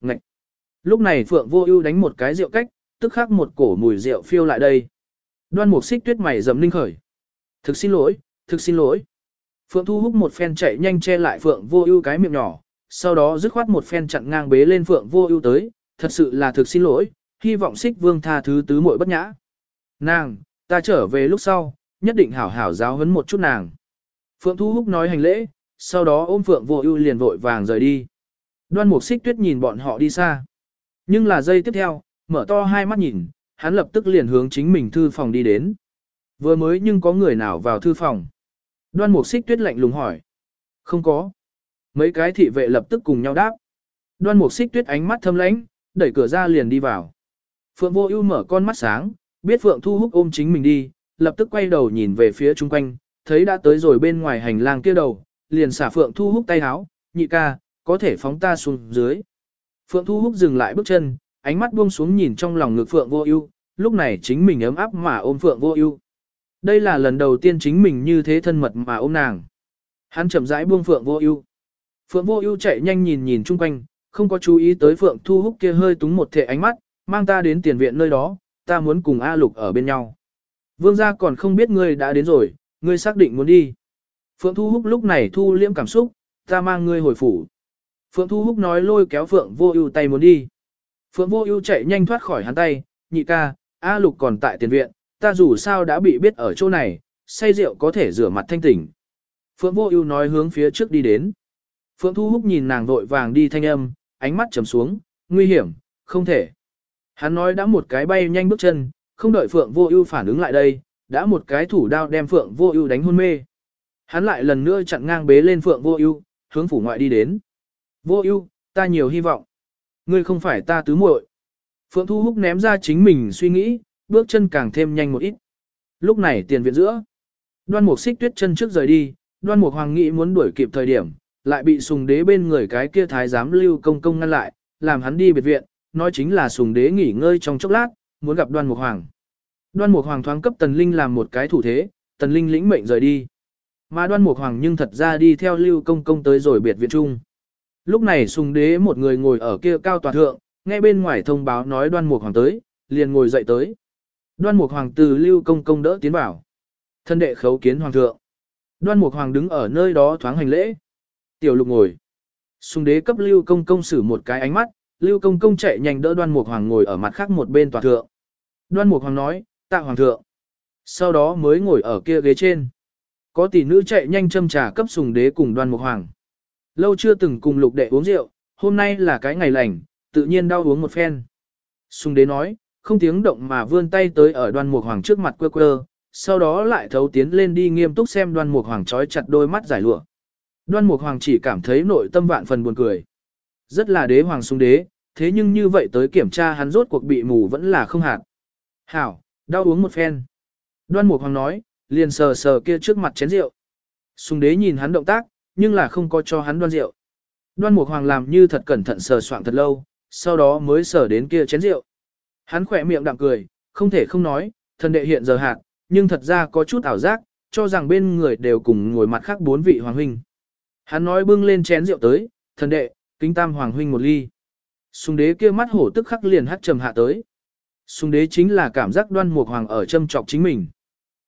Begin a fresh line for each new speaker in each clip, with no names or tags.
Ngậy! Lúc này Phượng Vô Ưu đánh một cái rượu cách, tức khắc một cổ mùi rượu phiêu lại đây. Đoan Mục Xích Tuyết mày rậm linh khởi. "Thực xin lỗi, thực xin lỗi." Phượng Thu Húc một phen chạy nhanh che lại Phượng Vô Ưu cái miệng nhỏ, sau đó dứt khoát một phen chặn ngang bế lên Phượng Vô Ưu tới, "Thật sự là thực xin lỗi, hy vọng Xích Vương tha thứ tứ muội bất nhã." "Nàng, ta trở về lúc sau, nhất định hảo hảo giáo huấn một chút nàng." Phượng Thu Húc nói hành lễ, sau đó ôm Phượng Vô Ưu liền vội vàng rời đi. Đoan Mục Xích Tuyết nhìn bọn họ đi xa. Nhưng là giây tiếp theo, mở to hai mắt nhìn, hắn lập tức liền hướng chính mình thư phòng đi đến. Vừa mới nhưng có người nào vào thư phòng. Đoan Mục Xích Tuyết lạnh lùng hỏi. Không có. Mấy cái thị vệ lập tức cùng nhau đáp. Đoan Mục Xích Tuyết ánh mắt thâm lãnh, đẩy cửa ra liền đi vào. Phượng Vô Ưu mở con mắt sáng, biết Phượng Thu hút ôm chính mình đi, lập tức quay đầu nhìn về phía chung quanh, thấy đã tới rồi bên ngoài hành lang kia đầu, liền xả Phượng Thu hút tay háo, nhị ca, có thể phóng ta xuống dưới. Phượng Thu Húc dừng lại bước chân, ánh mắt buông xuống nhìn trong lòng ngực Phượng Vô Ưu, lúc này chính mình ấm áp mà ôm Phượng Vô Ưu. Đây là lần đầu tiên chính mình như thế thân mật mà ôm nàng. Hắn chậm rãi buông Phượng Vô Ưu. Phượng Vô Ưu chạy nhanh nhìn nhìn chung quanh, không có chú ý tới Phượng Thu Húc kia hơi túng một thể ánh mắt, mang ta đến tiền viện nơi đó, ta muốn cùng A Lục ở bên nhau. Vương gia còn không biết ngươi đã đến rồi, ngươi xác định muốn đi. Phượng Thu Húc lúc này thu liễm cảm xúc, ta mang ngươi hồi phủ. Phượng Thu Húc nói lôi kéo Phượng Vô Ưu tay muốn đi. Phượng Vô Ưu chạy nhanh thoát khỏi hắn tay, nhị ca, A Lục còn tại tiền viện, ta dù sao đã bị biết ở chỗ này, say rượu có thể rửa mặt thanh tỉnh. Phượng Vô Ưu nói hướng phía trước đi đến. Phượng Thu Húc nhìn nàng vội vàng đi thanh âm, ánh mắt trầm xuống, nguy hiểm, không thể. Hắn nói đã một cái bay nhanh bước chân, không đợi Phượng Vô Ưu phản ứng lại đây, đã một cái thủ đao đem Phượng Vô Ưu đánh hôn mê. Hắn lại lần nữa chặn ngang bế lên Phượng Vô Ưu, hướng phủ ngoại đi đến. Vô Ưu, ta nhiều hy vọng. Ngươi không phải ta tứ muội. Phượng Thu Húc ném ra chính mình suy nghĩ, bước chân càng thêm nhanh một ít. Lúc này tiền viện giữa, Đoan Mục Xích Tuyết chân trước rời đi, Đoan Mục Hoàng nghĩ muốn đuổi kịp thời điểm, lại bị Sùng Đế bên người cái kia thái giám Lưu Công công ngăn lại, làm hắn đi biệt viện, nói chính là Sùng Đế nghỉ ngơi trong chốc lát, muốn gặp Đoan Mục Hoàng. Đoan Mục Hoàng thoáng cấp Tần Linh làm một cái thủ thế, Tần Linh lĩnh mệnh rời đi. Mà Đoan Mục Hoàng nhưng thật ra đi theo Lưu Công công tới rồi biệt viện chung. Lúc này Sùng Đế một người ngồi ở kia cao tòa thượng, nghe bên ngoài thông báo nói Đoan Mục Hoàng tới, liền ngồi dậy tới. Đoan Mục Hoàng từ Lưu Công công đỡ tiến bảo Thân đệ khấu kiến hoàng thượng. Đoan Mục Hoàng đứng ở nơi đó thoáng hành lễ. Tiểu Lục ngồi. Sùng Đế cấp Lưu Công công xử một cái ánh mắt, Lưu Công công chạy nhanh đỡ Đoan Mục Hoàng ngồi ở mặt khác một bên tòa thượng. Đoan Mục Hoàng nói, tạ hoàng thượng. Sau đó mới ngồi ở kia ghế trên. Có tỷ nữ chạy nhanh châm trà cấp Sùng Đế cùng Đoan Mục Hoàng. Lâu chưa từng cùng Lục đệ uống rượu, hôm nay là cái ngày lành, tự nhiên đau uống một phen. Sùng Đế nói, không tiếng động mà vươn tay tới ở Đoan Mục Hoàng trước mặt quơ quơ, sau đó lại thấu tiến lên đi nghiêm túc xem Đoan Mục Hoàng trói chặt đôi mắt giải lụa. Đoan Mục Hoàng chỉ cảm thấy nội tâm vạn phần buồn cười. Rất là đế hoàng sung đế, thế nhưng như vậy tới kiểm tra hắn rốt cuộc bị mù vẫn là không hạt. Hảo, đau uống một phen. Đoan Mục Hoàng nói, liền sờ sờ kia trước mặt chén rượu. Sung đế nhìn hắn động tác, nhưng là không có cho hắn đoan rượu. Đoan Mục Hoàng làm như thật cẩn thận sờ soạng thật lâu, sau đó mới sờ đến kia chén rượu. Hắn khỏe miệng đạm cười, không thể không nói, thần đệ hiện giờ hạt, nhưng thật ra có chút ảo giác, cho rằng bên người đều cùng ngồi mặt khác bốn vị hoàng huynh. Hắn nói bưng lên chén rượu tới, thần đệ, kính tam hoàng huynh một ly. Sùng đế kia mắt hổ tức khắc liền hắt trầm hạ tới. Sùng đế chính là cảm giác đoan mục hoàng ở châm trọc chính mình.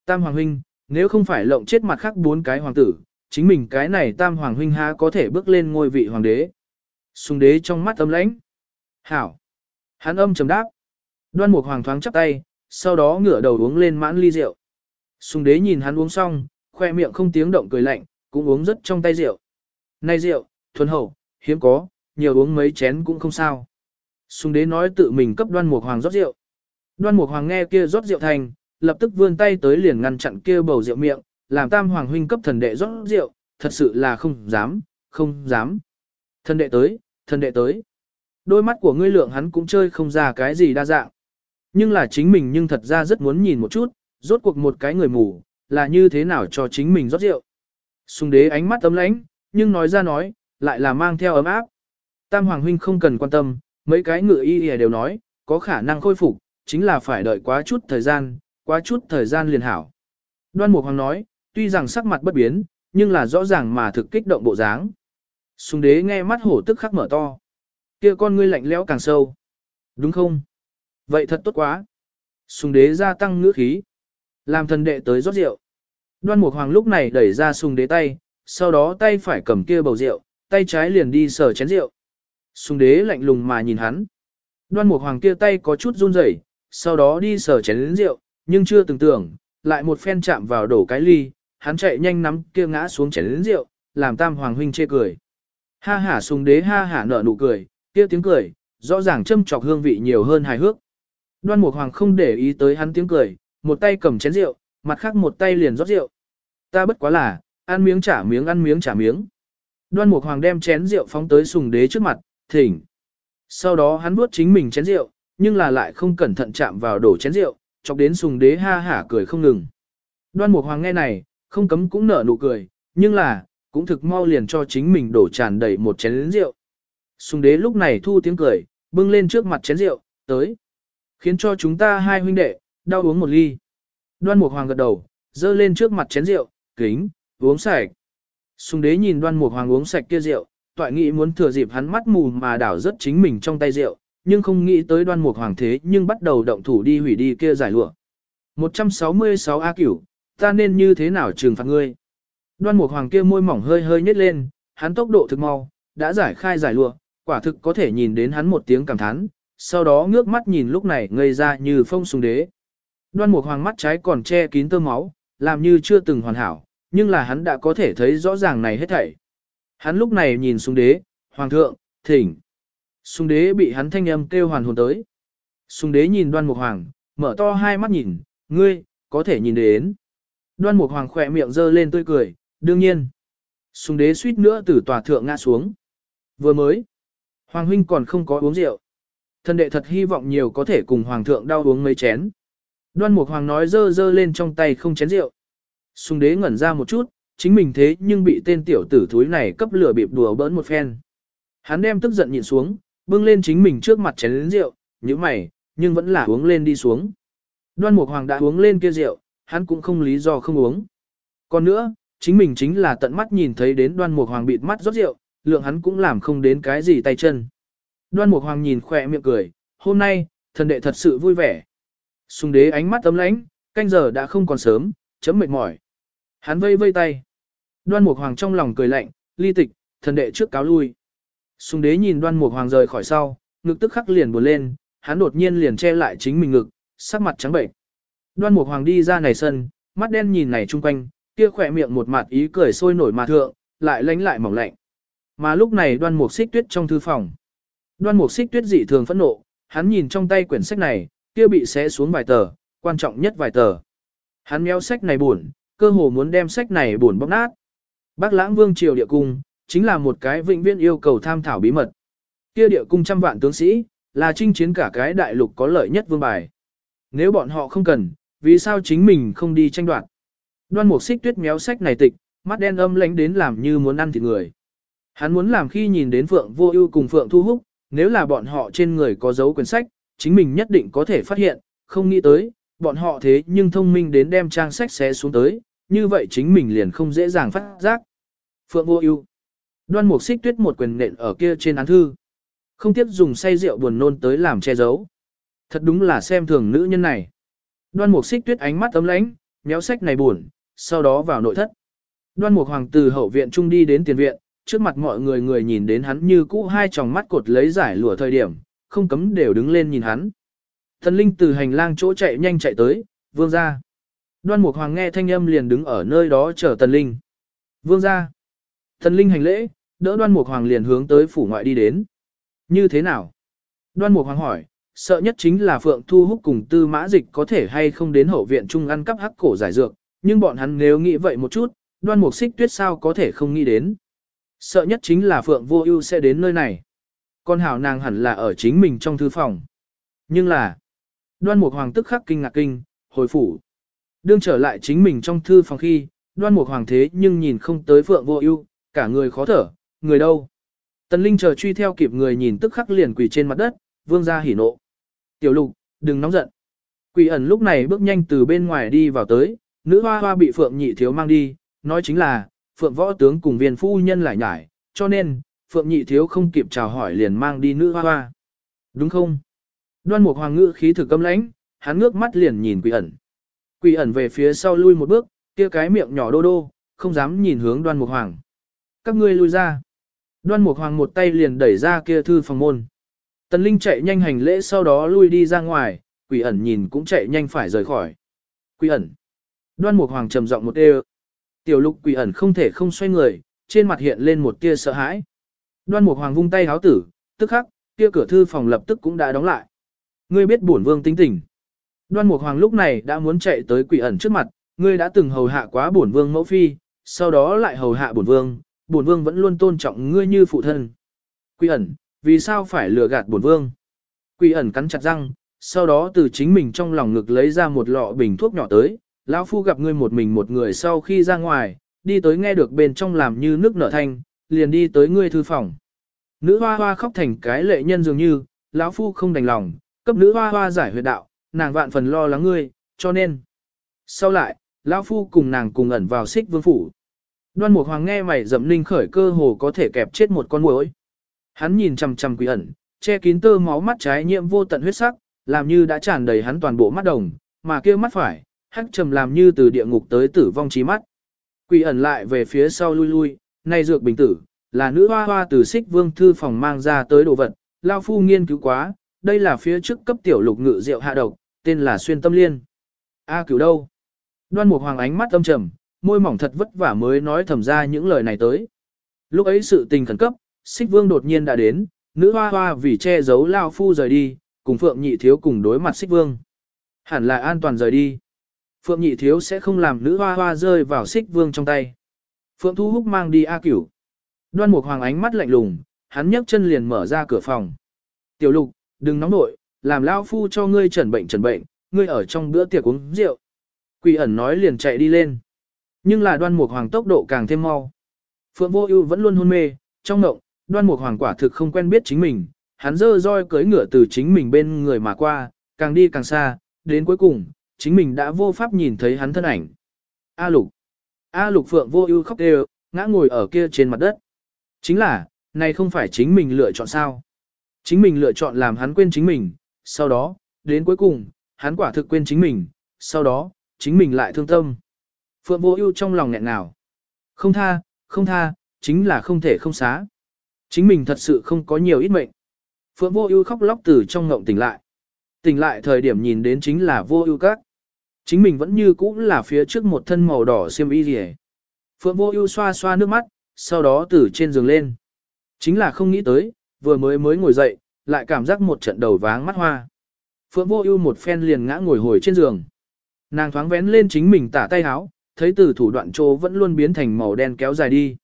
Tam hoàng huynh, nếu không phải lộng chết mặt khác bốn cái hoàng tử, chính mình cái này tam hoàng huynh há có thể bước lên ngôi vị hoàng đế. Sùng đế trong mắt âm lãnh. Hảo. Hắn âm trầm đáp. Đoan mục hoàng thoáng chắp tay, sau đó ngửa đầu uống lên mãn ly rượu. Sùng đế nhìn hắn uống xong, khoe miệng không tiếng động cười lạnh, cũng uống rất trong tay rượu. Này rượu, thuần hậu, hiếm có, nhiều uống mấy chén cũng không sao. Sùng đế nói tự mình cấp đoan mục hoàng rót rượu. Đoan mục hoàng nghe kia rót rượu thành, lập tức vươn tay tới liền ngăn chặn kia bầu rượu miệng, làm tam hoàng huynh cấp thần đệ rót rượu, thật sự là không dám, không dám. Thần đệ tới, thần đệ tới. Đôi mắt của ngươi lượng hắn cũng chơi không ra cái gì đa dạng. Nhưng là chính mình nhưng thật ra rất muốn nhìn một chút, rốt cuộc một cái người mù, là như thế nào cho chính mình rót rượu. Sùng đế ánh mắt ấm lãnh, nhưng nói ra nói, lại là mang theo ấm áp. Tam Hoàng Huynh không cần quan tâm, mấy cái ngựa y đều nói, có khả năng khôi phục, chính là phải đợi quá chút thời gian, quá chút thời gian liền hảo. Đoan Mục Hoàng nói, tuy rằng sắc mặt bất biến, nhưng là rõ ràng mà thực kích động bộ dáng. Sùng đế nghe mắt hổ tức khắc mở to. Kia con ngươi lạnh lẽo càng sâu. Đúng không? Vậy thật tốt quá. Sùng đế gia tăng ngữ khí. Làm thần đệ tới rót rượu. Đoan Mục Hoàng lúc này đẩy ra sùng đế tay, sau đó tay phải cầm kia bầu rượu, tay trái liền đi sờ chén rượu. Sùng đế lạnh lùng mà nhìn hắn. Đoan Mục Hoàng kia tay có chút run rẩy, sau đó đi sờ chén rượu, nhưng chưa từng tưởng, lại một phen chạm vào đổ cái ly, hắn chạy nhanh nắm kia ngã xuống chén rượu, làm Tam Hoàng huynh chê cười. Ha hả sùng đế ha hả nở nụ cười, kia tiếng cười, rõ ràng châm chọc hương vị nhiều hơn hài hước. Đoan Mục Hoàng không để ý tới hắn tiếng cười, một tay cầm chén rượu, mặt khác một tay liền rót rượu. Ta bất quá là, ăn miếng trả miếng ăn miếng trả miếng. Đoan Mục Hoàng đem chén rượu phóng tới sùng đế trước mặt, thỉnh. Sau đó hắn nuốt chính mình chén rượu, nhưng là lại không cẩn thận chạm vào đổ chén rượu, chọc đến sùng đế ha hả cười không ngừng. Đoan Mục Hoàng nghe này, không cấm cũng nở nụ cười, nhưng là, cũng thực mau liền cho chính mình đổ tràn đầy một chén rượu. Sùng đế lúc này thu tiếng cười, bưng lên trước mặt chén rượu, tới. Khiến cho chúng ta hai huynh đệ, đau uống một ly. Đoan Mục Hoàng gật đầu, dơ lên trước mặt chén rượu, kính, uống sạch. Sùng đế nhìn đoan mục hoàng uống sạch kia rượu, toại nghĩ muốn thừa dịp hắn mắt mù mà đảo rất chính mình trong tay rượu, nhưng không nghĩ tới đoan mục hoàng thế nhưng bắt đầu động thủ đi hủy đi kia giải lụa. 166 A cửu, ta nên như thế nào trừng phạt ngươi? Đoan mục hoàng kia môi mỏng hơi hơi nhếch lên, hắn tốc độ thực mau, đã giải khai giải lụa, quả thực có thể nhìn đến hắn một tiếng cảm thán, sau đó ngước mắt nhìn lúc này ngây ra như phong sùng đế. Đoan mục hoàng mắt trái còn che kín tơ máu, làm như chưa từng hoàn hảo, nhưng là hắn đã có thể thấy rõ ràng này hết thảy. Hắn lúc này nhìn xuống đế, hoàng thượng, thỉnh. Sùng đế bị hắn thanh âm kêu hoàn hồn tới. Sùng đế nhìn đoan mục hoàng, mở to hai mắt nhìn, ngươi, có thể nhìn đến. Đoan mục hoàng khỏe miệng giơ lên tươi cười, đương nhiên. sùng đế suýt nữa từ tòa thượng ngã xuống. Vừa mới, hoàng huynh còn không có uống rượu. Thân đệ thật hy vọng nhiều có thể cùng hoàng thượng đau uống mấy chén. Đoan mục hoàng nói dơ dơ lên trong tay không chén rượu. Sùng đế ngẩn ra một chút, chính mình thế nhưng bị tên tiểu tử thúi này cấp lửa bịp đùa bỡn một phen. Hắn đem tức giận nhìn xuống, bưng lên chính mình trước mặt chén rượu, như mày, nhưng vẫn là uống lên đi xuống. Đoan Mục Hoàng đã uống lên kia rượu, hắn cũng không lý do không uống. Còn nữa, chính mình chính là tận mắt nhìn thấy đến Đoan Mục Hoàng bịt mắt rót rượu, lượng hắn cũng làm không đến cái gì tay chân. Đoan Mục Hoàng nhìn khỏe miệng cười, hôm nay, thần đệ thật sự vui vẻ. Sùng đế ánh mắt ấm lãnh, canh giờ đã không còn sớm, chấm mệt mỏi. Hắn vây vây tay. Đoan Mục Hoàng trong lòng cười lạnh, ly tịch, thần đệ trước cáo lui. Sùng đế nhìn đoan Mục Hoàng rời khỏi sau, ngực tức khắc liền buồn lên, hắn đột nhiên liền che lại chính mình ngực, sắc mặt trắng bệnh. Đoan Mục Hoàng đi ra này sân, mắt đen nhìn này chung quanh, kia khỏe miệng một mặt ý cười sôi nổi mà thượng, lại lánh lại mỏng lạnh. Mà lúc này đoan mục xích tuyết trong thư phòng. Đoan mục xích tuyết dị thường phẫn nộ, hắn nhìn trong tay quyển sách này, kia bị xé xuống vài tờ, quan trọng nhất vài tờ. Hắn méo sách này buồn, cơ hồ muốn đem sách này buồn bóc nát. Bác lãng vương triều địa cung, chính là một cái vĩnh viễn yêu cầu tham thảo bí mật. Kia địa cung trăm vạn tướng sĩ, là chinh chiến cả cái đại lục có lợi nhất vương bài. Nếu bọn họ không cần, vì sao chính mình không đi tranh đoạt? Đoan mục xích tuyết méo sách này tịch, mắt đen âm lánh đến làm như muốn ăn thịt người. Hắn muốn làm khi nhìn đến Phượng Vô Ưu cùng Phượng Thu Húc, nếu là bọn họ trên người có dấu quyển sách, chính mình nhất định có thể phát hiện, không nghĩ tới, bọn họ thế nhưng thông minh đến đem trang sách xé xuống tới, như vậy chính mình liền không dễ dàng phát giác. Phượng vô ưu Đoan mục xích tuyết một quyền nện ở kia trên án thư. Không tiếp dùng say rượu buồn nôn tới làm che giấu. Thật đúng là xem thường nữ nhân này. Đoan mục xích tuyết ánh mắt ấm lánh, méo sách này buồn, sau đó vào nội thất. Đoan mục hoàng từ hậu viện trung đi đến tiền viện, trước mặt mọi người người nhìn đến hắn như cũ hai tròng mắt cột lấy giải lụa thời điểm, không cấm đều đứng lên nhìn hắn. Thần linh từ hành lang chỗ chạy nhanh chạy tới, vương ra. Đoan Mục Hoàng nghe thanh âm liền đứng ở nơi đó chờ Thần Linh. Vương ra. Thần Linh hành lễ, đỡ Đoan Mục Hoàng liền hướng tới phủ ngoại đi đến. Như thế nào? Đoan Mục Hoàng hỏi, sợ nhất chính là Phượng Thu Húc cùng Tư Mã Dịch có thể hay không đến hậu viện chung ăn cắp hắc cổ giải dược, nhưng bọn hắn nếu nghĩ vậy một chút, Đoan Mục Xích Tuyết sao có thể không nghĩ đến. Sợ nhất chính là Phượng Vô Ưu sẽ đến nơi này. Con hảo nàng hẳn là ở chính mình trong thư phòng. Nhưng là, Đoan Mục Hoàng tức khắc kinh ngạc kinh, hồi phủ. Đương trở lại chính mình trong thư phòng khi, Đoan Mục Hoàng thế nhưng nhìn không tới Phượng Vô Ưu, cả người khó thở, người đâu? Tần Linh chờ truy theo kịp người nhìn tức khắc liền quỳ trên mặt đất, vương gia hỉ nộ. Tiểu Lục, đừng nóng giận. Quỷ ẩn lúc này bước nhanh từ bên ngoài đi vào tới, nữ hoa hoa bị Phượng Nhị thiếu mang đi, nói chính là Phượng võ tướng cùng viên phu nhân lại nhải, cho nên Phượng Nhị Thiếu không kịp chào hỏi liền mang đi nữ hoa hoa. Đúng không? Đoan Mục Hoàng ngữ khí thực câm lãnh, hắn ngước mắt liền nhìn Quỷ ẩn. Quỷ ẩn về phía sau lui một bước, kia cái miệng nhỏ đô đô, không dám nhìn hướng Đoan Mục Hoàng. Các ngươi lui ra. Đoan Mục Hoàng một tay liền đẩy ra kia thư phòng môn. Tần Linh chạy nhanh hành lễ sau đó lui đi ra ngoài, Quỷ ẩn nhìn cũng chạy nhanh phải rời khỏi. Quỷ ẩn. Đoan Mục Hoàng trầm giọng một đều. Tiểu Lục Quỷ ẩn không thể không xoay người, trên mặt hiện lên một tia sợ hãi. Đoan Mục Hoàng vung tay háo tử, tức khắc, kia cửa thư phòng lập tức cũng đã đóng lại. Ngươi biết bổn vương tính tình. Đoan Mục Hoàng lúc này đã muốn chạy tới quỷ ẩn trước mặt, ngươi đã từng hầu hạ quá bổn vương mẫu phi, sau đó lại hầu hạ bổn vương, bổn vương vẫn luôn tôn trọng ngươi như phụ thân. Quỷ ẩn, vì sao phải lừa gạt bổn vương? Quỷ ẩn cắn chặt răng, sau đó từ chính mình trong lòng ngực lấy ra một lọ bình thuốc nhỏ tới, lão phu gặp ngươi một mình một người sau khi ra ngoài, đi tới nghe được bên trong làm như nước nở thanh, liền đi tới ngươi thư phòng. Nữ hoa hoa khóc thành cái lệ nhân dường như, lão phu không đành lòng, cấp nữ hoa hoa giải huyệt đạo, nàng vạn phần lo lắng ngươi, cho nên. Sau lại, lão phu cùng nàng cùng ẩn vào xích vương phủ. Đoan Mục Hoàng nghe mày dậm linh khởi cơ hồ có thể kẹp chết một con muỗi. Hắn nhìn chằm chằm quỷ ẩn, che kín tơ máu mắt trái nhiễm vô tận huyết sắc, làm như đã tràn đầy hắn toàn bộ mắt đồng, mà kia mắt phải, hắc trầm làm như từ địa ngục tới tử vong chí mắt. Quỷ ẩn lại về phía sau lui lui, nay dược bình tử, là nữ hoa hoa từ xích vương thư phòng mang ra tới đồ vật, lao phu nghiên cứu quá, đây là phía trước cấp tiểu lục ngự rượu hạ độc, tên là xuyên tâm liên. A cứu đâu? Đoan Mục Hoàng ánh mắt âm trầm, môi mỏng thật vất vả mới nói thầm ra những lời này tới. Lúc ấy sự tình khẩn cấp, xích vương đột nhiên đã đến, nữ hoa hoa vì che giấu lao phu rời đi, cùng Phượng Nhị Thiếu cùng đối mặt xích vương. Hẳn là an toàn rời đi. Phượng Nhị Thiếu sẽ không làm nữ hoa hoa rơi vào xích vương trong tay. Phượng Thu Húc mang đi A Cửu. Đoan Mục Hoàng ánh mắt lạnh lùng, hắn nhấc chân liền mở ra cửa phòng. Tiểu Lục, đừng nóng nội, làm lao phu cho ngươi trần bệnh trần bệnh, ngươi ở trong bữa tiệc uống rượu. Quỷ ẩn nói liền chạy đi lên. Nhưng là đoan mục hoàng tốc độ càng thêm mau. Phượng vô ưu vẫn luôn hôn mê, trong ngộng, đoan mục hoàng quả thực không quen biết chính mình, hắn dơ roi cưới ngựa từ chính mình bên người mà qua, càng đi càng xa, đến cuối cùng, chính mình đã vô pháp nhìn thấy hắn thân ảnh. A lục. A lục phượng vô ưu khóc đều, ngã ngồi ở kia trên mặt đất. Chính là, này không phải chính mình lựa chọn sao. Chính mình lựa chọn làm hắn quên chính mình, sau đó, đến cuối cùng, hắn quả thực quên chính mình, sau đó, chính mình lại thương tâm. Phượng vô ưu trong lòng nghẹn nào. Không tha, không tha, chính là không thể không xá. Chính mình thật sự không có nhiều ít mệnh. Phượng vô ưu khóc lóc từ trong ngộng tỉnh lại. Tỉnh lại thời điểm nhìn đến chính là vô ưu các. Chính mình vẫn như cũ là phía trước một thân màu đỏ xiêm y rìa. Phượng vô ưu xoa xoa nước mắt, sau đó từ trên giường lên. Chính là không nghĩ tới, vừa mới mới ngồi dậy, lại cảm giác một trận đầu váng mắt hoa. Phượng vô ưu một phen liền ngã ngồi hồi trên giường. Nàng thoáng vén lên chính mình tả tay háo, thấy từ thủ đoạn trô vẫn luôn biến thành màu đen kéo dài đi.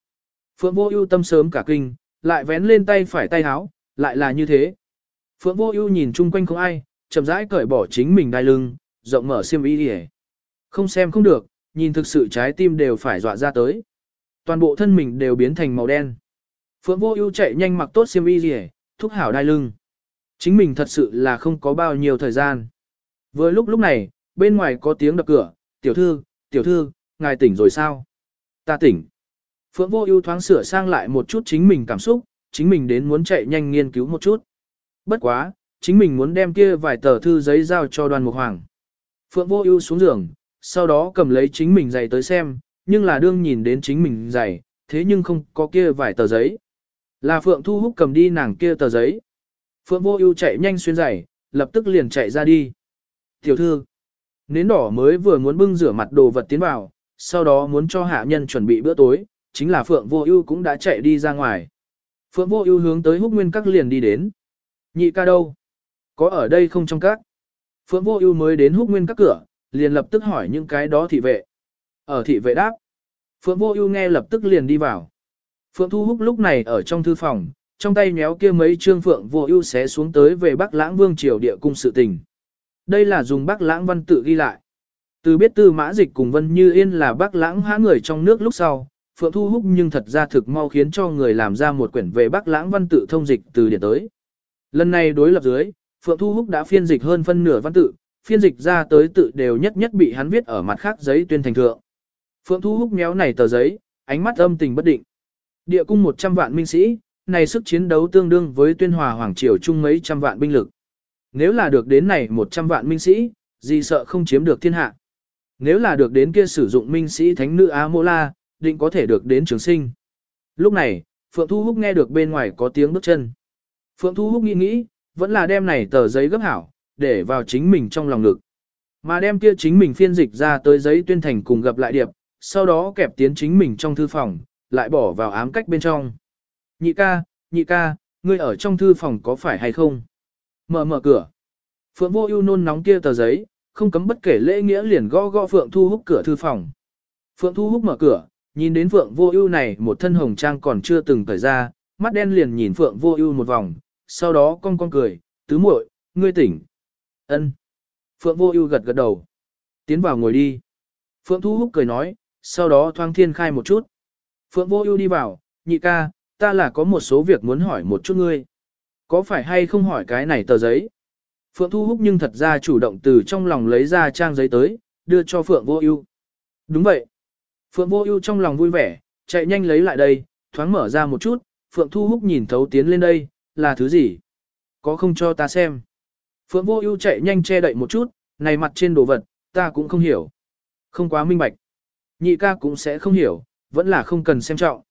Phượng vô ưu tâm sớm cả kinh, lại vén lên tay phải tay háo, lại là như thế. Phượng vô ưu nhìn chung quanh không ai, chậm rãi cởi bỏ chính mình đai lưng, rộng mở xiêm y đi Không xem không được, nhìn thực sự trái tim đều phải dọa ra tới. Toàn bộ thân mình đều biến thành màu đen. Phượng vô ưu chạy nhanh mặc tốt xiêm y gì thúc hảo đai lưng. Chính mình thật sự là không có bao nhiêu thời gian. Vừa lúc lúc này, bên ngoài có tiếng đập cửa, tiểu thư, tiểu thư, ngài tỉnh rồi sao? Ta tỉnh. Phượng vô ưu thoáng sửa sang lại một chút chính mình cảm xúc, chính mình đến muốn chạy nhanh nghiên cứu một chút. Bất quá, chính mình muốn đem kia vài tờ thư giấy giao cho đoàn mục hoàng. Phượng vô ưu xuống giường, sau đó cầm lấy chính mình giày tới xem, nhưng là đương nhìn đến chính mình giày, thế nhưng không có kia vài tờ giấy. Là Phượng Thu Húc cầm đi nàng kia tờ giấy. Phượng Vô Ưu chạy nhanh xuyên giày, lập tức liền chạy ra đi. "Tiểu thư." Nến đỏ mới vừa muốn bưng rửa mặt đồ vật tiến vào, sau đó muốn cho hạ nhân chuẩn bị bữa tối, chính là Phượng Vô Ưu cũng đã chạy đi ra ngoài. Phượng Vô Ưu hướng tới Húc Nguyên Các liền đi đến. "Nhị ca đâu? Có ở đây không trong các?" Phượng Vô Ưu mới đến Húc Nguyên Các cửa, liền lập tức hỏi những cái đó thị vệ. Ở thị vệ đáp. Phượng Vô Ưu nghe lập tức liền đi vào. Phượng Thu Húc lúc này ở trong thư phòng, trong tay nhéo kia mấy trương Phượng Vô Ưu xé xuống tới về Bắc Lãng Vương triều địa cung sự tình. Đây là dùng Bắc Lãng văn tự ghi lại. Từ biết Tư Mã Dịch cùng Vân Như Yên là Bắc Lãng há người trong nước lúc sau, Phượng Thu Húc nhưng thật ra thực mau khiến cho người làm ra một quyển về Bắc Lãng văn tự thông dịch từ điển tới. Lần này đối lập dưới, Phượng Thu Húc đã phiên dịch hơn phân nửa văn tự, phiên dịch ra tới tự đều nhất nhất bị hắn viết ở mặt khác giấy tuyên thành thượng. Phượng Thu Húc méo này tờ giấy, ánh mắt âm tình bất định. Địa cung 100 vạn minh sĩ, này sức chiến đấu tương đương với tuyên hòa hoàng triều chung mấy trăm vạn binh lực. Nếu là được đến này 100 vạn minh sĩ, gì sợ không chiếm được thiên hạ. Nếu là được đến kia sử dụng minh sĩ thánh nữ Á Mô La, định có thể được đến trường sinh. Lúc này, Phượng Thu Húc nghe được bên ngoài có tiếng bước chân. Phượng Thu Húc nghĩ nghĩ, vẫn là đem này tờ giấy gấp hảo, để vào chính mình trong lòng ngực. Mà đem kia chính mình phiên dịch ra tới giấy tuyên thành cùng gặp lại điệp, sau đó kẹp tiến chính mình trong thư phòng, lại bỏ vào ám cách bên trong. Nhị ca, nhị ca, ngươi ở trong thư phòng có phải hay không? Mở mở cửa. Phượng vô ưu nôn nóng kia tờ giấy, không cấm bất kể lễ nghĩa liền gõ gõ Phượng Thu Húc cửa thư phòng. Phượng Thu Húc mở cửa, nhìn đến Phượng vô ưu này một thân hồng trang còn chưa từng cởi ra, mắt đen liền nhìn Phượng vô ưu một vòng, sau đó cong cong cười, tứ muội, ngươi tỉnh. Ân. Phượng vô ưu gật gật đầu. Tiến vào ngồi đi. Phượng Thu Húc cười nói, sau đó thoáng thiên khai một chút. Phượng vô ưu đi vào, nhị ca, ta là có một số việc muốn hỏi một chút ngươi. Có phải hay không hỏi cái này tờ giấy? Phượng Thu Húc nhưng thật ra chủ động từ trong lòng lấy ra trang giấy tới, đưa cho Phượng Vô Ưu. Đúng vậy. Phượng Vô Ưu trong lòng vui vẻ, chạy nhanh lấy lại đây, thoáng mở ra một chút, Phượng Thu Húc nhìn thấu tiến lên đây, là thứ gì? Có không cho ta xem? Phượng Vô Ưu chạy nhanh che đậy một chút, này mặt trên đồ vật, ta cũng không hiểu. Không quá minh bạch. Nhị ca cũng sẽ không hiểu, vẫn là không cần xem trọng.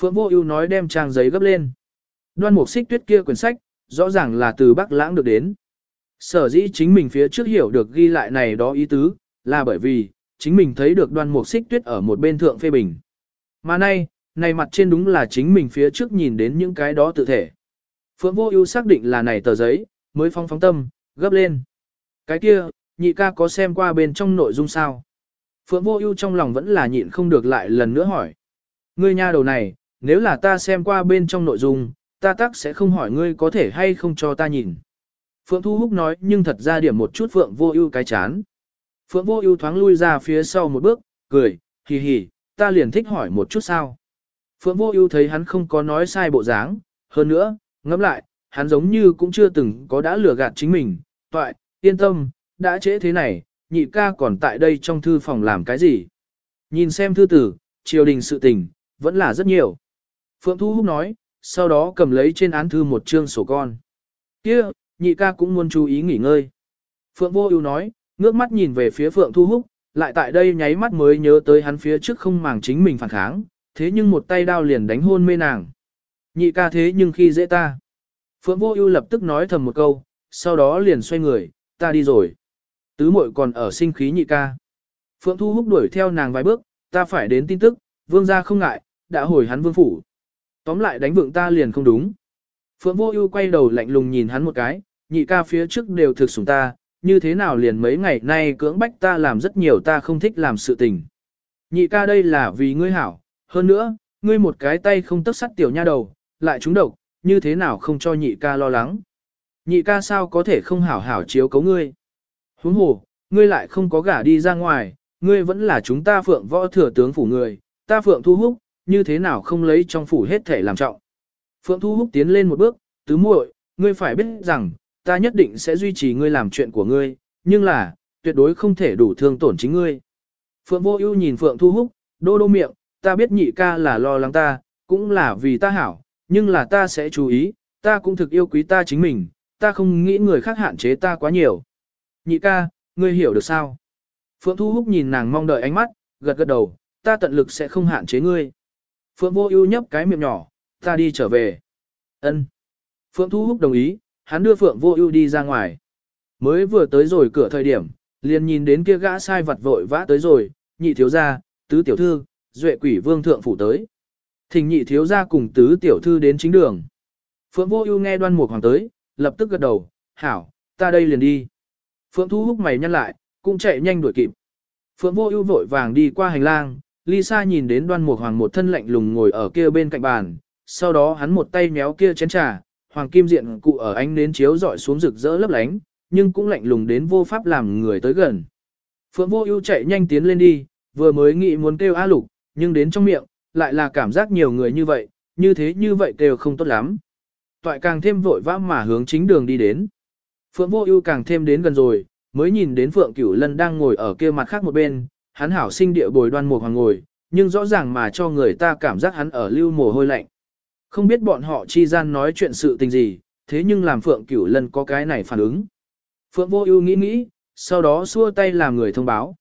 Phượng Vô Ưu nói đem trang giấy gấp lên. Đoan Mục Xích Tuyết kia quyển sách, rõ ràng là từ Bắc Lãng được đến. Sở dĩ chính mình phía trước hiểu được ghi lại này đó ý tứ, là bởi vì, chính mình thấy được đoan mục xích tuyết ở một bên thượng phê bình. Mà nay, này mặt trên đúng là chính mình phía trước nhìn đến những cái đó tự thể. Phượng vô ưu xác định là này tờ giấy, mới phong phóng tâm, gấp lên. Cái kia, nhị ca có xem qua bên trong nội dung sao? Phượng vô ưu trong lòng vẫn là nhịn không được lại lần nữa hỏi. Ngươi nha đầu này, nếu là ta xem qua bên trong nội dung, ta tắc sẽ không hỏi ngươi có thể hay không cho ta nhìn. Phượng Thu Húc nói nhưng thật ra điểm một chút Phượng Vô Ưu cái chán. Phượng Vô Ưu thoáng lui ra phía sau một bước, cười, hì hì, ta liền thích hỏi một chút sao. Phượng Vô Ưu thấy hắn không có nói sai bộ dáng, hơn nữa, ngẫm lại, hắn giống như cũng chưa từng có đã lừa gạt chính mình, "Toại, yên tâm, đã trễ thế này, nhị ca còn tại đây trong thư phòng làm cái gì?" Nhìn xem thư tử, triều đình sự tình, vẫn là rất nhiều. Phượng Thu Húc nói, sau đó cầm lấy trên án thư một chương sổ con. "Kia, nhị ca cũng muốn chú ý nghỉ ngơi. Phượng Vô Ưu nói, ngước mắt nhìn về phía Phượng Thu Húc, lại tại đây nháy mắt mới nhớ tới hắn phía trước không màng chính mình phản kháng, thế nhưng một tay đao liền đánh hôn mê nàng. Nhị ca thế nhưng khi dễ ta. Phượng Vô Ưu lập tức nói thầm một câu, sau đó liền xoay người, ta đi rồi. Tứ muội còn ở sinh khí nhị ca. Phượng Thu Húc đuổi theo nàng vài bước, ta phải đến tin tức, vương gia không ngại, đã hồi hắn vương phủ. Tóm lại đánh vượng ta liền không đúng. Phượng Vô Ưu quay đầu lạnh lùng nhìn hắn một cái, nhị ca phía trước đều thực sủng ta, như thế nào liền mấy ngày nay cưỡng bách ta làm rất nhiều ta không thích làm sự tình. Nhị ca đây là vì ngươi hảo, hơn nữa, ngươi một cái tay không tức sắt tiểu nha đầu, lại trúng độc, như thế nào không cho nhị ca lo lắng. Nhị ca sao có thể không hảo hảo chiếu cấu ngươi. Huống hồ, ngươi lại không có gả đi ra ngoài, ngươi vẫn là chúng ta phượng võ thừa tướng phủ người, ta phượng thu húc, như thế nào không lấy trong phủ hết thể làm trọng. Phượng thu húc tiến lên một bước, tứ muội, ngươi phải biết rằng, ta nhất định sẽ duy trì ngươi làm chuyện của ngươi, nhưng là, tuyệt đối không thể đủ thương tổn chính ngươi. Phượng Vô Ưu nhìn Phượng Thu Húc, đô đô miệng, ta biết nhị ca là lo lắng ta, cũng là vì ta hảo, nhưng là ta sẽ chú ý, ta cũng thực yêu quý ta chính mình, ta không nghĩ người khác hạn chế ta quá nhiều. Nhị ca, ngươi hiểu được sao? Phượng Thu Húc nhìn nàng mong đợi ánh mắt, gật gật đầu, ta tận lực sẽ không hạn chế ngươi. Phượng Vô Ưu nhấp cái miệng nhỏ, ta đi trở về. Ân. Phượng Thu Húc đồng ý, hắn đưa Phượng Vô Ưu đi ra ngoài. Mới vừa tới rồi cửa thời điểm, liền nhìn đến kia gã sai vặt vội vã tới rồi, nhị thiếu gia, tứ tiểu thư, duệ quỷ vương thượng phủ tới. Thỉnh nhị thiếu gia cùng tứ tiểu thư đến chính đường. Phượng Vô Ưu nghe Đoan Mục Hoàng tới, lập tức gật đầu, "Hảo, ta đây liền đi." Phượng Thu Húc mày nhăn lại, cũng chạy nhanh đuổi kịp. Phượng Vô Ưu vội vàng đi qua hành lang, Lisa nhìn đến Đoan Mục Hoàng một thân lạnh lùng ngồi ở kia bên cạnh bàn, sau đó hắn một tay méo kia chén trà, hoàng kim diện cụ ở ánh nến chiếu dọi xuống rực rỡ lấp lánh, nhưng cũng lạnh lùng đến vô pháp làm người tới gần. Phượng Vô Ưu chạy nhanh tiến lên đi, vừa mới nghĩ muốn kêu A Lục, nhưng đến trong miệng lại là cảm giác nhiều người như vậy, như thế như vậy kêu không tốt lắm. Toại càng thêm vội vã mà hướng chính đường đi đến. Phượng Vô Ưu càng thêm đến gần rồi, mới nhìn đến Phượng Cửu Lân đang ngồi ở kia mặt khác một bên, hắn hảo sinh địa bồi đoan mục hoàng ngồi, nhưng rõ ràng mà cho người ta cảm giác hắn ở lưu mồ hôi lạnh. Không biết bọn họ chi gian nói chuyện sự tình gì, thế nhưng làm Phượng Cửu Lân có cái này phản ứng. Phượng Vô Ưu nghĩ nghĩ, sau đó xua tay làm người thông báo.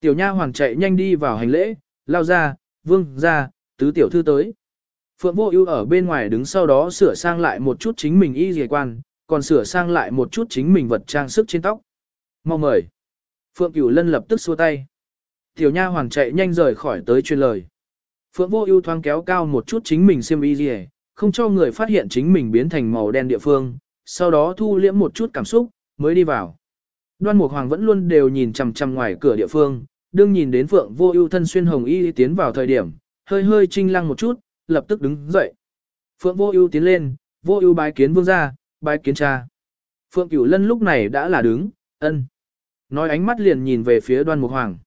Tiểu Nha hoàng chạy nhanh đi vào hành lễ, lao ra, vương ra, tứ tiểu thư tới. Phượng Vô Ưu ở bên ngoài đứng sau đó sửa sang lại một chút chính mình y dề quan, còn sửa sang lại một chút chính mình vật trang sức trên tóc. Mau mời. Phượng Cửu Lân lập tức xua tay. Tiểu Nha hoàng chạy nhanh rời khỏi tới truyền lời. Phượng Vô Ưu thoáng kéo cao một chút chính mình xiêm y dề, không cho người phát hiện chính mình biến thành màu đen địa phương, sau đó thu liễm một chút cảm xúc, mới đi vào. Đoan Mục Hoàng vẫn luôn đều nhìn chằm chằm ngoài cửa địa phương, đương nhìn đến Phượng Vô Ưu thân xuyên hồng y tiến vào thời điểm, hơi hơi chinh lăng một chút, lập tức đứng dậy. Phượng Vô Ưu tiến lên, Vô Ưu bái kiến vương gia, bái kiến cha. Phượng Cửu Lân lúc này đã là đứng, ân. Nói ánh mắt liền nhìn về phía Đoan Mục Hoàng.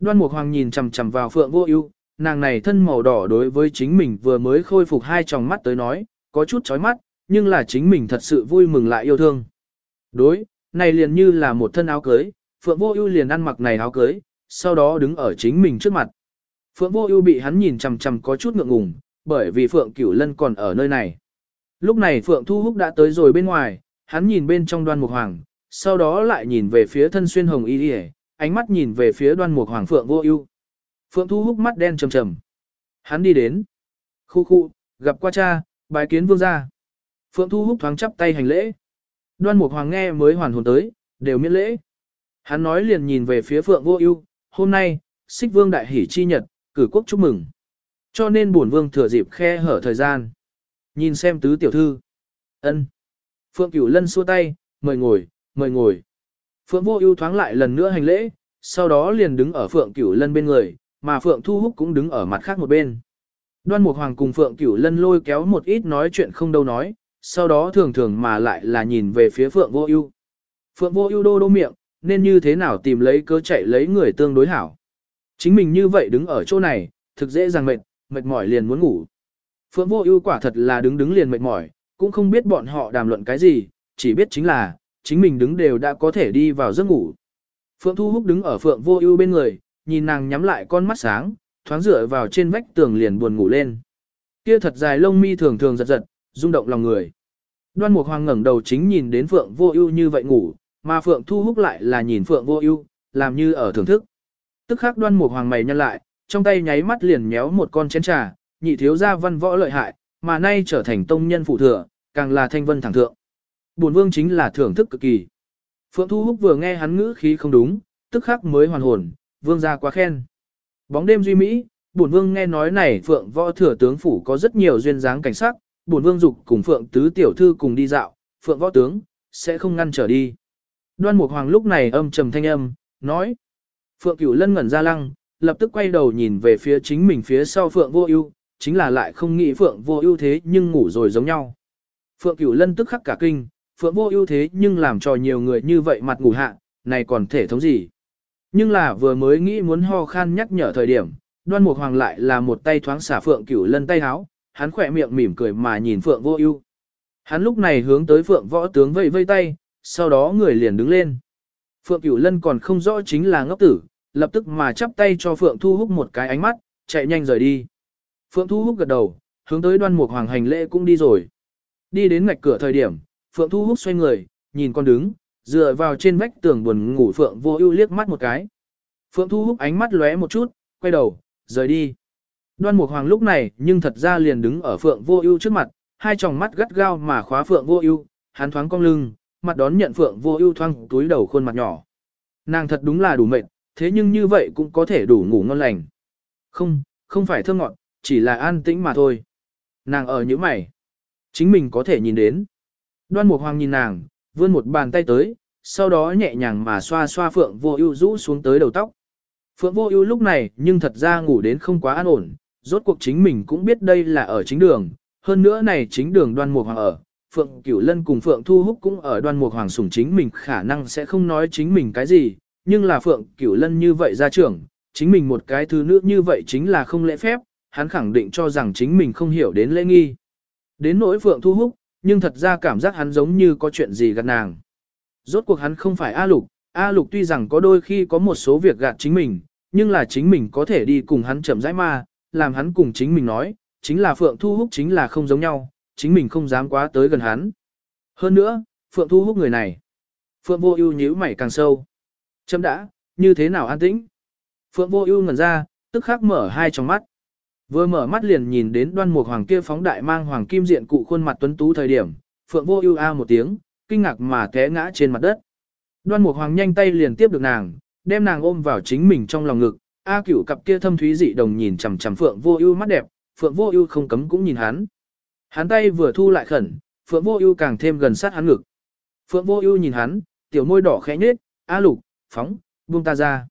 Đoan Mục Hoàng nhìn chằm chằm vào Phượng Vô Ưu, nàng này thân màu đỏ đối với chính mình vừa mới khôi phục hai tròng mắt tới nói, có chút chói mắt, nhưng là chính mình thật sự vui mừng lại yêu thương. Đối, này liền như là một thân áo cưới, Phượng Vô Ưu liền ăn mặc này áo cưới, sau đó đứng ở chính mình trước mặt. Phượng Vô Ưu bị hắn nhìn chằm chằm có chút ngượng ngùng, bởi vì Phượng Cửu Lân còn ở nơi này. Lúc này Phượng Thu Húc đã tới rồi bên ngoài, hắn nhìn bên trong Đoan Mục Hoàng, sau đó lại nhìn về phía thân xuyên hồng y, ánh mắt nhìn về phía Đoan Mục Hoàng Phượng Vô Ưu. Phượng Thu Húc mắt đen trầm trầm. Hắn đi đến. Khu khu, gặp qua cha, bái kiến vương gia. Phượng Thu Húc thoáng chắp tay hành lễ. Đoan Mục Hoàng nghe mới hoàn hồn tới, đều miễn lễ. Hắn nói liền nhìn về phía Phượng Vô Ưu, hôm nay, Xích Vương đại hỷ chi nhật, cử quốc chúc mừng. Cho nên bổn vương thừa dịp khe hở thời gian. Nhìn xem tứ tiểu thư. Ân. Phượng Cửu Lân xua tay, mời ngồi, mời ngồi. Phượng Vô Ưu thoáng lại lần nữa hành lễ, sau đó liền đứng ở Phượng Cửu Lân bên người, mà Phượng Thu Húc cũng đứng ở mặt khác một bên. Đoan Mục Hoàng cùng Phượng Cửu Lân lôi kéo một ít nói chuyện không đâu nói, sau đó thường thường mà lại là nhìn về phía Phượng Vô Ưu. Phượng Vô Ưu đô đô miệng, nên như thế nào tìm lấy cớ chạy lấy người tương đối hảo. Chính mình như vậy đứng ở chỗ này, thực dễ dàng mệt, mệt mỏi liền muốn ngủ. Phượng Vô Ưu quả thật là đứng đứng liền mệt mỏi, cũng không biết bọn họ đàm luận cái gì, chỉ biết chính là chính mình đứng đều đã có thể đi vào giấc ngủ. Phượng Thu Húc đứng ở Phượng Vô Ưu bên người, nhìn nàng nhắm lại con mắt sáng, thoáng dựa vào trên vách tường liền buồn ngủ lên. Kia thật dài lông mi thường thường giật giật, rung động lòng người. Đoan Mục Hoàng ngẩng đầu chính nhìn đến Phượng Vô Ưu như vậy ngủ, mà Phượng Thu Húc lại là nhìn Phượng Vô Ưu, làm như ở thưởng thức. Tức khắc Đoan Mục Hoàng mày nhăn lại, trong tay nháy mắt liền nhéo một con chén trà, nhị thiếu gia văn võ lợi hại, mà nay trở thành tông nhân phụ thừa, càng là thanh vân thẳng thượng. Bổn vương chính là thưởng thức cực kỳ. Phượng Thu Húc vừa nghe hắn ngữ khí không đúng, tức khắc mới hoàn hồn, vương gia quá khen. Bóng đêm duy mỹ, bổn vương nghe nói này Phượng võ thừa tướng phủ có rất nhiều duyên dáng cảnh sắc, bổn vương dục cùng Phượng tứ tiểu thư cùng đi dạo, Phượng võ tướng sẽ không ngăn trở đi. Đoan Mục Hoàng lúc này âm trầm thanh âm, nói: Phượng Cửu Lân ngẩn ra lăng, lập tức quay đầu nhìn về phía chính mình phía sau Phượng Vô Ưu, chính là lại không nghĩ Phượng Vô Ưu thế nhưng ngủ rồi giống nhau. Phượng Cửu Lân tức khắc cả kinh, Phượng Vô Ưu thế nhưng làm cho nhiều người như vậy mặt ngủ hạ, này còn thể thống gì? Nhưng là vừa mới nghĩ muốn ho khan nhắc nhở thời điểm, Đoan Mục Hoàng lại là một tay thoáng xả Phượng Cửu Lân tay háo, hắn khỏe miệng mỉm cười mà nhìn Phượng Vô Ưu. Hắn lúc này hướng tới Phượng Võ tướng vẫy vây tay, sau đó người liền đứng lên. Phượng Cửu Lân còn không rõ chính là ngốc tử, lập tức mà chắp tay cho Phượng Thu Húc một cái ánh mắt, chạy nhanh rời đi. Phượng Thu Húc gật đầu, hướng tới Đoan Mục Hoàng hành lễ cũng đi rồi. Đi đến ngạch cửa thời điểm, Phượng Thu Húc xoay người, nhìn con đứng, dựa vào trên vách tường buồn ngủ Phượng Vô Ưu liếc mắt một cái. Phượng Thu Húc ánh mắt lóe một chút, quay đầu, rời đi. Đoan Mục Hoàng lúc này nhưng thật ra liền đứng ở Phượng Vô Ưu trước mặt, hai tròng mắt gắt gao mà khóa Phượng Vô Ưu, hắn thoáng cong lưng, mặt đón nhận Phượng Vô Ưu thoáng túi đầu khuôn mặt nhỏ. Nàng thật đúng là đủ mệt, thế nhưng như vậy cũng có thể đủ ngủ ngon lành. Không, không phải thơm ngọt, chỉ là an tĩnh mà thôi. Nàng ở như mày. Chính mình có thể nhìn đến. Đoan Mục Hoàng nhìn nàng, vươn một bàn tay tới, sau đó nhẹ nhàng mà xoa xoa Phượng Vô Ưu rũ xuống tới đầu tóc. Phượng Vô Ưu lúc này nhưng thật ra ngủ đến không quá an ổn, rốt cuộc chính mình cũng biết đây là ở chính đường, hơn nữa này chính đường Đoan Mục Hoàng ở, Phượng Cửu Lân cùng Phượng Thu Húc cũng ở Đoan Mục Hoàng sủng chính mình khả năng sẽ không nói chính mình cái gì, nhưng là Phượng Cửu Lân như vậy ra trưởng, chính mình một cái thứ nữ như vậy chính là không lễ phép, hắn khẳng định cho rằng chính mình không hiểu đến lễ nghi. Đến nỗi Phượng Thu Húc, nhưng thật ra cảm giác hắn giống như có chuyện gì gạt nàng. Rốt cuộc hắn không phải A Lục, A Lục tuy rằng có đôi khi có một số việc gạt chính mình, nhưng là chính mình có thể đi cùng hắn chậm rãi mà, làm hắn cùng chính mình nói, chính là Phượng Thu Húc chính là không giống nhau, chính mình không dám quá tới gần hắn. Hơn nữa, Phượng Thu Húc người này. Phượng Vô Ưu nhíu mày càng sâu. Chấm đã, như thế nào an tĩnh? Phượng Vô Ưu ngẩn ra, tức khắc mở hai tròng mắt. Vừa mở mắt liền nhìn đến Đoan Mục Hoàng kia phóng đại mang hoàng kim diện cụ khuôn mặt tuấn tú thời điểm, Phượng Vô Ưu a một tiếng, kinh ngạc mà té ngã trên mặt đất. Đoan Mục Hoàng nhanh tay liền tiếp được nàng, đem nàng ôm vào chính mình trong lòng ngực. A Cửu cặp kia thâm thúy dị đồng nhìn chằm chằm Phượng Vô Ưu mắt đẹp, Phượng Vô Ưu không cấm cũng nhìn hắn. Hắn tay vừa thu lại khẩn, Phượng Vô Ưu càng thêm gần sát hắn ngực. Phượng Vô Ưu nhìn hắn, tiểu môi đỏ khẽ nhếch, "A Lục, phóng, buông ta ra."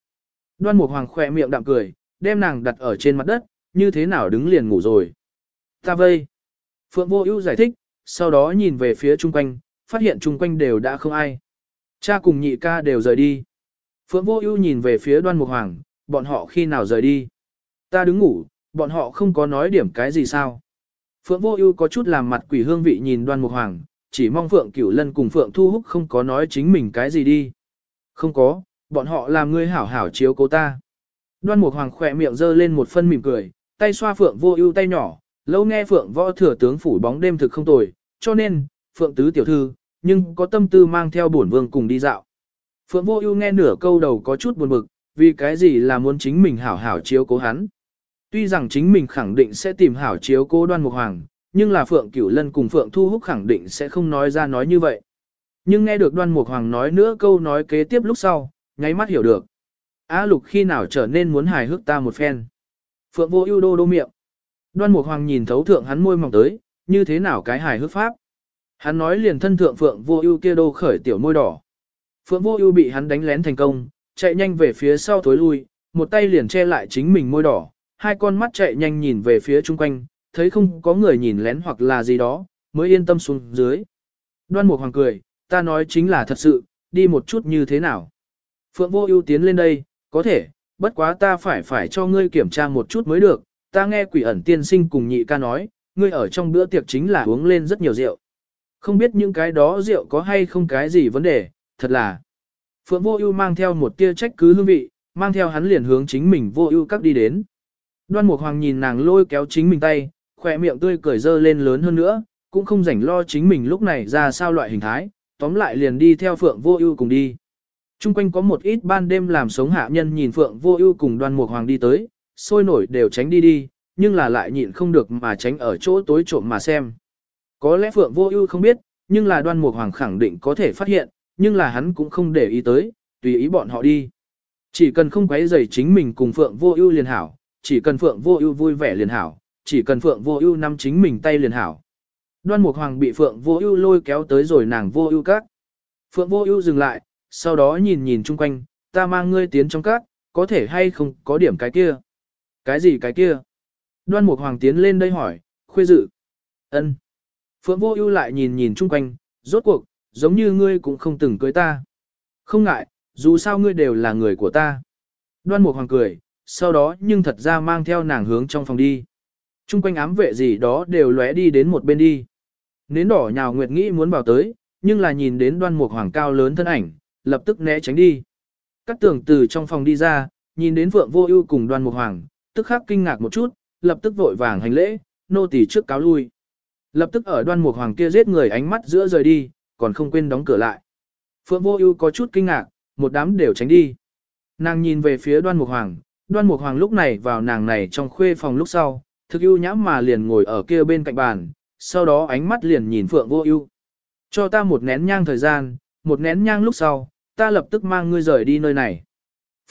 Đoan Mục Hoàng khẽ miệng đạm cười, đem nàng đặt ở trên mặt đất, như thế nào đứng liền ngủ rồi. "Ta vây." Phượng Vô Ưu giải thích, sau đó nhìn về phía chung quanh, phát hiện chung quanh đều đã không ai. Cha cùng nhị ca đều rời đi. Phượng Vô Ưu nhìn về phía Đoan Mục Hoàng, bọn họ khi nào rời đi? Ta đứng ngủ, bọn họ không có nói điểm cái gì sao? Phượng Vô Ưu có chút làm mặt quỷ hương vị nhìn Đoan Mục Hoàng, chỉ mong Phượng Cửu Lân cùng Phượng Thu Húc không có nói chính mình cái gì đi. Không có, bọn họ làm ngươi hảo hảo chiếu cố ta. Đoan Mục Hoàng khẽ miệng giơ lên một phân mỉm cười, tay xoa Phượng Vô Ưu tay nhỏ, lâu nghe Phượng Võ thừa tướng phủ bóng đêm thực không tồi, cho nên, Phượng tứ tiểu thư, nhưng có tâm tư mang theo bổn vương cùng đi dạo. Phượng Vô Ưu nghe nửa câu đầu có chút buồn bực, vì cái gì là muốn chính mình hảo hảo chiếu cố hắn. Tuy rằng chính mình khẳng định sẽ tìm hảo chiếu cố Đoan Mục Hoàng, nhưng là Phượng Cửu Lân cùng Phượng Thu Húc khẳng định sẽ không nói ra nói như vậy. Nhưng nghe được Đoan Mục Hoàng nói nữa câu nói kế tiếp lúc sau, nháy mắt hiểu được. Á Lục khi nào trở nên muốn hài hước ta một phen. Phượng Vô Ưu đô đô miệng. Đoan Mục Hoàng nhìn thấu thượng hắn môi mỏng tới, như thế nào cái hài hước pháp. Hắn nói liền thân thượng Phượng Vô Ưu kia đô khởi tiểu môi đỏ. Phượng Vô Ưu bị hắn đánh lén thành công, chạy nhanh về phía sau thối lui, một tay liền che lại chính mình môi đỏ, hai con mắt chạy nhanh nhìn về phía chung quanh, thấy không có người nhìn lén hoặc là gì đó, mới yên tâm xuống dưới. Đoan Mục Hoàng cười, ta nói chính là thật sự, đi một chút như thế nào. Phượng Vô Ưu tiến lên đây, có thể, bất quá ta phải phải cho ngươi kiểm tra một chút mới được, ta nghe quỷ ẩn tiên sinh cùng nhị ca nói, ngươi ở trong bữa tiệc chính là uống lên rất nhiều rượu. Không biết những cái đó rượu có hay không cái gì vấn đề, thật là. Phượng Vô Ưu mang theo một tia trách cứ hương vị, mang theo hắn liền hướng chính mình Vô Ưu các đi đến. Đoan Mục Hoàng nhìn nàng lôi kéo chính mình tay, khóe miệng tươi cười dơ lên lớn hơn nữa, cũng không rảnh lo chính mình lúc này ra sao loại hình thái, tóm lại liền đi theo Phượng Vô Ưu cùng đi. Trung quanh có một ít ban đêm làm sống hạ nhân nhìn Phượng Vô Ưu cùng Đoan Mục Hoàng đi tới, sôi nổi đều tránh đi đi, nhưng là lại nhịn không được mà tránh ở chỗ tối trộm mà xem. Có lẽ Phượng Vô Ưu không biết, nhưng là Đoan Mục Hoàng khẳng định có thể phát hiện, nhưng là hắn cũng không để ý tới, tùy ý bọn họ đi. Chỉ cần không quấy rầy chính mình cùng Phượng Vô Ưu liền hảo, chỉ cần Phượng Vô Ưu vui vẻ liền hảo, chỉ cần Phượng Vô Ưu nắm chính mình tay liền hảo. Đoan Mục Hoàng bị Phượng Vô Ưu lôi kéo tới rồi nàng Vô Ưu các. Phượng Vô Ưu dừng lại, sau đó nhìn nhìn chung quanh, ta mang ngươi tiến trong các, có thể hay không có điểm cái kia. Cái gì cái kia? Đoan Mục Hoàng tiến lên đây hỏi, khuê dự. Ân. Phượng Vô Ưu lại nhìn nhìn chung quanh, rốt cuộc, giống như ngươi cũng không từng cưới ta. Không ngại, dù sao ngươi đều là người của ta. Đoan Mục Hoàng cười, sau đó nhưng thật ra mang theo nàng hướng trong phòng đi. Trung quanh ám vệ gì đó đều lóe đi đến một bên đi. Nến đỏ nhào Nguyệt nghĩ muốn vào tới, nhưng là nhìn đến đoan mục hoàng cao lớn thân ảnh, lập tức né tránh đi. Cát tường từ trong phòng đi ra, nhìn đến Phượng Vô Ưu cùng đoan mục hoàng, tức khắc kinh ngạc một chút, lập tức vội vàng hành lễ, nô tỳ trước cáo lui. Lập tức ở đoan mục hoàng kia giết người ánh mắt giữa rời đi, còn không quên đóng cửa lại. Phượng Vô Ưu có chút kinh ngạc, một đám đều tránh đi. Nàng nhìn về phía đoan mục hoàng, đoan mục hoàng lúc này vào nàng này trong khuê phòng lúc sau, thực ưu nhã mà liền ngồi ở kia bên cạnh bàn, sau đó ánh mắt liền nhìn Phượng Vô Ưu. Cho ta một nén nhang thời gian, một nén nhang lúc sau, ta lập tức mang ngươi rời đi nơi này.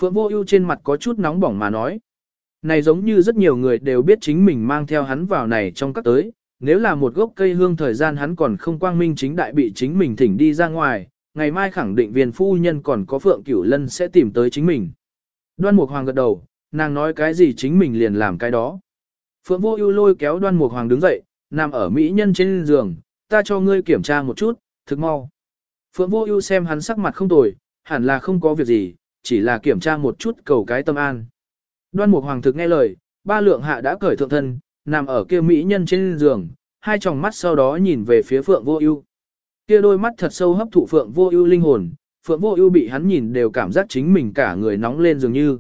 Phượng Vô Ưu trên mặt có chút nóng bỏng mà nói. Này giống như rất nhiều người đều biết chính mình mang theo hắn vào này trong các tới, nếu là một gốc cây hương thời gian hắn còn không quang minh chính đại bị chính mình thỉnh đi ra ngoài, ngày mai khẳng định viên phu nhân còn có Phượng Cửu Lân sẽ tìm tới chính mình. Đoan Mục Hoàng gật đầu, nàng nói cái gì chính mình liền làm cái đó. Phượng Vô Ưu lôi kéo Đoan Mục Hoàng đứng dậy, nằm ở mỹ nhân trên giường, ta cho ngươi kiểm tra một chút, thực mau. Phượng Vô Ưu xem hắn sắc mặt không tồi, hẳn là không có việc gì, chỉ là kiểm tra một chút cầu cái tâm an. Đoan Mục Hoàng thực nghe lời, ba lượng hạ đã cởi thượng thân, nằm ở kia mỹ nhân trên giường, hai tròng mắt sau đó nhìn về phía Phượng Vô Ưu. Kia đôi mắt thật sâu hấp thụ Phượng Vô Ưu linh hồn, Phượng Vô Ưu bị hắn nhìn đều cảm giác chính mình cả người nóng lên dường như.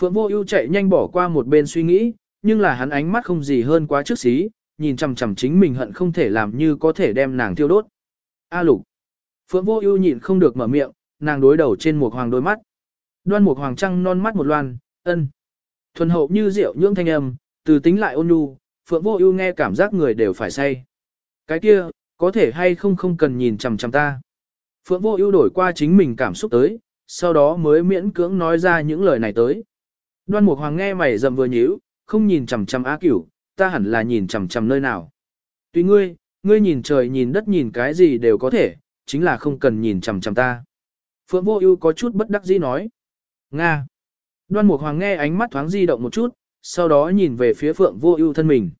Phượng Vô Ưu chạy nhanh bỏ qua một bên suy nghĩ, nhưng là hắn ánh mắt không gì hơn quá trước xí, nhìn chằm chằm chính mình hận không thể làm như có thể đem nàng tiêu đốt. A lục. Phượng vô ưu nhịn không được mở miệng, nàng đối đầu trên một hoàng đôi mắt. Đoan một hoàng trăng non mắt một loan, ân. Thuần hậu như rượu nhưỡng thanh âm, từ tính lại ôn nhu, Phượng vô ưu nghe cảm giác người đều phải say. Cái kia, có thể hay không không cần nhìn chằm chằm ta. Phượng vô ưu đổi qua chính mình cảm xúc tới, sau đó mới miễn cưỡng nói ra những lời này tới. Đoan Mục Hoàng nghe mày rậm vừa nhíu, không nhìn chằm chằm Á Cửu, ta hẳn là nhìn chằm chằm nơi nào. Tùy ngươi, ngươi nhìn trời nhìn đất nhìn cái gì đều có thể, chính là không cần nhìn chằm chằm ta. Phượng Vô Ưu có chút bất đắc dĩ nói. Nga. Đoan Mục Hoàng nghe ánh mắt thoáng di động một chút, sau đó nhìn về phía Phượng Vô Ưu thân mình.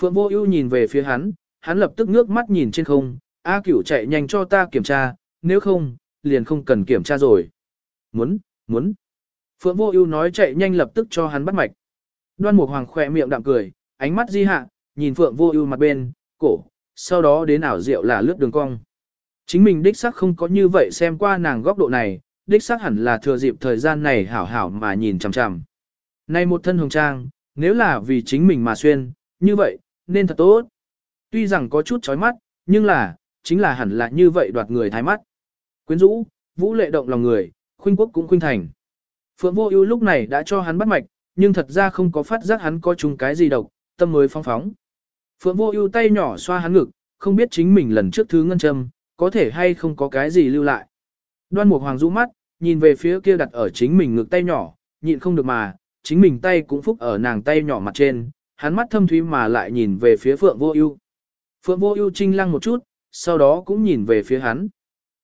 Phượng Vô Ưu nhìn về phía hắn, hắn lập tức ngước mắt nhìn trên không, A Cửu chạy nhanh cho ta kiểm tra, nếu không, liền không cần kiểm tra rồi. Muốn, muốn. Phượng Vô Ưu nói chạy nhanh lập tức cho hắn bắt mạch. Đoan Mục Hoàng khẽ miệng đạm cười, ánh mắt di hạ, nhìn Phượng Vô Ưu mặt bên, cổ, sau đó đến ảo diệu là lướt đường cong. Chính mình đích xác không có như vậy xem qua nàng góc độ này, đích xác hẳn là thừa dịp thời gian này hảo hảo mà nhìn chằm chằm. Này một thân hồng trang, nếu là vì chính mình mà xuyên, như vậy, nên thật tốt. Tuy rằng có chút chói mắt, nhưng là, chính là hẳn là như vậy đoạt người thái mắt. Quyến rũ, vũ lệ động lòng người, khuynh quốc cũng khuynh thành. Phượng Vô Ưu lúc này đã cho hắn bắt mạch, nhưng thật ra không có phát giác hắn có chung cái gì độc, tâm mới phong phóng. Phượng Vô Ưu tay nhỏ xoa hắn ngực, không biết chính mình lần trước thứ ngân châm, có thể hay không có cái gì lưu lại. Đoan Mục Hoàng rũ mắt, nhìn về phía kia đặt ở chính mình ngực tay nhỏ, nhịn không được mà, chính mình tay cũng phúc ở nàng tay nhỏ mặt trên, hắn mắt thâm thúy mà lại nhìn về phía Phượng Vô Ưu. Phượng Vô Ưu trinh lăng một chút, sau đó cũng nhìn về phía hắn.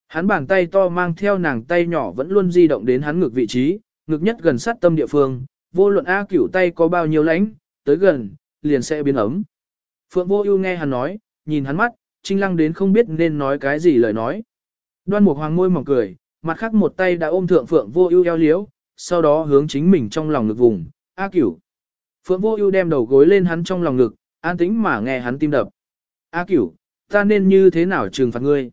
Hắn bàn tay to mang theo nàng tay nhỏ vẫn luôn di động đến hắn ngực vị trí, ngực nhất gần sát tâm địa phương, vô luận A cửu tay có bao nhiêu lãnh, tới gần, liền sẽ biến ấm. Phượng vô ưu nghe hắn nói, nhìn hắn mắt, trinh lăng đến không biết nên nói cái gì lời nói. Đoan mục hoàng môi mỏng cười, mặt khác một tay đã ôm thượng Phượng vô ưu eo liếu, sau đó hướng chính mình trong lòng ngực vùng, A cửu. Phượng vô ưu đem đầu gối lên hắn trong lòng ngực, an tĩnh mà nghe hắn tim đập. A cửu, ta nên như thế nào trừng phạt ngươi?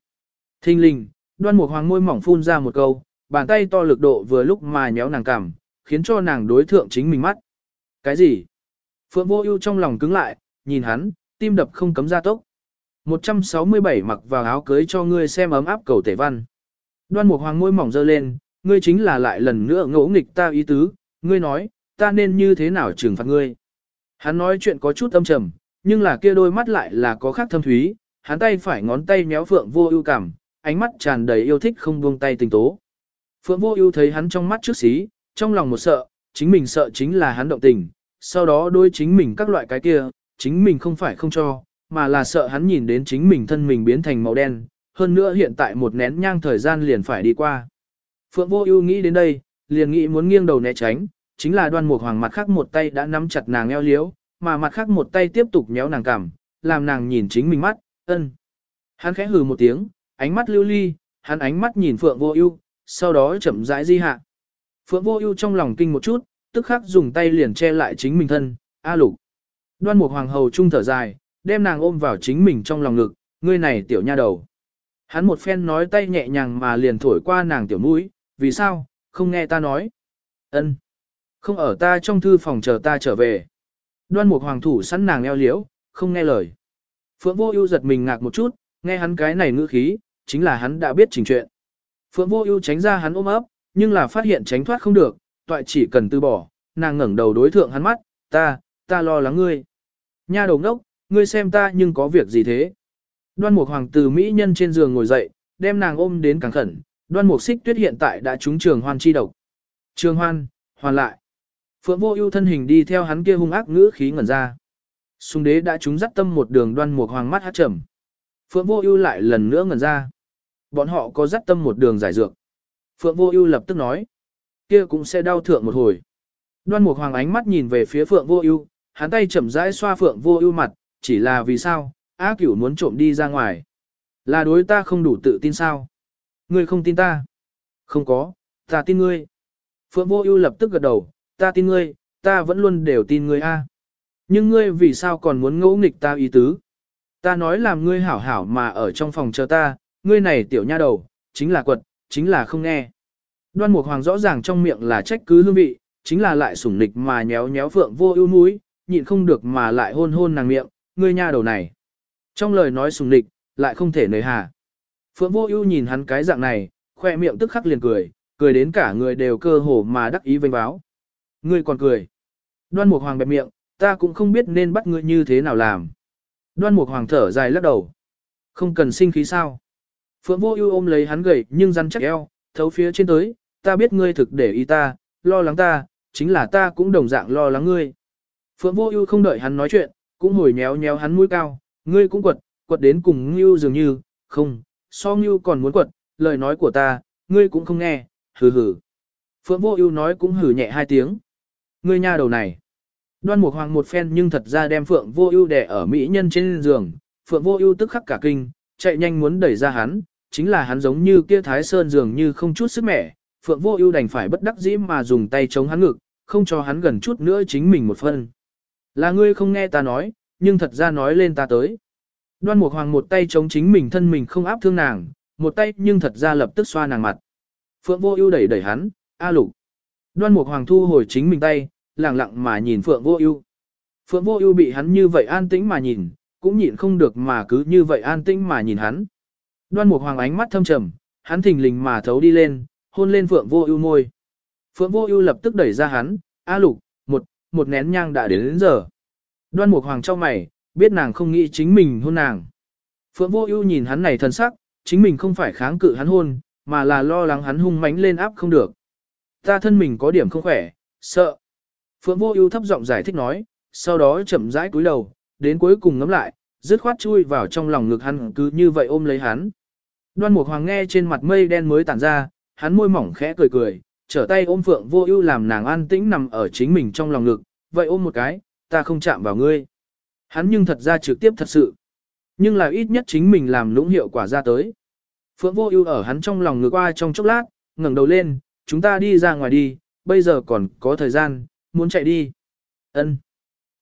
Thinh linh, đoan mục hoàng môi mỏng phun ra một câu, bàn tay to lực độ vừa lúc mà nhéo nàng cằm, khiến cho nàng đối thượng chính mình mắt. Cái gì? Phượng vô ưu trong lòng cứng lại, nhìn hắn, tim đập không cấm ra tốc. 167 mặc vào áo cưới cho ngươi xem ấm áp cầu tể văn. Đoan mục hoàng môi mỏng dơ lên, ngươi chính là lại lần nữa ngỗ nghịch ta ý tứ, ngươi nói, ta nên như thế nào trừng phạt ngươi. Hắn nói chuyện có chút âm trầm, nhưng là kia đôi mắt lại là có khác thâm thúy, hắn tay phải ngón tay méo phượng vô ưu cảm, ánh mắt tràn đầy yêu thích không buông tay tình tố. Phượng vô ưu thấy hắn trong mắt trước xí, trong lòng một sợ, chính mình sợ chính là hắn động tình, sau đó đôi chính mình các loại cái kia, chính mình không phải không cho, mà là sợ hắn nhìn đến chính mình thân mình biến thành màu đen, hơn nữa hiện tại một nén nhang thời gian liền phải đi qua. Phượng vô ưu nghĩ đến đây, liền nghĩ muốn nghiêng đầu né tránh, chính là đoan mục hoàng mặt khác một tay đã nắm chặt nàng eo liếu, mà mặt khác một tay tiếp tục nhéo nàng cằm, làm nàng nhìn chính mình mắt, ân. Hắn khẽ hừ một tiếng, ánh mắt lưu ly, hắn ánh mắt nhìn Phượng vô ưu, sau đó chậm rãi di hạ. Phượng vô ưu trong lòng kinh một chút, tức khắc dùng tay liền che lại chính mình thân, A lục. Đoan mục hoàng hầu trung thở dài, đem nàng ôm vào chính mình trong lòng ngực, ngươi này tiểu nha đầu. Hắn một phen nói tay nhẹ nhàng mà liền thổi qua nàng tiểu mũi, vì sao, không nghe ta nói. ân Không ở ta trong thư phòng chờ ta trở về. Đoan một hoàng thủ sẵn nàng eo liễu, không nghe lời. Phượng vô ưu giật mình ngạc một chút, nghe hắn cái này ngữ khí, chính là hắn đã biết trình chuyện. Phượng vô ưu tránh ra hắn ôm ấp, nhưng là phát hiện tránh thoát không được, toại chỉ cần từ bỏ, nàng ngẩng đầu đối thượng hắn mắt, ta, ta lo lắng ngươi. Nha đầu ngốc, ngươi xem ta nhưng có việc gì thế? Đoan mục hoàng từ mỹ nhân trên giường ngồi dậy, đem nàng ôm đến càng khẩn, đoan mục xích tuyết hiện tại đã trúng trường hoan chi độc. Trường hoan, hoàn lại. Phượng vô ưu thân hình đi theo hắn kia hung ác ngữ khí ngẩn ra. Xung đế đã trúng dắt tâm một đường đoan mục hoàng mắt hát trầm. Phượng vô ưu lại lần nữa ngẩn ra. Bọn họ có dắt tâm một đường giải dược. Phượng Vô Ưu lập tức nói, kia cũng sẽ đau thượng một hồi. Đoan Mục Hoàng ánh mắt nhìn về phía Phượng Vô Ưu, hắn tay chậm rãi xoa Phượng Vô Ưu mặt, chỉ là vì sao? A Cửu muốn trộm đi ra ngoài. Là đối ta không đủ tự tin sao? Ngươi không tin ta? Không có, ta tin ngươi. Phượng Vô Ưu lập tức gật đầu, ta tin ngươi, ta vẫn luôn đều tin ngươi a. Nhưng ngươi vì sao còn muốn ngỗ nghịch ta ý tứ? Ta nói làm ngươi hảo hảo mà ở trong phòng chờ ta, ngươi này tiểu nha đầu, chính là quật, chính là không nghe. Đoan Mục Hoàng rõ ràng trong miệng là trách cứ hương vị, chính là lại sủng nịch mà nhéo nhéo Phượng Vô Ưu mũi, nhịn không được mà lại hôn hôn nàng miệng, ngươi nha đầu này. Trong lời nói sùng địch, lại không thể nời hà. Phượng Vô Ưu nhìn hắn cái dạng này, khoe miệng tức khắc liền cười, cười đến cả người đều cơ hồ mà đắc ý vênh báo. Ngươi còn cười. Đoan Mục Hoàng bẹp miệng, ta cũng không biết nên bắt ngươi như thế nào làm. Đoan Mục Hoàng thở dài lắc đầu. Không cần sinh khí sao. Phượng Vô Ưu ôm lấy hắn gầy nhưng rắn chắc eo, thấu phía trên tới, ta biết ngươi thực để ý ta, lo lắng ta, chính là ta cũng đồng dạng lo lắng ngươi. Phượng Vô Ưu không đợi hắn nói chuyện, cũng hồi nhéo nhéo hắn mũi cao, ngươi cũng quật, quật đến cùng Ngưu dường như, không, so Ngưu còn muốn quật, lời nói của ta, ngươi cũng không nghe, hừ hừ. Phượng Vô Ưu nói cũng hừ nhẹ hai tiếng. Ngươi nha đầu này. Đoan Mục Hoàng một phen nhưng thật ra đem Phượng Vô Ưu đè ở mỹ nhân trên giường, Phượng Vô Ưu tức khắc cả kinh, chạy nhanh muốn đẩy ra hắn, chính là hắn giống như kia Thái Sơn dường như không chút sức mẻ, Phượng Vô Ưu đành phải bất đắc dĩ mà dùng tay chống hắn ngực, không cho hắn gần chút nữa chính mình một phân. Là ngươi không nghe ta nói, nhưng thật ra nói lên ta tới. Đoan Mục Hoàng một tay chống chính mình thân mình không áp thương nàng, một tay nhưng thật ra lập tức xoa nàng mặt. Phượng Vô Ưu đẩy đẩy hắn, "A Lục." Đoan Mục Hoàng thu hồi chính mình tay, lặng lặng mà nhìn Phượng Vô Ưu. Phượng Vô Ưu bị hắn như vậy an tĩnh mà nhìn, cũng nhịn không được mà cứ như vậy an tĩnh mà nhìn hắn. Đoan Mục Hoàng ánh mắt thâm trầm, hắn thình lình mà thấu đi lên, hôn lên Phượng Vô Ưu môi. Phượng Vô Ưu lập tức đẩy ra hắn, "A Lục, một, nén nhang đã đến, đến giờ." Đoan Mục Hoàng trong mày, biết nàng không nghĩ chính mình hôn nàng. Phượng Vô Ưu nhìn hắn này thần sắc, chính mình không phải kháng cự hắn hôn, mà là lo lắng hắn hung mãnh lên áp không được. Ta thân mình có điểm không khỏe, sợ. Phượng Vô Ưu thấp giọng giải thích nói, sau đó chậm rãi cúi đầu, đến cuối cùng ngắm lại, dứt khoát chui vào trong lòng ngực hắn cứ như vậy ôm lấy hắn. Đoan Mục Hoàng nghe trên mặt mây đen mới tản ra, hắn môi mỏng khẽ cười cười, trở tay ôm Phượng Vô Ưu làm nàng an tĩnh nằm ở chính mình trong lòng ngực, vậy ôm một cái, ta không chạm vào ngươi. Hắn nhưng thật ra trực tiếp thật sự. Nhưng là ít nhất chính mình làm lũng hiệu quả ra tới. Phượng Vô Ưu ở hắn trong lòng ngực qua trong chốc lát, ngẩng đầu lên, chúng ta đi ra ngoài đi, bây giờ còn có thời gian, muốn chạy đi. Ân.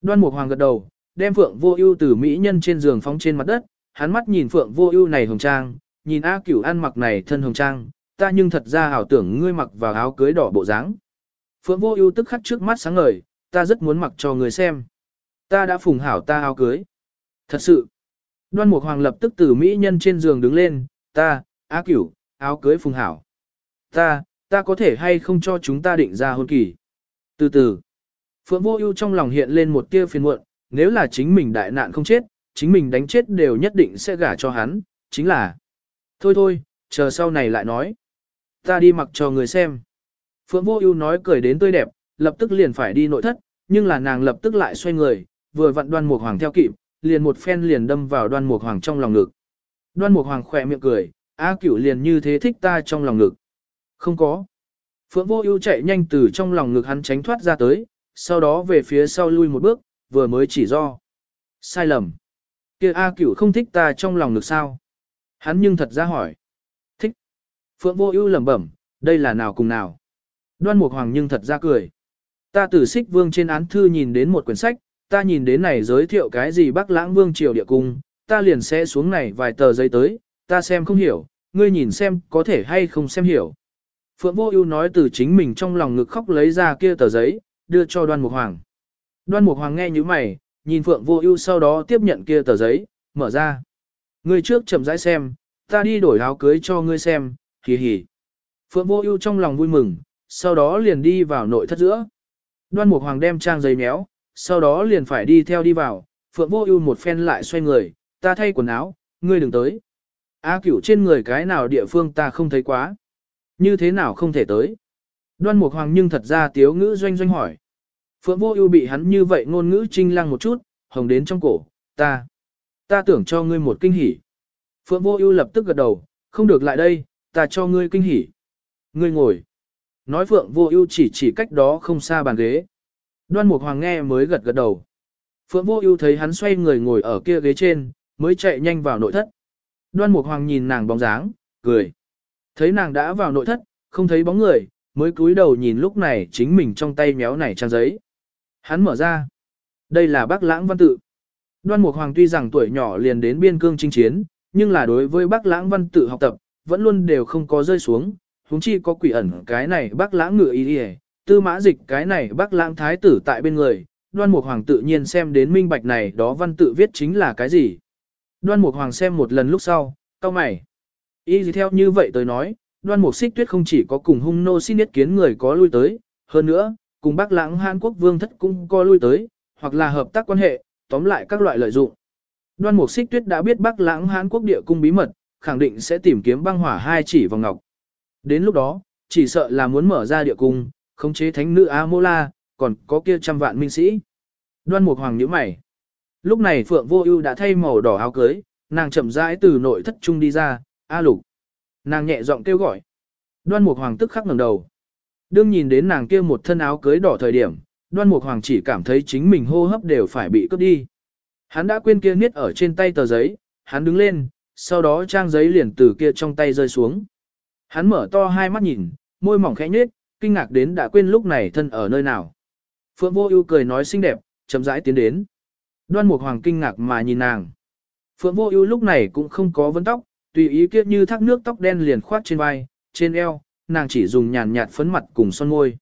Đoan Mục Hoàng gật đầu, đem Phượng Vô Ưu từ mỹ nhân trên giường phóng trên mặt đất, hắn mắt nhìn Phượng Vô Ưu này hồng trang, nhìn A Cửu ăn mặc này thân hồng trang, ta nhưng thật ra ảo tưởng ngươi mặc vào áo cưới đỏ bộ dáng. Phượng Vô Ưu tức khắc trước mắt sáng ngời, ta rất muốn mặc cho người xem. Ta đã phùng hảo ta áo cưới. Thật sự. Đoan Mục Hoàng lập tức từ mỹ nhân trên giường đứng lên, ta, á Cửu, áo cưới phùng hảo. Ta, ta có thể hay không cho chúng ta định ra hôn kỳ. Từ từ. Phượng Vô Ưu trong lòng hiện lên một tia phiền muộn, nếu là chính mình đại nạn không chết, chính mình đánh chết đều nhất định sẽ gả cho hắn, chính là. Thôi thôi, chờ sau này lại nói. Ta đi mặc cho người xem. Phượng Vô Ưu nói cười đến tươi đẹp, lập tức liền phải đi nội thất, nhưng là nàng lập tức lại xoay người, vừa vặn Đoan Mục Hoàng theo kịp, liền một phen liền đâm vào Đoan Mục Hoàng trong lòng ngực. Đoan Mục Hoàng khẽ miệng cười, "A Cửu liền như thế thích ta trong lòng ngực." "Không có." Phượng Vô Ưu chạy nhanh từ trong lòng ngực hắn tránh thoát ra tới, sau đó về phía sau lui một bước, vừa mới chỉ do. Sai lầm. Kia A Cửu không thích ta trong lòng ngực sao? Hắn nhưng thật ra hỏi. Phượng Vô Ưu lẩm bẩm, đây là nào cùng nào? Đoan Mục Hoàng nhưng thật ra cười. Ta từ Xích Vương trên án thư nhìn đến một quyển sách, ta nhìn đến này giới thiệu cái gì Bắc Lãng Vương triều địa cung, ta liền sẽ xuống này vài tờ giấy tới, ta xem không hiểu, ngươi nhìn xem có thể hay không xem hiểu. Phượng Vô Ưu nói từ chính mình trong lòng ngực khóc lấy ra kia tờ giấy, đưa cho Đoan Mục Hoàng. Đoan Mục Hoàng nghe như mày, nhìn Phượng Vô Ưu sau đó tiếp nhận kia tờ giấy, mở ra. Ngươi trước chậm rãi xem, ta đi đổi áo cưới cho ngươi xem, hì hì. Phượng Vô Ưu trong lòng vui mừng, sau đó liền đi vào nội thất giữa. Đoan Mục Hoàng đem trang giấy méo, sau đó liền phải đi theo đi vào, Phượng Vô Ưu một phen lại xoay người, ta thay quần áo, ngươi đừng tới. A Cửu trên người cái nào địa phương ta không thấy quá. Như thế nào không thể tới? Đoan Mục Hoàng nhưng thật ra tiếu ngữ doanh doanh hỏi. Phượng Vô Ưu bị hắn như vậy ngôn ngữ trinh lăng một chút, hồng đến trong cổ, ta, ta tưởng cho ngươi một kinh hỉ. Phượng Vô Ưu lập tức gật đầu, không được lại đây, ta cho ngươi kinh hỉ. Ngươi ngồi. Nói Phượng Vô Ưu chỉ chỉ cách đó không xa bàn ghế. Đoan Mục Hoàng nghe mới gật gật đầu. Phượng Vô Ưu thấy hắn xoay người ngồi ở kia ghế trên, mới chạy nhanh vào nội thất. Đoan Mục Hoàng nhìn nàng bóng dáng, cười. Thấy nàng đã vào nội thất, không thấy bóng người, mới cúi đầu nhìn lúc này chính mình trong tay méo này trang giấy. Hắn mở ra. Đây là bác lãng văn tự. Đoan Mục Hoàng tuy rằng tuổi nhỏ liền đến biên cương chinh chiến, nhưng là đối với bác lãng văn tự học tập, vẫn luôn đều không có rơi xuống, huống chi có quỷ ẩn cái này bác lãng ngựa ý đi tư mã dịch cái này bác lãng thái tử tại bên người, đoan mục hoàng tự nhiên xem đến minh bạch này đó văn tự viết chính là cái gì. Đoan mục hoàng xem một lần lúc sau, cao mày. ý gì theo như vậy tới nói, đoan mục xích tuyết không chỉ có cùng hung nô xin ý kiến người có lui tới, hơn nữa, cùng bác lãng Hàn Quốc vương thất cũng có lui tới, hoặc là hợp tác quan hệ, tóm lại các loại lợi dụng. Đoan mục xích tuyết đã biết bác lãng Hàn Quốc địa cung bí mật, khẳng định sẽ tìm kiếm băng hỏa hai chỉ vòng ngọc. Đến lúc đó, chỉ sợ là muốn mở ra địa cung, khống chế thánh nữ A-mô-la, còn có kia trăm vạn minh sĩ. Đoan mục hoàng nhíu mày. Lúc này Phượng Vô Ưu đã thay màu đỏ áo cưới, nàng chậm rãi từ nội thất trung đi ra, "A Lục." Nàng nhẹ giọng kêu gọi. Đoan Mục Hoàng tức khắc ngẩng đầu. Đương nhìn đến nàng kia một thân áo cưới đỏ thời điểm, Đoan Mục Hoàng chỉ cảm thấy chính mình hô hấp đều phải bị cướp đi. Hắn đã quên kia niết ở trên tay tờ giấy, hắn đứng lên, sau đó trang giấy liền từ kia trong tay rơi xuống. Hắn mở to hai mắt nhìn, môi mỏng khẽ nhếch, kinh ngạc đến đã quên lúc này thân ở nơi nào. Phượng Vô Ưu cười nói xinh đẹp, chậm rãi tiến đến. Đoan Mục Hoàng kinh ngạc mà nhìn nàng. Phượng Vô Ưu lúc này cũng không có vấn tóc, tùy ý kiết như thác nước tóc đen liền khoát trên vai, trên eo, nàng chỉ dùng nhàn nhạt phấn mặt cùng son môi.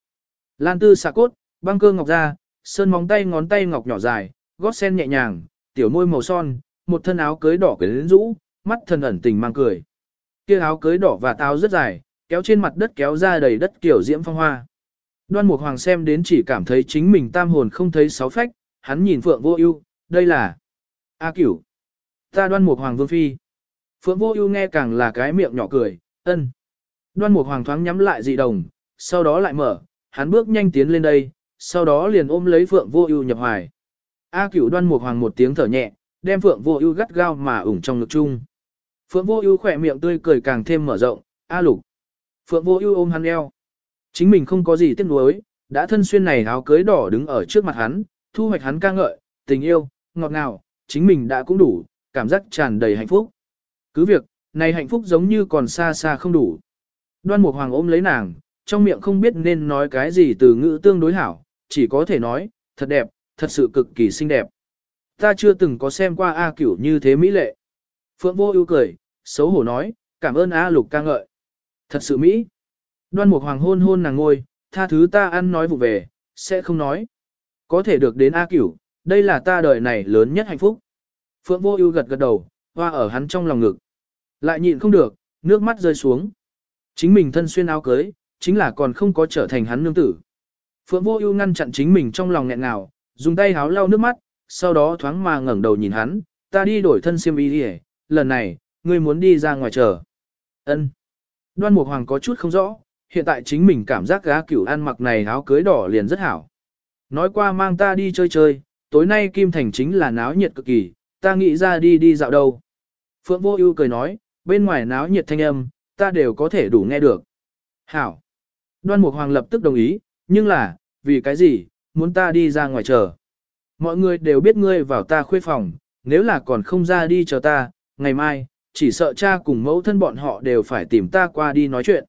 Lan tư xạ cốt, băng cơ ngọc da, sơn móng tay ngón tay ngọc nhỏ dài, gót sen nhẹ nhàng, tiểu môi màu son, một thân áo cưới đỏ quyến rũ, mắt thần ẩn tình mang cười. Kia áo cưới đỏ và táo rất dài, kéo trên mặt đất kéo ra đầy đất kiểu diễm phong hoa. Đoan Mục Hoàng xem đến chỉ cảm thấy chính mình tam hồn không thấy sáu phách, hắn nhìn Phượng Vô Ưu, đây là A Cửu. Ta Đoan Mục Hoàng vương phi. Phượng Vô Ưu nghe càng là cái miệng nhỏ cười, ân. Đoan Mục Hoàng thoáng nhắm lại dị đồng, sau đó lại mở, hắn bước nhanh tiến lên đây, sau đó liền ôm lấy Phượng Vô Ưu nhập hoài. A Cửu Đoan Mục Hoàng một tiếng thở nhẹ, đem Phượng Vô Ưu gắt gao mà ủng trong ngực chung. Phượng Vô Ưu khẽ miệng tươi cười càng thêm mở rộng, "A Lục." Phượng Vô Ưu ôm hắn eo. Chính mình không có gì tiếc nuối, đã thân xuyên này áo cưới đỏ đứng ở trước mặt hắn, thu hoạch hắn ca ngợi, tình yêu, ngọt ngào, chính mình đã cũng đủ, cảm giác tràn đầy hạnh phúc. Cứ việc, này hạnh phúc giống như còn xa xa không đủ. Đoan Mục Hoàng ôm lấy nàng, trong miệng không biết nên nói cái gì từ ngữ tương đối hảo, chỉ có thể nói, thật đẹp, thật sự cực kỳ xinh đẹp. Ta chưa từng có xem qua A Cửu như thế mỹ lệ. Phượng Vô Ưu cười, xấu hổ nói, cảm ơn A Lục ca ngợi. Thật sự mỹ. Đoan Mục Hoàng hôn hôn nàng ngôi, tha thứ ta ăn nói vụ về, sẽ không nói. Có thể được đến A Cửu, đây là ta đời này lớn nhất hạnh phúc. Phượng Vô Ưu gật gật đầu, hoa ở hắn trong lòng ngực. Lại nhịn không được, nước mắt rơi xuống. Chính mình thân xuyên áo cưới, chính là còn không có trở thành hắn nương tử. Phượng Vô Ưu ngăn chặn chính mình trong lòng nghẹn ngào, dùng tay háo lau nước mắt, sau đó thoáng mà ngẩng đầu nhìn hắn, "Ta đi đổi thân xiêm y đi, lần này, ngươi muốn đi ra ngoài chờ." Ân. Đoan Mục Hoàng có chút không rõ, hiện tại chính mình cảm giác gã cửu ăn mặc này áo cưới đỏ liền rất hảo. Nói qua mang ta đi chơi chơi, tối nay Kim Thành chính là náo nhiệt cực kỳ, ta nghĩ ra đi đi dạo đâu. Phượng Vô Ưu cười nói, bên ngoài náo nhiệt thanh âm, ta đều có thể đủ nghe được. Hảo. Đoan Mục Hoàng lập tức đồng ý, nhưng là, vì cái gì, muốn ta đi ra ngoài chờ. Mọi người đều biết ngươi vào ta khuê phòng, nếu là còn không ra đi chờ ta, ngày mai, chỉ sợ cha cùng mẫu thân bọn họ đều phải tìm ta qua đi nói chuyện.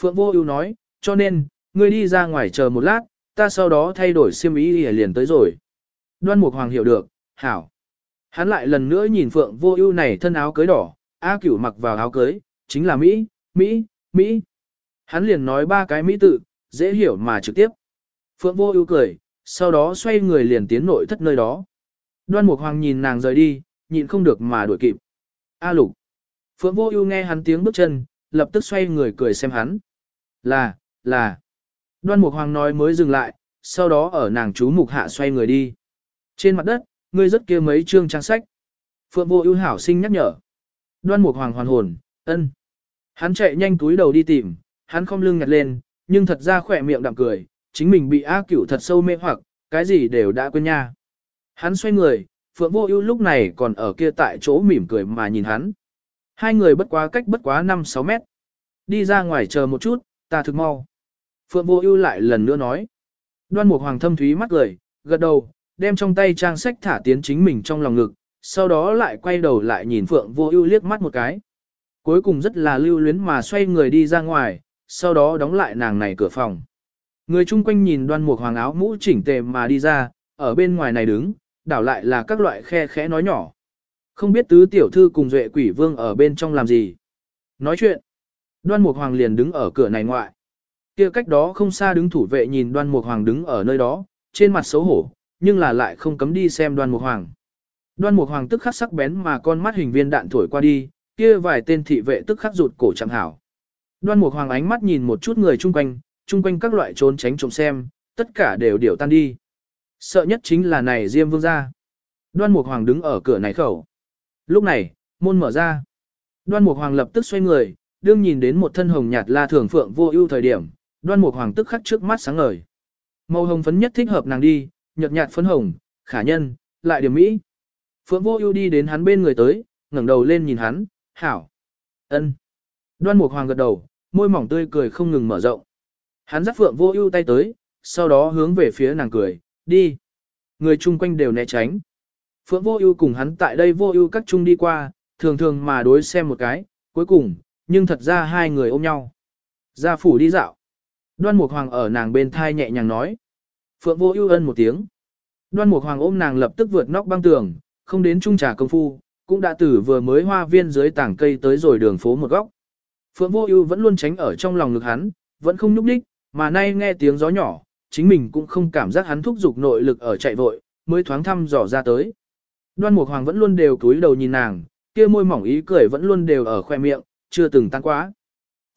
Phượng Vô Ưu nói, cho nên, ngươi đi ra ngoài chờ một lát, ta sau đó thay đổi xiêm y liền tới rồi. Đoan Mục Hoàng hiểu được, hảo. Hắn lại lần nữa nhìn Phượng Vô Ưu này thân áo cưới đỏ, A Cửu mặc vào áo cưới, chính là Mỹ, Mỹ, Mỹ. Hắn liền nói ba cái Mỹ tự, dễ hiểu mà trực tiếp. Phượng Vô Ưu cười, sau đó xoay người liền tiến nội thất nơi đó. Đoan Mục Hoàng nhìn nàng rời đi, nhịn không được mà đuổi kịp. A Lục. Phượng Vô Ưu nghe hắn tiếng bước chân, lập tức xoay người cười xem hắn. Là, là. Đoan Mục Hoàng nói mới dừng lại, sau đó ở nàng chú mục hạ xoay người đi. Trên mặt đất, ngươi rất kia mấy chương trang sách. Phượng Vô Ưu hảo sinh nhắc nhở. Đoan Mục Hoàng hoàn hồn, ân. Hắn chạy nhanh túi đầu đi tìm, hắn không lưng nhặt lên, nhưng thật ra khỏe miệng đạm cười, chính mình bị A Cửu thật sâu mê hoặc, cái gì đều đã quên nha. Hắn xoay người, Phượng Vô Ưu lúc này còn ở kia tại chỗ mỉm cười mà nhìn hắn. Hai người bất quá cách bất quá 5-6 mét. Đi ra ngoài chờ một chút, ta thực mau. Phượng Vô Ưu lại lần nữa nói. Đoan Mục Hoàng thâm thúy mắt cười, gật đầu, đem trong tay trang sách thả tiến chính mình trong lòng ngực, sau đó lại quay đầu lại nhìn Phượng Vô Ưu liếc mắt một cái. Cuối cùng rất là lưu luyến mà xoay người đi ra ngoài, sau đó đóng lại nàng này cửa phòng. Người chung quanh nhìn Đoan Mục Hoàng áo mũ chỉnh tề mà đi ra, ở bên ngoài này đứng, đảo lại là các loại khe khẽ nói nhỏ. Không biết tứ tiểu thư cùng duệ quỷ vương ở bên trong làm gì. Nói chuyện. Đoan Mục Hoàng liền đứng ở cửa này ngoại. kia cách đó không xa đứng thủ vệ nhìn đoan Mục Hoàng đứng ở nơi đó, trên mặt xấu hổ, nhưng là lại không cấm đi xem đoan mục hoàng. Đoan mục hoàng tức khắc sắc bén mà con mắt hình viên đạn thổi qua đi, kia vài tên thị vệ tức khắc rụt cổ chẳng hảo. Đoan mục hoàng ánh mắt nhìn một chút người chung quanh, chung quanh các loại trốn tránh trộm xem, tất cả đều điều tan đi. Sợ nhất chính là này Diêm Vương ra. Đoan Mục Hoàng đứng ở cửa này khẩu. Lúc này, môn mở ra. Đoan Mục Hoàng lập tức xoay người, đương nhìn đến một thân hồng nhạt la thường phượng vô ưu thời điểm, Đoan Mục Hoàng tức khắc trước mắt sáng ngời. Màu hồng phấn nhất thích hợp nàng đi, nhợt nhạt phấn hồng, khả nhân, lại điểm mỹ. Phượng vô ưu đi đến hắn bên người tới, ngẩng đầu lên nhìn hắn, hảo. ân. Đoan Mục Hoàng gật đầu, môi mỏng tươi cười không ngừng mở rộng. Hắn dắt Phượng vô ưu tay tới, sau đó hướng về phía nàng cười, đi. Người chung quanh đều né tránh. Phượng vô ưu cùng hắn tại đây vô ưu các chung đi qua, thường thường mà đối xem một cái, cuối cùng, nhưng thật ra hai người ôm nhau. Ra phủ đi dạo. Đoan Mục Hoàng ở nàng bên thai nhẹ nhàng nói. Phượng vô ưu ân một tiếng. Đoan Mục Hoàng ôm nàng lập tức vượt nóc băng tường, không đến trung trà công phu, cũng đã tử vừa mới hoa viên dưới tảng cây tới rồi đường phố một góc. Phượng vô ưu vẫn luôn tránh ở trong lòng ngực hắn, vẫn không nhúc đích, mà nay nghe tiếng gió nhỏ, chính mình cũng không cảm giác hắn thúc giục nội lực ở chạy vội, mới thoáng thăm dò ra tới. Đoan Mục Hoàng vẫn luôn đều cúi đầu nhìn nàng, kia môi mỏng ý cười vẫn luôn đều ở khoe miệng, chưa từng tan quá.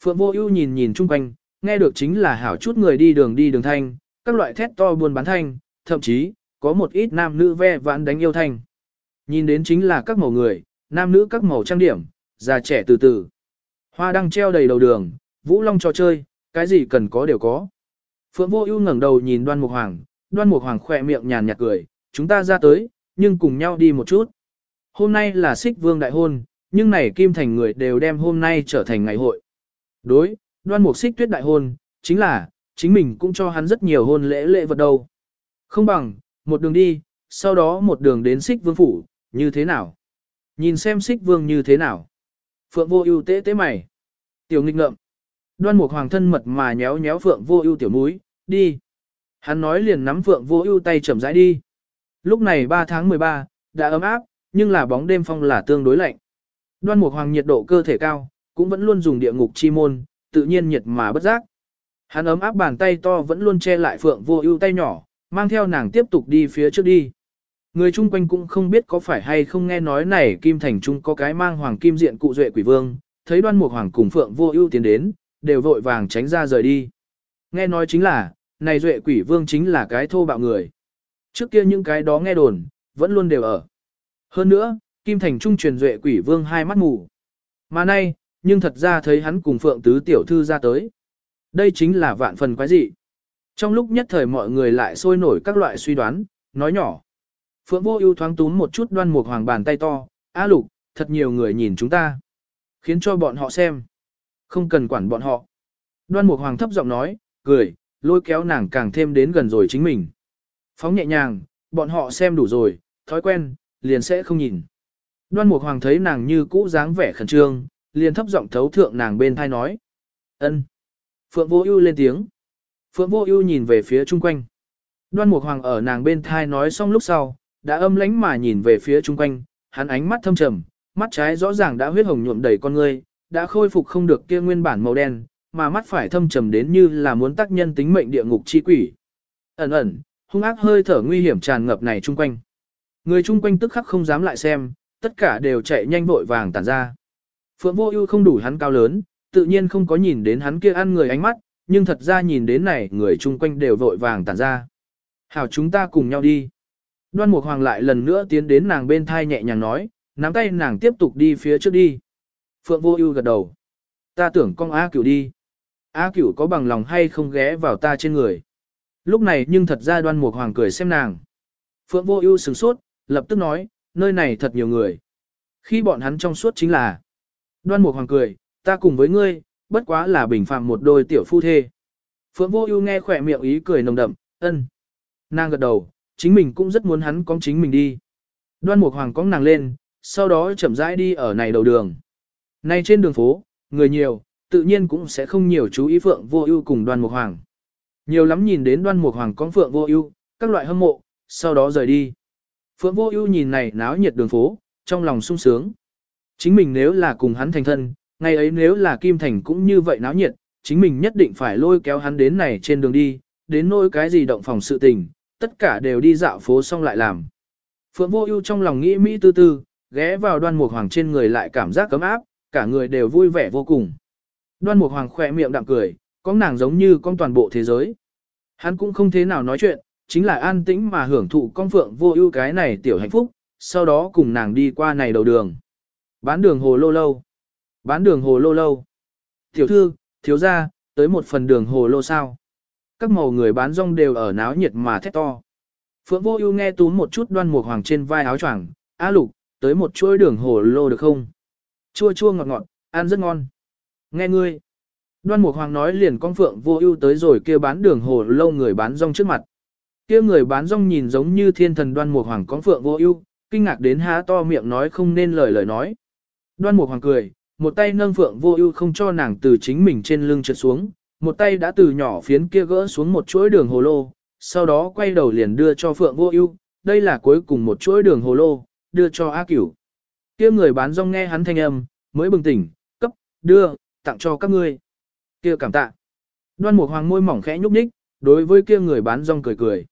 Phượng Vô Ưu nhìn nhìn chung quanh, nghe được chính là hảo chút người đi đường đi đường thanh, các loại thét to buôn bán thanh, thậm chí có một ít nam nữ ve vãn đánh yêu thanh. Nhìn đến chính là các màu người, nam nữ các màu trang điểm, già trẻ từ từ. Hoa đăng treo đầy đầu đường, vũ long trò chơi, cái gì cần có đều có. Phượng Vô Ưu ngẩng đầu nhìn Đoan Mục Hoàng, Đoan Mục Hoàng khẽ miệng nhàn nhạt cười, chúng ta ra tới, nhưng cùng nhau đi một chút. Hôm nay là Sích Vương đại hôn, nhưng này Kim Thành người đều đem hôm nay trở thành ngày hội. Đối, Đoan Mục Sích Tuyết đại hôn, chính là chính mình cũng cho hắn rất nhiều hôn lễ lễ vật đâu. Không bằng, một đường đi, sau đó một đường đến Sích Vương phủ, như thế nào? Nhìn xem Sích Vương như thế nào? Phượng Vô Ưu tế tế mày. Tiểu nghịch ngợm, Đoan Mục Hoàng thân mật mà nhéo nhéo Phượng Vô Ưu tiểu mũi, đi. Hắn nói liền nắm Phượng Vô Ưu tay chậm rãi đi. Lúc này 3 tháng 13, đã ấm áp, nhưng là bóng đêm phong là tương đối lạnh. Đoan Mục Hoàng nhiệt độ cơ thể cao, cũng vẫn luôn dùng địa ngục chi môn, tự nhiên nhiệt mà bất giác. Hắn ấm áp bàn tay to vẫn luôn che lại Phượng Vô Ưu tay nhỏ, mang theo nàng tiếp tục đi phía trước đi. Người chung quanh cũng không biết có phải hay không nghe nói này Kim Thành Trung có cái mang hoàng kim diện cụ duệ quỷ vương, thấy Đoan Mục Hoàng cùng Phượng Vô Ưu tiến đến, đều vội vàng tránh ra rời đi. Nghe nói chính là, này duệ quỷ vương chính là cái thô bạo người. Trước kia những cái đó nghe đồn, vẫn luôn đều ở. Hơn nữa, Kim Thành Trung truyền duệ quỷ vương hai mắt mù. Mà nay, nhưng thật ra thấy hắn cùng Phượng Tứ Tiểu Thư ra tới. Đây chính là vạn phần quái dị. Trong lúc nhất thời mọi người lại sôi nổi các loại suy đoán, nói nhỏ. Phượng Vô Ưu thoáng túm một chút đoan mục hoàng bàn tay to, "A Lục, thật nhiều người nhìn chúng ta." Khiến cho bọn họ xem. Không cần quản bọn họ. Đoan Mục Hoàng thấp giọng nói, cười, lôi kéo nàng càng thêm đến gần rồi chính mình. Phóng nhẹ nhàng, bọn họ xem đủ rồi, thói quen, liền sẽ không nhìn. Đoan Mục Hoàng thấy nàng như cũ dáng vẻ khẩn trương, liền thấp giọng thấu thượng nàng bên thai nói. ân. Phượng Vô Ưu lên tiếng. Phượng Vô Ưu nhìn về phía chung quanh. Đoan Mục Hoàng ở nàng bên thai nói xong lúc sau, đã âm lãnh mà nhìn về phía chung quanh, hắn ánh mắt thâm trầm, mắt trái rõ ràng đã huyết hồng nhuộm đầy con ngươi, đã khôi phục không được kia nguyên bản màu đen, mà mắt phải thâm trầm đến như là muốn tác nhân tính mệnh địa ngục chi quỷ. Ẩn ẩn, hung ác hơi thở nguy hiểm tràn ngập này chung quanh. Người chung quanh tức khắc không dám lại xem, tất cả đều chạy nhanh vội vàng tản ra. Phượng Vô Ưu không đủ hắn cao lớn, tự nhiên không có nhìn đến hắn kia ăn người ánh mắt, nhưng thật ra nhìn đến này, người chung quanh đều vội vàng tản ra. "Hảo chúng ta cùng nhau đi." Đoan Mục Hoàng lại lần nữa tiến đến nàng bên thai nhẹ nhàng nói, nắm tay nàng tiếp tục đi phía trước đi. Phượng Vô Ưu gật đầu. Ta tưởng con A Cửu đi. A Cửu có bằng lòng hay không ghé vào ta trên người. Lúc này nhưng thật ra Đoan Mục Hoàng cười xem nàng. Phượng Vô Ưu sửng sốt, lập tức nói, nơi này thật nhiều người. Khi bọn hắn trong suốt chính là. Đoan Mục Hoàng cười, ta cùng với ngươi, bất quá là bình phàm một đôi tiểu phu thê. Phượng Vô Ưu nghe khỏe miệng ý cười nồng đậm, ân. Nàng gật đầu, chính mình cũng rất muốn hắn cong chính mình đi. Đoan Mục Hoàng cong nàng lên, sau đó chậm rãi đi ở này đầu đường. Nay trên đường phố, người nhiều, tự nhiên cũng sẽ không nhiều chú ý Phượng Vô Ưu cùng Đoan Mục Hoàng. Nhiều lắm nhìn đến Đoan Mục Hoàng con Phượng Vô Ưu, các loại hâm mộ, sau đó rời đi. Phượng Vô Ưu nhìn này náo nhiệt đường phố, trong lòng sung sướng. Chính mình nếu là cùng hắn thành thân, ngày ấy nếu là Kim Thành cũng như vậy náo nhiệt, chính mình nhất định phải lôi kéo hắn đến này trên đường đi, đến nỗi cái gì động phòng sự tình, tất cả đều đi dạo phố xong lại làm. Phượng Vô Ưu trong lòng nghĩ mỹ tư tư, ghé vào Đoan Mục Hoàng trên người lại cảm giác cấm áp, cả người đều vui vẻ vô cùng. Đoan Mục Hoàng khẽ miệng đạm cười, có nàng giống như con toàn bộ thế giới. Hắn cũng không thế nào nói chuyện, chính là an tĩnh mà hưởng thụ con Phượng Vô Ưu cái này tiểu hạnh phúc, sau đó cùng nàng đi qua này đầu đường. Bán đường hồ lô lâu. Bán đường hồ lô lâu. Tiểu thư, thiếu gia, tới một phần đường hồ lô sao. Các màu người bán rong đều ở náo nhiệt mà thét to. Phượng Vô Ưu nghe túm một chút Đoan Mục Hoàng trên vai áo choàng, "A Lục, tới một chuỗi đường hồ lô được không?" Chua chua ngọt ngọt, ăn rất ngon. Nghe ngươi. Đoan Mục Hoàng nói liền con Phượng Vô Ưu tới rồi kia bán đường hồ lô người bán rong trước mặt. Kia người bán rong nhìn giống như thiên thần Đoan Mục Hoàng con Phượng Vô Ưu, kinh ngạc đến há to miệng nói không nên lời lời nói. Đoan Mục Hoàng cười, một tay nâng Phượng Vô Ưu không cho nàng từ chính mình trên lưng trượt xuống, một tay đã từ nhỏ phiến kia gỡ xuống một chuỗi đường hồ lô, sau đó quay đầu liền đưa cho Phượng Vô Ưu, đây là cuối cùng một chuỗi đường hồ lô, đưa cho A Cửu. Kia người bán rong nghe hắn thanh âm, mới bừng tỉnh, cấp, đưa, tặng cho các ngươi. Kia cảm tạ. Đoan Mục Hoàng môi mỏng khẽ nhúc nhích, đối với kia người bán rong cười cười.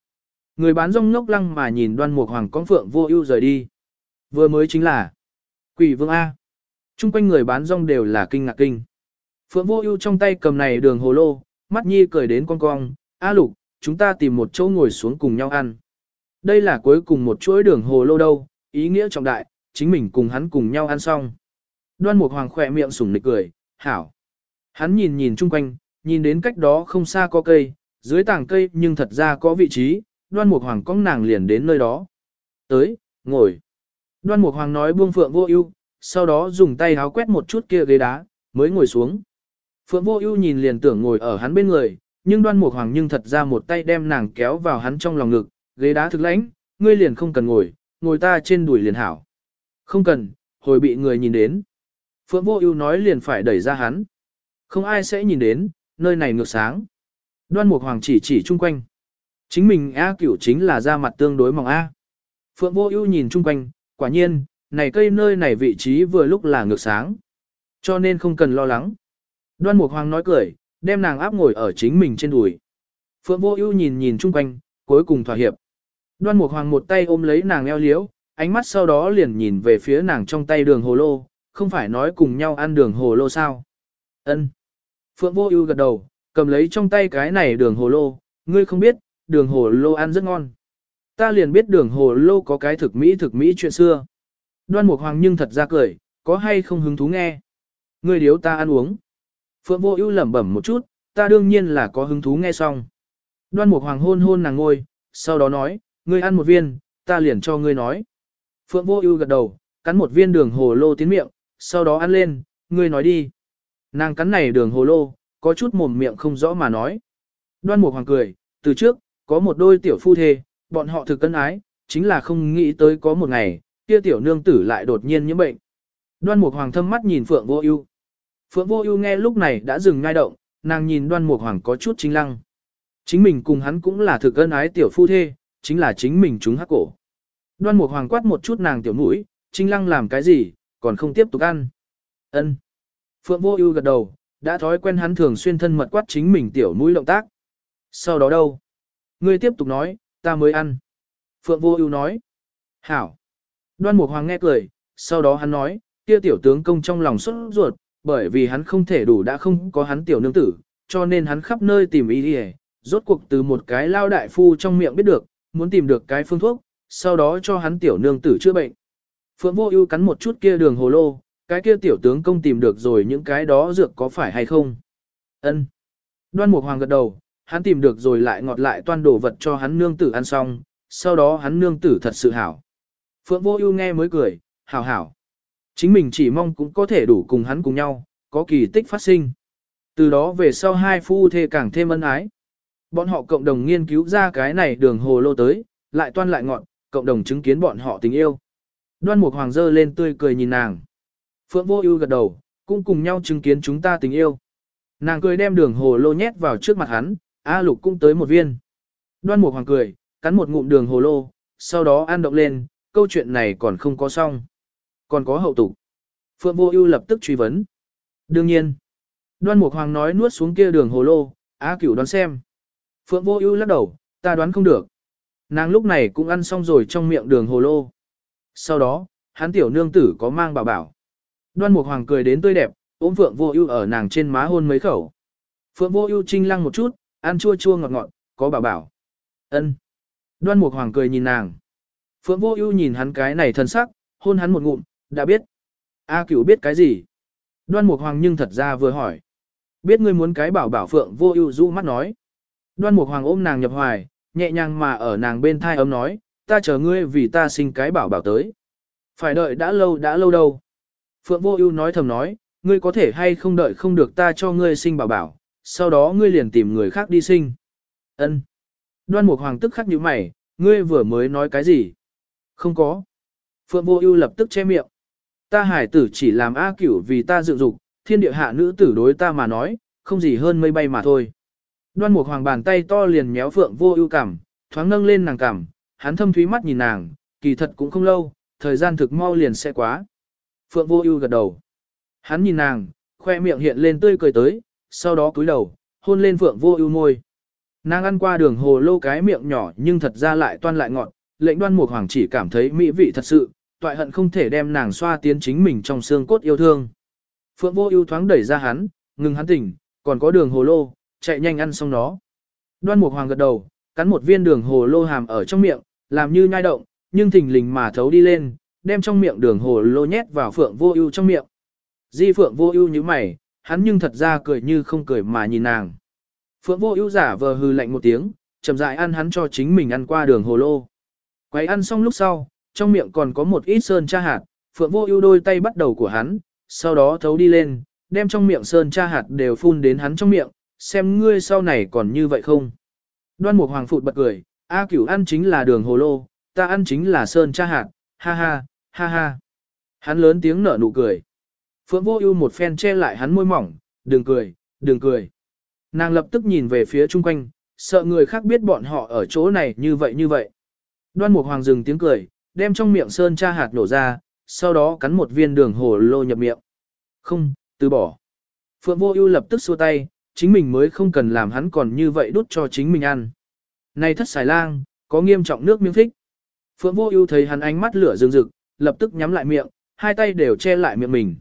Người bán rong ngốc lăng mà nhìn Đoan Mục Hoàng con Phượng Vô Ưu rời đi. Vừa mới chính là Quỷ Vương a. Trung quanh người bán rong đều là kinh ngạc kinh. Phượng Vô Ưu trong tay cầm này đường hồ lô, mắt nhi cười đến con cong, "A Lục, chúng ta tìm một chỗ ngồi xuống cùng nhau ăn. Đây là cuối cùng một chuỗi đường hồ lô đâu, ý nghĩa trọng đại, chính mình cùng hắn cùng nhau ăn xong. Đoan Mục Hoàng khỏe miệng sủng nịch cười, hảo. Hắn nhìn nhìn chung quanh, nhìn đến cách đó không xa có cây, dưới tảng cây nhưng thật ra có vị trí, đoan mục hoàng cong nàng liền đến nơi đó. Tới, ngồi. Đoan mục hoàng nói buông phượng vô ưu, sau đó dùng tay háo quét một chút kia ghế đá, mới ngồi xuống. Phượng vô ưu nhìn liền tưởng ngồi ở hắn bên người, nhưng đoan mục hoàng nhưng thật ra một tay đem nàng kéo vào hắn trong lòng ngực, ghế đá thực lãnh, ngươi liền không cần ngồi, ngồi ta trên đùi liền hảo. Không cần, hồi bị người nhìn đến. Phượng vô ưu nói liền phải đẩy ra hắn. Không ai sẽ nhìn đến, nơi này ngược sáng. Đoan mục hoàng chỉ chỉ chung quanh. Chính mình A cửu chính là da mặt tương đối mỏng A. Phượng vô ưu nhìn chung quanh, quả nhiên, này cây nơi này vị trí vừa lúc là ngược sáng. Cho nên không cần lo lắng. Đoan mục hoàng nói cười, đem nàng áp ngồi ở chính mình trên đùi. Phượng vô ưu nhìn nhìn chung quanh, cuối cùng thỏa hiệp. Đoan mục hoàng một tay ôm lấy nàng eo liễu, ánh mắt sau đó liền nhìn về phía nàng trong tay đường hồ lô, không phải nói cùng nhau ăn đường hồ lô sao. Ân. Phượng vô ưu gật đầu, cầm lấy trong tay cái này đường hồ lô, ngươi không biết, đường hồ lô ăn rất ngon. Ta liền biết đường hồ lô có cái thực mỹ thực mỹ chuyện xưa. Đoan Mục Hoàng nhưng thật ra cười, có hay không hứng thú nghe. Ngươi điếu ta ăn uống. Phượng vô ưu lẩm bẩm một chút, ta đương nhiên là có hứng thú nghe xong. Đoan Mục Hoàng hôn hôn nàng ngôi, sau đó nói, ngươi ăn một viên, ta liền cho ngươi nói. Phượng vô ưu gật đầu, cắn một viên đường hồ lô tiến miệng, sau đó ăn lên, ngươi nói đi. Nàng cắn này đường hồ lô, có chút mồm miệng không rõ mà nói. Đoan Mục Hoàng cười, từ trước, có một đôi tiểu phu thê, bọn họ thực cân ái, chính là không nghĩ tới có một ngày, kia tiểu nương tử lại đột nhiên nhiễm bệnh. Đoan Mục Hoàng thâm mắt nhìn Phượng Vô Ưu. Phượng Vô Ưu nghe lúc này đã dừng ngai động, nàng nhìn Đoan Mục Hoàng có chút chính lăng. Chính mình cùng hắn cũng là thực cân ái tiểu phu thê, chính là chính mình chúng hắc cổ. Đoan Mục Hoàng quát một chút nàng tiểu mũi, chính lăng làm cái gì, còn không tiếp tục ăn. Ân. Phượng Vô Ưu gật đầu, đã thói quen hắn thường xuyên thân mật quát chính mình tiểu mũi động tác. Sau đó đâu? Ngươi tiếp tục nói, ta mới ăn. Phượng Vô Ưu nói. Hảo. Đoan Mục Hoàng nghe cười, sau đó hắn nói, kia tiểu tướng công trong lòng sốt ruột, bởi vì hắn không thể đủ đã không có hắn tiểu nương tử, cho nên hắn khắp nơi tìm ý đi rốt cuộc từ một cái lao đại phu trong miệng biết được, muốn tìm được cái phương thuốc, sau đó cho hắn tiểu nương tử chữa bệnh. Phượng Vô Ưu cắn một chút kia đường hồ lô, cái kia tiểu tướng công tìm được rồi những cái đó dược có phải hay không? Ân. Đoan Mục Hoàng gật đầu, hắn tìm được rồi lại ngọt lại toan đồ vật cho hắn nương tử ăn xong, sau đó hắn nương tử thật sự hảo. Phượng Vô Ưu nghe mới cười, hảo hảo. Chính mình chỉ mong cũng có thể đủ cùng hắn cùng nhau, có kỳ tích phát sinh. Từ đó về sau hai phu thê càng thêm ân ái. Bọn họ cộng đồng nghiên cứu ra cái này đường hồ lô tới, lại toan lại ngọt, cộng đồng chứng kiến bọn họ tình yêu. Đoan Mục Hoàng dơ lên tươi cười nhìn nàng. Phượng Vô Ưu gật đầu, cũng cùng nhau chứng kiến chúng ta tình yêu. Nàng cười đem đường hồ lô nhét vào trước mặt hắn, A Lục cũng tới một viên. Đoan Mục Hoàng cười, cắn một ngụm đường hồ lô, sau đó ăn động lên, câu chuyện này còn không có xong. Còn có hậu tục. Phượng Vô Ưu lập tức truy vấn. Đương nhiên. Đoan Mục Hoàng nói nuốt xuống kia đường hồ lô, A Cửu đoán xem. Phượng Vô Ưu lắc đầu, ta đoán không được. Nàng lúc này cũng ăn xong rồi trong miệng đường hồ lô. Sau đó, hắn tiểu nương tử có mang bảo bảo. Đoan Mục Hoàng cười đến tươi đẹp, ôm Phượng Vô Ưu ở nàng trên má hôn mấy khẩu. Phượng Vô Ưu trinh lăng một chút, ăn chua chua ngọt ngọt, có bảo bảo. Ân. Đoan Mục Hoàng cười nhìn nàng. Phượng Vô Ưu nhìn hắn cái này thân sắc, hôn hắn một ngụm, đã biết. A Cửu biết cái gì? Đoan Mục Hoàng nhưng thật ra vừa hỏi. Biết ngươi muốn cái bảo bảo Phượng Vô Ưu du mắt nói. Đoan Mục Hoàng ôm nàng nhập hoài, nhẹ nhàng mà ở nàng bên thai ấm nói, ta chờ ngươi vì ta sinh cái bảo bảo tới. Phải đợi đã lâu đã lâu đâu. Phượng Vô Ưu nói thầm nói, ngươi có thể hay không đợi không được ta cho ngươi sinh bảo bảo, sau đó ngươi liền tìm người khác đi sinh. Ân. Đoan Mục Hoàng tức khắc nhíu mày, ngươi vừa mới nói cái gì? Không có. Phượng Vô Ưu lập tức che miệng. Ta hải tử chỉ làm A Cửu vì ta dự dục, thiên địa hạ nữ tử đối ta mà nói, không gì hơn mây bay mà thôi. Đoan Mục Hoàng bàn tay to liền méo Phượng Vô Ưu cằm, thoáng nâng lên nàng cằm, hắn thâm thúy mắt nhìn nàng, kỳ thật cũng không lâu, thời gian thực mau liền sẽ quá. Phượng Vô Ưu gật đầu. Hắn nhìn nàng, khoe miệng hiện lên tươi cười tới, sau đó cúi đầu, hôn lên Phượng Vô Ưu môi. Nàng ăn qua đường hồ lô cái miệng nhỏ nhưng thật ra lại toan lại ngọt, lệnh Đoan Mục Hoàng chỉ cảm thấy mỹ vị thật sự, toại hận không thể đem nàng xoa tiến chính mình trong xương cốt yêu thương. Phượng Vô Ưu thoáng đẩy ra hắn, ngừng hắn tỉnh, còn có đường hồ lô, chạy nhanh ăn xong nó. Đoan Mục Hoàng gật đầu, cắn một viên đường hồ lô hàm ở trong miệng, làm như nhai động, nhưng thình lình mà thấu đi lên, đem trong miệng đường hồ lô nhét vào Phượng Vô Ưu trong miệng. Di Phượng Vô Ưu nhíu mày, hắn nhưng thật ra cười như không cười mà nhìn nàng. Phượng Vô Ưu giả vờ hừ lạnh một tiếng, chậm rãi ăn hắn cho chính mình ăn qua đường hồ lô. Quấy ăn xong lúc sau, trong miệng còn có một ít sơn cha hạt, Phượng Vô Ưu đôi tay bắt đầu của hắn, sau đó thấu đi lên, đem trong miệng sơn cha hạt đều phun đến hắn trong miệng, xem ngươi sau này còn như vậy không. Đoan Mục Hoàng phụt bật cười, A Cửu ăn chính là đường hồ lô, ta ăn chính là sơn cha hạt, ha ha, ha ha. Hắn lớn tiếng nở nụ cười. Phượng Vô Ưu một phen che lại hắn môi mỏng, "Đừng cười, đừng cười." Nàng lập tức nhìn về phía chung quanh, sợ người khác biết bọn họ ở chỗ này như vậy như vậy. Đoan Mục Hoàng dừng tiếng cười, đem trong miệng sơn cha hạt nổ ra, sau đó cắn một viên đường hồ lô nhập miệng. "Không, từ bỏ." Phượng Vô Ưu lập tức xua tay, chính mình mới không cần làm hắn còn như vậy đút cho chính mình ăn. Này thất xài lang, có nghiêm trọng nước miếng thích. Phượng Vô Ưu thấy hắn ánh mắt lửa rực rực, lập tức nhắm lại miệng, hai tay đều che lại miệng mình.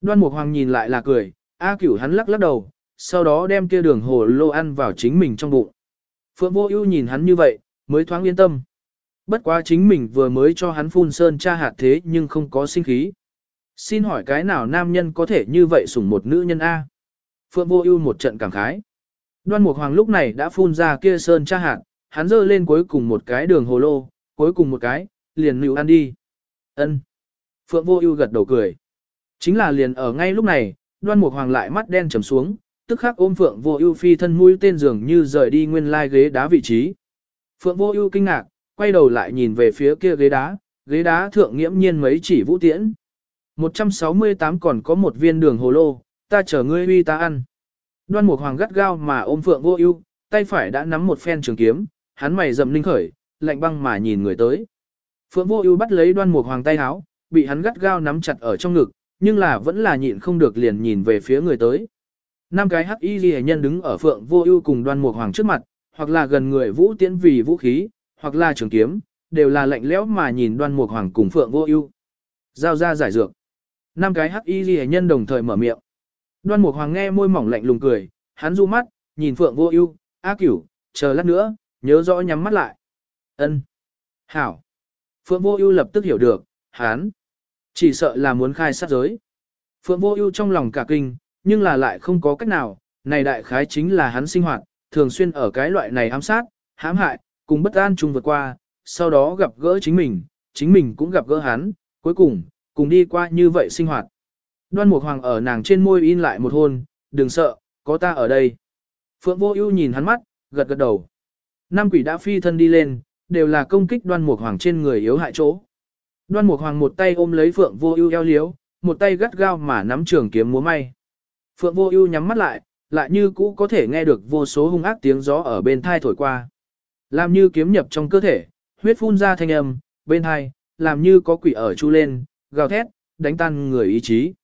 Đoan Mục Hoàng nhìn lại là cười, A Cửu hắn lắc lắc đầu, sau đó đem kia đường hồ lô ăn vào chính mình trong bụng. Phượng Vô Ưu nhìn hắn như vậy, mới thoáng yên tâm. Bất quá chính mình vừa mới cho hắn phun sơn tra hạt thế nhưng không có sinh khí. Xin hỏi cái nào nam nhân có thể như vậy sủng một nữ nhân A? Phượng Vô Ưu một trận cảm khái. Đoan Mục Hoàng lúc này đã phun ra kia sơn cha hạt, hắn giơ lên cuối cùng một cái đường hồ lô, cuối cùng một cái, liền nựu ăn đi. Ân. Phượng Vô Ưu gật đầu cười. Chính là liền ở ngay lúc này, Đoan Mục Hoàng lại mắt đen trầm xuống, tức khắc ôm Phượng Vô Ưu phi thân mũi tên dường như rời đi nguyên lai ghế đá vị trí. Phượng Vô Ưu kinh ngạc, quay đầu lại nhìn về phía kia ghế đá, ghế đá thượng nghiễm nhiên mấy chỉ vũ tiễn. 168 còn có một viên đường hồ lô, ta chờ ngươi uy ta ăn. Đoan Mục Hoàng gắt gao mà ôm Phượng Vô Ưu, tay phải đã nắm một phen trường kiếm, hắn mày rậm linh khởi, lạnh băng mà nhìn người tới. Phượng Vô Ưu bắt lấy Đoan Mục Hoàng tay áo, bị hắn gắt gao nắm chặt ở trong ngực, nhưng là vẫn là nhịn không được liền nhìn về phía người tới. Năm cái hắc y liễu nhân đứng ở Phượng Vô Ưu cùng Đoan Mục Hoàng trước mặt, hoặc là gần người Vũ Tiễn vì vũ khí, hoặc là trường kiếm, đều là lạnh lẽo mà nhìn Đoan Mục Hoàng cùng Phượng Vô Ưu. Giao ra giải dược. Năm cái hắc y liễu nhân đồng thời mở miệng. Đoan Mục Hoàng nghe môi mỏng lạnh lùng cười, hắn du mắt, nhìn Phượng Vô Ưu, "A Cửu, chờ lát nữa, nhớ rõ nhắm mắt lại." Ân. Hảo. Phượng Vô Ưu lập tức hiểu được, hắn chỉ sợ là muốn khai sát giới. Phượng Vô Ưu trong lòng cả kinh, nhưng là lại không có cách nào, này đại khái chính là hắn sinh hoạt, thường xuyên ở cái loại này ám sát, hãm hại, cùng bất an chung vượt qua, sau đó gặp gỡ chính mình, chính mình cũng gặp gỡ hắn, cuối cùng, cùng đi qua như vậy sinh hoạt. Đoan Mục Hoàng ở nàng trên môi in lại một hôn, đừng sợ, có ta ở đây. Phượng Vô Ưu nhìn hắn mắt, gật gật đầu. Nam quỷ đã phi thân đi lên, đều là công kích Đoan Mục Hoàng trên người yếu hại chỗ. Đoan Mục Hoàng một tay ôm lấy Phượng Vô Ưu eo liếu, một tay gắt gao mà nắm trường kiếm múa may. Phượng Vô Ưu nhắm mắt lại, lại như cũ có thể nghe được vô số hung ác tiếng gió ở bên tai thổi qua. Làm như kiếm nhập trong cơ thể, huyết phun ra thanh âm, bên tai, làm như có quỷ ở chu lên, gào thét, đánh tan người ý chí.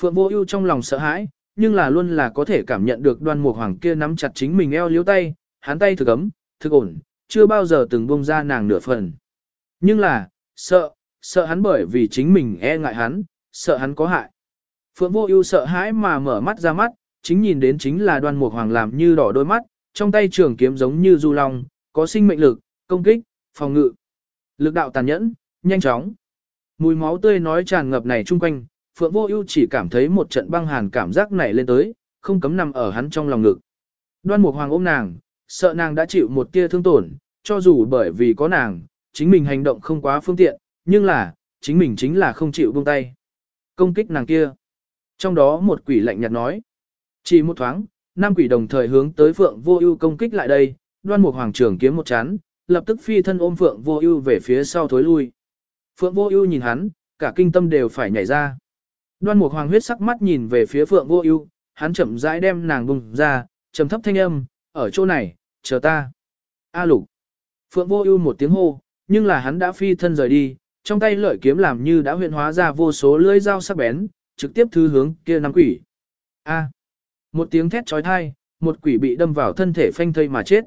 Phượng Vô Ưu trong lòng sợ hãi, nhưng là luôn là có thể cảm nhận được Đoan Mục Hoàng kia nắm chặt chính mình eo liếu tay, hắn tay thực ấm, thực ổn, chưa bao giờ từng buông ra nàng nửa phần. Nhưng là, sợ, sợ hắn bởi vì chính mình e ngại hắn, sợ hắn có hại. Phượng vô ưu sợ hãi mà mở mắt ra mắt, chính nhìn đến chính là đoan mục hoàng làm như đỏ đôi mắt, trong tay trường kiếm giống như du long, có sinh mệnh lực, công kích, phòng ngự. Lực đạo tàn nhẫn, nhanh chóng. Mùi máu tươi nói tràn ngập này chung quanh, Phượng Vô Ưu chỉ cảm thấy một trận băng hàn cảm giác nảy lên tới, không cấm nằm ở hắn trong lòng ngực. Đoan Mục Hoàng ôm nàng, sợ nàng đã chịu một tia thương tổn, cho dù bởi vì có nàng, chính mình hành động không quá phương tiện, nhưng là, chính mình chính là không chịu buông tay. Công kích nàng kia. Trong đó một quỷ lạnh nhạt nói. Chỉ một thoáng, năm quỷ đồng thời hướng tới Phượng Vô Ưu công kích lại đây, Đoan Mục Hoàng trưởng kiếm một chán, lập tức phi thân ôm Phượng Vô Ưu về phía sau thối lui. Phượng Vô Ưu nhìn hắn, cả kinh tâm đều phải nhảy ra. Đoan Mục Hoàng huyết sắc mắt nhìn về phía Phượng Vô Ưu, hắn chậm rãi đem nàng bừng ra, trầm thấp thanh âm, "Ở chỗ này, chờ ta." A Lục. Phượng Vô Ưu một tiếng hô, nhưng là hắn đã phi thân rời đi, trong tay lợi kiếm làm như đã huyễn hóa ra vô số lưỡi dao sắc bén, trực tiếp thứ hướng kia năm quỷ. A. Một tiếng thét chói tai, một quỷ bị đâm vào thân thể phanh thây mà chết.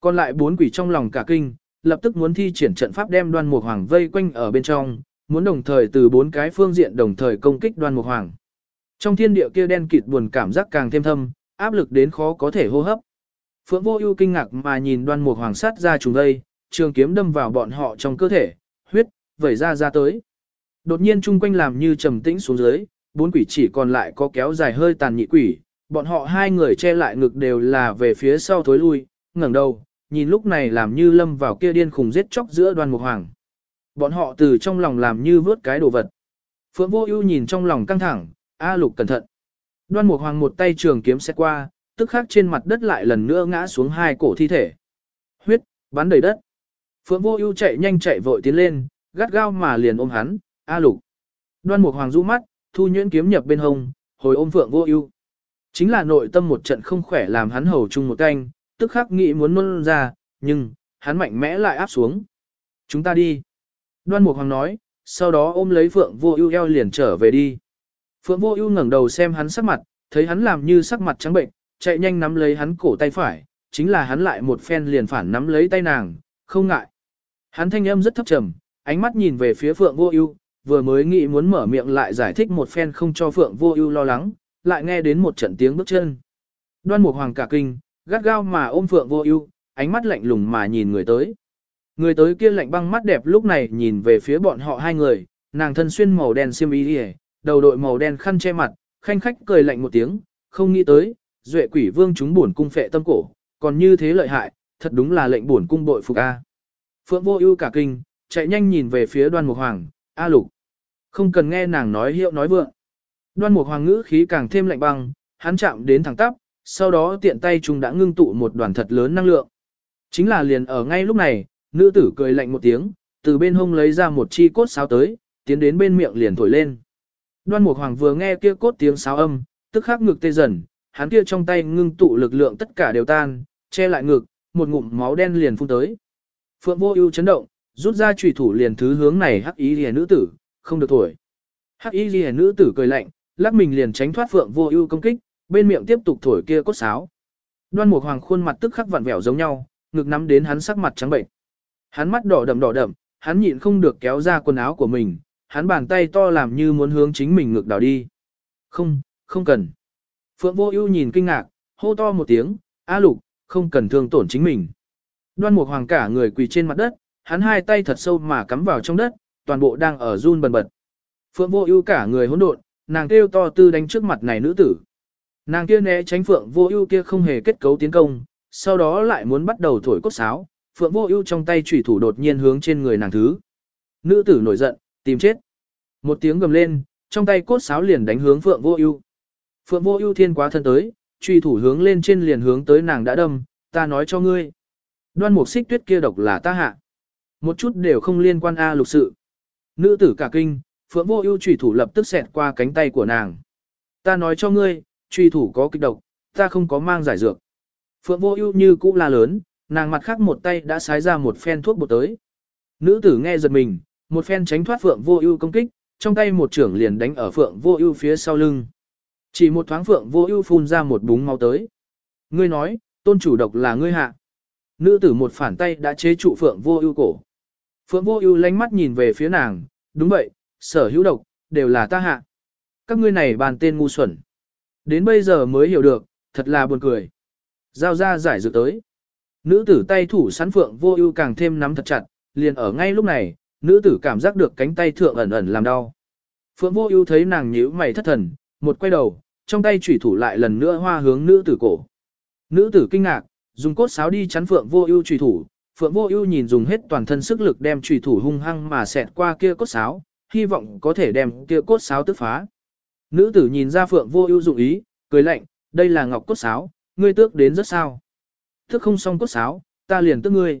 Còn lại bốn quỷ trong lòng cả kinh, lập tức muốn thi triển trận pháp đem Đoan Mục Hoàng vây quanh ở bên trong, muốn đồng thời từ bốn cái phương diện đồng thời công kích Đoan Mục Hoàng. Trong thiên địa kia đen kịt buồn cảm giác càng thêm thâm, áp lực đến khó có thể hô hấp. Phượng Vô Ưu kinh ngạc mà nhìn Đoan Mục Hoàng sát ra trùng đây, trường kiếm đâm vào bọn họ trong cơ thể, huyết vẩy ra ra tới. Đột nhiên chung quanh làm như trầm tĩnh xuống dưới, bốn quỷ chỉ còn lại có kéo dài hơi tàn nhị quỷ, bọn họ hai người che lại ngực đều là về phía sau thối lui, ngẩng đầu, nhìn lúc này làm như lâm vào kia điên khùng giết chóc giữa Đoan Mục Hoàng. Bọn họ từ trong lòng làm như vớt cái đồ vật. Phượng Vô Ưu nhìn trong lòng căng thẳng, A Lục cẩn thận. Đoan Mục Hoàng một tay trường kiếm xét qua, tức khắc trên mặt đất lại lần nữa ngã xuống hai cổ thi thể. Huyết bắn đầy đất. Phượng Vô Ưu chạy nhanh chạy vội tiến lên, gắt gao mà liền ôm hắn, "A Lục." Đoan Mục Hoàng du mắt, thu nhuyễn kiếm nhập bên hông, hồi ôm Phượng Vô Ưu. Chính là nội tâm một trận không khỏe làm hắn hầu chung một canh, tức khắc nghĩ muốn nôn ra, nhưng hắn mạnh mẽ lại áp xuống. "Chúng ta đi." Đoan Mục Hoàng nói, sau đó ôm lấy Phượng Vô Ưu eo liền trở về đi. Phượng Vô Ưu ngẩng đầu xem hắn sắc mặt, thấy hắn làm như sắc mặt trắng bệnh, chạy nhanh nắm lấy hắn cổ tay phải, chính là hắn lại một phen liền phản nắm lấy tay nàng, không ngại. Hắn thanh âm rất thấp trầm, ánh mắt nhìn về phía Phượng Vô Ưu, vừa mới nghĩ muốn mở miệng lại giải thích một phen không cho Phượng Vô Ưu lo lắng, lại nghe đến một trận tiếng bước chân. Đoan Mục Hoàng cả kinh, gắt gao mà ôm Phượng Vô Ưu, ánh mắt lạnh lùng mà nhìn người tới. Người tới kia lạnh băng mắt đẹp lúc này nhìn về phía bọn họ hai người, nàng thân xuyên màu đen xiêm y đi đầu đội màu đen khăn che mặt, khanh khách cười lạnh một tiếng, không nghĩ tới, duệ quỷ vương chúng buồn cung phệ tâm cổ, còn như thế lợi hại, thật đúng là lệnh buồn cung bội phục a. Phượng vô ưu cả kinh, chạy nhanh nhìn về phía đoan mục hoàng, a lục. Không cần nghe nàng nói hiệu nói vượng. Đoan mục hoàng ngữ khí càng thêm lạnh băng, hắn chạm đến thẳng tắp, sau đó tiện tay chúng đã ngưng tụ một đoàn thật lớn năng lượng. Chính là liền ở ngay lúc này, nữ tử cười lạnh một tiếng, từ bên hông lấy ra một chi cốt sáo tới, tiến đến bên miệng liền thổi lên. Đoan Mục Hoàng vừa nghe kia cốt tiếng sáo âm, tức khắc ngực tê dần, hắn kia trong tay ngưng tụ lực lượng tất cả đều tan, che lại ngực, một ngụm máu đen liền phun tới. Phượng Vô Ưu chấn động, rút ra chủy thủ liền thứ hướng này Hắc Y Liễu nữ tử, không được thổi. Hắc Y Liễu nữ tử cười lạnh, lắc mình liền tránh thoát Phượng Vô Ưu công kích, bên miệng tiếp tục thổi kia cốt sáo. Đoan Mục Hoàng khuôn mặt tức khắc vặn vẹo giống nhau, ngực nắm đến hắn sắc mặt trắng bệnh. Hắn mắt đỏ đậm đỏ đậm, hắn nhịn không được kéo ra quần áo của mình, hắn bàn tay to làm như muốn hướng chính mình ngược đảo đi. Không, không cần. Phượng vô ưu nhìn kinh ngạc, hô to một tiếng, A lục, không cần thương tổn chính mình. Đoan mục hoàng cả người quỳ trên mặt đất, hắn hai tay thật sâu mà cắm vào trong đất, toàn bộ đang ở run bần bật. Phượng vô ưu cả người hỗn độn, nàng kêu to tư đánh trước mặt này nữ tử. Nàng kia né tránh phượng vô ưu kia không hề kết cấu tiến công, sau đó lại muốn bắt đầu thổi cốt sáo, Phượng Vô Ưu trong tay chủy thủ đột nhiên hướng trên người nàng thứ. Nữ tử nổi giận, tìm chết. Một tiếng gầm lên, trong tay cốt sáo liền đánh hướng Phượng Vô Ưu. Phượng Vô Ưu thiên quá thân tới, chủy thủ hướng lên trên liền hướng tới nàng đã đâm, ta nói cho ngươi. Đoan Mục Xích Tuyết kia độc là ta hạ. Một chút đều không liên quan a lục sự. Nữ tử cả kinh, Phượng Vô Ưu chủy thủ lập tức xẹt qua cánh tay của nàng. Ta nói cho ngươi, chủy thủ có kịch độc, ta không có mang giải dược. Phượng Vô Ưu như cũ la lớn, nàng mặt khác một tay đã xái ra một phen thuốc bột tới. Nữ tử nghe giật mình, một phen tránh thoát Phượng Vô Ưu công kích, trong tay một trưởng liền đánh ở Phượng Vô Ưu phía sau lưng. Chỉ một thoáng Phượng Vô Ưu phun ra một búng máu tới. Ngươi nói, tôn chủ độc là ngươi hạ. Nữ tử một phản tay đã chế trụ Phượng Vô Ưu cổ. Phượng Vô Ưu lánh mắt nhìn về phía nàng, đúng vậy, sở hữu độc, đều là ta hạ. Các ngươi này bàn tên ngu xuẩn. Đến bây giờ mới hiểu được, thật là buồn cười. Giao ra giải dược tới. Nữ tử tay thủ sắn Phượng Vô Ưu càng thêm nắm thật chặt, liền ở ngay lúc này, nữ tử cảm giác được cánh tay thượng ẩn ẩn làm đau. Phượng Vô Ưu thấy nàng nhíu mày thất thần, một quay đầu, trong tay chủy thủ lại lần nữa hoa hướng nữ tử cổ. Nữ tử kinh ngạc, dùng cốt sáo đi chắn Phượng Vô Ưu chủy thủ, Phượng Vô Ưu nhìn dùng hết toàn thân sức lực đem chủy thủ hung hăng mà xẹt qua kia cốt sáo, hy vọng có thể đem kia cốt sáo tức phá. Nữ tử nhìn ra Phượng Vô Ưu dụng ý, cười lạnh, đây là ngọc cốt sáo, ngươi tước đến rất sao? Tức không xong cốt sáo, ta liền tức ngươi.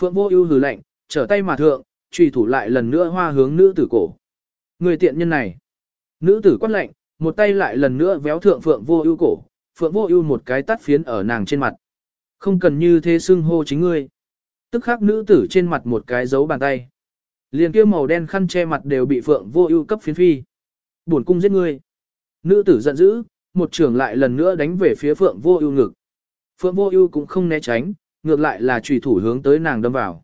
Phượng Vô Ưu hừ lạnh, trở tay mà thượng, truy thủ lại lần nữa hoa hướng nữ tử cổ. Người tiện nhân này. Nữ tử quát lạnh, một tay lại lần nữa véo thượng Phượng Vô Ưu cổ, Phượng Vô Ưu một cái tát phiến ở nàng trên mặt. Không cần như thế xưng hô chính ngươi. Tức khắc nữ tử trên mặt một cái dấu bàn tay. Liền kia màu đen khăn che mặt đều bị Phượng Vô Ưu cấp phiến phi. Buồn cung giết ngươi. Nữ tử giận dữ, một trường lại lần nữa đánh về phía Phượng Vô Ưu ngực. Phượng Vô Ưu cũng không né tránh, ngược lại là chủy thủ hướng tới nàng đâm vào.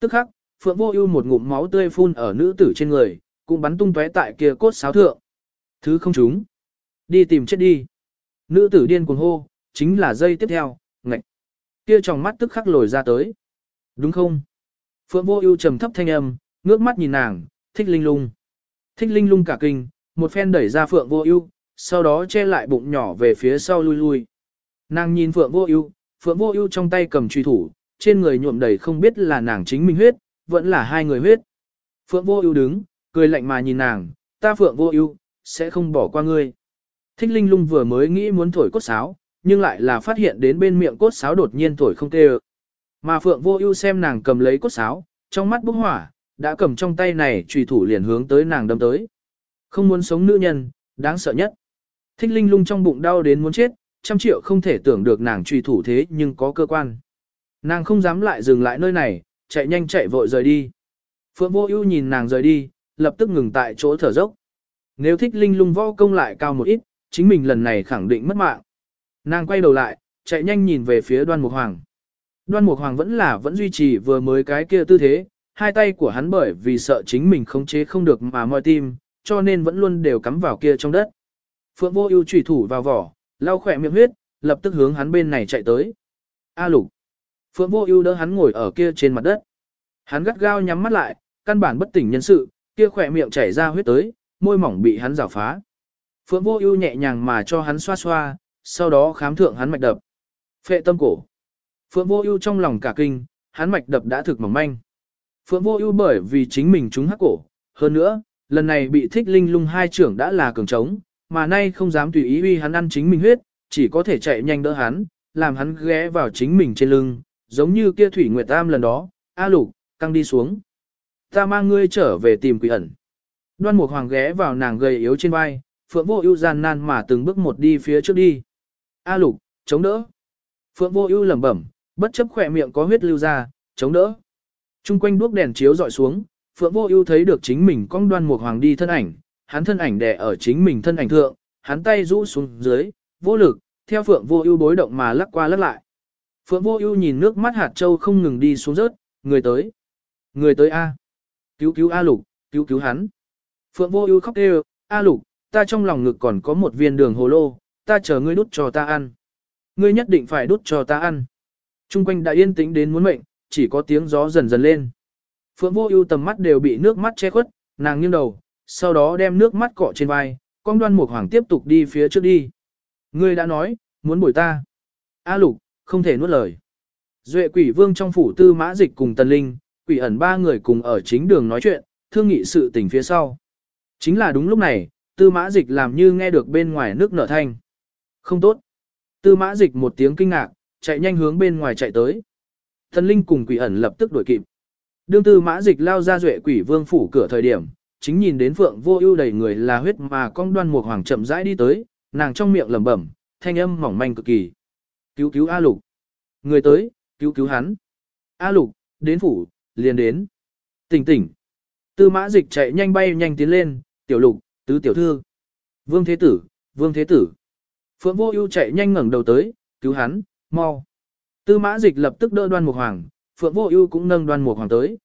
Tức khắc, Phượng Vô Ưu một ngụm máu tươi phun ở nữ tử trên người, cũng bắn tung tóe tại kia cốt sáo thượng. Thứ không chúng. Đi tìm chết đi. Nữ tử điên cuồng hô, chính là dây tiếp theo, ngạch. Kia trong mắt tức khắc lồi ra tới. Đúng không? Phượng Vô Ưu trầm thấp thanh âm, ngước mắt nhìn nàng, Thích Linh Lung. Thích Linh Lung cả kinh, một phen đẩy ra Phượng Vô Ưu, sau đó che lại bụng nhỏ về phía sau lui lui. Nàng nhìn Phượng Vô Ưu, Phượng Vô Ưu trong tay cầm truy thủ, trên người nhuộm đầy không biết là nàng chính mình huyết, vẫn là hai người huyết. Phượng Vô Ưu đứng, cười lạnh mà nhìn nàng, "Ta Phượng Vô Ưu, sẽ không bỏ qua ngươi." Thích Linh Lung vừa mới nghĩ muốn thổi cốt sáo, nhưng lại là phát hiện đến bên miệng cốt sáo đột nhiên thổi không tê Mà Phượng Vô Ưu xem nàng cầm lấy cốt sáo, trong mắt bốc hỏa, đã cầm trong tay này chùy thủ liền hướng tới nàng đâm tới. Không muốn sống nữ nhân, đáng sợ nhất. Thích Linh Lung trong bụng đau đến muốn chết, trăm triệu không thể tưởng được nàng truy thủ thế nhưng có cơ quan. Nàng không dám lại dừng lại nơi này, chạy nhanh chạy vội rời đi. Phượng Vô Ưu nhìn nàng rời đi, lập tức ngừng tại chỗ thở dốc. Nếu thích linh lung võ công lại cao một ít, chính mình lần này khẳng định mất mạng. Nàng quay đầu lại, chạy nhanh nhìn về phía Đoan Mục Hoàng. Đoan Mục Hoàng vẫn là vẫn duy trì vừa mới cái kia tư thế, hai tay của hắn bởi vì sợ chính mình khống chế không được mà moi tim, cho nên vẫn luôn đều cắm vào kia trong đất. Phượng Vô Ưu chủy thủ vào vỏ, lau khỏe miệng huyết, lập tức hướng hắn bên này chạy tới. A Lục. Phượng Vô Ưu đỡ hắn ngồi ở kia trên mặt đất. Hắn gắt gao nhắm mắt lại, căn bản bất tỉnh nhân sự, kia khỏe miệng chảy ra huyết tới, môi mỏng bị hắn rào phá. Phượng Vô Ưu nhẹ nhàng mà cho hắn xoa xoa, sau đó khám thượng hắn mạch đập. Phệ tâm cổ. Phượng Vô Ưu trong lòng cả kinh, hắn mạch đập đã thực mỏng manh. Phượng Vô Ưu bởi vì chính mình trúng hắc cổ, hơn nữa, lần này bị Thích Linh Lung hai trưởng đã là cường trống, mà nay không dám tùy ý uy hắn ăn chính mình huyết, chỉ có thể chạy nhanh đỡ hắn, làm hắn ghé vào chính mình trên lưng, giống như kia Thủy Nguyệt Tam lần đó, A Lục, căng đi xuống. Ta mang ngươi trở về tìm quỷ ẩn. Đoan Mục Hoàng ghé vào nàng gầy yếu trên vai, Phượng Vô Ưu gian nan mà từng bước một đi phía trước đi. A Lục, chống đỡ. Phượng Vô Ưu lẩm bẩm, bất chấp khóe miệng có huyết lưu ra, chống đỡ. Trung quanh đuốc đèn chiếu dọi xuống, Phượng Vô Ưu thấy được chính mình cong Đoan Mục Hoàng đi thân ảnh, hắn thân ảnh đè ở chính mình thân ảnh thượng, hắn tay rũ xuống dưới, vô lực, theo Phượng Vô Ưu bối động mà lắc qua lắc lại. Phượng Vô Ưu nhìn nước mắt hạt châu không ngừng đi xuống rớt, người tới. Người tới a. Cứu cứu A Lục, cứu cứu hắn. Phượng Vô Ưu khóc kêu, "A Lục, ta trong lòng ngực còn có một viên đường hồ lô, ta chờ ngươi đút cho ta ăn. Ngươi nhất định phải đút cho ta ăn." Trung quanh đã yên tĩnh đến muốn mệnh, chỉ có tiếng gió dần dần lên. Phượng Vô Ưu tầm mắt đều bị nước mắt che khuất, nàng nghiêng đầu, sau đó đem nước mắt cọ trên vai, con Đoan Mục Hoàng tiếp tục đi phía trước đi. "Ngươi đã nói, muốn bồi ta." A Lục, không thể nuốt lời. Duệ quỷ vương trong phủ tư mã dịch cùng tần linh, quỷ ẩn ba người cùng ở chính đường nói chuyện, thương nghị sự tình phía sau. Chính là đúng lúc này, tư mã dịch làm như nghe được bên ngoài nước nở thanh. Không tốt. Tư mã dịch một tiếng kinh ngạc, chạy nhanh hướng bên ngoài chạy tới. Tần linh cùng quỷ ẩn lập tức đuổi kịp. Đương tư mã dịch lao ra duệ quỷ vương phủ cửa thời điểm, chính nhìn đến phượng vô ưu đầy người là huyết mà con đoan mục hoàng chậm rãi đi tới, nàng trong miệng lẩm bẩm, thanh âm mỏng manh cực kỳ. Cứu cứu A Lục. Người tới, cứu cứu hắn. A Lục, đến phủ, liền đến. Tỉnh tỉnh. Tư mã dịch chạy nhanh bay nhanh tiến lên, tiểu lục, tứ tiểu thư. Vương thế tử, vương thế tử. Phượng vô ưu chạy nhanh ngẩng đầu tới, cứu hắn, mau. Tư mã dịch lập tức đỡ đoan mục hoàng, phượng vô ưu cũng nâng đoan mục hoàng tới.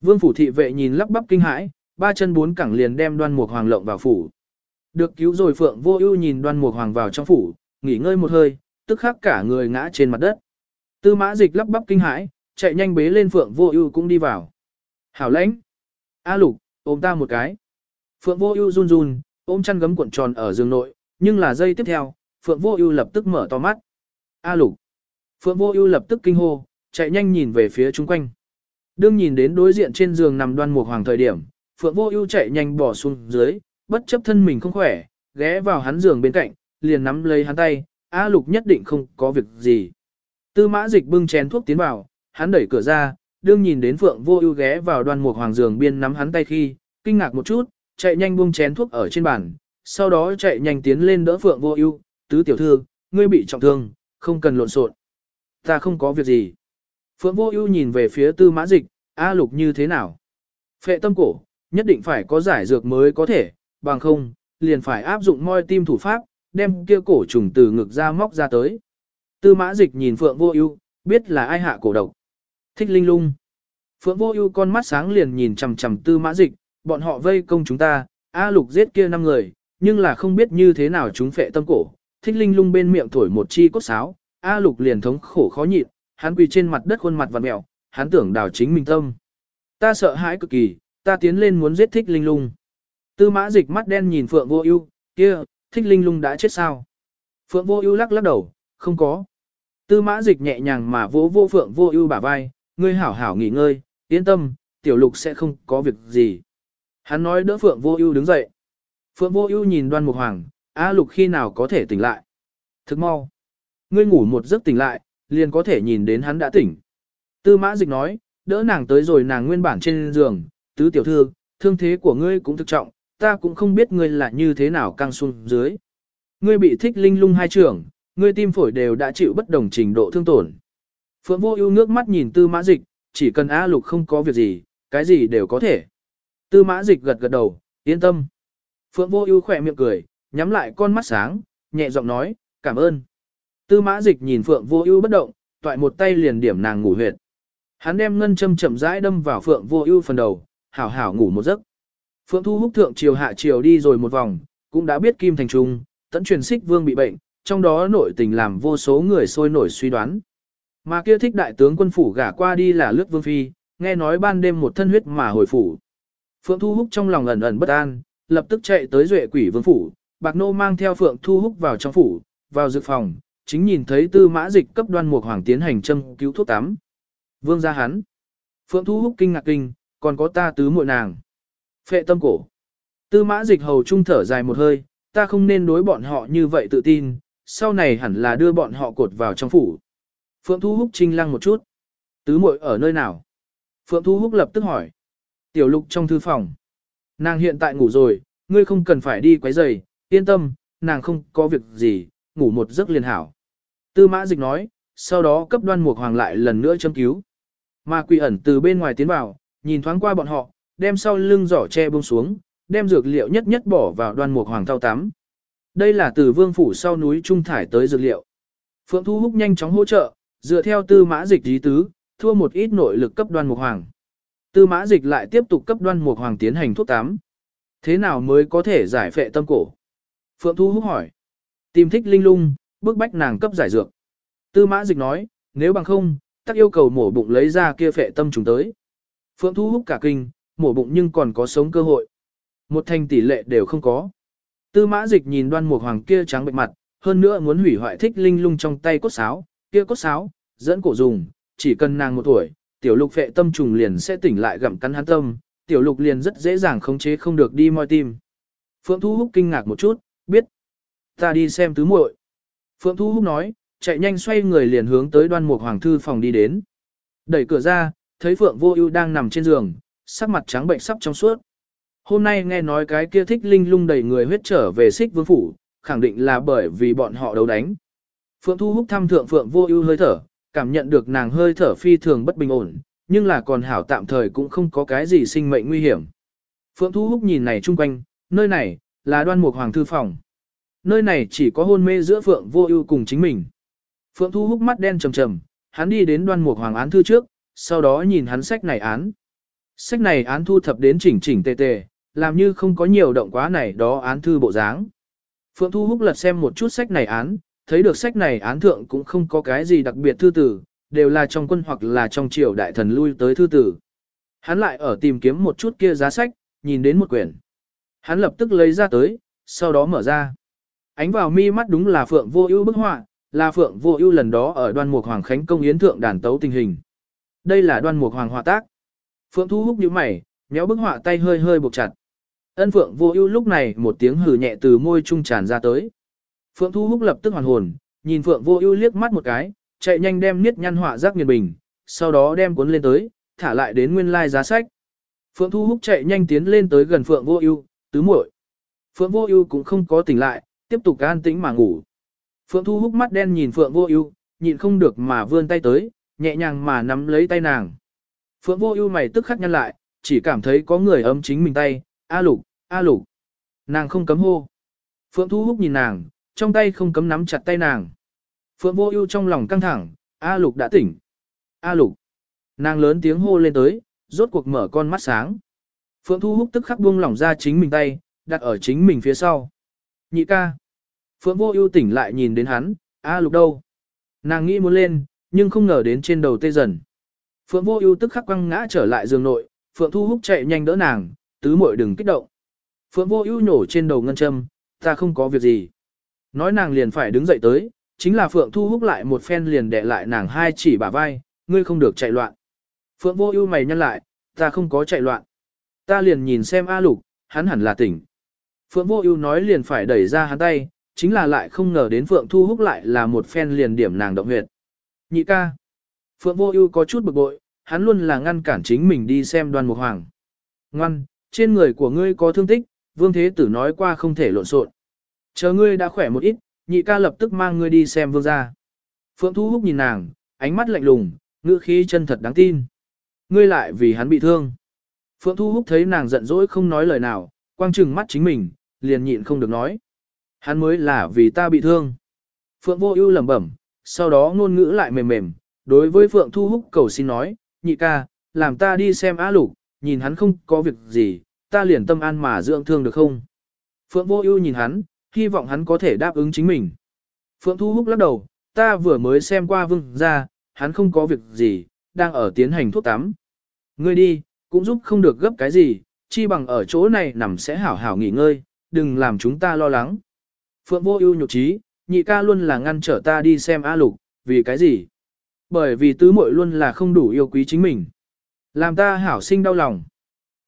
Vương phủ thị vệ nhìn lắp bắp kinh hãi, ba chân bốn cẳng liền đem đoan mục hoàng lộng vào phủ. Được cứu rồi phượng vô ưu nhìn đoan mục hoàng vào trong phủ, nghỉ ngơi một hơi, tức khắc cả người ngã trên mặt đất. Tư mã dịch lắp bắp kinh hãi, chạy nhanh bế lên phượng vô ưu cũng đi vào. Hảo lãnh. A lục, ôm ta một cái. Phượng vô ưu run run, ôm chăn gấm cuộn tròn ở giường nội, nhưng là giây tiếp theo, Phượng vô ưu lập tức mở to mắt. A lục. Phượng vô ưu lập tức kinh hô, chạy nhanh nhìn về phía chung quanh. Đương nhìn đến đối diện trên giường nằm đoan mục hoàng thời điểm, Phượng vô ưu chạy nhanh bỏ xuống dưới, bất chấp thân mình không khỏe, ghé vào hắn giường bên cạnh, liền nắm lấy hắn tay, A lục nhất định không có việc gì. Tư mã dịch bưng chén thuốc tiến vào, hắn đẩy cửa ra, đương nhìn đến Phượng vô ưu ghé vào đoan mục hoàng giường biên nắm hắn tay khi, kinh ngạc một chút, chạy nhanh buông chén thuốc ở trên bàn, sau đó chạy nhanh tiến lên đỡ Phượng vô ưu, tứ tiểu thư, ngươi bị trọng thương, không cần lộn xộn. Ta không có việc gì. Phượng vô ưu nhìn về phía tư mã dịch, A lục như thế nào? Phệ tâm cổ, nhất định phải có giải dược mới có thể, bằng không, liền phải áp dụng moi tim thủ pháp, đem kia cổ trùng từ ngực ra móc ra tới. Tư mã dịch nhìn Phượng vô ưu, biết là ai hạ cổ độc. Thích linh lung. Phượng vô ưu con mắt sáng liền nhìn chằm chằm tư mã dịch, bọn họ vây công chúng ta, A lục giết kia năm người, nhưng là không biết như thế nào chúng phệ tâm cổ. Thích linh lung bên miệng thổi một chi cốt sáo, A lục liền thống khổ khó nhịn, hắn quỳ trên mặt đất khuôn mặt vặn mẹo, hắn tưởng đào chính mình tâm. Ta sợ hãi cực kỳ, ta tiến lên muốn giết thích linh lung. Tư mã dịch mắt đen nhìn Phượng Vô Ưu, kia, thích linh lung đã chết sao? Phượng Vô Ưu lắc lắc đầu, không có. Tư mã dịch nhẹ nhàng mà vỗ vô Phượng Vô Ưu bả vai, ngươi hảo hảo nghỉ ngơi, yên tâm, tiểu lục sẽ không có việc gì. Hắn nói đỡ Phượng Vô Ưu đứng dậy. Phượng Vô Ưu nhìn Đoan Mục Hoàng, "A Lục khi nào có thể tỉnh lại?" "Thức mau." "Ngươi ngủ một giấc tỉnh lại, liền có thể nhìn đến hắn đã tỉnh." Tư Mã Dịch nói, đỡ nàng tới rồi nàng nguyên bản trên giường, "Tứ tiểu thư, thương thế của ngươi cũng thực trọng, ta cũng không biết ngươi là như thế nào căng xuống dưới. Ngươi bị thích linh lung hai trưởng, ngươi tim phổi đều đã chịu bất đồng trình độ thương tổn." Phượng Vô Ưu nước mắt nhìn Tư Mã Dịch, chỉ cần A Lục không có việc gì, cái gì đều có thể. Tư Mã Dịch gật gật đầu, yên tâm. Phượng Vô Ưu khỏe miệng cười, nhắm lại con mắt sáng, nhẹ giọng nói, "Cảm ơn." Tư Mã Dịch nhìn Phượng Vô Ưu bất động, toại một tay liền điểm nàng ngủ huyệt. Hắn đem ngân châm chậm rãi đâm vào Phượng Vô Ưu phần đầu, hảo hảo ngủ một giấc. Phượng Thu Húc thượng triều hạ triều đi rồi một vòng, cũng đã biết Kim Thành Trung, tận truyền xích vương bị bệnh, trong đó nội tình làm vô số người sôi nổi suy đoán. Mà kia thích đại tướng quân phủ gả qua đi là lướt vương phi, nghe nói ban đêm một thân huyết mà hồi phủ. Phượng Thu Húc trong lòng ẩn ẩn bất an, lập tức chạy tới duệ quỷ vương phủ, Bạc Nô mang theo Phượng Thu Húc vào trong phủ, vào dược phòng, chính nhìn thấy tư mã dịch cấp đoan mục hoàng tiến hành châm cứu thuốc tắm. Vương ra hắn. Phượng Thu Húc kinh ngạc kinh, còn có ta tứ muội nàng. Phệ tâm cổ. Tư mã dịch hầu trung thở dài một hơi, ta không nên đối bọn họ như vậy tự tin, sau này hẳn là đưa bọn họ cột vào trong phủ. Phượng Thu Húc trinh lăng một chút. Tứ muội ở nơi nào? Phượng Thu Húc lập tức hỏi. Tiểu lục trong thư phòng. Nàng hiện tại ngủ rồi, ngươi không cần phải đi quấy rầy, yên tâm, nàng không có việc gì, ngủ một giấc liền hảo. Tư mã dịch nói, sau đó cấp đoan mục hoàng lại lần nữa châm cứu. Mà quỷ ẩn từ bên ngoài tiến vào, nhìn thoáng qua bọn họ, đem sau lưng giỏ che buông xuống, đem dược liệu nhất nhất bỏ vào đoan mục hoàng thao tắm. Đây là từ vương phủ sau núi trung thải tới dược liệu. Phượng Thu Húc nhanh chóng hỗ trợ, dựa theo tư mã dịch ý tứ, thua một ít nội lực cấp đoan mục hoàng. Tư mã dịch lại tiếp tục cấp đoan mục hoàng tiến hành thuốc tắm. Thế nào mới có thể giải phệ tâm cổ? Phượng Thu Húc hỏi. Tìm thích linh lung, bức bách nàng cấp giải dược. Tư mã dịch nói, nếu bằng không, tắc yêu cầu mổ bụng lấy ra kia phệ tâm trùng tới. Phượng Thu Húc cả kinh, mổ bụng nhưng còn có sống cơ hội. Một thành tỷ lệ đều không có. Tư mã dịch nhìn đoan mục hoàng kia trắng bệnh mặt, hơn nữa muốn hủy hoại thích linh lung trong tay cốt sáo, kia cốt sáo, dẫn cổ dùng, chỉ cần nàng một tuổi, tiểu lục phệ tâm trùng liền sẽ tỉnh lại gặm cắn hắn tâm, tiểu lục liền rất dễ dàng khống chế không được đi moi tim. Phượng Thu Húc kinh ngạc một chút, biết. Ta đi xem tứ muội. Phượng Thu Húc nói, chạy nhanh xoay người liền hướng tới đoan mục hoàng thư phòng đi đến. Đẩy cửa ra, thấy Phượng Vô Ưu đang nằm trên giường, sắc mặt trắng bệnh sắp trong suốt. Hôm nay nghe nói cái kia thích linh lung đầy người huyết trở về xích vương phủ, khẳng định là bởi vì bọn họ đấu đánh. Phượng Thu Húc thăm thượng Phượng Vô Ưu hơi thở, cảm nhận được nàng hơi thở phi thường bất bình ổn, nhưng là còn hảo tạm thời cũng không có cái gì sinh mệnh nguy hiểm. Phượng Thu Húc nhìn này chung quanh, nơi này, là đoan mục hoàng thư phòng. Nơi này chỉ có hôn mê giữa Phượng Vô Ưu cùng chính mình. Phượng Thu Húc mắt đen trầm trầm, hắn đi đến đoan mục hoàng án thư trước, sau đó nhìn hắn sách này án. Sách này án thu thập đến chỉnh chỉnh tề tề, làm như không có nhiều động quá này đó án thư bộ dáng. Phượng Thu Húc lật xem một chút sách này án, thấy được sách này án thượng cũng không có cái gì đặc biệt thư tử, đều là trong quân hoặc là trong triều đại thần lui tới thư tử. Hắn lại ở tìm kiếm một chút kia giá sách, nhìn đến một quyển. Hắn lập tức lấy ra tới, sau đó mở ra. Ánh vào mi mắt đúng là Phượng Vô Ưu bức họa, là Phượng Vô Ưu lần đó ở Đoan Mục Hoàng Khánh công yến thượng đàn tấu tình hình. Đây là Đoan Mục Hoàng họa tác. Phượng Thu Húc nhíu mày, méo bức họa tay hơi hơi buộc chặt. Ân Phượng Vô Ưu lúc này một tiếng hừ nhẹ từ môi trung tràn ra tới. Phượng Thu Húc lập tức hoàn hồn, nhìn Phượng Vô Ưu liếc mắt một cái, chạy nhanh đem niết nhăn họa rác nghiền bình, sau đó đem cuốn lên tới, thả lại đến nguyên lai giá sách. Phượng Thu Húc chạy nhanh tiến lên tới gần Phượng Vô Ưu, tứ muội. Phượng Vô Ưu cũng không có tỉnh lại, tiếp tục an tĩnh mà ngủ. Phượng Thu Húc mắt đen nhìn Phượng Vô Ưu, nhịn không được mà vươn tay tới, nhẹ nhàng mà nắm lấy tay nàng. Phượng Vô Ưu mày tức khắc nhăn lại, chỉ cảm thấy có người ấm chính mình tay, "A Lục, A Lục." Nàng không cấm hô. Phượng Thu Húc nhìn nàng, trong tay không cấm nắm chặt tay nàng. Phượng Vô Ưu trong lòng căng thẳng, "A Lục đã tỉnh." "A Lục." Nàng lớn tiếng hô lên tới, rốt cuộc mở con mắt sáng. Phượng Thu Húc tức khắc buông lỏng ra chính mình tay, đặt ở chính mình phía sau. Nhị ca. Phượng Vô Ưu tỉnh lại nhìn đến hắn, "A Lục đâu?" Nàng nghĩ muốn lên, nhưng không ngờ đến trên đầu tê dần. Phượng Vô Ưu tức khắc quăng ngã trở lại giường nội, Phượng Thu Húc chạy nhanh đỡ nàng, "Tứ muội đừng kích động." Phượng Vô Ưu nhổ trên đầu ngân châm, "Ta không có việc gì." Nói nàng liền phải đứng dậy tới, chính là Phượng Thu Húc lại một phen liền đè lại nàng hai chỉ bả vai, "Ngươi không được chạy loạn." Phượng Vô Ưu mày nhăn lại, "Ta không có chạy loạn." Ta liền nhìn xem A Lục, hắn hẳn là tỉnh. Phượng Vô Ưu nói liền phải đẩy ra hắn tay, chính là lại không ngờ đến Phượng Thu Húc lại là một phen liền điểm nàng động huyệt. Nhị ca. Phượng Vô Ưu có chút bực bội, hắn luôn là ngăn cản chính mình đi xem Đoan Mục Hoàng. Ngoan, trên người của ngươi có thương tích, Vương Thế Tử nói qua không thể lộn xộn. Chờ ngươi đã khỏe một ít, nhị ca lập tức mang ngươi đi xem vương gia. Phượng Thu Húc nhìn nàng, ánh mắt lạnh lùng, ngữ khí chân thật đáng tin. Ngươi lại vì hắn bị thương. Phượng Thu Húc thấy nàng giận dỗi không nói lời nào, quang trừng mắt chính mình, liền nhịn không được nói. Hắn mới là vì ta bị thương. Phượng Vô Ưu lẩm bẩm, sau đó ngôn ngữ lại mềm mềm, đối với Phượng Thu Húc cầu xin nói, nhị ca, làm ta đi xem Á Lục, nhìn hắn không có việc gì, ta liền tâm an mà dưỡng thương được không? Phượng Vô Ưu nhìn hắn, hy vọng hắn có thể đáp ứng chính mình. Phượng Thu Húc lắc đầu, ta vừa mới xem qua vương gia, hắn không có việc gì, đang ở tiến hành thuốc tắm. Ngươi đi, cũng giúp không được gấp cái gì, chi bằng ở chỗ này nằm sẽ hảo hảo nghỉ ngơi, đừng làm chúng ta lo lắng. Phượng vô ưu nhục trí, nhị ca luôn là ngăn trở ta đi xem A Lục, vì cái gì? Bởi vì tứ muội luôn là không đủ yêu quý chính mình. Làm ta hảo sinh đau lòng.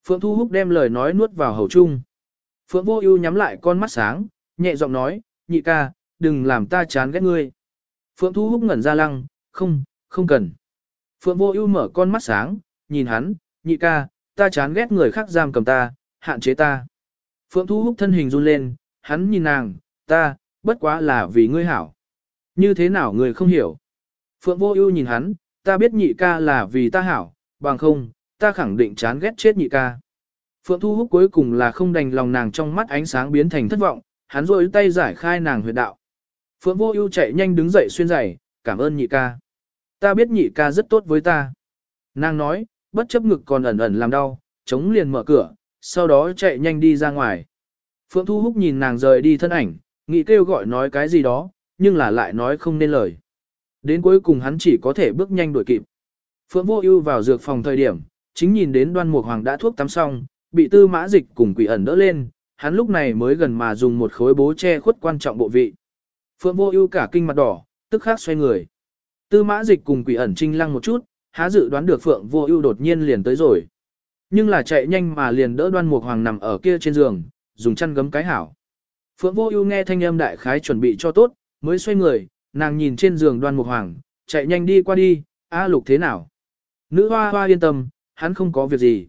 Phượng Thu Húc đem lời nói nuốt vào hầu chung. Phượng Vô Ưu nhắm lại con mắt sáng, nhẹ giọng nói, "Nhị ca, đừng làm ta chán ghét ngươi." Phượng Thu Húc ngẩn ra lăng, "Không, không cần." Phượng Vô Ưu mở con mắt sáng, nhìn hắn, "Nhị ca, ta chán ghét người khác giam cầm ta, hạn chế ta." Phượng Thu Húc thân hình run lên, hắn nhìn nàng, "Ta, bất quá là vì ngươi hảo." "Như thế nào người không hiểu?" Phượng Vô Ưu nhìn hắn, "Ta biết nhị ca là vì ta hảo, bằng không, ta khẳng định chán ghét chết nhị ca." Phượng Thu Húc cuối cùng là không đành lòng nàng trong mắt ánh sáng biến thành thất vọng, hắn rôi tay giải khai nàng huyệt đạo. Phượng Vô Ưu chạy nhanh đứng dậy xuyên giày, "Cảm ơn nhị ca." Ta biết nhị ca rất tốt với ta. Nàng nói, bất chấp ngực còn ẩn ẩn làm đau, chống liền mở cửa, sau đó chạy nhanh đi ra ngoài. Phượng Thu Húc nhìn nàng rời đi thân ảnh, nghĩ kêu gọi nói cái gì đó, nhưng là lại nói không nên lời. Đến cuối cùng hắn chỉ có thể bước nhanh đuổi kịp. Phượng Vô Ưu vào dược phòng thời điểm, chính nhìn đến Đoan Mục Hoàng đã thuốc tắm xong, bị Tư Mã Dịch cùng Quỷ ẩn đỡ lên, hắn lúc này mới gần mà dùng một khối bố che khuất quan trọng bộ vị. Phượng Vô Ưu cả kinh mặt đỏ, tức khắc xoay người. Tư Mã Dịch cùng Quỷ ẩn trinh lăng một chút, há dự đoán được Phượng Vô Ưu đột nhiên liền tới rồi. Nhưng là chạy nhanh mà liền đỡ Đoan Mục Hoàng nằm ở kia trên giường, dùng chăn gấm cái hảo. Phượng Vô Ưu nghe thanh âm đại khái chuẩn bị cho tốt, mới xoay người, nàng nhìn trên giường Đoan Mục Hoàng, chạy nhanh đi qua đi, "A Lục thế nào?" Nữ hoa hoa yên tâm, hắn không có việc gì.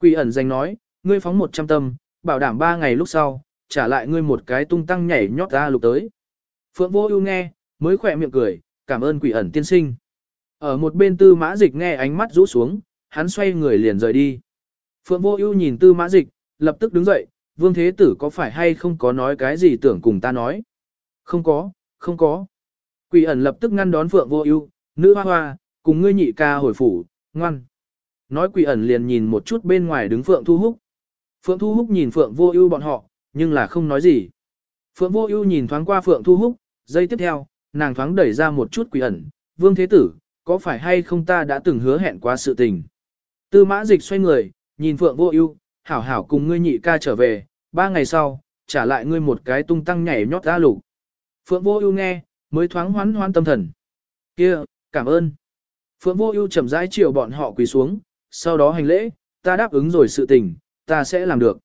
Quỷ ẩn danh nói, "Ngươi phóng 100 tâm, bảo đảm 3 ngày lúc sau, trả lại ngươi một cái tung tăng nhảy nhót A Lục tới." Phượng Vô Ưu nghe, mới khẽ miệng cười, "Cảm ơn Quỷ ẩn tiên sinh." Ở một bên Tư Mã Dịch nghe ánh mắt rũ xuống, hắn xoay người liền rời đi. Phượng Vô Ưu nhìn Tư Mã Dịch, lập tức đứng dậy, Vương Thế Tử có phải hay không có nói cái gì tưởng cùng ta nói? Không có, không có. Quỷ ẩn lập tức ngăn đón Phượng Vô Ưu, nữ hoa hoa, cùng ngươi nhị ca hồi phủ, ngoan. Nói quỷ ẩn liền nhìn một chút bên ngoài đứng Phượng Thu Húc. Phượng Thu Húc nhìn Phượng Vô Ưu bọn họ, nhưng là không nói gì. Phượng Vô Ưu nhìn thoáng qua Phượng Thu Húc, giây tiếp theo, nàng thoáng đẩy ra một chút quỷ ẩn, "Vương Thế Tử, có phải hay không ta đã từng hứa hẹn quá sự tình?" Tư Mã Dịch xoay người, nhìn Phượng Vô Ưu, "Hảo hảo cùng ngươi nhị ca trở về, ba ngày sau, trả lại ngươi một cái tung tăng nhảy nhót ra lục." Phượng Vô Ưu nghe, mới thoáng hoán hoan tâm thần. "Kia, cảm ơn." Phượng Vô Ưu chậm rãi chiều bọn họ quỳ xuống, sau đó hành lễ, "Ta đáp ứng rồi sự tình, ta sẽ làm được."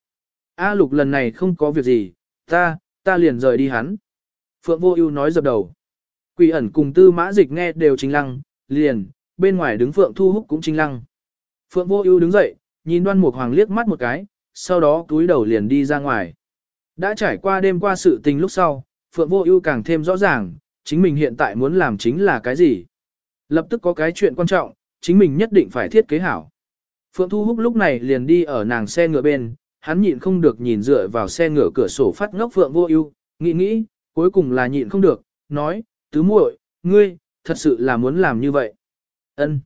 A Lục lần này không có việc gì, ta, ta liền rời đi hắn. Phượng Vô Ưu nói dập đầu. Quỷ ẩn cùng Tư Mã Dịch nghe đều chính lăng, liền, bên ngoài đứng Phượng Thu Húc cũng chính lăng. Phượng Vô Ưu đứng dậy, nhìn Đoan Mục Hoàng liếc mắt một cái, sau đó cúi đầu liền đi ra ngoài. Đã trải qua đêm qua sự tình lúc sau, Phượng Vô Ưu càng thêm rõ ràng, chính mình hiện tại muốn làm chính là cái gì. Lập tức có cái chuyện quan trọng, chính mình nhất định phải thiết kế hảo. Phượng Thu Húc lúc này liền đi ở nàng xe ngựa bên, hắn nhịn không được nhìn dựa vào xe ngựa cửa sổ phát ngốc Phượng Vô Ưu, nghĩ nghĩ, cuối cùng là nhịn không được, nói, "Tứ muội, ngươi thật sự là muốn làm như vậy?" Ân.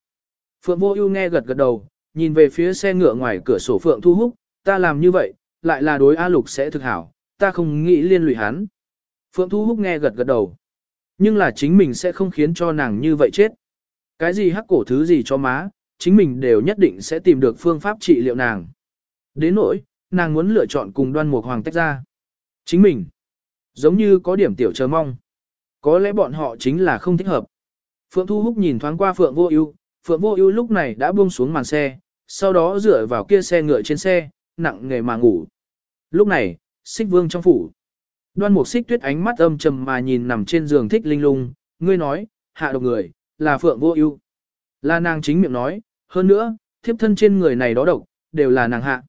Phượng Vô Ưu nghe gật gật đầu, nhìn về phía xe ngựa ngoài cửa sổ Phượng Thu Húc, "Ta làm như vậy, lại là đối A Lục sẽ thực hảo, ta không nghĩ liên lụy hắn." Phượng Thu Húc nghe gật gật đầu. Nhưng là chính mình sẽ không khiến cho nàng như vậy chết. Cái gì hắc cổ thứ gì cho má, chính mình đều nhất định sẽ tìm được phương pháp trị liệu nàng. Đến nỗi, nàng muốn lựa chọn cùng đoan mục hoàng tách ra. Chính mình, giống như có điểm tiểu chờ mong. Có lẽ bọn họ chính là không thích hợp. Phượng Thu Húc nhìn thoáng qua Phượng Vô Ưu, Phượng Vô Ưu lúc này đã buông xuống màn xe, sau đó dựa vào kia xe ngựa trên xe, nặng nghề mà ngủ. Lúc này, Xích Vương trong phủ. Đoan Mục Xích Tuyết ánh mắt âm trầm mà nhìn nằm trên giường thích linh lung, ngươi nói, hạ độc người, là Phượng Vô Ưu. Là nàng chính miệng nói, hơn nữa, thiếp thân trên người này đó độc, đều là nàng hạ.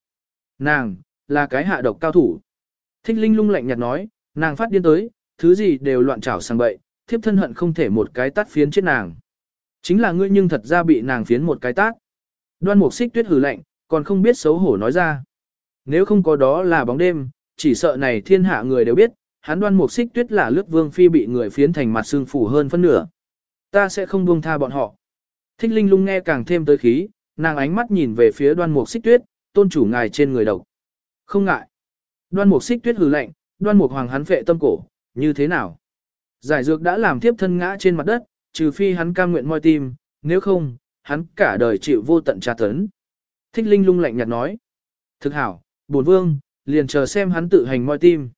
Nàng, là cái hạ độc cao thủ. Thích Linh lung lạnh nhạt nói, nàng phát điên tới, thứ gì đều loạn trảo sang bậy, thiếp thân hận không thể một cái tát phiến chết nàng. Chính là ngươi nhưng thật ra bị nàng phiến một cái tát. Đoan mục xích tuyết hừ lạnh, còn không biết xấu hổ nói ra. Nếu không có đó là bóng đêm, chỉ sợ này thiên hạ người đều biết, hắn đoan mục xích tuyết là lướt vương phi bị người phiến thành mặt xương phủ hơn phân nửa. Ta sẽ không buông tha bọn họ. Thích linh lung nghe càng thêm tới khí, nàng ánh mắt nhìn về phía đoan mục xích tuyết, tôn chủ ngài trên người độc. Không ngại. Đoan mục xích tuyết hừ lạnh, đoan mục hoàng hắn phệ tâm cổ, như thế nào? Giải dược đã làm tiếp thân ngã trên mặt đất, trừ phi hắn cam nguyện moi tim, nếu không, hắn cả đời chịu vô tận tra tấn. Thích linh lung lạnh nhạt nói. Thực hảo, bổn vương, liền chờ xem hắn tự hành moi tim.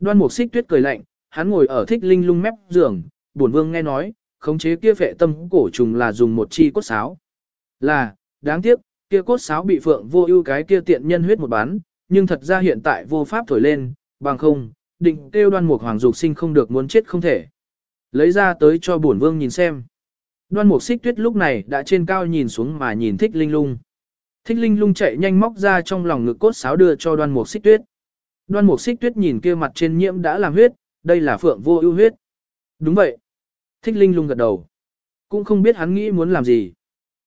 Đoan mục xích tuyết cười lạnh, hắn ngồi ở thích linh lung mép giường, bổn vương nghe nói, khống chế kia phệ tâm cổ trùng là dùng một chi cốt sáo. Là, đáng tiếc, kia cốt sáo bị phượng vô ưu cái kia tiện nhân huyết một bán, nhưng thật ra hiện tại vô pháp thổi lên, bằng không, định kêu đoan mục hoàng dục sinh không được muốn chết không thể. Lấy ra tới cho bổn vương nhìn xem. Đoan mục xích tuyết lúc này đã trên cao nhìn xuống mà nhìn thích linh lung. Thích linh lung chạy nhanh móc ra trong lòng ngực cốt sáo đưa cho đoan mục xích tuyết. Đoan mục xích tuyết nhìn kia mặt trên nhiễm đã làm huyết, đây là phượng vô ưu huyết. Đúng vậy. Thích linh lung gật đầu. Cũng không biết hắn nghĩ muốn làm gì.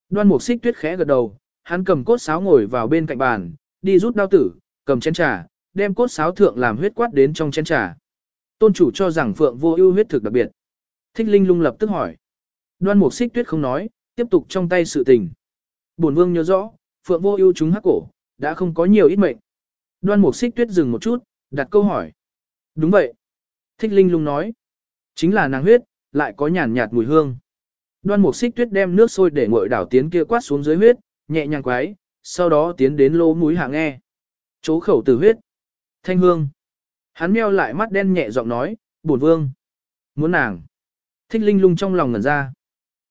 Đoan mục xích tuyết khẽ gật đầu, hắn cầm cốt sáo ngồi vào bên cạnh bàn, đi rút đao tử, cầm chén trà, đem cốt sáo thượng làm huyết quát đến trong chén trà. Tôn chủ cho rằng Phượng Vô Ưu huyết thực đặc biệt. Thích Linh lung lập tức hỏi. Đoan Mục Xích Tuyết không nói, tiếp tục trong tay sự tình. Bổn vương nhớ rõ, Phượng Vô Ưu chúng hắc cổ, đã không có nhiều ít mệnh. Đoan Mục Xích Tuyết dừng một chút, đặt câu hỏi. Đúng vậy. Thích Linh lung nói. Chính là nàng huyết, lại có nhàn nhạt mùi hương. Đoan Mục Xích Tuyết đem nước sôi để nguội đảo tiến kia quát xuống dưới huyết, nhẹ nhàng quái, sau đó tiến đến lỗ mũi hạ nghe. Chố khẩu từ huyết. Thanh hương. Hắn meo lại mắt đen nhẹ giọng nói, bổn vương. Muốn nàng. Thích linh lung trong lòng ngẩn ra.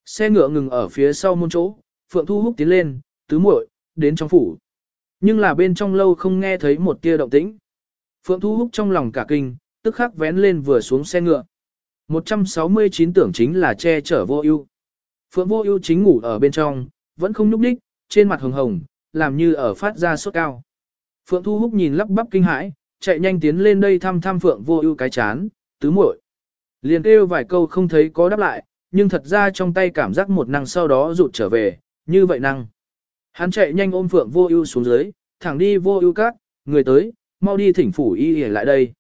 Xe ngựa ngừng ở phía sau môn chỗ, Phượng Thu Húc tiến lên, tứ muội đến trong phủ. Nhưng là bên trong lâu không nghe thấy một tia động tĩnh. Phượng Thu Húc trong lòng cả kinh, tức khắc vén lên vừa xuống xe ngựa. 169 tưởng chính là che chở vô ưu. Phượng vô ưu chính ngủ ở bên trong, vẫn không nhúc đích, trên mặt hồng hồng, làm như ở phát ra sốt cao. Phượng Thu Húc nhìn lắp bắp kinh hãi, chạy nhanh tiến lên đây thăm thăm Phượng Vô Ưu cái chán, tứ muội. Liền kêu vài câu không thấy có đáp lại, nhưng thật ra trong tay cảm giác một năng sau đó rụt trở về, như vậy năng. Hắn chạy nhanh ôm Phượng Vô Ưu xuống dưới, thẳng đi Vô Ưu các, người tới, mau đi thỉnh phủ y y lại đây.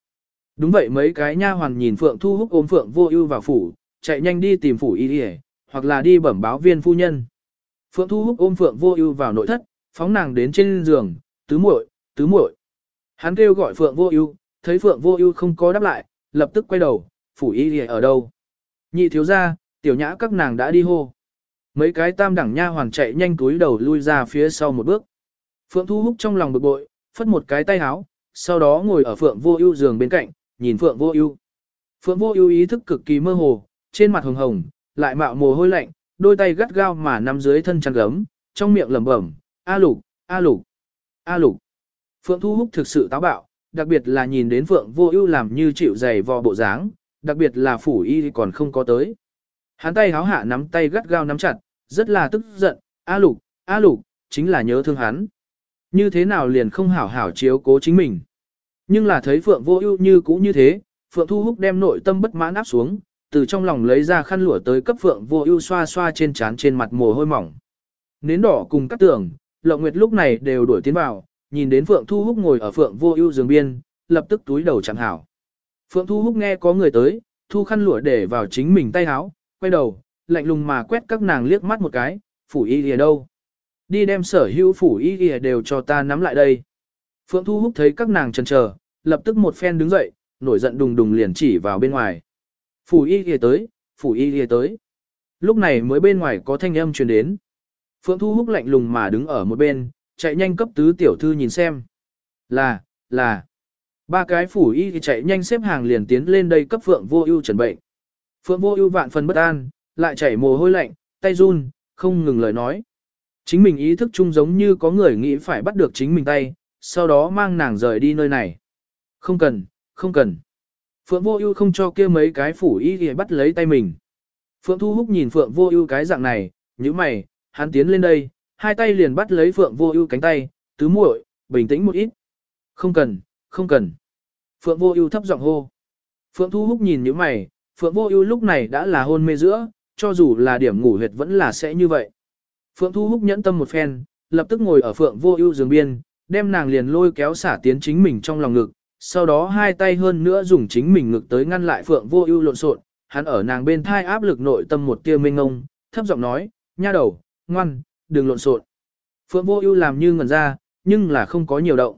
Đúng vậy mấy cái nha hoàn nhìn Phượng Thu Húc ôm Phượng Vô Ưu vào phủ, chạy nhanh đi tìm phủ y y, hoặc là đi bẩm báo viên phu nhân. Phượng Thu Húc ôm Phượng Vô Ưu vào nội thất, phóng nàng đến trên giường, "Tứ muội, tứ muội." Hắn kêu gọi Phượng Vô Ưu, thấy Phượng Vô Ưu không có đáp lại, lập tức quay đầu, "Phủ y ở đâu?" Nhị thiếu gia, tiểu nhã các nàng đã đi hô. Mấy cái tam đẳng nha hoàn chạy nhanh túi đầu lui ra phía sau một bước. Phượng Thu Húc trong lòng bực bội, phất một cái tay háo, sau đó ngồi ở Phượng Vô Ưu giường bên cạnh, nhìn Phượng Vô Ưu. Phượng Vô Ưu ý thức cực kỳ mơ hồ, trên mặt hồng hồng, lại mạo mồ hôi lạnh, đôi tay gắt gao mà nắm dưới thân chăn gấm, trong miệng lẩm bẩm, "A Lục, A Lục, A Lục." Phượng Thu Húc thực sự táo bạo, đặc biệt là nhìn đến Phượng Vô Ưu làm như chịu dày vò bộ dáng, đặc biệt là phủ y còn không có tới. Hắn tay háo hạ nắm tay gắt gao nắm chặt, rất là tức giận, A Lục, A Lục, chính là nhớ thương hắn. Như thế nào liền không hảo hảo chiếu cố chính mình. Nhưng là thấy Phượng vô ưu như cũ như thế, Phượng Thu Húc đem nội tâm bất mãn áp xuống, từ trong lòng lấy ra khăn lụa tới cấp Phượng vô ưu xoa xoa trên trán trên mặt mồ hôi mỏng. Nến đỏ cùng các tường, Lộng Nguyệt lúc này đều đuổi tiến vào, nhìn đến Phượng Thu Húc ngồi ở Phượng vô ưu giường biên, lập tức túi đầu chẳng hảo. Phượng Thu Húc nghe có người tới, thu khăn lụa để vào chính mình tay áo, quay đầu, lạnh lùng mà quét các nàng liếc mắt một cái, phủ y lìa đâu. Đi đem sở hữu phủ y lìa đều cho ta nắm lại đây. Phượng Thu Húc thấy các nàng chần chờ, lập tức một phen đứng dậy, nổi giận đùng đùng liền chỉ vào bên ngoài. Phủ y lìa tới, phủ y lìa tới. Lúc này mới bên ngoài có thanh âm truyền đến. Phượng Thu Húc lạnh lùng mà đứng ở một bên, chạy nhanh cấp tứ tiểu thư nhìn xem. Là, là. Ba cái phủ y thì chạy nhanh xếp hàng liền tiến lên đây cấp Phượng Vô Ưu chuẩn bệnh. Phượng Vô Ưu vạn phần bất an, lại chảy mồ hôi lạnh, tay run, không ngừng lời nói. Chính mình ý thức chung giống như có người nghĩ phải bắt được chính mình tay, sau đó mang nàng rời đi nơi này. Không cần, không cần. Phượng Vô Ưu không cho kia mấy cái phủ y y bắt lấy tay mình. Phượng Thu Húc nhìn Phượng Vô Ưu cái dạng này, nhíu mày, hắn tiến lên đây, hai tay liền bắt lấy Phượng Vô Ưu cánh tay, "Tứ muội, bình tĩnh một ít." "Không cần, không cần." Phượng Vô Ưu thấp giọng hô. Phượng Thu Húc nhìn nhíu mày, Phượng Vô Ưu lúc này đã là hôn mê giữa, cho dù là điểm ngủ huyệt vẫn là sẽ như vậy. Phượng Thu Húc nhẫn tâm một phen, lập tức ngồi ở Phượng Vô Ưu giường biên, đem nàng liền lôi kéo xả tiến chính mình trong lòng ngực, sau đó hai tay hơn nữa dùng chính mình ngực tới ngăn lại Phượng Vô Ưu lộn xộn, hắn ở nàng bên thai áp lực nội tâm một tia mênh ngông, thấp giọng nói, "Nha đầu, ngoan, đừng lộn xộn." Phượng Vô Ưu làm như ngẩn ra, nhưng là không có nhiều động.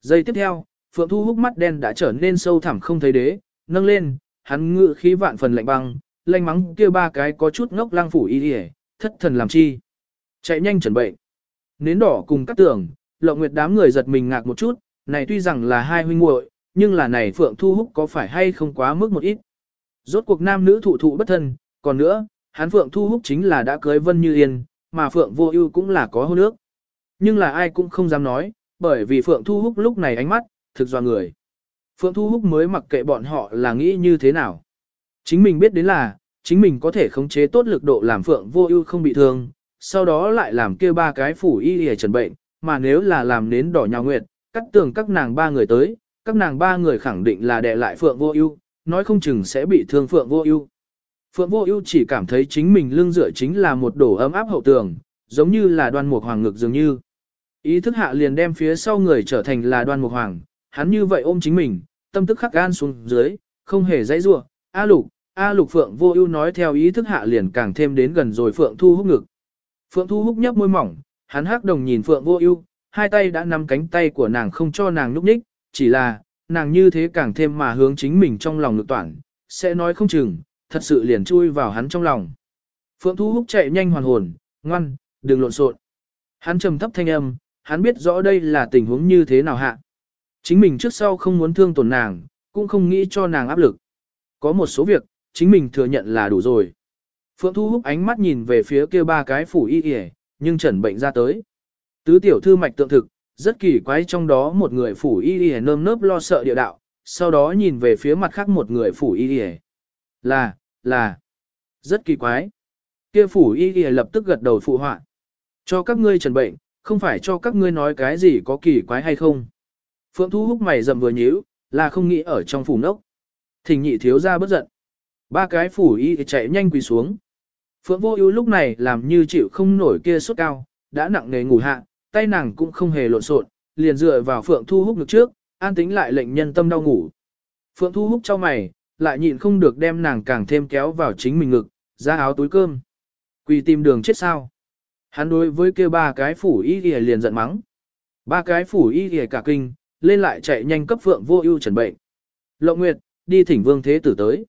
Giây tiếp theo, Phượng Thu Húc mắt đen đã trở nên sâu thẳm không thấy đế, nâng lên, hắn ngự khí vạn phần lạnh băng, lanh mắng kia ba cái có chút ngốc lang phủ y y, thất thần làm chi. Chạy nhanh chuẩn bệnh. Nến đỏ cùng các tưởng, lộng nguyệt đám người giật mình ngạc một chút, này tuy rằng là hai huynh muội, nhưng là này Phượng Thu Húc có phải hay không quá mức một ít. Rốt cuộc nam nữ thụ thụ bất thân, còn nữa, hắn Phượng Thu Húc chính là đã cưới Vân Như Yên, mà Phượng Vô Ưu cũng là có hôn nước. Nhưng là ai cũng không dám nói, bởi vì Phượng Thu Húc lúc này ánh mắt, thực do người. Phượng Thu Húc mới mặc kệ bọn họ là nghĩ như thế nào. Chính mình biết đến là, chính mình có thể khống chế tốt lực độ làm Phượng Vô Ưu không bị thương, sau đó lại làm kia ba cái phủ y để trần bệnh, mà nếu là làm nến đỏ nhào nguyệt, cắt tường các nàng ba người tới, các nàng ba người khẳng định là đè lại Phượng Vô Ưu, nói không chừng sẽ bị thương Phượng Vô Ưu. Phượng Vô Ưu chỉ cảm thấy chính mình lưng dựa chính là một đổ ấm áp hậu tường, giống như là Đoan Mục Hoàng ngực dường như. Ý thức hạ liền đem phía sau người trở thành là Đoan Mục Hoàng, hắn như vậy ôm chính mình, tâm tức khắc gan xuống dưới, không hề dãy rủa. A Lục, A Lục Phượng Vô Ưu nói theo ý thức hạ liền càng thêm đến gần rồi Phượng Thu Húc ngực. Phượng Thu Húc nhấp môi mỏng, hắn hắc đồng nhìn Phượng Vô Ưu, hai tay đã nắm cánh tay của nàng không cho nàng lúc nhích, chỉ là, nàng như thế càng thêm mà hướng chính mình trong lòng lực toàn, sẽ nói không chừng, thật sự liền chui vào hắn trong lòng. Phượng Thu Húc chạy nhanh hoàn hồn, ngoan, đừng lộn xộn. Hắn trầm thấp thanh âm, hắn biết rõ đây là tình huống như thế nào hạ. Chính mình trước sau không muốn thương tổn nàng, cũng không nghĩ cho nàng áp lực. Có một số việc, chính mình thừa nhận là đủ rồi. Phượng Thu Húc ánh mắt nhìn về phía kia ba cái phủ y y, nhưng trần bệnh ra tới. Tứ tiểu thư mạch tượng thực, rất kỳ quái trong đó một người phủ y y nơm nớp lo sợ địa đạo, sau đó nhìn về phía mặt khác một người phủ y y. Là, là, rất kỳ quái. Kia phủ y y lập tức gật đầu phụ họa. Cho các ngươi trần bệnh, không phải cho các ngươi nói cái gì có kỳ quái hay không. Phượng Thu Húc mày rậm vừa nhíu, là không nghĩ ở trong phủ nốc. Thỉnh nhị thiếu ra bất giận. Ba cái phủ y chạy nhanh quỳ xuống. Phượng Vô Ưu lúc này làm như chịu không nổi kia sốt cao, đã nặng nề ngủ hạ, tay nàng cũng không hề lộn xộn, liền dựa vào Phượng Thu Húc ngực trước, an tĩnh lại lệnh nhân tâm đau ngủ. Phượng Thu Húc trong mày, lại nhịn không được đem nàng càng thêm kéo vào chính mình ngực, ra áo túi cơm, Quỳ tìm đường chết sao? Hắn đối với kia ba cái phủ y y liền giận mắng. Ba cái phủ y y cả kinh, lên lại chạy nhanh cấp Phượng Vô Ưu trần bệnh. Lộng Nguyệt, đi thỉnh Vương Thế Tử tới.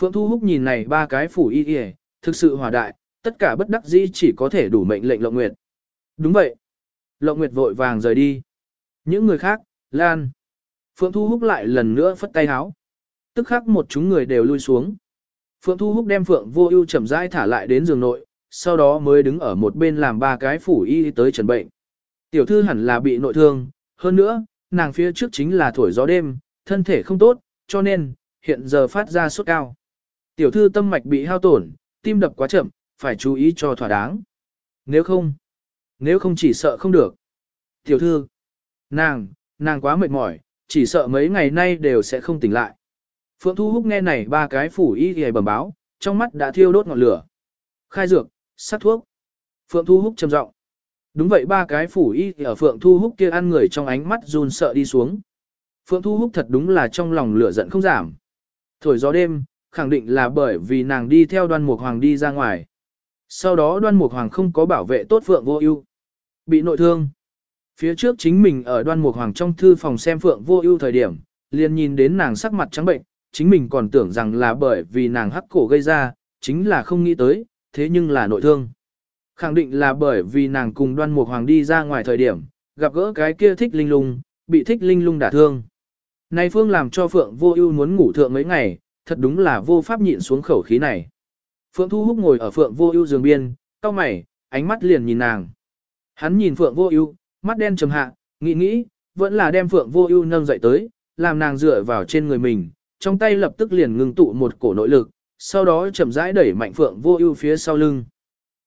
Phượng Thu Húc nhìn này ba cái phủ y y, thực sự hòa đại, tất cả bất đắc dĩ chỉ có thể đủ mệnh lệnh Lộng Nguyệt. Đúng vậy. Lộng Nguyệt vội vàng rời đi. Những người khác, Lan. Phượng Thu Húc lại lần nữa phất tay háo. Tức khắc một chúng người đều lui xuống. Phượng Thu Húc đem Phượng Vô Ưu chậm rãi thả lại đến giường nội, sau đó mới đứng ở một bên làm ba cái phủ y tới trần bệnh. Tiểu thư hẳn là bị nội thương, hơn nữa, nàng phía trước chính là thổi gió đêm, thân thể không tốt, cho nên, hiện giờ phát ra sốt cao. Tiểu thư tâm mạch bị hao tổn, tim đập quá chậm, phải chú ý cho thỏa đáng. Nếu không, nếu không chỉ sợ không được. Tiểu thư, nàng, nàng quá mệt mỏi, chỉ sợ mấy ngày nay đều sẽ không tỉnh lại. Phượng Thu Húc nghe này ba cái phủ y y bẩm báo, trong mắt đã thiêu đốt ngọn lửa. Khai dược, sát thuốc. Phượng Thu Húc trầm giọng. Đúng vậy ba cái phủ y ở Phượng Thu Húc kia ăn người trong ánh mắt run sợ đi xuống. Phượng Thu Húc thật đúng là trong lòng lửa giận không giảm. Thổi gió đêm, khẳng định là bởi vì nàng đi theo đoan mục hoàng đi ra ngoài. Sau đó đoan mục hoàng không có bảo vệ tốt Phượng Vô Ưu, bị nội thương. Phía trước chính mình ở đoan mục hoàng trong thư phòng xem Phượng Vô Ưu thời điểm, liền nhìn đến nàng sắc mặt trắng bệnh, chính mình còn tưởng rằng là bởi vì nàng hắc cổ gây ra, chính là không nghĩ tới, thế nhưng là nội thương. Khẳng định là bởi vì nàng cùng đoan mục hoàng đi ra ngoài thời điểm, gặp gỡ cái kia thích linh lung, bị thích linh lung đả thương. Này Phương làm cho Phượng vô ưu muốn ngủ thượng mấy ngày, thật đúng là vô pháp nhịn xuống khẩu khí này. Phượng Thu Húc ngồi ở Phượng vô ưu giường biên, cau mày, ánh mắt liền nhìn nàng. Hắn nhìn Phượng vô ưu, mắt đen trầm hạ, nghĩ nghĩ, vẫn là đem Phượng vô ưu nâng dậy tới, làm nàng dựa vào trên người mình, trong tay lập tức liền ngưng tụ một cổ nội lực, sau đó chậm rãi đẩy mạnh Phượng Vô Ưu phía sau lưng.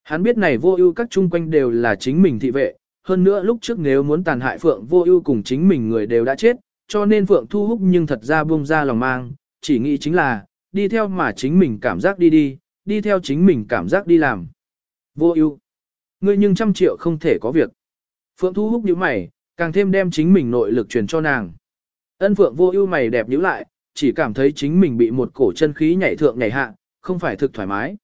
Hắn biết này Vô Ưu các chung quanh đều là chính mình thị vệ, hơn nữa lúc trước nếu muốn tàn hại Phượng Vô Ưu cùng chính mình người đều đã chết, cho nên Phượng Thu hút nhưng thật ra buông ra lòng mang, chỉ nghĩ chính là đi theo mà chính mình cảm giác đi đi, đi theo chính mình cảm giác đi làm. Vô Ưu, ngươi nhưng trăm triệu không thể có việc. Phượng Thu hút như mày, càng thêm đem chính mình nội lực truyền cho nàng. Ân Phượng Vô Ưu mày đẹp nhíu lại, chỉ cảm thấy chính mình bị một cổ chân khí nhảy thượng nhảy hạ, không phải thực thoải mái.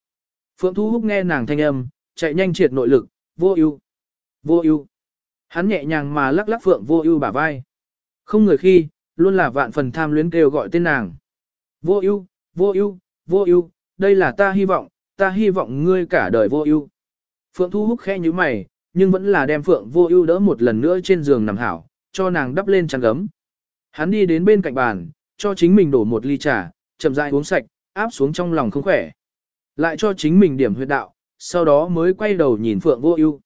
Phượng Thu Húc nghe nàng thanh âm, chạy nhanh triệt nội lực, vô ưu, vô ưu. Hắn nhẹ nhàng mà lắc lắc Phượng vô ưu bả vai. Không người khi, luôn là vạn phần tham luyến kêu gọi tên nàng. Vô ưu, vô ưu, vô ưu, đây là ta hy vọng, ta hy vọng ngươi cả đời vô ưu. Phượng Thu Húc khẽ như mày, nhưng vẫn là đem Phượng vô ưu đỡ một lần nữa trên giường nằm hảo, cho nàng đắp lên chăn gấm. Hắn đi đến bên cạnh bàn, cho chính mình đổ một ly trà, chậm rãi uống sạch, áp xuống trong lòng không khỏe. Lại cho chính mình điểm huyệt đạo, sau đó mới quay đầu nhìn Phượng Vô Ưu.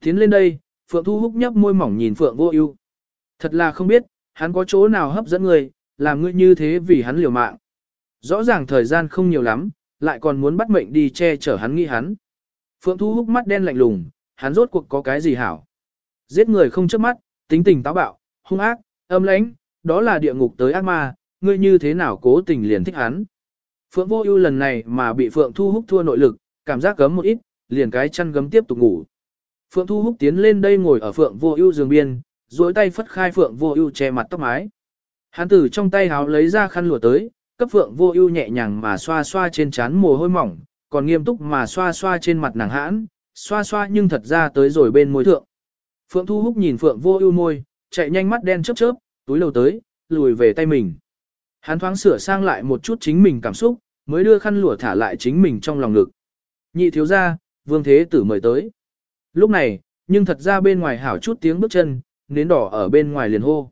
Tiến lên đây, Phượng Thu Húc nhấp môi mỏng nhìn Phượng Vô Ưu. Thật là không biết, hắn có chỗ nào hấp dẫn người, làm ngươi như thế vì hắn liều mạng. Rõ ràng thời gian không nhiều lắm, lại còn muốn bắt mệnh đi che chở hắn nghi hắn. Phượng Thu Húc mắt đen lạnh lùng, hắn rốt cuộc có cái gì hảo? Giết người không chớp mắt, tính tình táo bạo, hung ác, âm lãnh, đó là địa ngục tới ác ma, ngươi như thế nào cố tình liền thích hắn. Phượng vô ưu lần này mà bị Phượng Thu Húc thua nội lực, cảm giác gấm một ít, liền cái chăn gấm tiếp tục ngủ. Phượng Thu Húc tiến lên đây ngồi ở Phượng vô ưu giường biên, duỗi tay phất khai Phượng vô ưu che mặt tóc mái. Hắn từ trong tay háo lấy ra khăn lụa tới, cấp Phượng vô ưu nhẹ nhàng mà xoa xoa trên trán mồ hôi mỏng, còn nghiêm túc mà xoa xoa trên mặt nàng hãn, xoa xoa nhưng thật ra tới rồi bên môi thượng. Phượng Thu Húc nhìn Phượng vô ưu môi, chạy nhanh mắt đen chớp chớp, túi lầu tới, lùi về tay mình. Hắn thoáng sửa sang lại một chút chính mình cảm xúc, mới đưa khăn lụa thả lại chính mình trong lòng ngực. Nhị thiếu gia, vương thế tử mời tới. Lúc này, nhưng thật ra bên ngoài hảo chút tiếng bước chân, nến đỏ ở bên ngoài liền hô.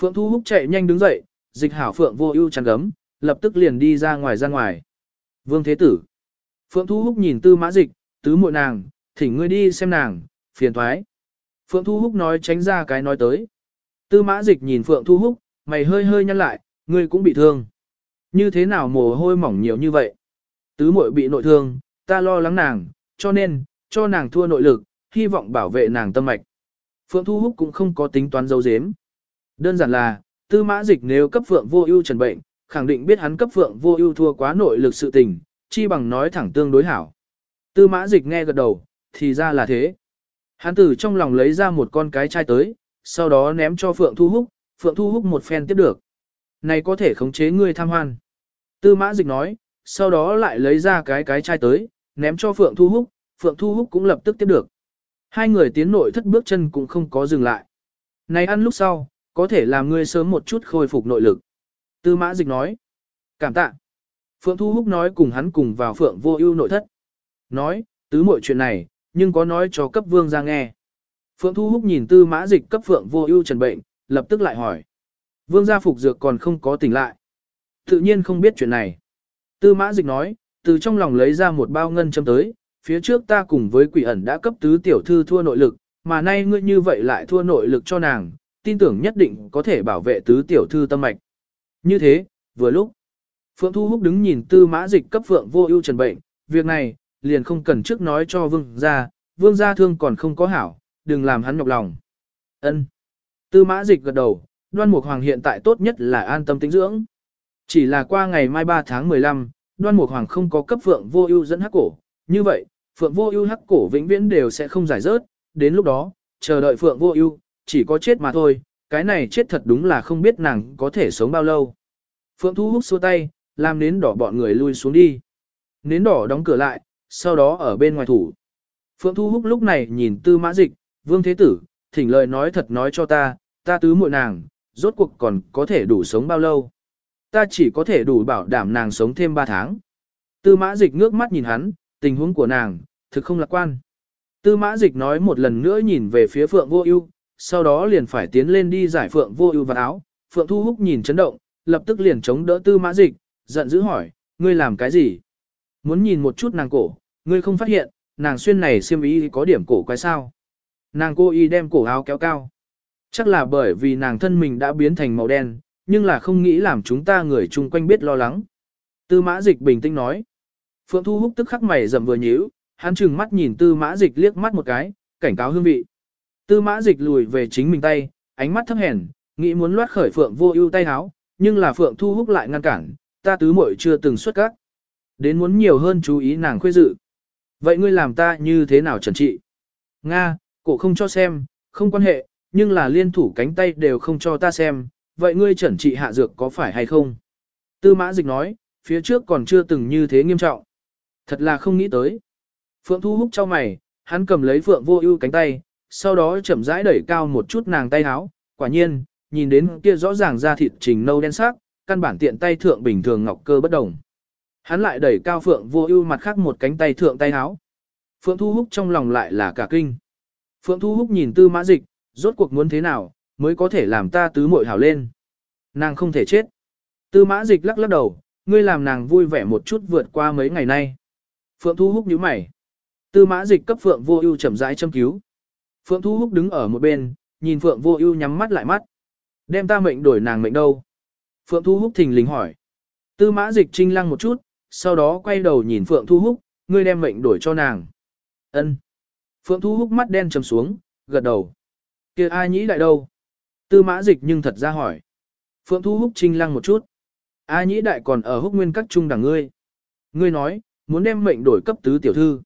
Phượng Thu Húc chạy nhanh đứng dậy, dịch hảo Phượng vô ưu chăn gấm, lập tức liền đi ra ngoài ra ngoài. Vương thế tử. Phượng Thu Húc nhìn tư mã dịch, tứ muội nàng, thỉnh ngươi đi xem nàng, phiền thoái. Phượng Thu Húc nói tránh ra cái nói tới. Tư mã dịch nhìn Phượng Thu Húc, mày hơi hơi nhăn lại, ngươi cũng bị thương. Như thế nào mồ hôi mỏng nhiều như vậy? Tứ muội bị nội thương, ta lo lắng nàng, cho nên, cho nàng thua nội lực, hy vọng bảo vệ nàng tâm mạch. Phượng Thu Húc cũng không có tính toán dấu dếm. Đơn giản là, tư mã dịch nếu cấp Phượng vô ưu trần bệnh, khẳng định biết hắn cấp Phượng vô ưu thua quá nội lực sự tình, chi bằng nói thẳng tương đối hảo. Tư mã dịch nghe gật đầu, thì ra là thế. Hắn từ trong lòng lấy ra một con cái chai tới, sau đó ném cho Phượng Thu Húc, Phượng Thu Húc một phen tiếp được. Này có thể khống chế ngươi tham hoan. Tư mã dịch nói, sau đó lại lấy ra cái cái chai tới, ném cho Phượng Thu Húc, Phượng Thu Húc cũng lập tức tiếp được. Hai người tiến nội thất bước chân cũng không có dừng lại. Này ăn lúc sau, có thể làm ngươi sớm một chút khôi phục nội lực. Tư mã dịch nói. Cảm tạ. Phượng Thu Húc nói cùng hắn cùng vào Phượng vô ưu nội thất. Nói, tứ mọi chuyện này, nhưng có nói cho cấp vương ra nghe. Phượng Thu Húc nhìn tư mã dịch cấp Phượng vô ưu trần bệnh, lập tức lại hỏi. Vương gia phục dược còn không có tỉnh lại. Tự nhiên không biết chuyện này. Tư mã dịch nói, từ trong lòng lấy ra một bao ngân châm tới, phía trước ta cùng với quỷ ẩn đã cấp tứ tiểu thư thua nội lực, mà nay ngươi như vậy lại thua nội lực cho nàng, tin tưởng nhất định có thể bảo vệ tứ tiểu thư tâm mạch. Như thế, vừa lúc, Phượng Thu Húc đứng nhìn tư mã dịch cấp Phượng vô ưu trần bệnh, việc này, liền không cần trước nói cho vương gia, vương gia thương còn không có hảo, đừng làm hắn nhọc lòng. Ân. Tư mã dịch gật đầu, đoan mục hoàng hiện tại tốt nhất là an tâm tính dưỡng. Chỉ là qua ngày mai 3 tháng 15, đoan mục hoàng không có cấp Phượng vô ưu dẫn hắc cổ, như vậy, Phượng vô ưu hắc cổ vĩnh viễn đều sẽ không giải rớt, đến lúc đó, chờ đợi Phượng vô ưu, chỉ có chết mà thôi, cái này chết thật đúng là không biết nàng có thể sống bao lâu. Phượng Thu Húc xua tay, làm nến đỏ bọn người lui xuống đi. Nến đỏ đóng cửa lại, sau đó ở bên ngoài thủ. Phượng Thu Húc lúc này nhìn tư mã dịch, vương thế tử, thỉnh lời nói thật nói cho ta, ta tứ muội nàng, rốt cuộc còn có thể đủ sống bao lâu. Ta chỉ có thể đủ bảo đảm nàng sống thêm 3 tháng. Tư mã dịch ngước mắt nhìn hắn, tình huống của nàng, thực không lạc quan. Tư mã dịch nói một lần nữa nhìn về phía Phượng Vô Ưu, sau đó liền phải tiến lên đi giải Phượng Vô Ưu vào áo. Phượng Thu Húc nhìn chấn động, lập tức liền chống đỡ Tư mã dịch, giận dữ hỏi, ngươi làm cái gì? Muốn nhìn một chút nàng cổ, ngươi không phát hiện, nàng xuyên này xiêm y có điểm cổ quái sao? Nàng cô y đem cổ áo kéo cao. Chắc là bởi vì nàng thân mình đã biến thành màu đen, nhưng là không nghĩ làm chúng ta người chung quanh biết lo lắng. Tư mã dịch bình tĩnh nói. Phượng Thu Húc tức khắc mày rậm vừa nhíu, hắn chừng mắt nhìn tư mã dịch liếc mắt một cái, cảnh cáo hương vị. Tư mã dịch lùi về chính mình tay, ánh mắt thấp hèn, nghĩ muốn loát khởi Phượng vô ưu tay háo, nhưng là Phượng Thu Húc lại ngăn cản, ta tứ muội chưa từng xuất các. Đến muốn nhiều hơn chú ý nàng khuê dự. Vậy ngươi làm ta như thế nào trần trị? Nga, cổ không cho xem, không quan hệ, nhưng là liên thủ cánh tay đều không cho ta xem, vậy ngươi chuẩn trị hạ dược có phải hay không? Tư mã dịch nói, phía trước còn chưa từng như thế nghiêm trọng. Thật là không nghĩ tới. Phượng Thu Húc cho mày, hắn cầm lấy Phượng Vô Ưu cánh tay, sau đó chậm rãi đẩy cao một chút nàng tay áo, quả nhiên, nhìn đến kia rõ ràng da thịt trình nâu đen sắc, căn bản tiện tay thượng bình thường ngọc cơ bất đồng. Hắn lại đẩy cao Phượng Vô Ưu mặt khác một cánh tay thượng tay áo. Phượng Thu Húc trong lòng lại là cả kinh. Phượng Thu Húc nhìn Tư Mã Dịch, rốt cuộc muốn thế nào mới có thể làm ta tứ muội hảo lên. Nàng không thể chết. Tư Mã Dịch lắc lắc đầu, ngươi làm nàng vui vẻ một chút vượt qua mấy ngày nay. Phượng Thu Húc nhíu mày. Tư Mã Dịch cấp Phượng Vô Ưu chậm rãi châm cứu. Phượng Thu Húc đứng ở một bên, nhìn Phượng Vô Ưu nhắm mắt lại mắt. Đem ta mệnh đổi nàng mệnh đâu? Phượng Thu Húc thình lình hỏi. Tư Mã Dịch trinh lăng một chút, sau đó quay đầu nhìn Phượng Thu Húc, ngươi đem mệnh đổi cho nàng. Ân. Phượng Thu Húc mắt đen trầm xuống, gật đầu. Kia ai nhĩ đại đâu? Tư Mã Dịch nhưng thật ra hỏi. Phượng Thu Húc trinh lăng một chút. A nhĩ đại còn ở húc nguyên các trung đẳng ngươi. Ngươi nói, muốn đem mệnh đổi cấp tứ tiểu thư.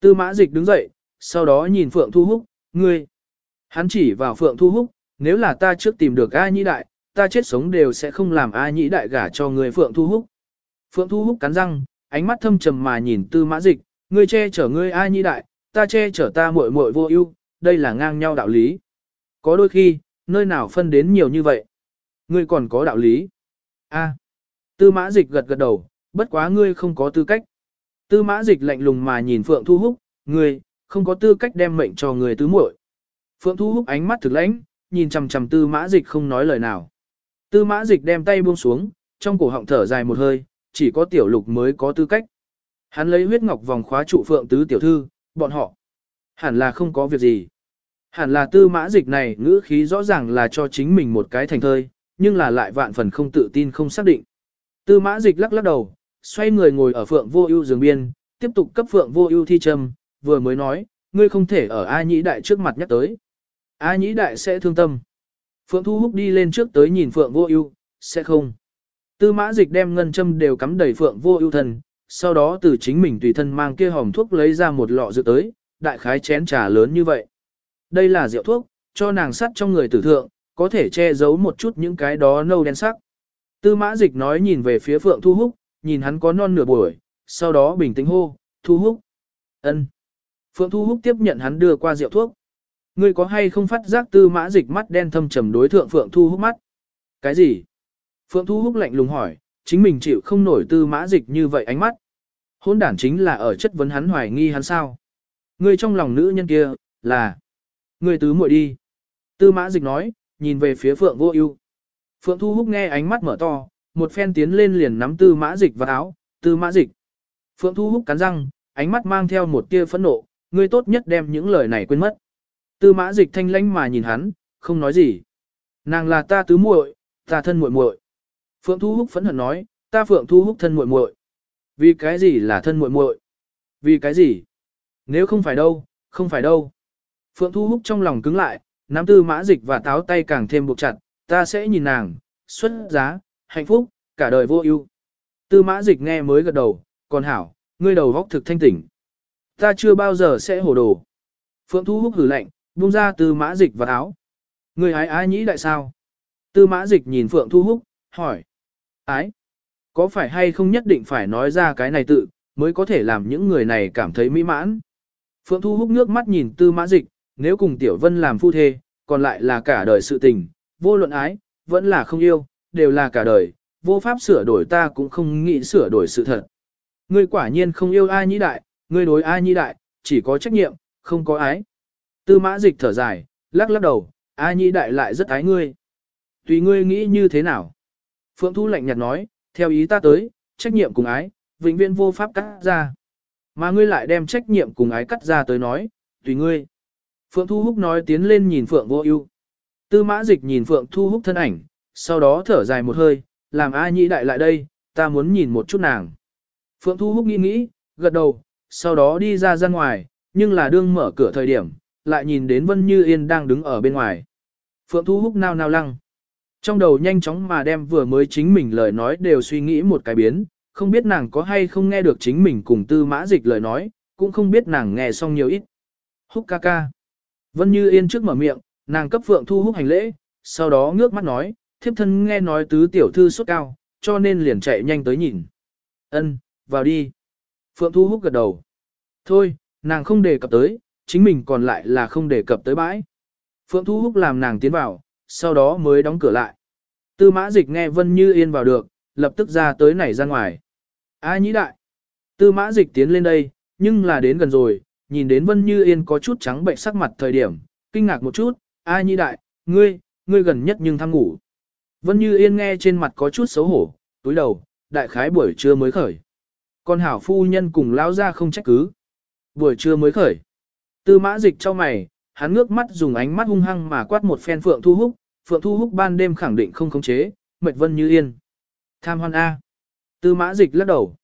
Tư mã dịch đứng dậy, sau đó nhìn Phượng Thu Húc, ngươi. Hắn chỉ vào Phượng Thu Húc, nếu là ta trước tìm được A nhĩ đại, ta chết sống đều sẽ không làm A nhĩ đại gả cho người Phượng Thu Húc. Phượng Thu Húc cắn răng, ánh mắt thâm trầm mà nhìn tư mã dịch, ngươi che chở ngươi A nhĩ đại, ta che chở ta muội muội vô ưu, đây là ngang nhau đạo lý. Có đôi khi, nơi nào phân đến nhiều như vậy. Ngươi còn có đạo lý. A. Tư mã dịch gật gật đầu, bất quá ngươi không có tư cách. Tư mã dịch lạnh lùng mà nhìn Phượng Thu Húc, ngươi, không có tư cách đem mệnh cho người tứ muội. Phượng Thu Húc ánh mắt thực lãnh, nhìn chằm chằm tư mã dịch không nói lời nào. Tư mã dịch đem tay buông xuống, trong cổ họng thở dài một hơi, chỉ có tiểu lục mới có tư cách. Hắn lấy huyết ngọc vòng khóa trụ Phượng tứ tiểu thư, bọn họ. Hẳn là không có việc gì. Hẳn là tư mã dịch này ngữ khí rõ ràng là cho chính mình một cái thành thơi, nhưng là lại vạn phần không tự tin không xác định. Tư mã dịch lắc lắc đầu, xoay người ngồi ở phượng vô ưu giường biên, tiếp tục cấp phượng vô ưu thi châm, vừa mới nói, ngươi không thể ở A nhĩ đại trước mặt nhắc tới. A nhĩ đại sẽ thương tâm. Phượng thu húc đi lên trước tới nhìn phượng vô ưu, sẽ không. Tư mã dịch đem ngân châm đều cắm đầy phượng vô ưu thân, sau đó từ chính mình tùy thân mang kia hòm thuốc lấy ra một lọ dự tới, đại khái chén trà lớn như vậy. Đây là rượu thuốc, cho nàng sắt trong người tử thượng, có thể che giấu một chút những cái đó nâu đen sắc. Tư mã dịch nói nhìn về phía Phượng Thu Húc, nhìn hắn có non nửa buổi, sau đó bình tĩnh hô, Thu Húc. ân. Phượng Thu Húc tiếp nhận hắn đưa qua rượu thuốc. Ngươi có hay không phát giác tư mã dịch mắt đen thâm trầm đối thượng Phượng Thu Húc mắt? Cái gì? Phượng Thu Húc lạnh lùng hỏi, chính mình chịu không nổi tư mã dịch như vậy ánh mắt. Hôn đản chính là ở chất vấn hắn hoài nghi hắn sao. Ngươi trong lòng nữ nhân kia, là... Ngươi tứ muội đi. Tư mã dịch nói, nhìn về phía Phượng vô ưu. Phượng Thu Húc nghe ánh mắt mở to, một phen tiến lên liền nắm tư mã dịch vào áo, tư mã dịch. Phượng Thu Húc cắn răng, ánh mắt mang theo một tia phẫn nộ, ngươi tốt nhất đem những lời này quên mất. Tư mã dịch thanh lãnh mà nhìn hắn, không nói gì. Nàng là ta tứ muội, ta thân muội muội. Phượng Thu Húc phẫn hận nói, ta Phượng Thu Húc thân muội muội. Vì cái gì là thân muội muội? Vì cái gì? Nếu không phải đâu, không phải đâu. Phượng Thu Húc trong lòng cứng lại, nắm tư mã dịch và táo tay càng thêm buộc chặt, ta sẽ nhìn nàng, xuất giá, hạnh phúc, cả đời vô ưu. Tư mã dịch nghe mới gật đầu, còn hảo, ngươi đầu góc thực thanh tỉnh. Ta chưa bao giờ sẽ hồ đồ. Phượng Thu Húc hử lạnh, buông ra tư mã dịch và áo. Ngươi ái ái nhĩ đại sao? Tư mã dịch nhìn Phượng Thu Húc, hỏi. Ái? Có phải hay không nhất định phải nói ra cái này tự, mới có thể làm những người này cảm thấy mỹ mãn? Phượng Thu Húc nước mắt nhìn tư mã dịch, nếu cùng Tiểu Vân làm phu thê, còn lại là cả đời sự tình, vô luận ái, vẫn là không yêu, đều là cả đời, vô pháp sửa đổi ta cũng không nghĩ sửa đổi sự thật. Ngươi quả nhiên không yêu ai nhĩ đại, ngươi đối ai nhĩ đại, chỉ có trách nhiệm, không có ái. Tư mã dịch thở dài, lắc lắc đầu, ai nhĩ đại lại rất ái ngươi. Tùy ngươi nghĩ như thế nào. Phượng Thu lạnh nhạt nói, theo ý ta tới, trách nhiệm cùng ái, vĩnh viễn vô pháp cắt ra. Mà ngươi lại đem trách nhiệm cùng ái cắt ra tới nói, tùy ngươi. Phượng Thu Húc nói tiến lên nhìn Phượng Vô Ưu. Tư Mã Dịch nhìn Phượng Thu Húc thân ảnh, sau đó thở dài một hơi, làm A Nhĩ đại lại đây, ta muốn nhìn một chút nàng. Phượng Thu Húc nghĩ nghĩ, gật đầu, sau đó đi ra ra ngoài, nhưng là đương mở cửa thời điểm, lại nhìn đến Vân Như Yên đang đứng ở bên ngoài. Phượng Thu Húc nao nao lăng. Trong đầu nhanh chóng mà đem vừa mới chính mình lời nói đều suy nghĩ một cái biến, không biết nàng có hay không nghe được chính mình cùng tư mã dịch lời nói, cũng không biết nàng nghe xong nhiều ít. Húc ca ca. Vân Như Yên trước mở miệng, nàng cấp Phượng Thu Húc hành lễ, sau đó ngước mắt nói, thiếp thân nghe nói tứ tiểu thư sốt cao, cho nên liền chạy nhanh tới nhìn. Ân, vào đi. Phượng Thu Húc gật đầu. Thôi, nàng không đề cập tới, chính mình còn lại là không đề cập tới bãi. Phượng Thu Húc làm nàng tiến vào, sau đó mới đóng cửa lại. Tư mã dịch nghe Vân Như Yên vào được, lập tức ra tới nảy ra ngoài. A nhĩ đại. Tư mã dịch tiến lên đây, nhưng là đến gần rồi, nhìn đến Vân Như Yên có chút trắng bệnh sắc mặt thời điểm, kinh ngạc một chút, A nhi đại, ngươi, ngươi gần nhất nhưng thăng ngủ. Vân Như Yên nghe trên mặt có chút xấu hổ, túi đầu, đại khái buổi trưa mới khởi. Con hảo phu nhân cùng lão ra không trách cứ. Buổi trưa mới khởi. Tư mã dịch cho mày, hắn ngước mắt dùng ánh mắt hung hăng mà quát một phen Phượng Thu Húc, Phượng Thu Húc ban đêm khẳng định không khống chế, mệt Vân Như Yên. Tham hoan A. Tư mã dịch lắc đầu.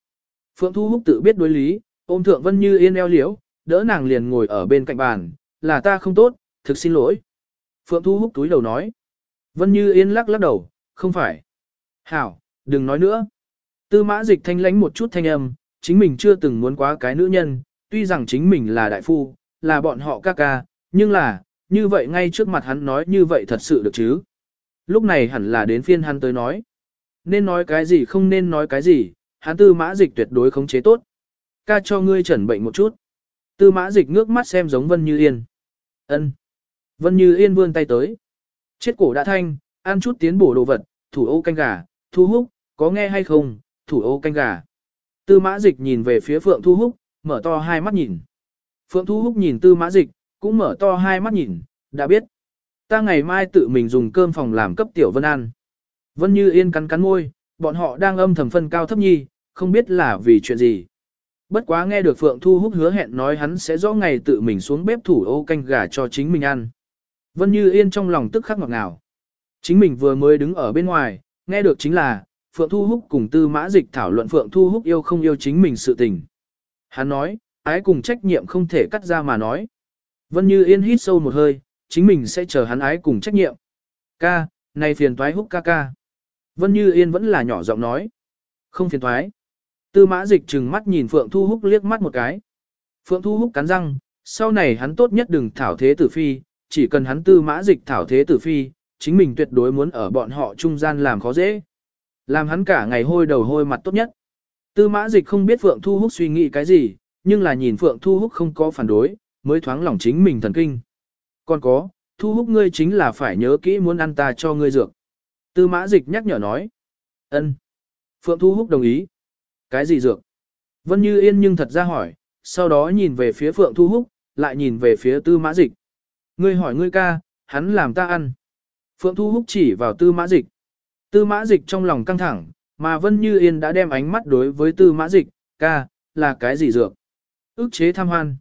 Phượng Thu Húc tự biết đối lý, ôm thượng Vân Như Yên eo liễu, đỡ nàng liền ngồi ở bên cạnh bàn, là ta không tốt, thực xin lỗi. Phượng Thu Húc túi đầu nói. Vân Như Yên lắc lắc đầu, không phải. Hảo, đừng nói nữa. Tư mã dịch thanh lánh một chút thanh âm, chính mình chưa từng muốn quá cái nữ nhân, tuy rằng chính mình là đại phu, là bọn họ ca ca, nhưng là, như vậy ngay trước mặt hắn nói như vậy thật sự được chứ. Lúc này hẳn là đến phiên hắn tới nói. Nên nói cái gì không nên nói cái gì, hắn tư mã dịch tuyệt đối khống chế tốt. Ca cho ngươi chẩn bệnh một chút. Tư mã dịch ngước mắt xem giống Vân Như Yên. ân Vân Như Yên vươn tay tới. Chết cổ đã thanh, ăn chút tiến bổ đồ vật, thủ ô canh gà, thu húc, có nghe hay không, thủ ô canh gà. Tư mã dịch nhìn về phía Phượng Thu Húc, mở to hai mắt nhìn. Phượng Thu Húc nhìn tư mã dịch, cũng mở to hai mắt nhìn, đã biết. Ta ngày mai tự mình dùng cơm phòng làm cấp tiểu vân ăn. Vân Như Yên cắn cắn môi, bọn họ đang âm thầm phân cao thấp nhi, không biết là vì chuyện gì. Bất quá nghe được Phượng Thu Húc hứa hẹn nói hắn sẽ rõ ngày tự mình xuống bếp thủ ô canh gà cho chính mình ăn. Vân Như Yên trong lòng tức khắc ngọt ngào. Chính mình vừa mới đứng ở bên ngoài, nghe được chính là, Phượng Thu Húc cùng Tư Mã Dịch thảo luận Phượng Thu Húc yêu không yêu chính mình sự tình. Hắn nói, ái cùng trách nhiệm không thể cắt ra mà nói. Vân Như Yên hít sâu một hơi, chính mình sẽ chờ hắn ái cùng trách nhiệm. Ca, này phiền toái Húc ca ca. Vân Như Yên vẫn là nhỏ giọng nói. Không phiền toái. Tư Mã Dịch trừng mắt nhìn Phượng Thu Húc liếc mắt một cái. Phượng Thu Húc cắn răng, sau này hắn tốt nhất đừng thảo thế tử phi, chỉ cần hắn Tư Mã Dịch thảo thế tử phi, chính mình tuyệt đối muốn ở bọn họ trung gian làm khó dễ. Làm hắn cả ngày hôi đầu hôi mặt tốt nhất. Tư mã dịch không biết Phượng Thu Húc suy nghĩ cái gì, nhưng là nhìn Phượng Thu Húc không có phản đối, mới thoáng lòng chính mình thần kinh. Còn có, Thu Húc ngươi chính là phải nhớ kỹ muốn ăn ta cho ngươi dược. Tư mã dịch nhắc nhở nói. ân. Phượng Thu Húc đồng ý. Cái gì dược? Vân Như Yên nhưng thật ra hỏi, sau đó nhìn về phía Phượng Thu Húc, lại nhìn về phía tư mã dịch. Ngươi hỏi ngươi ca, hắn làm ta ăn. Phượng Thu Húc chỉ vào tư mã dịch. Tư mã dịch trong lòng căng thẳng, mà Vân Như Yên đã đem ánh mắt đối với tư mã dịch, ca, là cái gì dược? ước chế tham hoan.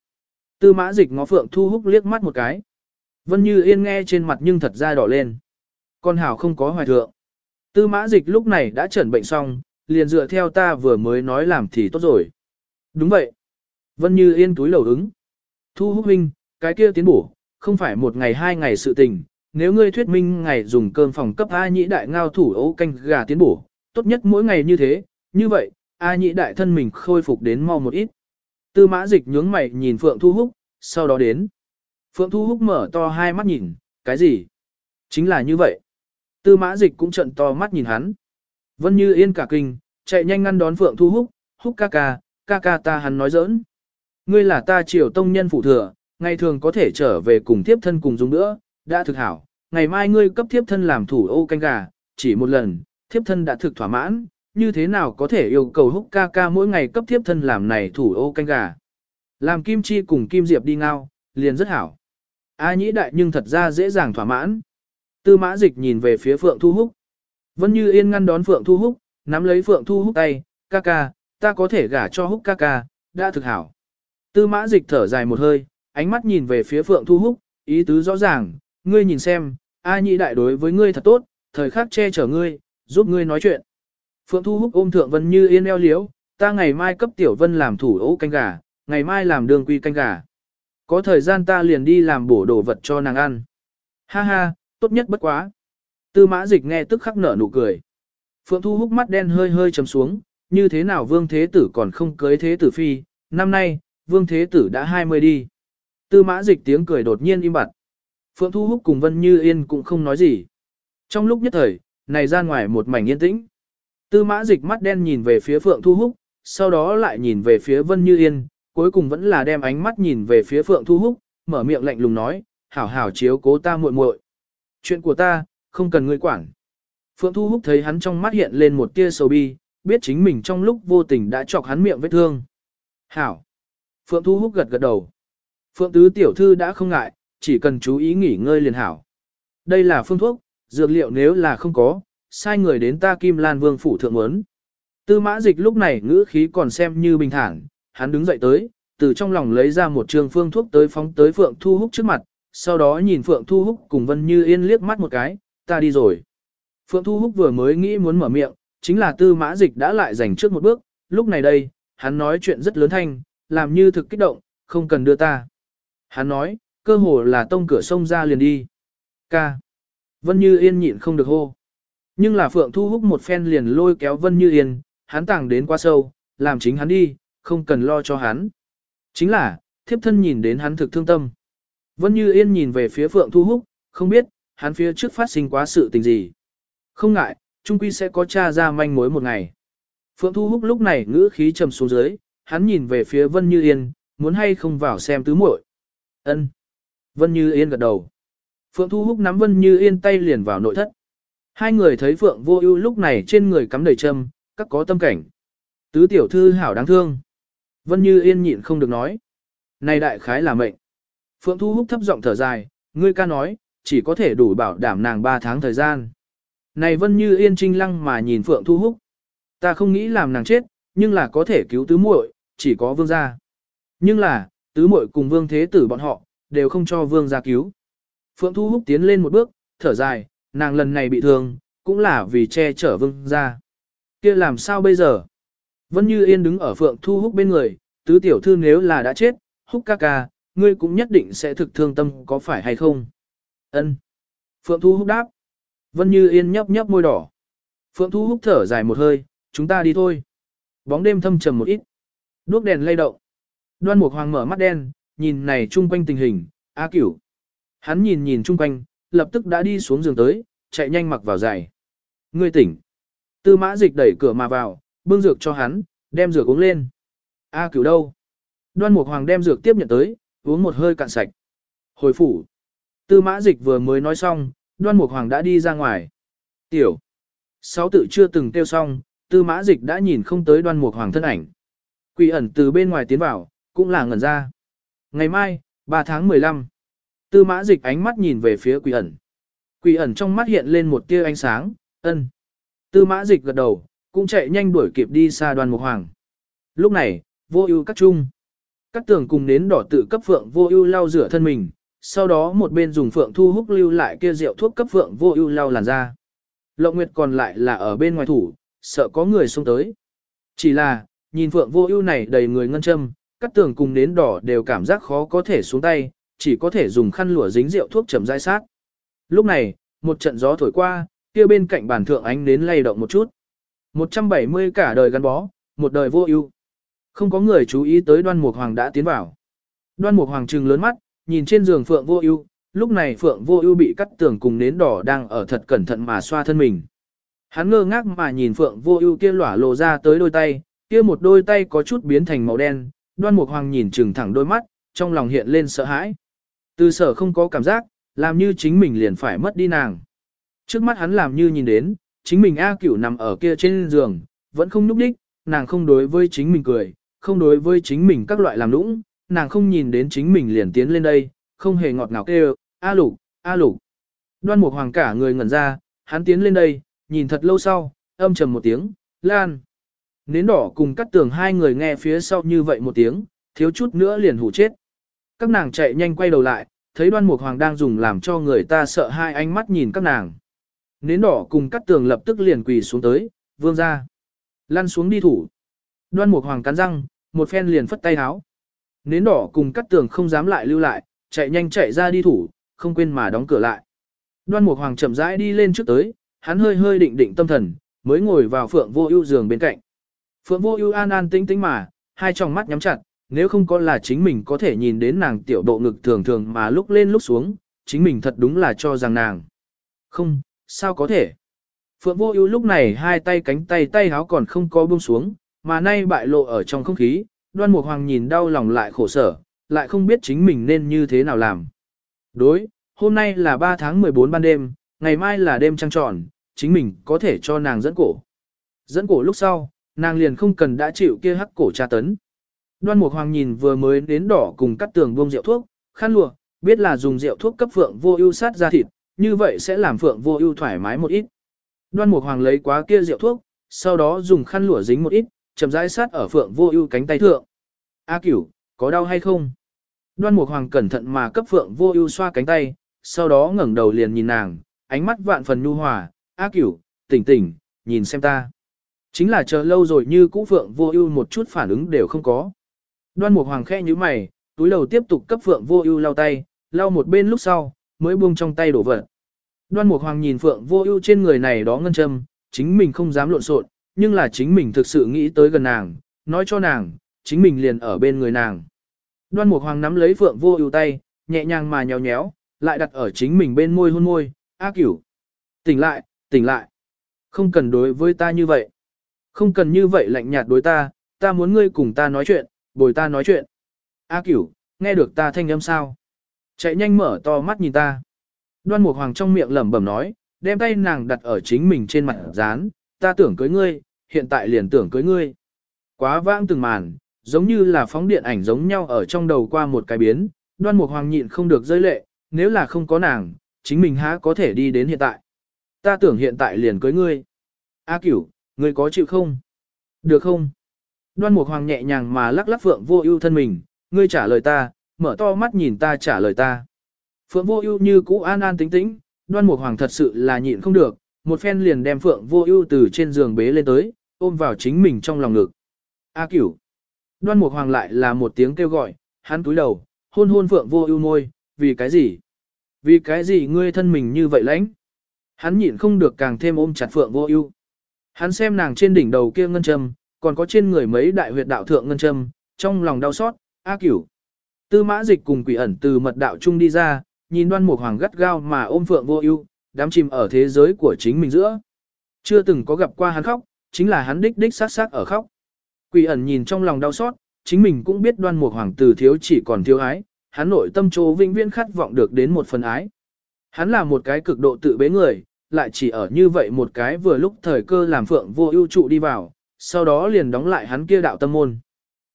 Tư mã dịch ngó Phượng Thu Húc liếc mắt một cái. Vân Như Yên nghe trên mặt nhưng thật ra đỏ lên. Con hảo không có hoài thượng. Tư mã dịch lúc này đã chẩn bệnh xong, liền dựa theo ta vừa mới nói làm thì tốt rồi. Đúng vậy. Vân Như Yên túi lầu ứng. Thu Húc Huynh, cái kia tiến bổ, không phải một ngày hai ngày sự tình. Nếu ngươi thuyết minh ngày dùng cơm phòng cấp A nhĩ đại ngao thủ ấu canh gà tiến bổ, tốt nhất mỗi ngày như thế, như vậy, A nhĩ đại thân mình khôi phục đến mau một ít. Tư mã dịch nhướng mày nhìn Phượng Thu Húc, sau đó đến. Phượng Thu Húc mở to hai mắt nhìn, cái gì? Chính là như vậy. Tư mã dịch cũng trận to mắt nhìn hắn. Vân như yên cả kinh, chạy nhanh ngăn đón Phượng Thu Húc, Húc ca ca, ca ca ta hắn nói giỡn. Ngươi là ta triều tông nhân phụ thừa, ngày thường có thể trở về cùng tiếp thân cùng dùng nữa, đã thực hảo. Ngày mai ngươi cấp tiếp thân làm thủ ô canh gà, chỉ một lần, tiếp thân đã thực thỏa mãn, như thế nào có thể yêu cầu húc ca ca mỗi ngày cấp tiếp thân làm này thủ ô canh gà. Làm kim chi cùng kim diệp đi ngao, liền rất hảo. A nhĩ đại nhưng thật ra dễ dàng thỏa mãn. Tư mã dịch nhìn về phía Phượng Thu Húc. Vẫn như yên ngăn đón Phượng Thu Húc, nắm lấy Phượng Thu Húc tay, ca ca, ta có thể gả cho Húc ca ca, đã thực hảo. Tư mã dịch thở dài một hơi, ánh mắt nhìn về phía Phượng Thu Húc, ý tứ rõ ràng, ngươi nhìn xem, A Nhi đại đối với ngươi thật tốt, thời khắc che chở ngươi, giúp ngươi nói chuyện. Phượng Thu Húc ôm Thượng Vân Như Yên eo liếu, ta ngày mai cấp Tiểu Vân làm thủ ấu canh gà, ngày mai làm đường quy canh gà. Có thời gian ta liền đi làm bổ đồ vật cho nàng ăn. Ha ha, tốt nhất bất quá. Tư mã dịch nghe tức khắc nở nụ cười. Phượng Thu Húc mắt đen hơi hơi chấm xuống, như thế nào Vương Thế Tử còn không cưới Thế Tử Phi, năm nay, Vương Thế Tử đã 20 đi. Tư mã dịch tiếng cười đột nhiên im bặt. Phượng Thu Húc cùng Vân Như Yên cũng không nói gì. Trong lúc nhất thời, này ra ngoài một mảnh yên tĩnh. Tư mã dịch mắt đen nhìn về phía Phượng Thu Húc, sau đó lại nhìn về phía Vân Như Yên, cuối cùng vẫn là đem ánh mắt nhìn về phía Phượng Thu Húc, mở miệng lạnh lùng nói, hảo hảo chiếu cố ta muội muội. Chuyện của ta, không cần ngươi quản. Phượng Thu Húc thấy hắn trong mắt hiện lên một tia sầu bi, biết chính mình trong lúc vô tình đã chọc hắn miệng vết thương. Hảo. Phượng Thu Húc gật gật đầu. Phượng Tứ Tiểu Thư đã không ngại, chỉ cần chú ý nghỉ ngơi liền hảo. Đây là phương thuốc, dược liệu nếu là không có, sai người đến ta Kim Lan Vương phủ thượng muốn. Tư mã dịch lúc này ngữ khí còn xem như bình thản, hắn đứng dậy tới, từ trong lòng lấy ra một trường phương thuốc tới phóng tới Phượng Thu Húc trước mặt, sau đó nhìn Phượng Thu Húc cùng Vân Như Yên liếc mắt một cái, ta đi rồi. Phượng Thu Húc vừa mới nghĩ muốn mở miệng, chính là tư mã dịch đã lại giành trước một bước, lúc này đây, hắn nói chuyện rất lớn thanh, làm như thực kích động, không cần đưa ta. Hắn nói, cơ hồ là tông cửa sông ra liền đi. Ca. Vân Như Yên nhịn không được hô. Nhưng là Phượng Thu Húc một phen liền lôi kéo Vân Như Yên, hắn tàng đến quá sâu, làm chính hắn đi, không cần lo cho hắn. Chính là, thiếp thân nhìn đến hắn thực thương tâm. Vân Như Yên nhìn về phía Phượng Thu Húc, không biết, hắn phía trước phát sinh quá sự tình gì. Không ngại, trung quy sẽ có tra ra manh mối một ngày. Phượng Thu Húc lúc này ngữ khí trầm xuống dưới, hắn nhìn về phía Vân Như Yên, muốn hay không vào xem tứ muội. Ân. Vân Như Yên gật đầu. Phượng Thu Húc nắm Vân Như Yên tay liền vào nội thất. Hai người thấy Phượng Vô Ưu lúc này trên người cắm đầy châm, các có tâm cảnh. Tứ tiểu thư hảo đáng thương. Vân Như Yên nhịn không được nói. Này đại khái là mệnh. Phượng Thu Húc thấp giọng thở dài, ngươi ca nói, chỉ có thể đủ bảo đảm nàng 3 tháng thời gian. Này Vân Như Yên trinh lăng mà nhìn Phượng Thu Húc. Ta không nghĩ làm nàng chết, nhưng là có thể cứu tứ muội, chỉ có vương gia. Nhưng là, tứ muội cùng vương thế tử bọn họ, đều không cho vương gia cứu. Phượng Thu Húc tiến lên một bước, thở dài, nàng lần này bị thương, cũng là vì che chở vương gia. kia làm sao bây giờ? Vân Như Yên đứng ở Phượng Thu Húc bên người, tứ tiểu thư nếu là đã chết, Húc ca ca, ngươi cũng nhất định sẽ thực thương tâm có phải hay không? Ân. Phượng Thu Húc đáp. Vân Như Yên nhấp nhấp môi đỏ. Phượng Thu Húc thở dài một hơi, chúng ta đi thôi. Bóng đêm thâm trầm một ít. Đuốc đèn lay động. Đoan Mục Hoàng mở mắt đen, nhìn này chung quanh tình hình, A Cửu. Hắn nhìn nhìn chung quanh, lập tức đã đi xuống giường tới, chạy nhanh mặc vào giày. Ngươi tỉnh. Tư mã dịch đẩy cửa mà vào, bưng dược cho hắn, đem dược uống lên. A Cửu đâu? Đoan Mục Hoàng đem dược tiếp nhận tới, uống một hơi cạn sạch. Hồi phủ. Tư mã dịch vừa mới nói xong, Đoan Mục Hoàng đã đi ra ngoài. Tiểu. Sáu tự chưa từng tiêu xong, tư mã dịch đã nhìn không tới Đoan Mục Hoàng thân ảnh. Quỷ ẩn từ bên ngoài tiến vào, cũng là ngẩn ra. Ngày mai, 3 tháng 15. Tư mã dịch ánh mắt nhìn về phía quỷ ẩn. Quỷ ẩn trong mắt hiện lên một tia ánh sáng, ân. Tư mã dịch gật đầu, cũng chạy nhanh đuổi kịp đi xa đoàn mục hoàng. Lúc này, vô ưu cắt trung, Cắt tường cùng nến đỏ tự cấp phượng vô ưu lau rửa thân mình, sau đó một bên dùng phượng thu hút lưu lại kia rượu thuốc cấp phượng vô ưu lau làn da. Lộng Nguyệt còn lại là ở bên ngoài thủ, sợ có người xông tới. Chỉ là, nhìn phượng vô ưu này đầy người ngân châm, các tường cùng nến đỏ đều cảm giác khó có thể xuống tay, chỉ có thể dùng khăn lụa dính rượu thuốc chậm rãi sát. Lúc này, một trận gió thổi qua, kia bên cạnh bàn thượng ánh nến lay động một chút. 170 cả đời gắn bó, một đời vô ưu. Không có người chú ý tới đoan mục hoàng đã tiến vào. Đoan mục hoàng trừng lớn mắt, nhìn trên giường phượng vô ưu, lúc này phượng vô ưu bị cắt tường cùng nến đỏ đang ở thật cẩn thận mà xoa thân mình. Hắn ngơ ngác mà nhìn phượng vô ưu kia lỏa lộ ra tới đôi tay, kia một đôi tay có chút biến thành màu đen, đoan mục hoàng nhìn trừng thẳng đôi mắt, trong lòng hiện lên sợ hãi. Từ sở không có cảm giác, làm như chính mình liền phải mất đi nàng. Trước mắt hắn làm như nhìn đến, chính mình A cửu nằm ở kia trên giường, vẫn không nhúc nhích, nàng không đối với chính mình cười, không đối với chính mình các loại làm lũng, nàng không nhìn đến chính mình liền tiến lên đây, không hề ngọt ngào kêu, A lục, A lục. Đoan mục hoàng cả người ngẩn ra, hắn tiến lên đây, nhìn thật lâu sau, âm trầm một tiếng, lan. Nến đỏ cùng cắt tường hai người nghe phía sau như vậy một tiếng, thiếu chút nữa liền hủ chết. Các nàng chạy nhanh quay đầu lại, thấy đoan mục hoàng đang dùng làm cho người ta sợ hai ánh mắt nhìn các nàng. Nến đỏ cùng cắt tường lập tức liền quỳ xuống tới, vương ra. Lăn xuống đi thủ. Đoan mục hoàng cắn răng, một phen liền phất tay háo. Nến đỏ cùng cắt tường không dám lại lưu lại, chạy nhanh chạy ra đi thủ, không quên mà đóng cửa lại. Đoan mục hoàng chậm rãi đi lên trước tới, hắn hơi hơi định định tâm thần, mới ngồi vào phượng vô ưu giường bên cạnh. Phượng vô ưu an an tĩnh tĩnh mà, hai tròng mắt nhắm chặt, nếu không có là chính mình có thể nhìn đến nàng tiểu độ ngực thường thường mà lúc lên lúc xuống, chính mình thật đúng là cho rằng nàng. Không, sao có thể? Phượng vô ưu lúc này hai tay cánh tay tay háo còn không có buông xuống, mà nay bại lộ ở trong không khí, đoan mục hoàng nhìn đau lòng lại khổ sở, lại không biết chính mình nên như thế nào làm. Đối, hôm nay là 3 tháng 14 ban đêm, ngày mai là đêm trăng tròn, chính mình có thể cho nàng dẫn cổ. Dẫn cổ lúc sau, nàng liền không cần đã chịu kia hắc cổ tra tấn. Đoan Mục Hoàng nhìn vừa mới đến đỏ cùng cắt tường buông rượu thuốc, khăn lụa, biết là dùng rượu thuốc cấp Phượng Vô Ưu sát ra thịt, như vậy sẽ làm Phượng Vô Ưu thoải mái một ít. Đoan Mục Hoàng lấy quá kia rượu thuốc, sau đó dùng khăn lụa dính một ít, chậm rãi sát ở Phượng Vô Ưu cánh tay thượng. "A Cửu, có đau hay không?" Đoan Mục Hoàng cẩn thận mà cấp Phượng Vô Ưu xoa cánh tay, sau đó ngẩng đầu liền nhìn nàng, ánh mắt vạn phần nhu hòa, "A Cửu, tỉnh tỉnh, nhìn xem ta." Chính là chờ lâu rồi như cũ Phượng Vô Ưu một chút phản ứng đều không có. Đoan Mục Hoàng khẽ nhíu mày, túi đầu tiếp tục cấp Phượng Vô Ưu lau tay, lau một bên lúc sau, mới buông trong tay đổ vật. Đoan Mục Hoàng nhìn Phượng Vô Ưu trên người này đó ngân châm, chính mình không dám lộn xộn, nhưng là chính mình thực sự nghĩ tới gần nàng, nói cho nàng, chính mình liền ở bên người nàng. Đoan Mục Hoàng nắm lấy Phượng Vô Ưu tay, nhẹ nhàng mà nhéo nhéo, lại đặt ở chính mình bên môi hôn môi, "A Cửu, tỉnh lại, tỉnh lại. Không cần đối với ta như vậy. Không cần như vậy lạnh nhạt đối ta, ta muốn ngươi cùng ta nói chuyện, bồi ta nói chuyện. A cửu, nghe được ta thanh âm sao? Chạy nhanh mở to mắt nhìn ta. Đoan Mục Hoàng trong miệng lẩm bẩm nói, đem tay nàng đặt ở chính mình trên mặt dán, ta tưởng cưới ngươi, hiện tại liền tưởng cưới ngươi. Quá vãng từng màn, giống như là phóng điện ảnh giống nhau ở trong đầu qua một cái biến, đoan mục hoàng nhịn không được rơi lệ, nếu là không có nàng, chính mình há có thể đi đến hiện tại. Ta tưởng hiện tại liền cưới ngươi. A cửu, ngươi có chịu không? Được không? Đoan Mục Hoàng nhẹ nhàng mà lắc lắc Phượng Vô Ưu thân mình, ngươi trả lời ta, mở to mắt nhìn ta trả lời ta. Phượng Vô Ưu như cũ an an tĩnh tĩnh, Đoan Mục Hoàng thật sự là nhịn không được, một phen liền đem Phượng Vô Ưu từ trên giường bế lên tới, ôm vào chính mình trong lòng ngực. A Cửu. Đoan Mục Hoàng lại là một tiếng kêu gọi, hắn cúi đầu, hôn hôn Phượng Vô Ưu môi, vì cái gì? Vì cái gì ngươi thân mình như vậy lãnh? Hắn nhịn không được càng thêm ôm chặt Phượng Vô Ưu. Hắn xem nàng trên đỉnh đầu kia ngân châm, còn có trên người mấy đại huyệt đạo thượng ngân châm, trong lòng đau xót, A Cửu. Tư Mã Dịch cùng Quỷ ẩn từ mật đạo trung đi ra, nhìn Đoan Mục Hoàng gắt gao mà ôm Phượng Vô Ưu, đám chìm ở thế giới của chính mình giữa. Chưa từng có gặp qua hắn khóc, chính là hắn đích đích sát sát ở khóc. Quỷ ẩn nhìn trong lòng đau xót, chính mình cũng biết đoan mục hoàng tử thiếu chỉ còn thiếu ái, hắn nội tâm chỗ vĩnh viễn khát vọng được đến một phần ái. Hắn là một cái cực độ tự bế người, lại chỉ ở như vậy một cái vừa lúc thời cơ làm phượng vô ưu trụ đi vào, sau đó liền đóng lại hắn kia đạo tâm môn.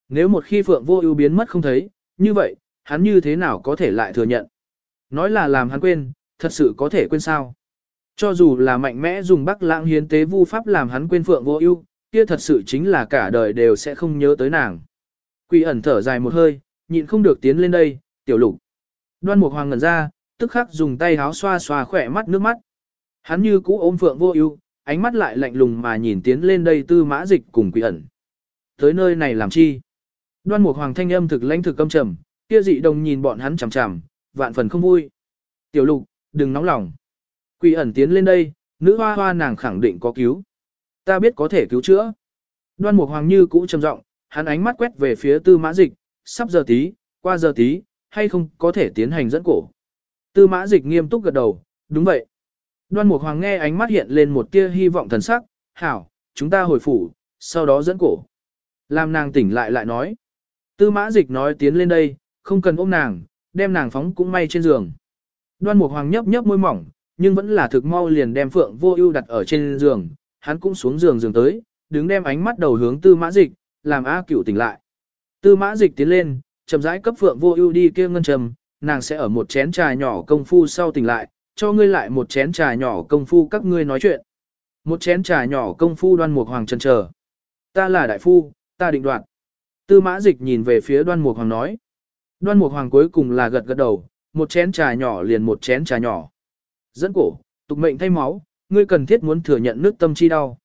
Nếu một khi phượng vô ưu biến mất không thấy, như vậy, hắn như thế nào có thể lại thừa nhận? Nói là làm hắn quên, thật sự có thể quên sao? Cho dù là mạnh mẽ dùng bắc lãng hiến tế vu pháp làm hắn quên phượng vô ưu, kia thật sự chính là cả đời đều sẽ không nhớ tới nàng. Quỷ ẩn thở dài một hơi, nhịn không được tiến lên đây, tiểu lục. Đoan mục hoàng ngẩn ra, tức khắc dùng tay háo xoa xoa khỏe mắt nước mắt. Hắn như cũ ôm phượng vô ưu, ánh mắt lại lạnh lùng mà nhìn tiến lên đây tư mã dịch cùng quỷ ẩn. Tới nơi này làm chi? Đoan mục hoàng thanh âm thực lãnh thực căm trầm, kia dị đồng nhìn bọn hắn chằm chằm, vạn phần không vui. Tiểu lục, đừng nóng lòng. Quỷ ẩn tiến lên đây, nữ hoa hoa nàng khẳng định có cứu. Ta biết có thể cứu chữa. Đoan mục hoàng như cũ trầm giọng, hắn ánh mắt quét về phía tư mã dịch, sắp giờ tí, qua giờ tí, hay không có thể tiến hành dẫn cổ. Tư mã dịch nghiêm túc gật đầu, đúng vậy. Đoan Mục Hoàng nghe ánh mắt hiện lên một tia hy vọng thần sắc, hảo, chúng ta hồi phủ, sau đó dẫn cổ. Làm nàng tỉnh lại lại nói. Tư mã dịch nói tiến lên đây, không cần ôm nàng, đem nàng phóng cũng may trên giường. Đoan Mục Hoàng nhấp nhấp môi mỏng, nhưng vẫn là thực mau liền đem Phượng Vô Ưu đặt ở trên giường, hắn cũng xuống giường giường tới, đứng đem ánh mắt đầu hướng Tư Mã Dịch, làm A Cửu tỉnh lại. Tư Mã Dịch tiến lên, chậm rãi cấp Phượng Vô Ưu đi kia ngân trầm, nàng sẽ ở một chén trà nhỏ công phu sau tỉnh lại, cho ngươi lại một chén trà nhỏ công phu các ngươi nói chuyện. Một chén trà nhỏ công phu đoan mục hoàng chần chờ. Ta là đại phu, ta định đoạt. Tư mã dịch nhìn về phía đoan mục hoàng nói. Đoan mục hoàng cuối cùng là gật gật đầu, một chén trà nhỏ liền một chén trà nhỏ. Dẫn cổ, tục mệnh thay máu, ngươi cần thiết muốn thừa nhận nước tâm chi đau.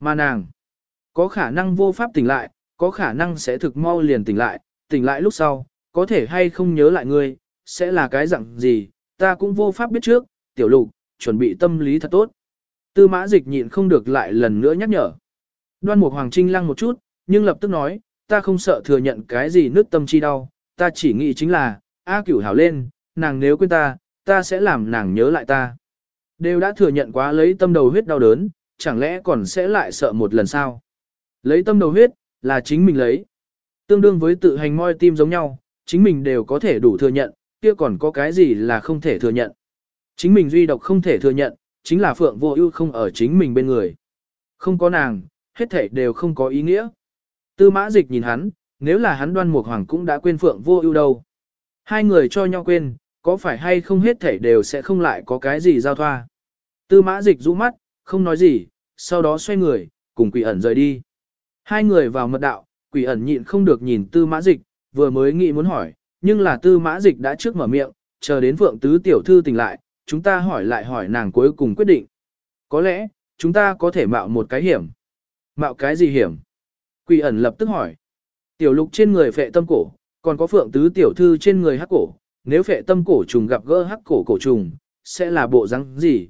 Mà nàng, có khả năng vô pháp tỉnh lại, có khả năng sẽ thực mau liền tỉnh lại, tỉnh lại lúc sau, có thể hay không nhớ lại ngươi, sẽ là cái dạng gì, ta cũng vô pháp biết trước, tiểu lục, chuẩn bị tâm lý thật tốt. Tư mã dịch nhịn không được lại lần nữa nhắc nhở. Đoan mục hoàng trinh lăng một chút, nhưng lập tức nói, ta không sợ thừa nhận cái gì nước tâm chi đau, ta chỉ nghĩ chính là, A cửu hảo lên, nàng nếu quên ta, ta sẽ làm nàng nhớ lại ta. Đều đã thừa nhận quá lấy tâm đầu huyết đau đớn, chẳng lẽ còn sẽ lại sợ một lần sao? Lấy tâm đầu huyết, là chính mình lấy. Tương đương với tự hành moi tim giống nhau, chính mình đều có thể đủ thừa nhận, kia còn có cái gì là không thể thừa nhận. Chính mình duy độc không thể thừa nhận, chính là Phượng Vô Ưu không ở chính mình bên người. Không có nàng, hết thảy đều không có ý nghĩa. Tư Mã Dịch nhìn hắn, nếu là hắn Đoan Mục Hoàng cũng đã quên Phượng Vô Ưu đâu. Hai người cho nhau quên, có phải hay không hết thảy đều sẽ không lại có cái gì giao thoa. Tư Mã Dịch rũ mắt, không nói gì, sau đó xoay người, cùng Quỷ ẩn rời đi. Hai người vào mật đạo, Quỷ ẩn nhịn không được nhìn Tư Mã Dịch, vừa mới nghĩ muốn hỏi, nhưng là tư mã dịch đã trước mở miệng, chờ đến Phượng Tứ Tiểu Thư tỉnh lại, chúng ta hỏi lại hỏi nàng cuối cùng quyết định. Có lẽ, chúng ta có thể mạo một cái hiểm. Mạo cái gì hiểm? Quỷ ẩn lập tức hỏi. Tiểu lục trên người phệ tâm cổ, còn có Phượng Tứ Tiểu Thư trên người hắc cổ, nếu phệ tâm cổ trùng gặp gỡ hắc cổ cổ trùng, sẽ là bộ răng gì?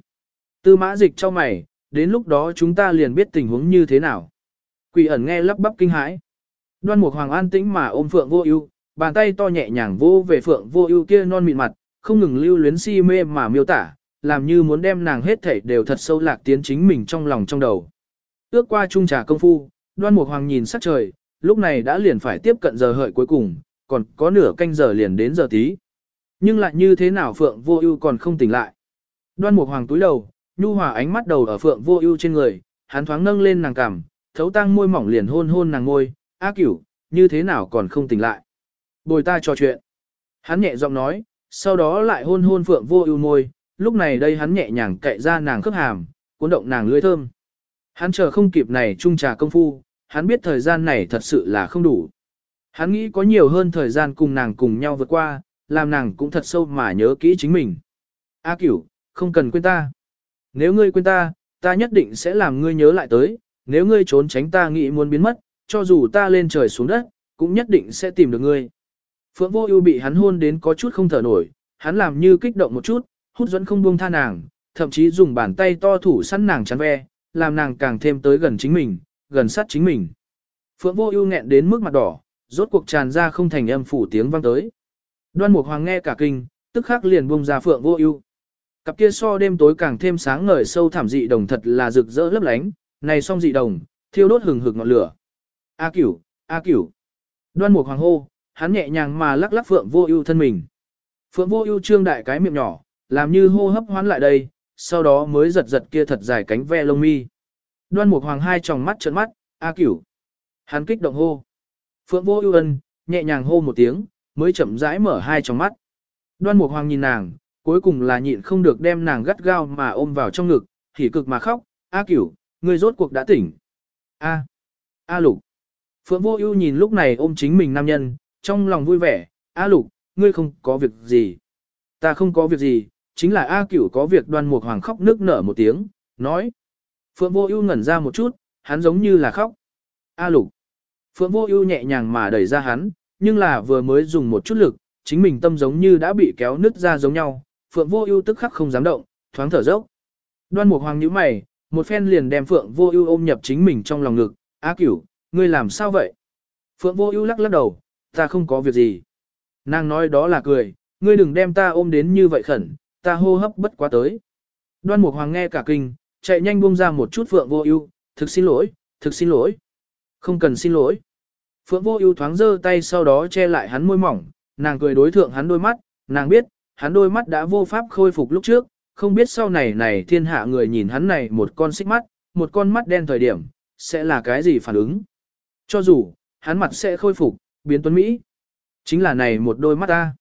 Tư mã dịch cho mày, đến lúc đó chúng ta liền biết tình huống như thế nào. Quỷ ẩn nghe lắp bắp kinh hãi. Đoan Mục Hoàng an tĩnh mà ôm Phượng Vô Ưu, Bàn tay to nhẹ nhàng vô về phượng vô ưu kia non mịn mặt, không ngừng lưu luyến si mê mà miêu tả, làm như muốn đem nàng hết thảy đều thật sâu lạc tiến chính mình trong lòng trong đầu. Ước qua trung trà công phu, đoan mục hoàng nhìn sắc trời, lúc này đã liền phải tiếp cận giờ hợi cuối cùng, còn có nửa canh giờ liền đến giờ tí. Nhưng lại như thế nào phượng vô ưu còn không tỉnh lại. Đoan mục hoàng túi đầu, nhu hòa ánh mắt đầu ở phượng vô ưu trên người, hắn thoáng nâng lên nàng cằm, thấu tăng môi mỏng liền hôn hôn nàng môi, "A cửu, như thế nào còn không tỉnh lại. Bồi ta trò chuyện. Hắn nhẹ giọng nói, sau đó lại hôn hôn phượng vô ưu môi, lúc này đây hắn nhẹ nhàng cậy ra nàng khớp hàm, cuốn động nàng lưỡi thơm. Hắn chờ không kịp này trung trà công phu, hắn biết thời gian này thật sự là không đủ. Hắn nghĩ có nhiều hơn thời gian cùng nàng cùng nhau vượt qua, làm nàng cũng thật sâu mà nhớ kỹ chính mình. A cửu, không cần quên ta. Nếu ngươi quên ta, ta nhất định sẽ làm ngươi nhớ lại tới, nếu ngươi trốn tránh ta nghĩ muốn biến mất, cho dù ta lên trời xuống đất, cũng nhất định sẽ tìm được ngươi. Phượng Vô Ưu bị hắn hôn đến có chút không thở nổi, hắn làm như kích động một chút, hút dẫn không buông tha nàng, thậm chí dùng bàn tay to thủ săn nàng chắn ve, làm nàng càng thêm tới gần chính mình, gần sát chính mình. Phượng Vô Ưu nghẹn đến mức mặt đỏ, rốt cuộc tràn ra không thành âm phủ tiếng vang tới. Đoan Mục Hoàng nghe cả kinh, tức khắc liền buông ra Phượng Vô Ưu. Cặp kia so đêm tối càng thêm sáng ngời sâu thẳm dị đồng thật là rực rỡ lấp lánh, này song dị đồng, thiêu đốt hừng hực ngọn lửa. A Cửu, A Cửu. Đoan mục hoàng hô, hắn nhẹ nhàng mà lắc lắc Phượng Vô Ưu thân mình. Phượng Vô Ưu trương đại cái miệng nhỏ, làm như hô hấp hoán lại đây, sau đó mới giật giật kia thật dài cánh ve lông mi. Đoan Mục Hoàng hai tròng mắt trợn mắt, "A Cửu." Hắn kích động hô. Phượng Vô Ưu ân, nhẹ nhàng hô một tiếng, mới chậm rãi mở hai tròng mắt. Đoan Mục Hoàng nhìn nàng, cuối cùng là nhịn không được đem nàng gắt gao mà ôm vào trong ngực, hỉ cực mà khóc, "A Cửu, ngươi rốt cuộc đã tỉnh." "A, A Lục." Phượng Vô Ưu nhìn lúc này ôm chính mình nam nhân, trong lòng vui vẻ, "A Lục, ngươi không có việc gì?" "Ta không có việc gì, chính là A Cửu có việc Đoan Mục Hoàng khóc nức nở một tiếng, nói: Phượng Vô Ưu ngẩn ra một chút, hắn giống như là khóc. A Lục. Phượng Vô Ưu nhẹ nhàng mà đẩy ra hắn, nhưng là vừa mới dùng một chút lực, chính mình tâm giống như đã bị kéo nứt ra giống nhau. Phượng Vô Ưu tức khắc không dám động, thoáng thở dốc. Đoan Mục Hoàng nhíu mày, một phen liền đem Phượng Vô Ưu ôm nhập chính mình trong lòng ngực. "A Cửu, ngươi làm sao vậy?" Phượng Vô Ưu lắc lắc đầu, "Ta không có việc gì." Nàng nói đó là cười, "Ngươi đừng đem ta ôm đến như vậy khẩn, ta hô hấp bất quá tới." Đoan Mục Hoàng nghe cả kinh, chạy nhanh buông ra một chút Phượng Vô Ưu, "Thực xin lỗi, thực xin lỗi." "Không cần xin lỗi." Phượng Vô Ưu thoáng giơ tay sau đó che lại hắn môi mỏng, nàng cười đối thượng hắn đôi mắt, nàng biết, hắn đôi mắt đã vô pháp khôi phục lúc trước, không biết sau này này thiên hạ người nhìn hắn này một con xích mắt, một con mắt đen thời điểm, sẽ là cái gì phản ứng. Cho dù, hắn mặt sẽ khôi phục, biến tuấn Mỹ. Chính là này một đôi mắt ta.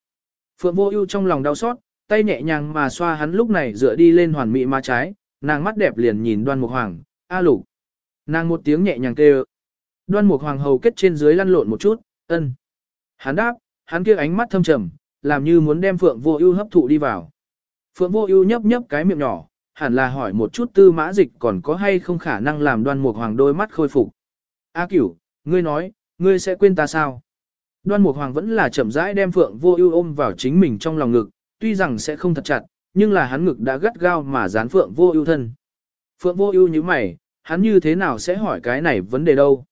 Phượng Vô Ưu trong lòng đau xót, tay nhẹ nhàng mà xoa hắn lúc này dựa đi lên hoàn mỹ má trái, nàng mắt đẹp liền nhìn đoan mục hoàng, a lục. Nàng một tiếng nhẹ nhàng kêu. Đoan mục hoàng hầu kết trên dưới lăn lộn một chút, ân. Hắn đáp, hắn kia ánh mắt thâm trầm, làm như muốn đem Phượng Vô Ưu hấp thụ đi vào. Phượng Vô Ưu nhấp nhấp cái miệng nhỏ, hẳn là hỏi một chút Tư Mã Dịch còn có hay không khả năng làm Đoan Mục Hoàng đôi mắt khôi phục. A Cửu, ngươi nói, ngươi sẽ quên ta sao? Đoan Mục Hoàng vẫn là chậm rãi đem Phượng Vô Ưu ôm vào chính mình trong lòng ngực, tuy rằng sẽ không thật chặt, nhưng là hắn ngực đã gắt gao mà dán Phượng Vô Ưu thân. Phượng Vô Ưu như mày, hắn như thế nào sẽ hỏi cái này vấn đề đâu?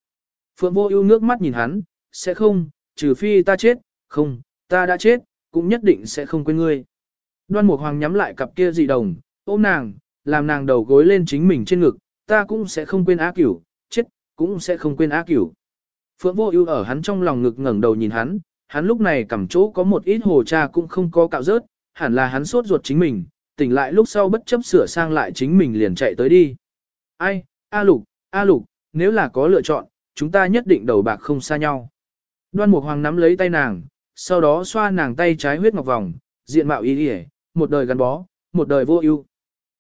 Phượng Vô Ưu ngước mắt nhìn hắn, sẽ không, trừ phi ta chết, không, ta đã chết, cũng nhất định sẽ không quên ngươi. Đoan Mục Hoàng nhắm lại cặp kia dị đồng, ôm nàng, làm nàng đầu gối lên chính mình trên ngực, ta cũng sẽ không quên Á Cửu, chết, cũng sẽ không quên Á Cửu. Phượng Vô Ưu ở hắn trong lòng ngực ngẩng đầu nhìn hắn, hắn lúc này cầm chỗ có một ít hồ cha cũng không có cạo rớt, hẳn là hắn sốt ruột chính mình, tỉnh lại lúc sau bất chấp sửa sang lại chính mình liền chạy tới đi. Ai, A Lục, A Lục, nếu là có lựa chọn, chúng ta nhất định đầu bạc không xa nhau. Đoan Mục Hoàng nắm lấy tay nàng, sau đó xoa nàng tay trái huyết ngọc vòng, diện mạo ý ý, một đời gắn bó, một đời vô ưu.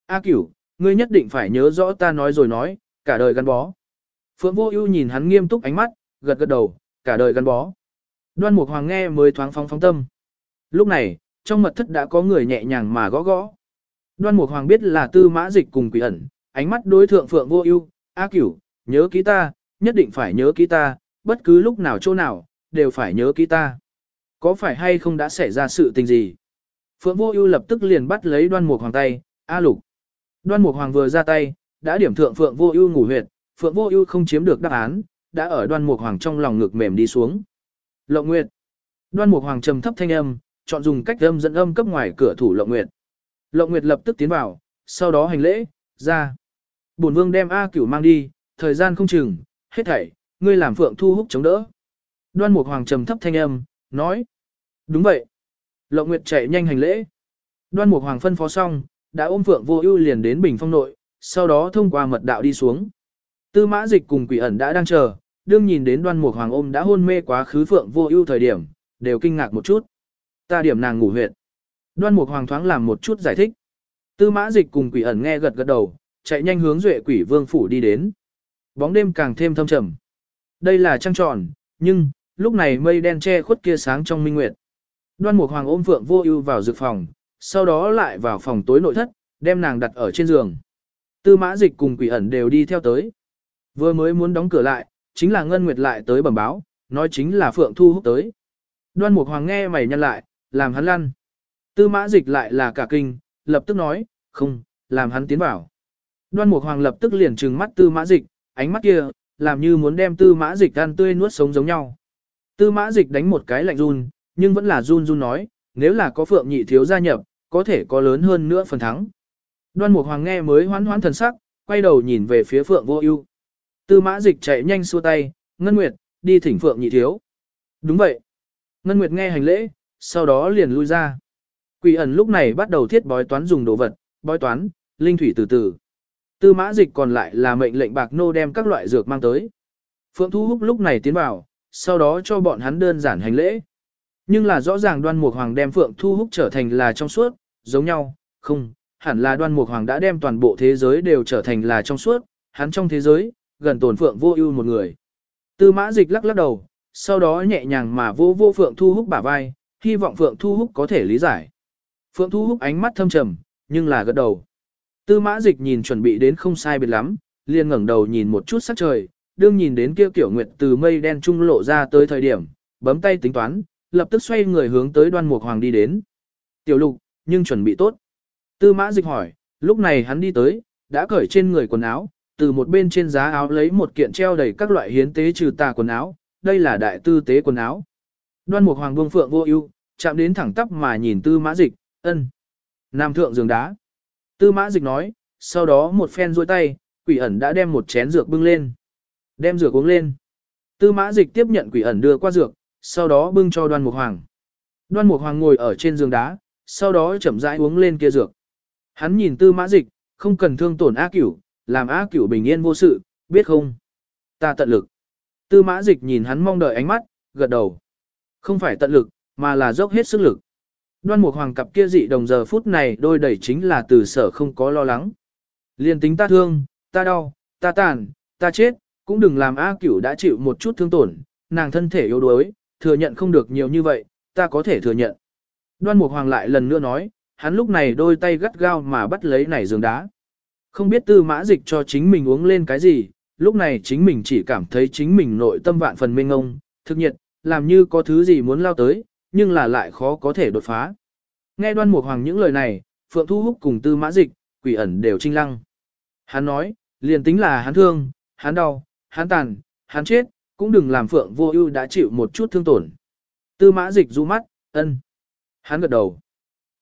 A Cửu, ngươi nhất định phải nhớ rõ ta nói rồi nói, cả đời gắn bó. Phượng Vô Ưu nhìn hắn nghiêm túc ánh mắt, gật gật đầu, cả đời gắn bó. Đoan Mục Hoàng nghe mới thoáng phóng phóng tâm. Lúc này, trong mật thất đã có người nhẹ nhàng mà gõ gõ. Đoan Mục Hoàng biết là Tư Mã Dịch cùng Quỷ ẩn, ánh mắt đối thượng Phượng Vô Ưu, "A Cửu, nhớ kỹ ta, nhất định phải nhớ kỹ ta, bất cứ lúc nào chỗ nào, đều phải nhớ kỹ ta." Có phải hay không đã xảy ra sự tình gì? Phượng Vô Ưu lập tức liền bắt lấy Đoan Mục Hoàng tay, "A Lục." Đoan Mục Hoàng vừa ra tay, đã điểm thượng Phượng Vô Ưu ngủ huyệt, Phượng Vô Ưu không chiếm được đáp án, đã ở Đoan Mục Hoàng trong lòng ngực mềm đi xuống. Lộng Nguyệt. Đoan Mục Hoàng trầm thấp thanh âm, chọn dùng cách âm dẫn âm cấp ngoài cửa thủ Lộng Nguyệt. Lộng Nguyệt lập tức tiến vào, sau đó hành lễ, ra. Bổn vương đem A Cửu mang đi, thời gian không chừng, hết thảy, ngươi làm Phượng Thu Húc chống đỡ. Đoan Mục Hoàng trầm thấp thanh âm, nói. Đúng vậy. Lộng Nguyệt chạy nhanh hành lễ. Đoan Mục Hoàng phân phó xong, đã ôm Phượng Vô Ưu liền đến Bình Phong nội, sau đó thông qua mật đạo đi xuống. Tư Mã Dịch cùng Quỷ ẩn đã đang chờ, đương nhìn đến Đoan Mục Hoàng ôm đã hôn mê quá khứ Phượng Vô Ưu thời điểm, đều kinh ngạc một chút. Ta điểm nàng ngủ huyệt. Đoan Mục Hoàng thoáng làm một chút giải thích. Tư Mã Dịch cùng Quỷ ẩn nghe gật gật đầu, chạy nhanh hướng Duệ Quỷ Vương phủ đi đến. Bóng đêm càng thêm thâm trầm. Đây là trăng tròn, nhưng lúc này mây đen che khuất kia sáng trong minh nguyệt. Đoan Mục Hoàng ôm Phượng Vô Ưu vào dược phòng, sau đó lại vào phòng tối nội thất, đem nàng đặt ở trên giường. Tư Mã Dịch cùng Quỷ ẩn đều đi theo tới. Vừa mới muốn đóng cửa lại, chính là Ngân Nguyệt lại tới bẩm báo, nói chính là Phượng Thu Húc tới. Đoan Mục Hoàng nghe mày nhăn lại, làm hắn lăn. Tư Mã Dịch lại là cả kinh, lập tức nói, không, làm hắn tiến vào. Đoan Mục Hoàng lập tức liền trừng mắt Tư Mã Dịch, ánh mắt kia, làm như muốn đem Tư Mã Dịch ăn tươi nuốt sống giống nhau. Tư Mã Dịch đánh một cái lạnh run, nhưng vẫn là run run nói, nếu là có Phượng Nhị thiếu gia nhập, có thể có lớn hơn nữa phần thắng. Đoan Mục Hoàng nghe mới hoán hoán thần sắc, quay đầu nhìn về phía Phượng Vô Ưu. Tư Mã Dịch chạy nhanh xua tay, "Ngân Nguyệt, đi thỉnh Phượng Nhị thiếu." Đúng vậy. Ngân Nguyệt nghe hành lễ, sau đó liền lui ra. Quỷ ẩn lúc này bắt đầu thiết bói toán dùng đồ vật, bói toán, linh thủy từ từ. Tư mã dịch còn lại là mệnh lệnh bạc nô đem các loại dược mang tới. Phượng Thu Húc lúc này tiến vào, sau đó cho bọn hắn đơn giản hành lễ. Nhưng là rõ ràng đoan mục hoàng đem Phượng Thu Húc trở thành là trong suốt, giống nhau, không, hẳn là đoan mục hoàng đã đem toàn bộ thế giới đều trở thành là trong suốt, hắn trong thế giới, gần tổn Phượng vô ưu một người. Tư mã dịch lắc lắc đầu, sau đó nhẹ nhàng mà vô vô Phượng Thu Húc bả vai, hy vọng Phượng Thu Húc có thể lý giải. Phượng Thu Húc ánh mắt thâm trầm, nhưng là gật đầu. Tư mã dịch nhìn chuẩn bị đến không sai biệt lắm, liền ngẩng đầu nhìn một chút sắc trời, đương nhìn đến kia kiểu nguyệt từ mây đen trung lộ ra tới thời điểm, bấm tay tính toán, lập tức xoay người hướng tới đoan mục hoàng đi đến. Tiểu lục, nhưng chuẩn bị tốt. Tư mã dịch hỏi, lúc này hắn đi tới, đã cởi trên người quần áo, từ một bên trên giá áo lấy một kiện treo đầy các loại hiến tế trừ tà quần áo, đây là đại tư tế quần áo. Đoan mục hoàng buông phượng vô ưu, chạm đến thẳng tắp mà nhìn tư mã dịch, ân. Nam thượng giường đá. Tư mã dịch nói, sau đó một phen duỗi tay, quỷ ẩn đã đem một chén dược bưng lên. Đem dược uống lên. Tư mã dịch tiếp nhận quỷ ẩn đưa qua dược, sau đó bưng cho đoan mục hoàng. Đoan mục hoàng ngồi ở trên giường đá, sau đó chậm rãi uống lên kia dược. Hắn nhìn tư mã dịch, không cần thương tổn á cửu, làm á cửu bình yên vô sự, biết không? Ta tận lực. Tư mã dịch nhìn hắn mong đợi ánh mắt, gật đầu. Không phải tận lực, mà là dốc hết sức lực. Đoan mục hoàng cặp kia dị đồng giờ phút này đôi đẩy chính là từ sở không có lo lắng. Liên tính ta thương, ta đau, ta tàn, ta chết, cũng đừng làm A cửu đã chịu một chút thương tổn, nàng thân thể yếu đuối, thừa nhận không được nhiều như vậy, ta có thể thừa nhận. Đoan mục hoàng lại lần nữa nói, hắn lúc này đôi tay gắt gao mà bắt lấy nảy giường đá. Không biết tư mã dịch cho chính mình uống lên cái gì, lúc này chính mình chỉ cảm thấy chính mình nội tâm vạn phần mênh ngông, thực nhiệt, làm như có thứ gì muốn lao tới, nhưng là lại khó có thể đột phá. Nghe đoan mục hoàng những lời này, Phượng Thu Húc cùng tư mã dịch, quỷ ẩn đều trinh lăng. Hắn nói, liền tính là hắn thương, hắn đau, hắn tàn, hắn chết, cũng đừng làm Phượng vô ưu đã chịu một chút thương tổn. Tư mã dịch du mắt, ân. Hắn gật đầu.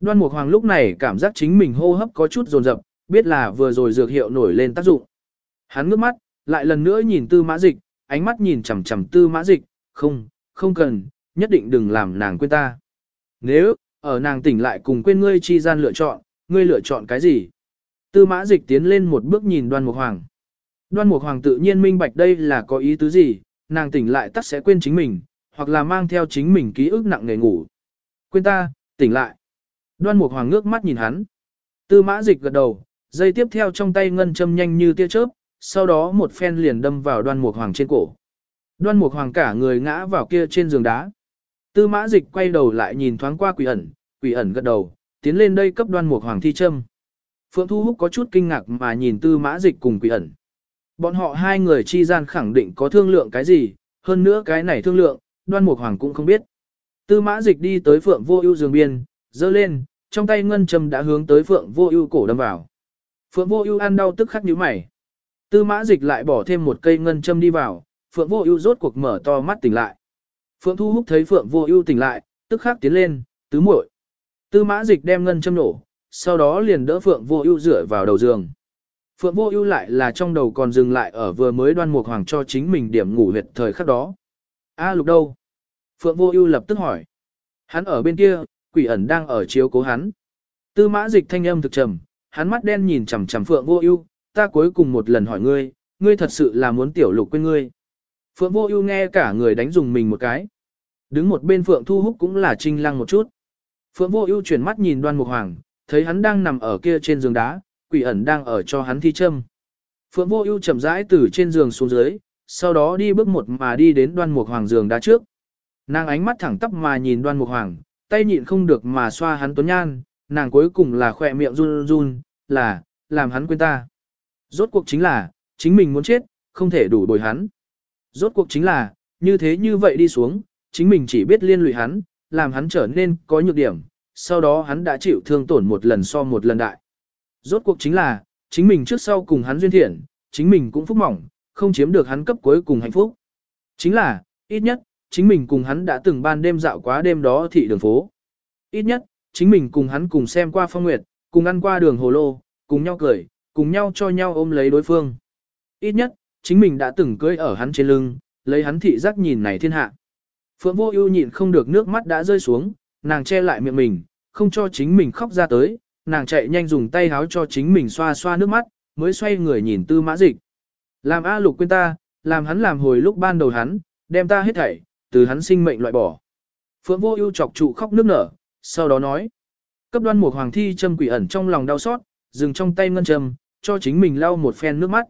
Đoan Mục Hoàng lúc này cảm giác chính mình hô hấp có chút dồn dập, biết là vừa rồi dược hiệu nổi lên tác dụng. Hắn ngước mắt, lại lần nữa nhìn tư mã dịch, ánh mắt nhìn chằm chằm tư mã dịch, không, không cần, nhất định đừng làm nàng quên ta. Nếu, ở nàng tỉnh lại cùng quên ngươi chi gian lựa chọn, ngươi lựa chọn cái gì? Tư mã dịch tiến lên một bước nhìn đoan mục hoàng. Đoan mục hoàng tự nhiên minh bạch đây là có ý tứ gì, nàng tỉnh lại tắt sẽ quên chính mình, hoặc là mang theo chính mình ký ức nặng nề ngủ. Quên ta, tỉnh lại. Đoan mục hoàng ngước mắt nhìn hắn. Tư mã dịch gật đầu, dây tiếp theo trong tay ngân châm nhanh như tia chớp, sau đó một phen liền đâm vào đoan mục hoàng trên cổ. Đoan mục hoàng cả người ngã vào kia trên giường đá. Tư mã dịch quay đầu lại nhìn thoáng qua quỷ ẩn, quỷ ẩn gật đầu, tiến lên đây cấp đoan mục hoàng thi châm. Phượng Thu Húc có chút kinh ngạc mà nhìn tư mã dịch cùng quỷ ẩn. Bọn họ hai người chi gian khẳng định có thương lượng cái gì, hơn nữa cái này thương lượng, đoan mục hoàng cũng không biết. Tư mã dịch đi tới Phượng vô ưu giường biên, dơ lên, trong tay ngân châm đã hướng tới Phượng vô ưu cổ đâm vào. Phượng vô ưu ăn đau tức khắc nhíu mày. Tư mã dịch lại bỏ thêm một cây ngân châm đi vào, Phượng vô ưu rốt cuộc mở to mắt tỉnh lại. Phượng thu húc thấy Phượng vô ưu tỉnh lại, tức khắc tiến lên, tứ muội. Tư mã dịch đem ngân châm nổ, sau đó liền đỡ Phượng vô ưu dựa vào đầu giường. Phượng vô ưu lại là trong đầu còn dừng lại ở vừa mới đoan mục hoàng cho chính mình điểm ngủ huyệt thời khắc đó. A lục đâu? Phượng vô ưu lập tức hỏi. Hắn ở bên kia, quỷ ẩn đang ở chiếu cố hắn. Tư mã dịch thanh âm thực trầm, hắn mắt đen nhìn chằm chằm Phượng vô ưu, ta cuối cùng một lần hỏi ngươi, ngươi thật sự là muốn tiểu lục quên ngươi. Phượng vô ưu nghe cả người đánh dùng mình một cái. Đứng một bên Phượng thu húc cũng là trinh lăng một chút. Phượng vô ưu chuyển mắt nhìn đoan mục hoàng, thấy hắn đang nằm ở kia trên giường đá, quỷ ẩn đang ở cho hắn thi châm. Phượng vô ưu chậm rãi từ trên giường xuống dưới, sau đó đi bước một mà đi đến đoan mục hoàng giường đá trước. Nàng ánh mắt thẳng tắp mà nhìn đoan mục hoàng, tay nhịn không được mà xoa hắn tuấn nhan, nàng cuối cùng là khỏe miệng run run, là, làm hắn quên ta. Rốt cuộc chính là, chính mình muốn chết, không thể đủ bồi hắn. Rốt cuộc chính là, như thế như vậy đi xuống, chính mình chỉ biết liên lụy hắn, làm hắn trở nên có nhược điểm, sau đó hắn đã chịu thương tổn một lần so một lần đại. Rốt cuộc chính là, chính mình trước sau cùng hắn duyên thiện, chính mình cũng phúc mỏng, không chiếm được hắn cấp cuối cùng hạnh phúc. Chính là, ít nhất, chính mình cùng hắn đã từng ban đêm dạo quá đêm đó thị đường phố. Ít nhất, chính mình cùng hắn cùng xem qua phong nguyệt, cùng ăn qua đường hồ lô, cùng nhau cười, cùng nhau cho nhau ôm lấy đối phương. Ít nhất, chính mình đã từng cưới ở hắn trên lưng, lấy hắn thị giác nhìn này thiên hạ. Phượng Vô Ưu nhịn không được nước mắt đã rơi xuống, nàng che lại miệng mình, không cho chính mình khóc ra tới, nàng chạy nhanh dùng tay háo cho chính mình xoa xoa nước mắt, mới xoay người nhìn Tư Mã Dịch. Làm A Lục quên ta, làm hắn làm hồi lúc ban đầu hắn, đem ta hết thảy, từ hắn sinh mệnh loại bỏ. Phượng Vô Ưu chọc trụ khóc nước nở, sau đó nói: Cấp Đoan một Hoàng thi châm quỷ ẩn trong lòng đau xót, dừng trong tay ngân châm, cho chính mình lau một phen nước mắt.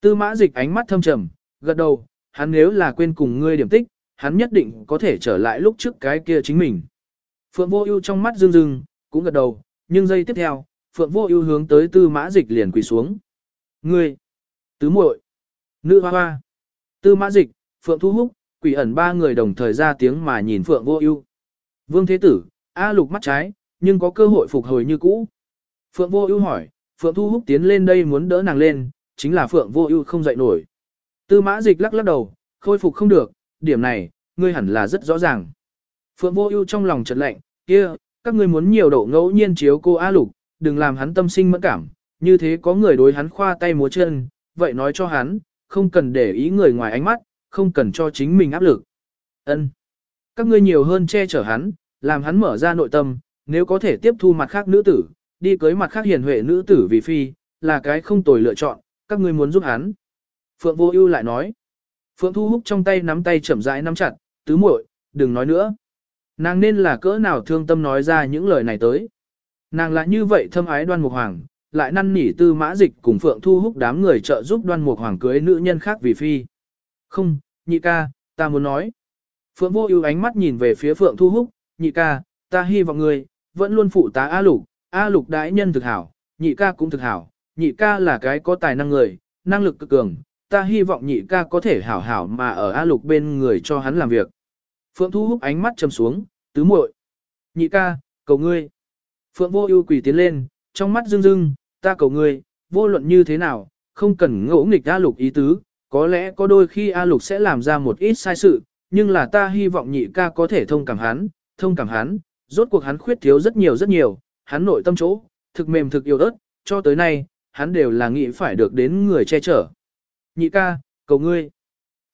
Tư Mã Dịch ánh mắt thâm trầm, gật đầu, hắn nếu là quên cùng ngươi điểm tích, hắn nhất định có thể trở lại lúc trước cái kia chính mình. Phượng Vô Ưu trong mắt rưng rưng, cũng gật đầu, nhưng giây tiếp theo, Phượng Vô Ưu hướng tới Tư Mã Dịch liền quỳ xuống. "Ngươi, tứ muội, nữ hoa hoa." Tư Mã Dịch, Phượng Thu Húc, Quỷ ẩn ba người đồng thời ra tiếng mà nhìn Phượng Vô Ưu. Vương Thế Tử, A Lục mắt trái, nhưng có cơ hội phục hồi như cũ. Phượng Vô Ưu hỏi, Phượng Thu Húc tiến lên đây muốn đỡ nàng lên, chính là Phượng Vô Ưu không dậy nổi. Tư Mã Dịch lắc lắc đầu, khôi phục không được, điểm này, ngươi hẳn là rất rõ ràng. Phượng Vô Ưu trong lòng chợt lạnh, kia, các ngươi muốn nhiều độ ngẫu nhiên chiếu cô A Lục, đừng làm hắn tâm sinh mẫn cảm, như thế có người đối hắn khoa tay múa chân, vậy nói cho hắn, không cần để ý người ngoài ánh mắt, không cần cho chính mình áp lực. Ân, Các ngươi nhiều hơn che chở hắn, làm hắn mở ra nội tâm, nếu có thể tiếp thu mặt khác nữ tử, đi cưới mặt khác hiền huệ nữ tử vì phi, là cái không tồi lựa chọn, các ngươi muốn giúp hắn. Phượng Vô Ưu lại nói. Phượng Thu Húc trong tay nắm tay chậm rãi nắm chặt, tứ muội, đừng nói nữa. Nàng nên là cỡ nào thương tâm nói ra những lời này tới. Nàng lại như vậy thâm ái đoan mục hoàng, lại năn nỉ tư mã dịch cùng Phượng Thu Húc đám người trợ giúp đoan mục hoàng cưới nữ nhân khác vì phi. Không, nhị ca, ta muốn nói. Phượng vô ưu ánh mắt nhìn về phía Phượng Thu Húc, nhị ca, ta hy vọng ngươi, vẫn luôn phụ tá A Lục, A Lục đãi nhân thực hảo, nhị ca cũng thực hảo, nhị ca là cái có tài năng người, năng lực cực cường, ta hy vọng nhị ca có thể hảo hảo mà ở A Lục bên người cho hắn làm việc. Phượng Thu Húc ánh mắt trầm xuống, tứ muội, nhị ca, cầu ngươi. Phượng Vô Ưu quỳ tiến lên, trong mắt rưng rưng, ta cầu ngươi, vô luận như thế nào, không cần ngỗ nghịch A Lục ý tứ, có lẽ có đôi khi A Lục sẽ làm ra một ít sai sự, nhưng là ta hy vọng nhị ca có thể thông cảm hắn, thông cảm hắn, rốt cuộc hắn khuyết thiếu rất nhiều rất nhiều, hắn nội tâm chỗ, thực mềm thực yêu ớt, cho tới nay, hắn đều là nghĩ phải được đến người che chở. Nhị ca, cầu ngươi.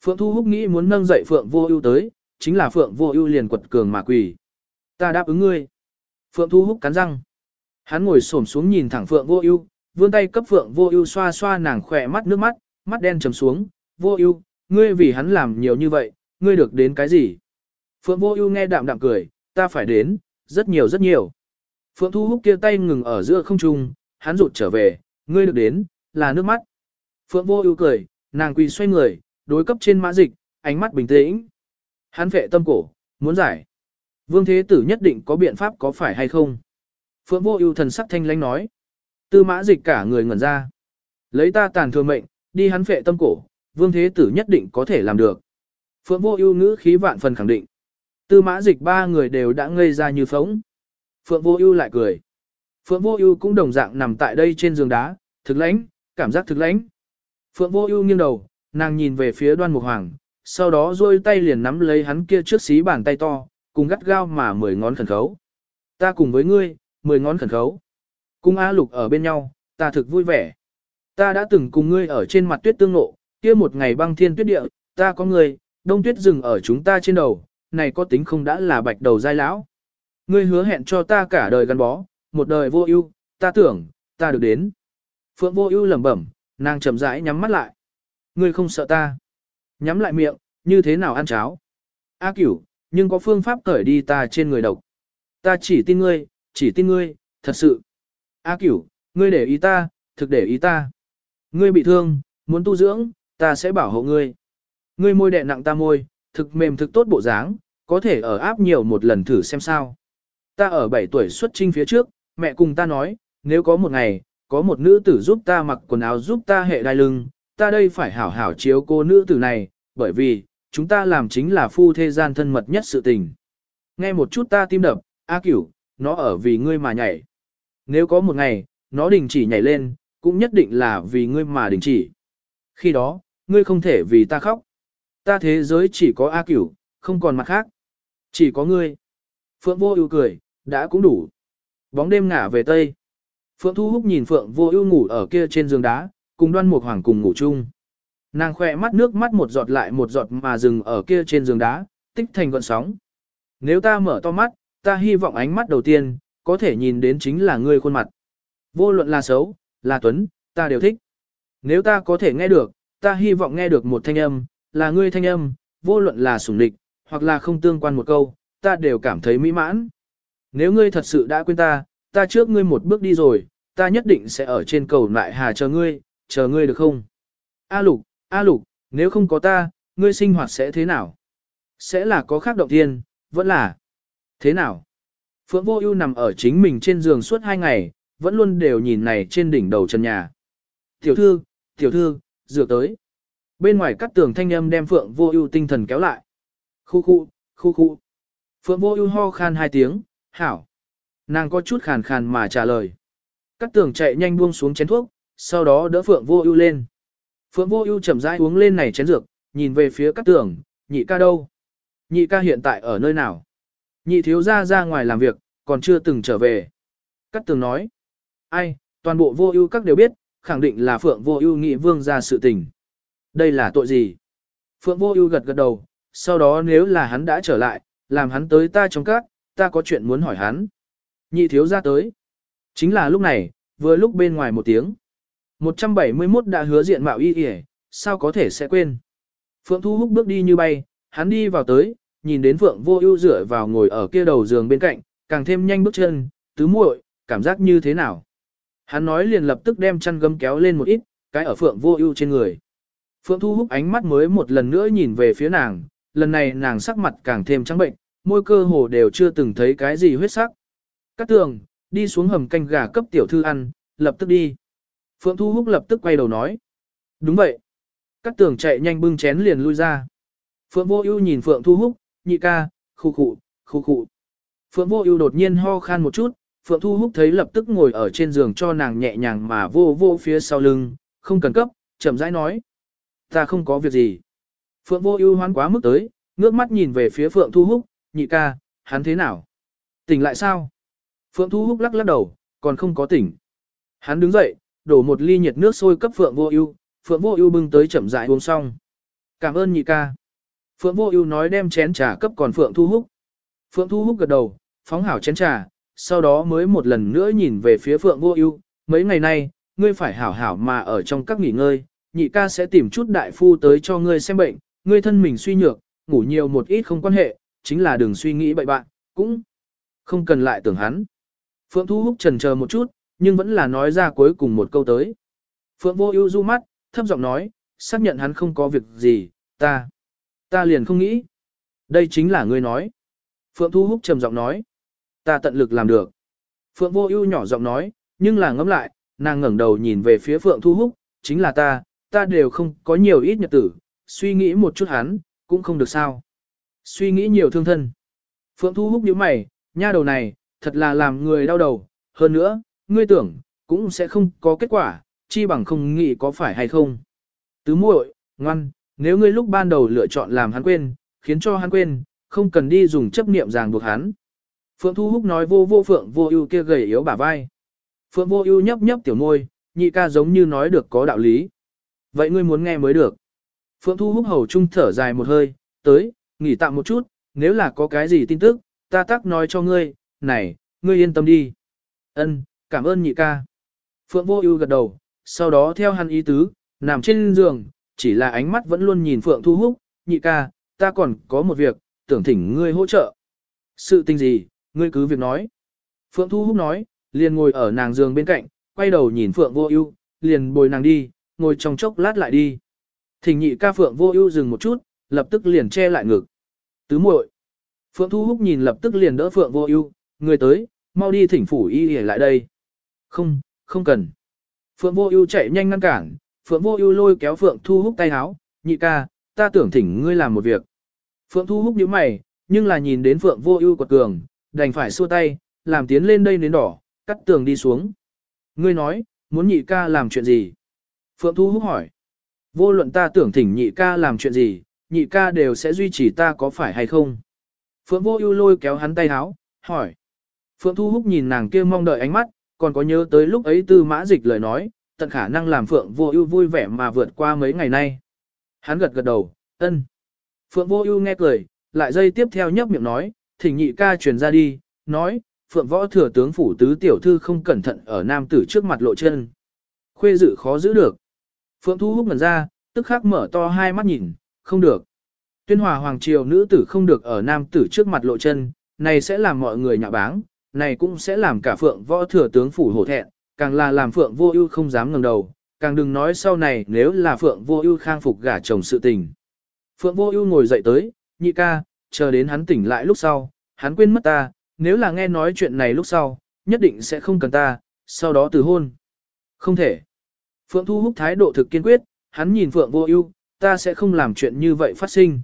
Phượng Thu Húc nghĩ muốn nâng dậy Phượng Vô Ưu tới, chính là Phượng Vô Ưu liền quật cường mà quỳ. Ta đáp ứng ngươi. Phượng Thu Húc cắn răng. Hắn ngồi xổm xuống nhìn thẳng Phượng Vô Ưu, vươn tay cấp Phượng Vô Ưu xoa xoa nàng khỏe mắt nước mắt, mắt đen trầm xuống, "Vô Ưu, ngươi vì hắn làm nhiều như vậy, ngươi được đến cái gì?" Phượng Vô Ưu nghe đạm đạm cười, "Ta phải đến, rất nhiều rất nhiều." Phượng Thu Húc kia tay ngừng ở giữa không trung, hắn rụt trở về, "Ngươi được đến, là nước mắt." Phượng Vô Ưu cười, nàng quỳ xoay người, đối cấp trên mã dịch, ánh mắt bình tĩnh. Hắn vệ tâm cổ, muốn giải. Vương Thế Tử nhất định có biện pháp có phải hay không? Phượng Vô Ưu thần sắc thanh lãnh nói. Tư Mã Dịch cả người ngẩn ra. Lấy ta tàn thừa mệnh, đi hắn phệ tâm cổ, Vương Thế Tử nhất định có thể làm được. Phượng Vô Ưu ngữ khí vạn phần khẳng định. Tư Mã Dịch ba người đều đã ngây ra như phỗng. Phượng Vô Ưu lại cười. Phượng Vô Ưu cũng đồng dạng nằm tại đây trên giường đá, thực lãnh, cảm giác thực lãnh. Phượng Vô Ưu nghiêng đầu, nàng nhìn về phía Đoan Mục Hoàng, sau đó duỗi tay liền nắm lấy hắn kia trước xí bàn tay to, cùng gắt gao mà mười ngón khẩn khấu. Ta cùng với ngươi, mười ngón khẩn khấu. Cùng A Lục ở bên nhau, ta thực vui vẻ. Ta đã từng cùng ngươi ở trên mặt tuyết tương ngộ, kia một ngày băng thiên tuyết địa, ta có ngươi, đông tuyết rừng ở chúng ta trên đầu, này có tính không đã là bạch đầu giai lão. Ngươi hứa hẹn cho ta cả đời gắn bó, một đời vô ưu, ta tưởng, ta được đến. Phượng vô ưu lẩm bẩm, nàng chậm rãi nhắm mắt lại. Ngươi không sợ ta. Nhắm lại miệng, như thế nào ăn cháo. A cửu, nhưng có phương pháp cởi đi ta trên người độc. Ta chỉ tin ngươi, chỉ tin ngươi, thật sự. A cửu, ngươi để ý ta, thực để ý ta. Ngươi bị thương, muốn tu dưỡng, ta sẽ bảo hộ ngươi. Ngươi môi đẹ nặng ta môi, thực mềm thực tốt bộ dáng, có thể ở áp nhiều một lần thử xem sao. Ta ở 7 tuổi xuất trinh phía trước, mẹ cùng ta nói, nếu có một ngày, có một nữ tử giúp ta mặc quần áo giúp ta hệ đai lưng, ta đây phải hảo hảo chiếu cô nữ tử này, bởi vì, chúng ta làm chính là phu thế gian thân mật nhất sự tình. Nghe một chút ta tim đập, A cửu, nó ở vì ngươi mà nhảy. Nếu có một ngày, nó đình chỉ nhảy lên, cũng nhất định là vì ngươi mà đình chỉ. Khi đó, ngươi không thể vì ta khóc. Ta thế giới chỉ có A cửu, không còn mặt khác. Chỉ có ngươi. Phượng vô ưu cười, đã cũng đủ. Bóng đêm ngả về tây. Phượng Thu Húc nhìn Phượng Vô Ưu ngủ ở kia trên giường đá, cùng Đoan Mục Hoàng cùng ngủ chung. Nàng khẽ mắt nước mắt một giọt lại một giọt mà dừng ở kia trên giường đá, tích thành gợn sóng. Nếu ta mở to mắt, ta hy vọng ánh mắt đầu tiên, có thể nhìn đến chính là ngươi khuôn mặt. Vô luận là xấu, là tuấn, ta đều thích. Nếu ta có thể nghe được, ta hy vọng nghe được một thanh âm, là ngươi thanh âm, vô luận là sủng địch, hoặc là không tương quan một câu, ta đều cảm thấy mỹ mãn. Nếu ngươi thật sự đã quên ta, ta trước ngươi một bước đi rồi, ta nhất định sẽ ở trên cầu lại hà chờ ngươi, chờ ngươi được không? A lục, A lục, nếu không có ta, ngươi sinh hoạt sẽ thế nào? Sẽ là có khác động thiên, vẫn là. Thế nào? Phượng Vô Ưu nằm ở chính mình trên giường suốt hai ngày, vẫn luôn đều nhìn này trên đỉnh đầu chân nhà. "Tiểu thư, tiểu thư, dựa tới." Bên ngoài cắt tường thanh âm đem Phượng Vô Ưu tinh thần kéo lại. "Khu khu, khu khu." Phượng Vô Ưu ho khan hai tiếng, "Hảo." Nàng có chút khàn khàn mà trả lời. Cát tường chạy nhanh buông xuống chén thuốc, sau đó đỡ Phượng Vô Ưu lên. Phượng Vô Ưu chậm rãi uống lên này chén dược, nhìn về phía Cát tường, "Nhị ca đâu?" "Nhị ca hiện tại ở nơi nào?" Nhị thiếu gia ra ngoài làm việc, còn chưa từng trở về. Cát tường nói, ai, toàn bộ vô ưu các đều biết, khẳng định là Phượng vô ưu nghị vương ra sự tình. Đây là tội gì? Phượng vô ưu gật gật đầu, sau đó nếu là hắn đã trở lại, làm hắn tới ta trong các, ta có chuyện muốn hỏi hắn. Nhị thiếu gia tới. Chính là lúc này, vừa lúc bên ngoài một tiếng. 171 đã hứa diện mạo y y, sao có thể sẽ quên. Phượng Thu Húc bước đi như bay, hắn đi vào tới, nhìn đến Phượng Vô Ưu dựa vào ngồi ở kia đầu giường bên cạnh, càng thêm nhanh bước chân, tứ muội, cảm giác như thế nào? Hắn nói liền lập tức đem chăn gấm kéo lên một ít, cái ở Phượng Vô Ưu trên người. Phượng Thu húc ánh mắt mới một lần nữa nhìn về phía nàng, lần này nàng sắc mặt càng thêm trắng bệnh, môi cơ hồ đều chưa từng thấy cái gì huyết sắc. Cát tường, đi xuống hầm canh gà cấp tiểu thư ăn, lập tức đi. Phượng Thu Húc lập tức quay đầu nói. Đúng vậy. Cát tường chạy nhanh bưng chén liền lui ra. Phượng Vô Ưu nhìn Phượng Thu Húc, nhị ca, khu khụ, khu khụ. Phượng Vô Ưu đột nhiên ho khan một chút, Phượng Thu Húc thấy lập tức ngồi ở trên giường cho nàng nhẹ nhàng mà vô vô phía sau lưng, không cần cấp, chậm rãi nói. Ta không có việc gì. Phượng Vô Ưu hoán quá mức tới, ngước mắt nhìn về phía Phượng Thu Húc, nhị ca, hắn thế nào? Tỉnh lại sao? Phượng Thu Húc lắc lắc đầu, còn không có tỉnh. Hắn đứng dậy, đổ một ly nhiệt nước sôi cấp Phượng Vô Ưu, Phượng Vô Ưu bưng tới chậm rãi uống xong. Cảm ơn nhị ca. Phượng Vô Ưu nói đem chén trà cấp còn Phượng Thu Húc. Phượng Thu Húc gật đầu, phóng hảo chén trà, sau đó mới một lần nữa nhìn về phía Phượng Vô Ưu, mấy ngày nay, ngươi phải hảo hảo mà ở trong các nghỉ ngơi, nhị ca sẽ tìm chút đại phu tới cho ngươi xem bệnh, ngươi thân mình suy nhược, ngủ nhiều một ít không quan hệ, chính là đừng suy nghĩ bậy bạn, cũng không cần lại tưởng hắn. Phượng Thu Húc chần chờ một chút, nhưng vẫn là nói ra cuối cùng một câu tới. Phượng Vô Ưu du mắt, thấp giọng nói, xác nhận hắn không có việc gì, ta, ta liền không nghĩ. Đây chính là ngươi nói. Phượng Thu Húc trầm giọng nói. Ta tận lực làm được. Phượng Vô Ưu nhỏ giọng nói, nhưng là ngẫm lại, nàng ngẩng đầu nhìn về phía Phượng Thu Húc, chính là ta, ta đều không có nhiều ít nhật tử, suy nghĩ một chút hắn, cũng không được sao. Suy nghĩ nhiều thương thân. Phượng Thu Húc nhíu mày, nha đầu này, thật là làm người đau đầu, hơn nữa, ngươi tưởng, cũng sẽ không có kết quả, chi bằng không nghĩ có phải hay không. Tứ muội, ngoan, nếu ngươi lúc ban đầu lựa chọn làm hắn quên, khiến cho hắn quên, không cần đi dùng chấp niệm ràng buộc hắn. Phượng Thu Húc nói vô vô Phượng vô ưu kia gầy yếu bả vai. Phượng vô ưu nhấp nhấp tiểu môi, nhị ca giống như nói được có đạo lý. Vậy ngươi muốn nghe mới được. Phượng Thu Húc hầu trung thở dài một hơi, tới, nghỉ tạm một chút, nếu là có cái gì tin tức, ta tắc nói cho ngươi, này, ngươi yên tâm đi. Ân, cảm ơn nhị ca. Phượng vô ưu gật đầu, sau đó theo hắn ý tứ, nằm trên giường, chỉ là ánh mắt vẫn luôn nhìn Phượng Thu Húc, nhị ca, ta còn có một việc, tưởng thỉnh ngươi hỗ trợ. Sự tình gì, ngươi cứ việc nói. Phượng Thu Húc nói, liền ngồi ở nàng giường bên cạnh, quay đầu nhìn Phượng Vô Ưu, liền bồi nàng đi, ngồi trong chốc lát lại đi. Thỉnh nhị ca Phượng Vô Ưu dừng một chút, lập tức liền che lại ngực. Tứ muội. Phượng Thu Húc nhìn lập tức liền đỡ Phượng Vô Ưu, người tới, mau đi thỉnh phủ y lại đây. Không, không cần. Phượng Vô Ưu chạy nhanh ngăn cản, Phượng Vô Ưu lôi kéo Phượng Thu Húc tay áo, "Nhị ca, ta tưởng thỉnh ngươi làm một việc." Phượng Thu Húc nhíu mày, nhưng là nhìn đến Phượng Vô Ưu quật cường, đành phải xua tay, làm tiến lên đây đến đỏ, cắt tường đi xuống. Ngươi nói, muốn nhị ca làm chuyện gì? Phượng Thu Húc hỏi. Vô luận ta tưởng thỉnh nhị ca làm chuyện gì, nhị ca đều sẽ duy trì ta có phải hay không? Phượng Vô Ưu lôi kéo hắn tay áo, hỏi. Phượng Thu Húc nhìn nàng kia mong đợi ánh mắt, còn có nhớ tới lúc ấy Tư Mã Dịch lời nói, tận khả năng làm Phượng Vô Ưu vui vẻ mà vượt qua mấy ngày nay. Hắn gật gật đầu, "Ân." Phượng Vô Ưu nghe cười, lại dây tiếp theo nhấp miệng nói, thỉnh nhị ca truyền ra đi, nói, phượng võ thừa tướng phủ tứ tiểu thư không cẩn thận ở nam tử trước mặt lộ chân. Khuê dự khó giữ được. Phượng thu hút ngần ra, tức khắc mở to hai mắt nhìn, không được. Tuyên hòa hoàng triều nữ tử không được ở nam tử trước mặt lộ chân, này sẽ làm mọi người nhạ báng, này cũng sẽ làm cả phượng võ thừa tướng phủ hổ thẹn, càng là làm phượng vô ưu không dám ngẩng đầu, càng đừng nói sau này nếu là phượng vô ưu khang phục gả chồng sự tình. Phượng vô ưu ngồi dậy tới, nhị ca, chờ đến hắn tỉnh lại lúc sau, hắn quên mất ta, nếu là nghe nói chuyện này lúc sau, nhất định sẽ không cần ta, sau đó từ hôn. Không thể. Phượng Thu Húc thái độ thực kiên quyết, hắn nhìn Phượng Vô Ưu, ta sẽ không làm chuyện như vậy phát sinh.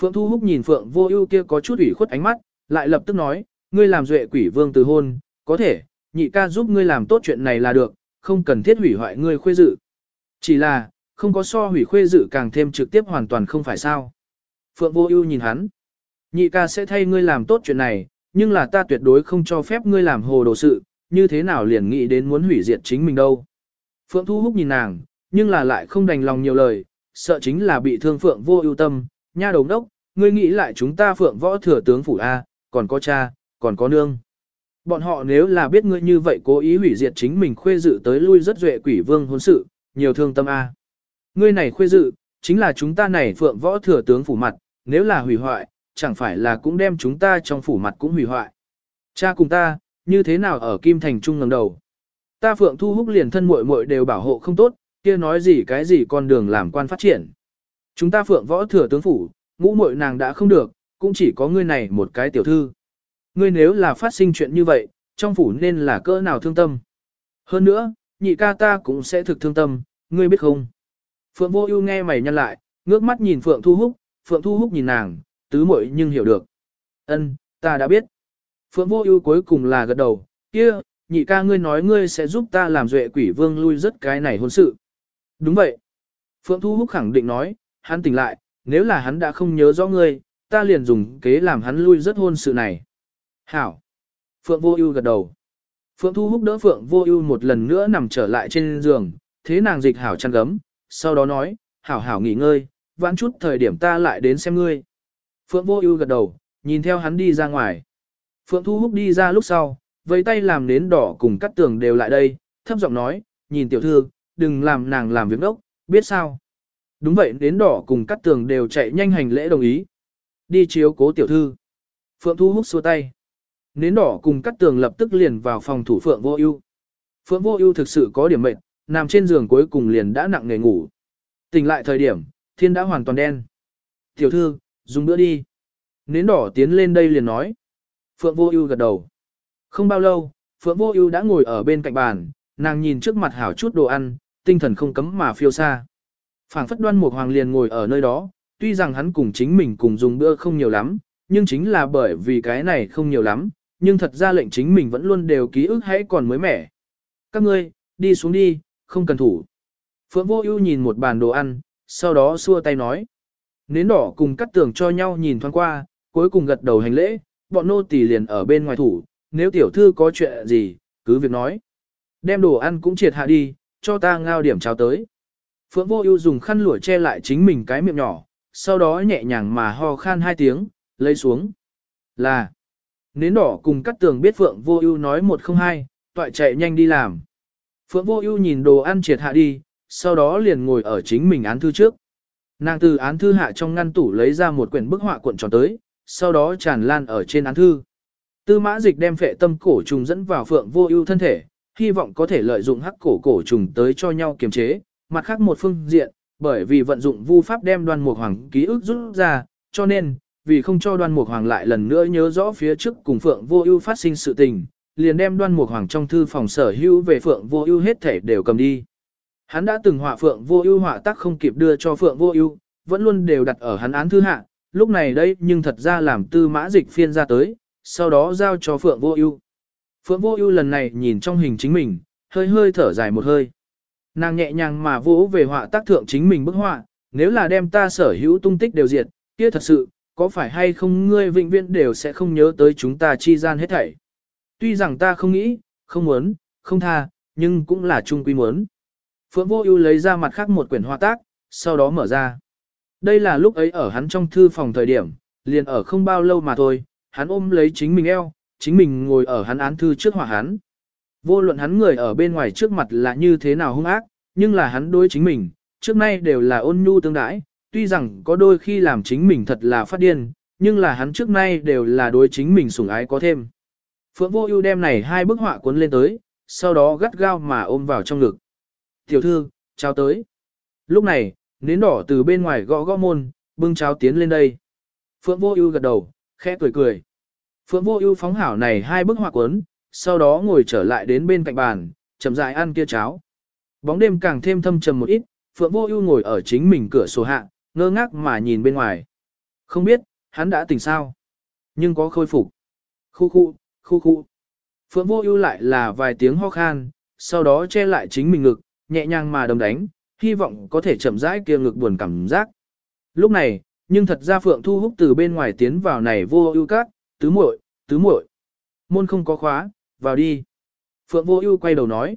Phượng Thu Húc nhìn Phượng Vô Ưu kia có chút ủy khuất ánh mắt, lại lập tức nói, ngươi làm duệ quỷ vương từ hôn, có thể, nhị ca giúp ngươi làm tốt chuyện này là được, không cần thiết hủy hoại ngươi khuê dự. Chỉ là, không có so hủy khuê dự càng thêm trực tiếp hoàn toàn không phải sao. Phượng Vô Ưu nhìn hắn, nhị ca sẽ thay ngươi làm tốt chuyện này, nhưng là ta tuyệt đối không cho phép ngươi làm hồ đồ sự, như thế nào liền nghĩ đến muốn hủy diệt chính mình đâu. Phượng Thu Húc nhìn nàng, nhưng là lại không đành lòng nhiều lời, sợ chính là bị thương Phượng vô ưu tâm, nha đồng đốc, ngươi nghĩ lại chúng ta Phượng võ thừa tướng phủ A, còn có cha, còn có nương. Bọn họ nếu là biết ngươi như vậy cố ý hủy diệt chính mình khuê dự tới lui rất duệ quỷ vương hôn sự, nhiều thương tâm A. Ngươi này khuê dự, chính là chúng ta này Phượng võ thừa tướng phủ mặt, nếu là hủy hoại, chẳng phải là cũng đem chúng ta trong phủ mặt cũng hủy hoại. Cha cùng ta, như thế nào ở Kim Thành Trung ngẩng đầu. Ta Phượng Thu Húc liền thân muội muội đều bảo hộ không tốt, kia nói gì cái gì con đường làm quan phát triển. Chúng ta Phượng võ thừa tướng phủ, ngũ muội nàng đã không được, cũng chỉ có ngươi này một cái tiểu thư. Ngươi nếu là phát sinh chuyện như vậy, trong phủ nên là cỡ nào thương tâm. Hơn nữa, nhị ca ta cũng sẽ thực thương tâm, ngươi biết không? Phượng vô ưu nghe mày nhăn lại, ngước mắt nhìn Phượng Thu Húc, Phượng Thu Húc nhìn nàng, tứ muội nhưng hiểu được. Ân, ta đã biết. Phượng vô ưu cuối cùng là gật đầu, kia, nhị ca ngươi nói ngươi sẽ giúp ta làm duệ quỷ vương lui rất cái này hôn sự. Đúng vậy. Phượng Thu Húc khẳng định nói, hắn tỉnh lại, nếu là hắn đã không nhớ rõ ngươi, ta liền dùng kế làm hắn lui rất hôn sự này. Hảo. Phượng Vô Ưu gật đầu. Phượng Thu Húc đỡ Phượng Vô Ưu một lần nữa nằm trở lại trên giường, thế nàng dịch hảo chăn gấm, sau đó nói, hảo hảo nghỉ ngơi, vãn chút thời điểm ta lại đến xem ngươi. Phượng Vô Ưu gật đầu, nhìn theo hắn đi ra ngoài. Phượng Thu Húc đi ra lúc sau, vẫy tay làm nến đỏ cùng cắt tường đều lại đây, thấp giọng nói, nhìn tiểu thư, đừng làm nàng làm việc đốc, biết sao. Đúng vậy nến đỏ cùng cắt tường đều chạy nhanh hành lễ đồng ý. Đi chiếu cố tiểu thư. Phượng Thu Húc xua tay. Nến đỏ cùng cắt tường lập tức liền vào phòng thủ Phượng Vô Ưu. Phượng Vô Ưu thực sự có điểm mệt, nằm trên giường cuối cùng liền đã nặng nề ngủ. Tỉnh lại thời điểm, thiên đã hoàn toàn đen. "Tiểu thư, dùng bữa đi." Nến đỏ tiến lên đây liền nói. Phượng Vô Ưu gật đầu. Không bao lâu, Phượng Vô Ưu đã ngồi ở bên cạnh bàn, nàng nhìn trước mặt hảo chút đồ ăn, tinh thần không cấm mà phiêu xa. Phảng phất Đoan Mục Hoàng liền ngồi ở nơi đó, tuy rằng hắn cùng chính mình cùng dùng bữa không nhiều lắm, nhưng chính là bởi vì cái này không nhiều lắm, nhưng thật ra lệnh chính mình vẫn luôn đều ký ức hãy còn mới mẻ. Các ngươi, đi xuống đi, không cần thủ. Phượng Vô Ưu nhìn một bàn đồ ăn, sau đó xua tay nói. Nến đỏ cùng cắt tường cho nhau nhìn thoáng qua, cuối cùng gật đầu hành lễ, bọn nô tỳ liền ở bên ngoài thủ, nếu tiểu thư có chuyện gì, cứ việc nói. Đem đồ ăn cũng triệt hạ đi, cho ta ngao điểm cháo tới. Phượng Vô Ưu dùng khăn lụa che lại chính mình cái miệng nhỏ, sau đó nhẹ nhàng mà ho khan hai tiếng, lấy xuống. Là. Nến đỏ cùng cắt tường biết Phượng Vô Ưu nói một không hai, toại chạy nhanh đi làm. Phượng Vô Ưu nhìn đồ ăn triệt hạ đi, sau đó liền ngồi ở chính mình án thư trước. Nàng từ án thư hạ trong ngăn tủ lấy ra một quyển bức họa cuộn tròn tới, sau đó tràn lan ở trên án thư. Tư mã dịch đem phệ tâm cổ trùng dẫn vào phượng vô ưu thân thể, hy vọng có thể lợi dụng hắc cổ cổ trùng tới cho nhau kiềm chế, mặt khác một phương diện, bởi vì vận dụng vu pháp đem đoan mục hoàng ký ức rút ra, cho nên, vì không cho đoan mục hoàng lại lần nữa nhớ rõ phía trước cùng phượng vô ưu phát sinh sự tình, liền đem đoan mục hoàng trong thư phòng sở hữu về phượng vô ưu hết thể đều cầm đi. Hắn đã từng họa phượng vô ưu họa tác không kịp đưa cho phượng vô ưu, vẫn luôn đều đặt ở hắn án thư hạ, lúc này đây nhưng thật ra làm tư mã dịch phiên ra tới, sau đó giao cho Phượng Vô Ưu. Phượng Vô Ưu lần này nhìn trong hình chính mình, hơi hơi thở dài một hơi. Nàng nhẹ nhàng mà vỗ về họa tác thượng chính mình bức họa, nếu là đem ta sở hữu tung tích đều diệt, kia thật sự, có phải hay không ngươi vĩnh viễn đều sẽ không nhớ tới chúng ta chi gian hết thảy. Tuy rằng ta không nghĩ, không muốn, không tha, nhưng cũng là chung quy muốn. Phượng Vô Ưu lấy ra mặt khác một quyển hoa tác, sau đó mở ra. Đây là lúc ấy ở hắn trong thư phòng thời điểm, liền ở không bao lâu mà thôi, hắn ôm lấy chính mình eo, chính mình ngồi ở hắn án thư trước hỏa hắn. Vô luận hắn người ở bên ngoài trước mặt là như thế nào hung ác, nhưng là hắn đối chính mình, trước nay đều là ôn nhu tương đãi, tuy rằng có đôi khi làm chính mình thật là phát điên, nhưng là hắn trước nay đều là đối chính mình sủng ái có thêm. Phượng vô ưu đem này hai bức họa cuốn lên tới, sau đó gắt gao mà ôm vào trong ngực. Tiểu thư, chào tới. Lúc này, nến đỏ từ bên ngoài gõ gõ môn, bưng cháo tiến lên đây. Phượng vô ưu gật đầu, khẽ cười cười. Phượng vô ưu phóng hảo này hai bức họa cuốn, sau đó ngồi trở lại đến bên cạnh bàn, chậm rãi ăn kia cháo. Bóng đêm càng thêm thâm trầm một ít, Phượng Vô Ưu ngồi ở chính mình cửa sổ hạ, ngơ ngác mà nhìn bên ngoài. Không biết, hắn đã tỉnh sao? Nhưng có khôi phục. Khu khu, khu khu. Phượng Vô Ưu lại là vài tiếng ho khan, sau đó che lại chính mình ngực, nhẹ nhàng mà đấm đánh, hy vọng có thể chậm rãi kia ngực buồn cảm giác. Lúc này, nhưng thật ra Phượng Thu Húc từ bên ngoài tiến vào này Vô Ưu các, tứ muội, tứ muội. Môn không có khóa, vào đi. Phượng Vô Ưu quay đầu nói.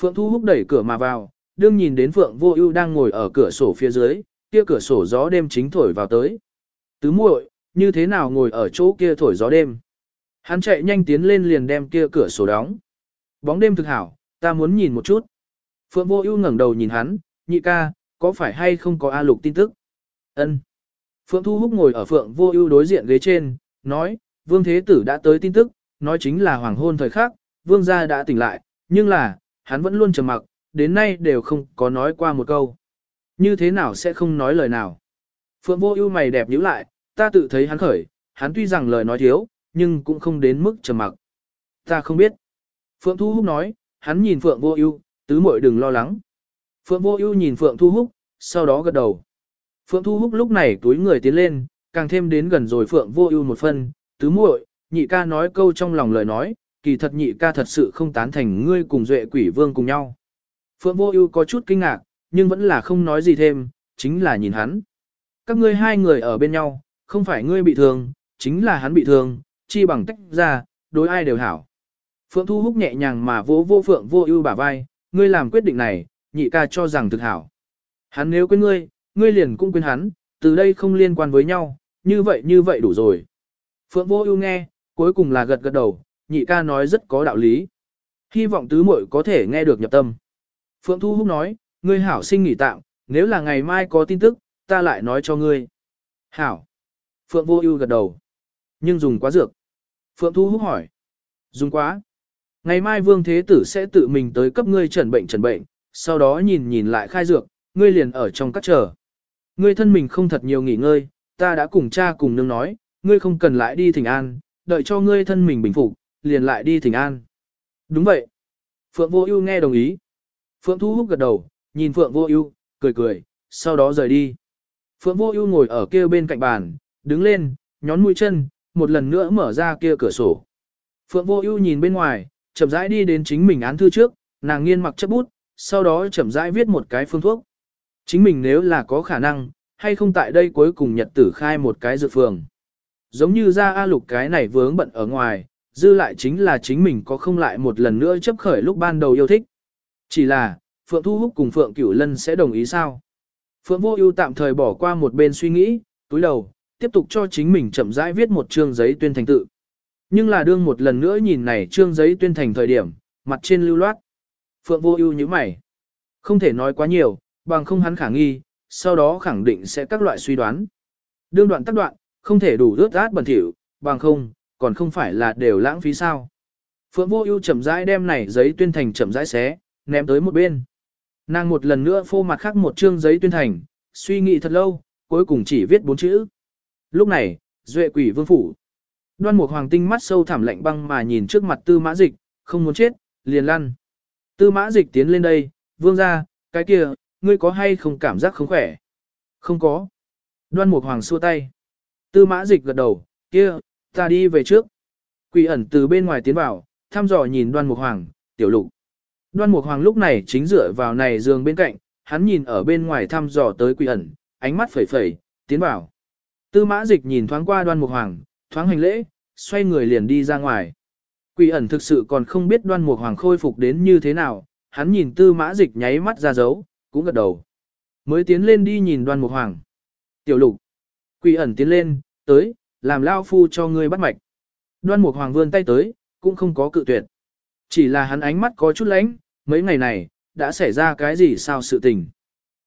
Phượng Thu Húc đẩy cửa mà vào, đương nhìn đến Phượng Vô Ưu đang ngồi ở cửa sổ phía dưới, kia cửa sổ gió đêm chính thổi vào tới. Tứ muội, như thế nào ngồi ở chỗ kia thổi gió đêm? Hắn chạy nhanh tiến lên liền đem kia cửa sổ đóng. Bóng đêm thực hảo, ta muốn nhìn một chút. Phượng Vô Ưu ngẩng đầu nhìn hắn, nhị ca, có phải hay không có A Lục tin tức? Ân. Phượng Thu Húc ngồi ở Phượng Vô Ưu đối diện ghế trên, nói, Vương Thế Tử đã tới tin tức, nói chính là hoàng hôn thời khắc, Vương gia đã tỉnh lại, nhưng là, hắn vẫn luôn trầm mặc, đến nay đều không có nói qua một câu. Như thế nào sẽ không nói lời nào? Phượng Vô Ưu mày đẹp nhíu lại, ta tự thấy hắn khởi, hắn tuy rằng lời nói thiếu, nhưng cũng không đến mức trầm mặc. Ta không biết. Phượng Thu Húc nói, hắn nhìn Phượng Vô Ưu, tứ muội đừng lo lắng. Phượng Vô Ưu nhìn Phượng Thu Húc, sau đó gật đầu. Phượng Thu Húc lúc này túi người tiến lên, càng thêm đến gần rồi Phượng Vô Ưu một phân, tứ muội, nhị ca nói câu trong lòng lời nói, kỳ thật nhị ca thật sự không tán thành ngươi cùng Duệ Quỷ Vương cùng nhau. Phượng Vô Ưu có chút kinh ngạc, nhưng vẫn là không nói gì thêm, chính là nhìn hắn. Các ngươi hai người ở bên nhau, không phải ngươi bị thương, chính là hắn bị thương, chi bằng tách ra, đối ai đều hảo. Phượng Thu Húc nhẹ nhàng mà vỗ vô Phượng Vô Ưu bả vai, ngươi làm quyết định này, nhị ca cho rằng thực hảo. Hắn nếu quên ngươi, ngươi liền cũng quên hắn, từ đây không liên quan với nhau, như vậy như vậy đủ rồi. Phượng Vô Ưu nghe, cuối cùng là gật gật đầu, nhị ca nói rất có đạo lý. Hy vọng tứ muội có thể nghe được nhập tâm. Phượng Thu Húc nói, ngươi hảo sinh nghỉ tạm, nếu là ngày mai có tin tức, ta lại nói cho ngươi. Hảo. Phượng Vô Ưu gật đầu. Nhưng dùng quá dược. Phượng Thu hút hỏi. Dùng quá. Ngày mai Vương Thế Tử sẽ tự mình tới cấp ngươi trần bệnh trần bệnh, sau đó nhìn nhìn lại khai dược, ngươi liền ở trong các chờ. Ngươi thân mình không thật nhiều nghỉ ngơi, ta đã cùng cha cùng nương nói, ngươi không cần lại đi thỉnh an, đợi cho ngươi thân mình bình phục, liền lại đi thỉnh an. Đúng vậy. Phượng Vô Ưu nghe đồng ý. Phượng Thu hút gật đầu, nhìn Phượng Vô Ưu, cười cười, sau đó rời đi. Phượng Vô Ưu ngồi ở kia bên cạnh bàn, đứng lên, nhón mũi chân, một lần nữa mở ra kia cửa sổ. Phượng Vô Ưu nhìn bên ngoài, chậm rãi đi đến chính mình án thư trước, nàng nghiên mặc chấp bút, sau đó chậm rãi viết một cái phương thuốc. Chính mình nếu là có khả năng, hay không tại đây cuối cùng nhật tử khai một cái dược phường. Giống như ra A Lục cái này vướng bận ở ngoài, dư lại chính là chính mình có không lại một lần nữa chấp khởi lúc ban đầu yêu thích. Chỉ là, Phượng Thu Húc cùng Phượng Cửu Lân sẽ đồng ý sao? Phượng Vô Ưu tạm thời bỏ qua một bên suy nghĩ, túi đầu, tiếp tục cho chính mình chậm rãi viết một chương giấy tuyên thành tự. Nhưng là đương một lần nữa nhìn này chương giấy tuyên thành thời điểm, mặt trên lưu loát. Phượng Vô Ưu nhíu mày. Không thể nói quá nhiều, bằng không hắn khả nghi, sau đó khẳng định sẽ các loại suy đoán. Đương đoạn tác đoạn, không thể đủ rớt át bẩn thỉu, bằng không, còn không phải là đều lãng phí sao. Phượng Vô Ưu chậm rãi đem này giấy tuyên thành chậm rãi xé, ném tới một bên. Nàng một lần nữa phô mặt khác một chương giấy tuyên thành, suy nghĩ thật lâu, cuối cùng chỉ viết bốn chữ. Lúc này, Duệ Quỷ Vương phủ. Đoan Mục Hoàng tinh mắt sâu thẳm lạnh băng mà nhìn trước mặt Tư Mã Dịch, không muốn chết, liền lăn. Tư Mã Dịch tiến lên đây, "Vương gia, cái kia, ngươi có hay không cảm giác không khỏe?" "Không có." Đoan Mục Hoàng xua tay. Tư Mã Dịch gật đầu, "Kia, ta đi về trước." Quỷ ẩn từ bên ngoài tiến vào, thăm dò nhìn Đoan Mục Hoàng, "Tiểu Lục." Đoan Mục Hoàng lúc này chính dựa vào này giường bên cạnh, hắn nhìn ở bên ngoài thăm dò tới quỷ ẩn, ánh mắt phẩy phẩy, tiến vào. Tư mã dịch nhìn thoáng qua đoan mục hoàng, thoáng hành lễ, xoay người liền đi ra ngoài. Quỷ ẩn thực sự còn không biết đoan mục hoàng khôi phục đến như thế nào, hắn nhìn tư mã dịch nháy mắt ra dấu, cũng gật đầu. Mới tiến lên đi nhìn đoan mục hoàng. Tiểu lục. Quỷ ẩn tiến lên, tới, làm lao phu cho ngươi bắt mạch. Đoan Mục Hoàng vươn tay tới, cũng không có cự tuyệt. Chỉ là hắn ánh mắt có chút lánh, mấy ngày này, đã xảy ra cái gì sao sự tình.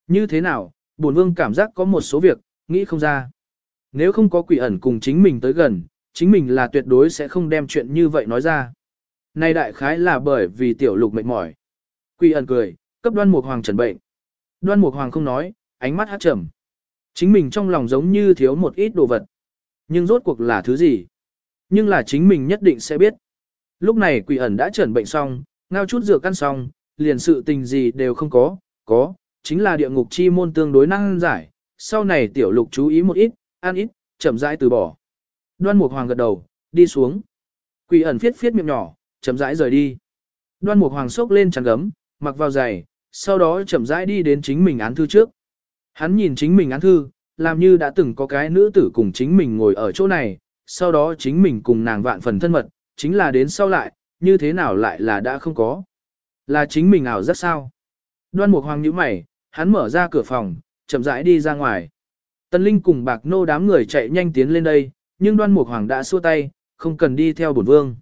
Như thế nào, bổn vương cảm giác có một số việc, nghĩ không ra. Nếu không có quỷ ẩn cùng chính mình tới gần, chính mình là tuyệt đối sẽ không đem chuyện như vậy nói ra. Nay đại khái là bởi vì tiểu lục mệt mỏi. Quỷ ẩn cười, cấp đoan mục hoàng trần bệnh. Đoan mục hoàng không nói, ánh mắt hát trầm. Chính mình trong lòng giống như thiếu một ít đồ vật. Nhưng rốt cuộc là thứ gì? Nhưng là chính mình nhất định sẽ biết. Lúc này quỷ ẩn đã trần bệnh xong, ngao chút rửa căn xong, liền sự tình gì đều không có, có, chính là địa ngục chi môn tương đối năng giải, sau này tiểu lục chú ý một ít, ăn ít, chậm rãi từ bỏ. Đoan Mục Hoàng gật đầu, đi xuống. Quỷ ẩn phiết phiết miệng nhỏ, chậm rãi rời đi. Đoan Mục Hoàng sốc lên chăn gấm, mặc vào giày, sau đó chậm rãi đi đến chính mình án thư trước. Hắn nhìn chính mình án thư, làm như đã từng có cái nữ tử cùng chính mình ngồi ở chỗ này, sau đó chính mình cùng nàng vạn phần thân mật, chính là đến sau lại, như thế nào lại là đã không có. Là chính mình ảo rất sao. Đoan Mục Hoàng nhíu mày, hắn mở ra cửa phòng, chậm rãi đi ra ngoài. Tần Linh cùng Bạc Nô đám người chạy nhanh tiến lên đây, nhưng Đoan Mục Hoàng đã xua tay, không cần đi theo bổn vương.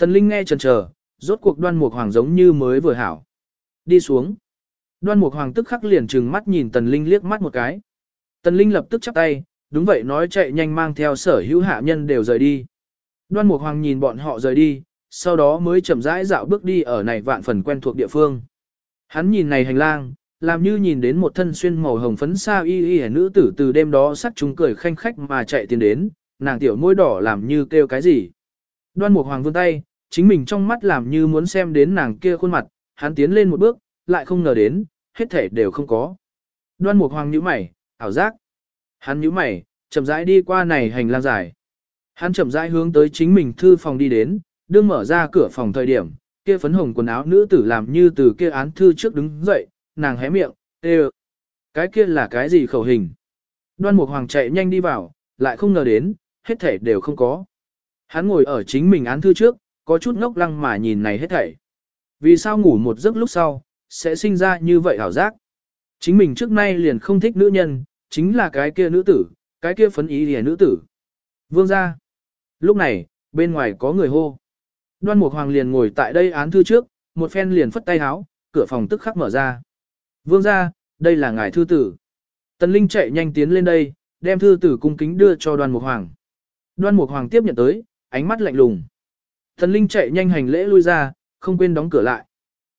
Tần Linh nghe chần chờ, rốt cuộc Đoan Mục Hoàng giống như mới vừa hảo. Đi xuống. Đoan Mục Hoàng tức khắc liền trừng mắt nhìn Tần Linh liếc mắt một cái. Tần Linh lập tức chắp tay, đúng vậy nói chạy nhanh mang theo sở hữu hạ nhân đều rời đi. Đoan Mục Hoàng nhìn bọn họ rời đi, sau đó mới chậm rãi dạo bước đi ở này vạn phần quen thuộc địa phương. Hắn nhìn này hành lang, làm như nhìn đến một thân xuyên màu hồng phấn xa y y nữ tử từ đêm đó sắc chúng cười khanh khách mà chạy tiến đến, nàng tiểu môi đỏ làm như kêu cái gì. Đoan Mục Hoàng vươn tay, chính mình trong mắt làm như muốn xem đến nàng kia khuôn mặt, hắn tiến lên một bước, lại không ngờ đến, hết thể đều không có. Đoan Mục Hoàng nhíu mày, ảo giác. Hắn nhíu mày, chậm rãi đi qua này hành lang dài. Hắn chậm rãi hướng tới chính mình thư phòng đi đến, đương mở ra cửa phòng thời điểm, kia phấn hồng quần áo nữ tử làm như từ kia án thư trước đứng dậy, nàng hé miệng, tê Cái kia là cái gì khẩu hình? Đoan Mục Hoàng chạy nhanh đi vào, lại không ngờ đến, hết thể đều không có. Hắn ngồi ở chính mình án thư trước, có chút ngốc lăng mà nhìn này hết thảy. Vì sao ngủ một giấc lúc sau, sẽ sinh ra như vậy hảo giác? Chính mình trước nay liền không thích nữ nhân, chính là cái kia nữ tử, cái kia phấn ý lìa nữ tử. Vương gia Lúc này, bên ngoài có người hô. Đoan Mục Hoàng liền ngồi tại đây án thư trước, một phen liền phất tay háo, cửa phòng tức khắc mở ra. Vương gia, đây là ngài thư tử. Tần Linh chạy nhanh tiến lên đây, đem thư tử cung kính đưa cho Đoan Mục Hoàng. Đoan Mục Hoàng tiếp nhận tới, ánh mắt lạnh lùng. Tần Linh chạy nhanh hành lễ lui ra, không quên đóng cửa lại.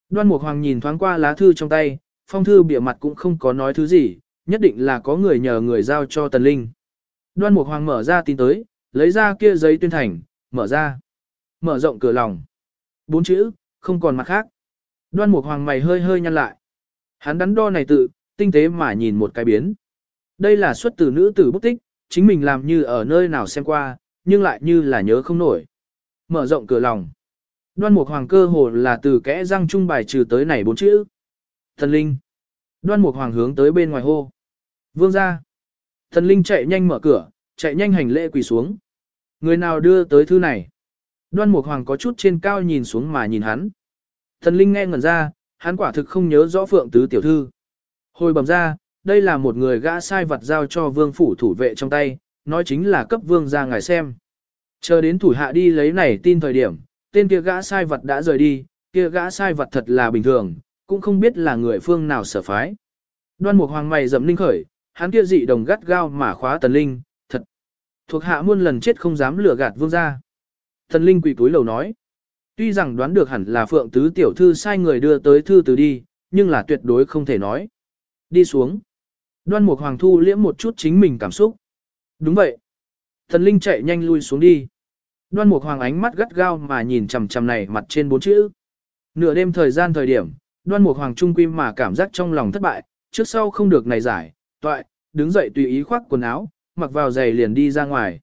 Đoan Mục Hoàng nhìn thoáng qua lá thư trong tay, phong thư bìa mặt cũng không có nói thứ gì, nhất định là có người nhờ người giao cho Tần Linh. Đoan Mục Hoàng mở ra tin tới, lấy ra kia giấy tuyên thành, mở ra. Mở rộng cửa lòng. Bốn chữ, không còn mặt khác. Đoan Mục Hoàng mày hơi hơi nhăn lại. Hắn đắn đo này tự, tinh tế mà nhìn một cái biến. Đây là xuất từ nữ tử bút tích, chính mình làm như ở nơi nào xem qua, nhưng lại như là nhớ không nổi. Mở rộng cửa lòng. Đoan Mục Hoàng cơ hồ là từ kẽ răng trung bài trừ tới này bốn chữ. Thần Linh. Đoan Mục Hoàng hướng tới bên ngoài hô. Vương ra. Thần Linh chạy nhanh mở cửa, chạy nhanh hành lễ quỳ xuống. Người nào đưa tới thư này? Đoan Mục Hoàng có chút trên cao nhìn xuống mà nhìn hắn. Thần Linh nghe ngẩn ra, hắn quả thực không nhớ rõ Phượng Tứ tiểu thư. Hồi bẩm ra, đây là một người gã sai vật giao cho vương phủ thủ vệ trong tay, nói chính là cấp vương ra ngài xem. Chờ đến thủ hạ đi lấy này tin thời điểm, tên kia gã sai vật đã rời đi, kia gã sai vật thật là bình thường, cũng không biết là người phương nào sở phái. Đoan Mục Hoàng mày dậm linh khởi, hắn kia dị đồng gắt gao mà khóa Tần Linh, thật. Thuộc hạ muôn lần chết không dám lừa gạt vương gia. Thần Linh quỳ túi lầu nói. Tuy rằng đoán được hẳn là Phượng Tứ tiểu thư sai người đưa tới thư từ đi, nhưng là tuyệt đối không thể nói. Đi xuống. Đoan Mục Hoàng thu liễm một chút chính mình cảm xúc. Đúng vậy. Thần Linh chạy nhanh lui xuống đi. Đoan Mục Hoàng ánh mắt gắt gao mà nhìn chằm chằm này mặt trên bốn chữ. Nửa đêm thời gian thời điểm, Đoan Mục Hoàng trung quy mà cảm giác trong lòng thất bại, trước sau không được này giải, toại, đứng dậy tùy ý khoác quần áo, mặc vào giày liền đi ra ngoài.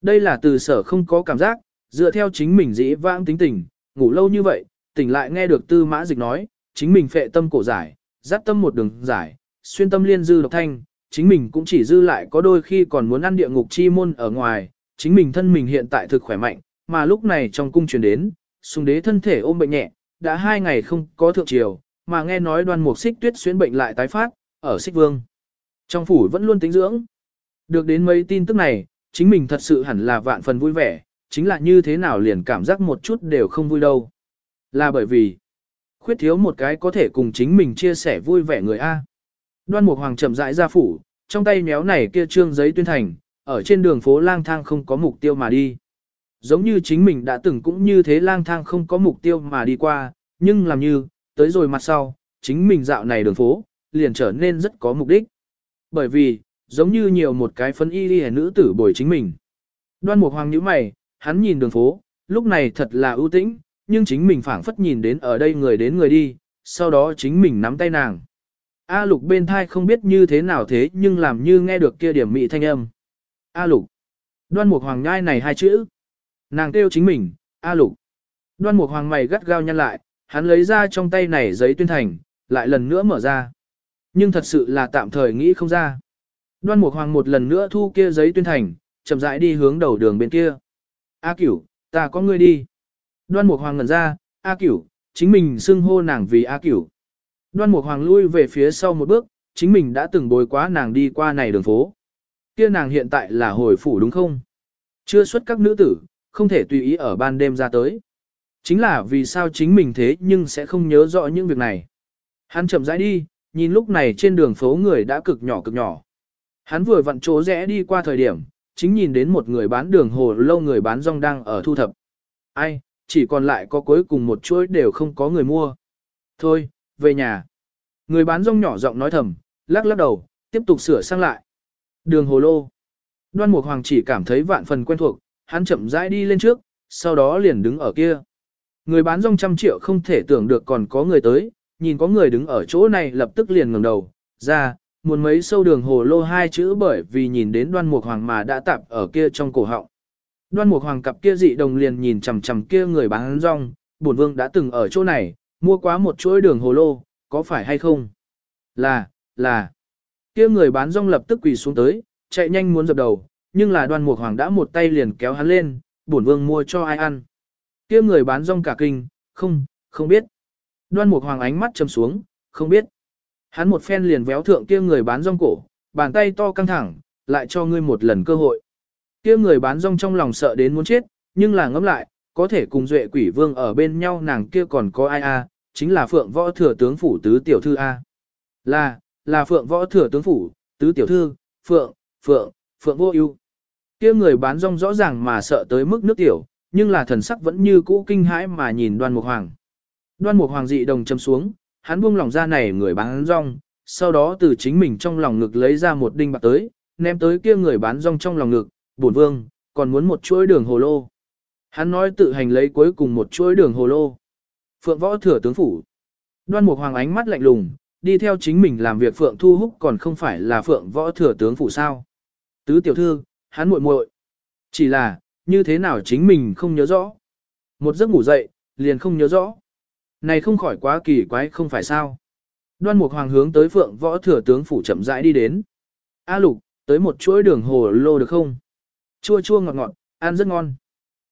Đây là từ sở không có cảm giác, dựa theo chính mình dĩ vãng tính tình, ngủ lâu như vậy, tỉnh lại nghe được tư mã dịch nói, chính mình phệ tâm cổ giải, dắt tâm một đường giải, xuyên tâm liên dư độc thanh, chính mình cũng chỉ dư lại có đôi khi còn muốn ăn địa ngục chi môn ở ngoài, chính mình thân mình hiện tại thực khỏe mạnh, mà lúc này trong cung truyền đến, sung đế thân thể ôm bệnh nhẹ, đã hai ngày không có thượng triều, mà nghe nói đoan mục xích tuyết xuyên bệnh lại tái phát, ở xích vương. Trong phủ vẫn luôn tính dưỡng. Được đến mấy tin tức này, chính mình thật sự hẳn là vạn phần vui vẻ, chính là như thế nào liền cảm giác một chút đều không vui đâu. Là bởi vì, khuyết thiếu một cái có thể cùng chính mình chia sẻ vui vẻ người A. Đoan Mục Hoàng chậm rãi ra phủ, trong tay méo này kia trương giấy tuyên thành, ở trên đường phố lang thang không có mục tiêu mà đi. Giống như chính mình đã từng cũng như thế lang thang không có mục tiêu mà đi qua, nhưng làm như, tới rồi mặt sau, chính mình dạo này đường phố, liền trở nên rất có mục đích. Bởi vì, giống như nhiều một cái phân y đi nữ tử bồi chính mình. Đoan Mục Hoàng nhíu mày, hắn nhìn đường phố, lúc này thật là ưu tĩnh, nhưng chính mình phảng phất nhìn đến ở đây người đến người đi, sau đó chính mình nắm tay nàng. A lục bên thai không biết như thế nào thế nhưng làm như nghe được kia điểm mị thanh âm. A lục. Đoan mục hoàng nhai này hai chữ. Nàng kêu chính mình, A lục. Đoan mục hoàng mày gắt gao nhăn lại, hắn lấy ra trong tay này giấy tuyên thành, lại lần nữa mở ra. Nhưng thật sự là tạm thời nghĩ không ra. Đoan mục hoàng một lần nữa thu kia giấy tuyên thành, chậm rãi đi hướng đầu đường bên kia. A cửu, ta có ngươi đi. Đoan Mục Hoàng ngẩn ra, A Cửu, chính mình xưng hô nàng vì A Cửu. Đoan Mục Hoàng lui về phía sau một bước, chính mình đã từng bồi quá nàng đi qua này đường phố. Kia nàng hiện tại là hồi phủ đúng không? Chưa xuất các nữ tử, không thể tùy ý ở ban đêm ra tới. Chính là vì sao chính mình thế nhưng sẽ không nhớ rõ những việc này. Hắn chậm rãi đi, nhìn lúc này trên đường phố người đã cực nhỏ cực nhỏ. Hắn vừa vặn chỗ rẽ đi qua thời điểm, chính nhìn đến một người bán đường hồ lâu người bán rong đang ở thu thập. Ai, chỉ còn lại có cuối cùng một chuỗi đều không có người mua. Thôi, về nhà. Người bán rong nhỏ giọng nói thầm, lắc lắc đầu, tiếp tục sửa sang lại. Đường hồ lô. Đoan Mục Hoàng chỉ cảm thấy vạn phần quen thuộc, hắn chậm rãi đi lên trước, sau đó liền đứng ở kia. Người bán rong trăm triệu không thể tưởng được còn có người tới, nhìn có người đứng ở chỗ này lập tức liền ngẩng đầu, ra, muốn mấy sâu đường hồ lô hai chữ bởi vì nhìn đến đoan mục hoàng mà đã tạp ở kia trong cổ họng. Đoan Mục Hoàng cặp kia dị đồng liền nhìn chằm chằm kia người bán rong, bổn vương đã từng ở chỗ này, mua quá một chuỗi đường hồ lô, có phải hay không? Là, là. Kia người bán rong lập tức quỳ xuống tới, chạy nhanh muốn dập đầu, nhưng là Đoan Mục Hoàng đã một tay liền kéo hắn lên, bổn vương mua cho ai ăn? Kia người bán rong cả kinh, không, không biết. Đoan Mục Hoàng ánh mắt trầm xuống, không biết. Hắn một phen liền véo thượng kia người bán rong cổ, bàn tay to căng thẳng, lại cho ngươi một lần cơ hội kia người bán rong trong lòng sợ đến muốn chết, nhưng là ngẫm lại, có thể cùng duệ quỷ vương ở bên nhau nàng kia còn có ai a, chính là phượng võ thừa tướng phủ tứ tiểu thư a. Là, là phượng võ thừa tướng phủ, tứ tiểu thư, phượng, phượng, phượng vô ưu. Kia người bán rong rõ ràng mà sợ tới mức nước tiểu, nhưng là thần sắc vẫn như cũ kinh hãi mà nhìn đoan mục hoàng. Đoan mục hoàng dị đồng châm xuống, hắn buông lòng ra này người bán rong, sau đó từ chính mình trong lòng ngực lấy ra một đinh bạc tới, ném tới kia người bán rong trong lòng ngực, bổn vương, còn muốn một chuỗi đường hồ lô. Hắn nói tự hành lấy cuối cùng một chuỗi đường hồ lô. Phượng võ thừa tướng phủ. Đoan Mục Hoàng ánh mắt lạnh lùng, đi theo chính mình làm việc Phượng Thu Húc còn không phải là Phượng võ thừa tướng phủ sao. Tứ tiểu thư, hắn muội muội. Chỉ là, như thế nào chính mình không nhớ rõ. Một giấc ngủ dậy, liền không nhớ rõ. Này không khỏi quá kỳ quái không phải sao. Đoan Mục Hoàng hướng tới Phượng võ thừa tướng phủ chậm rãi đi đến. A lục, tới một chuỗi đường hồ lô được không? chua chua ngọt ngọt, ăn rất ngon.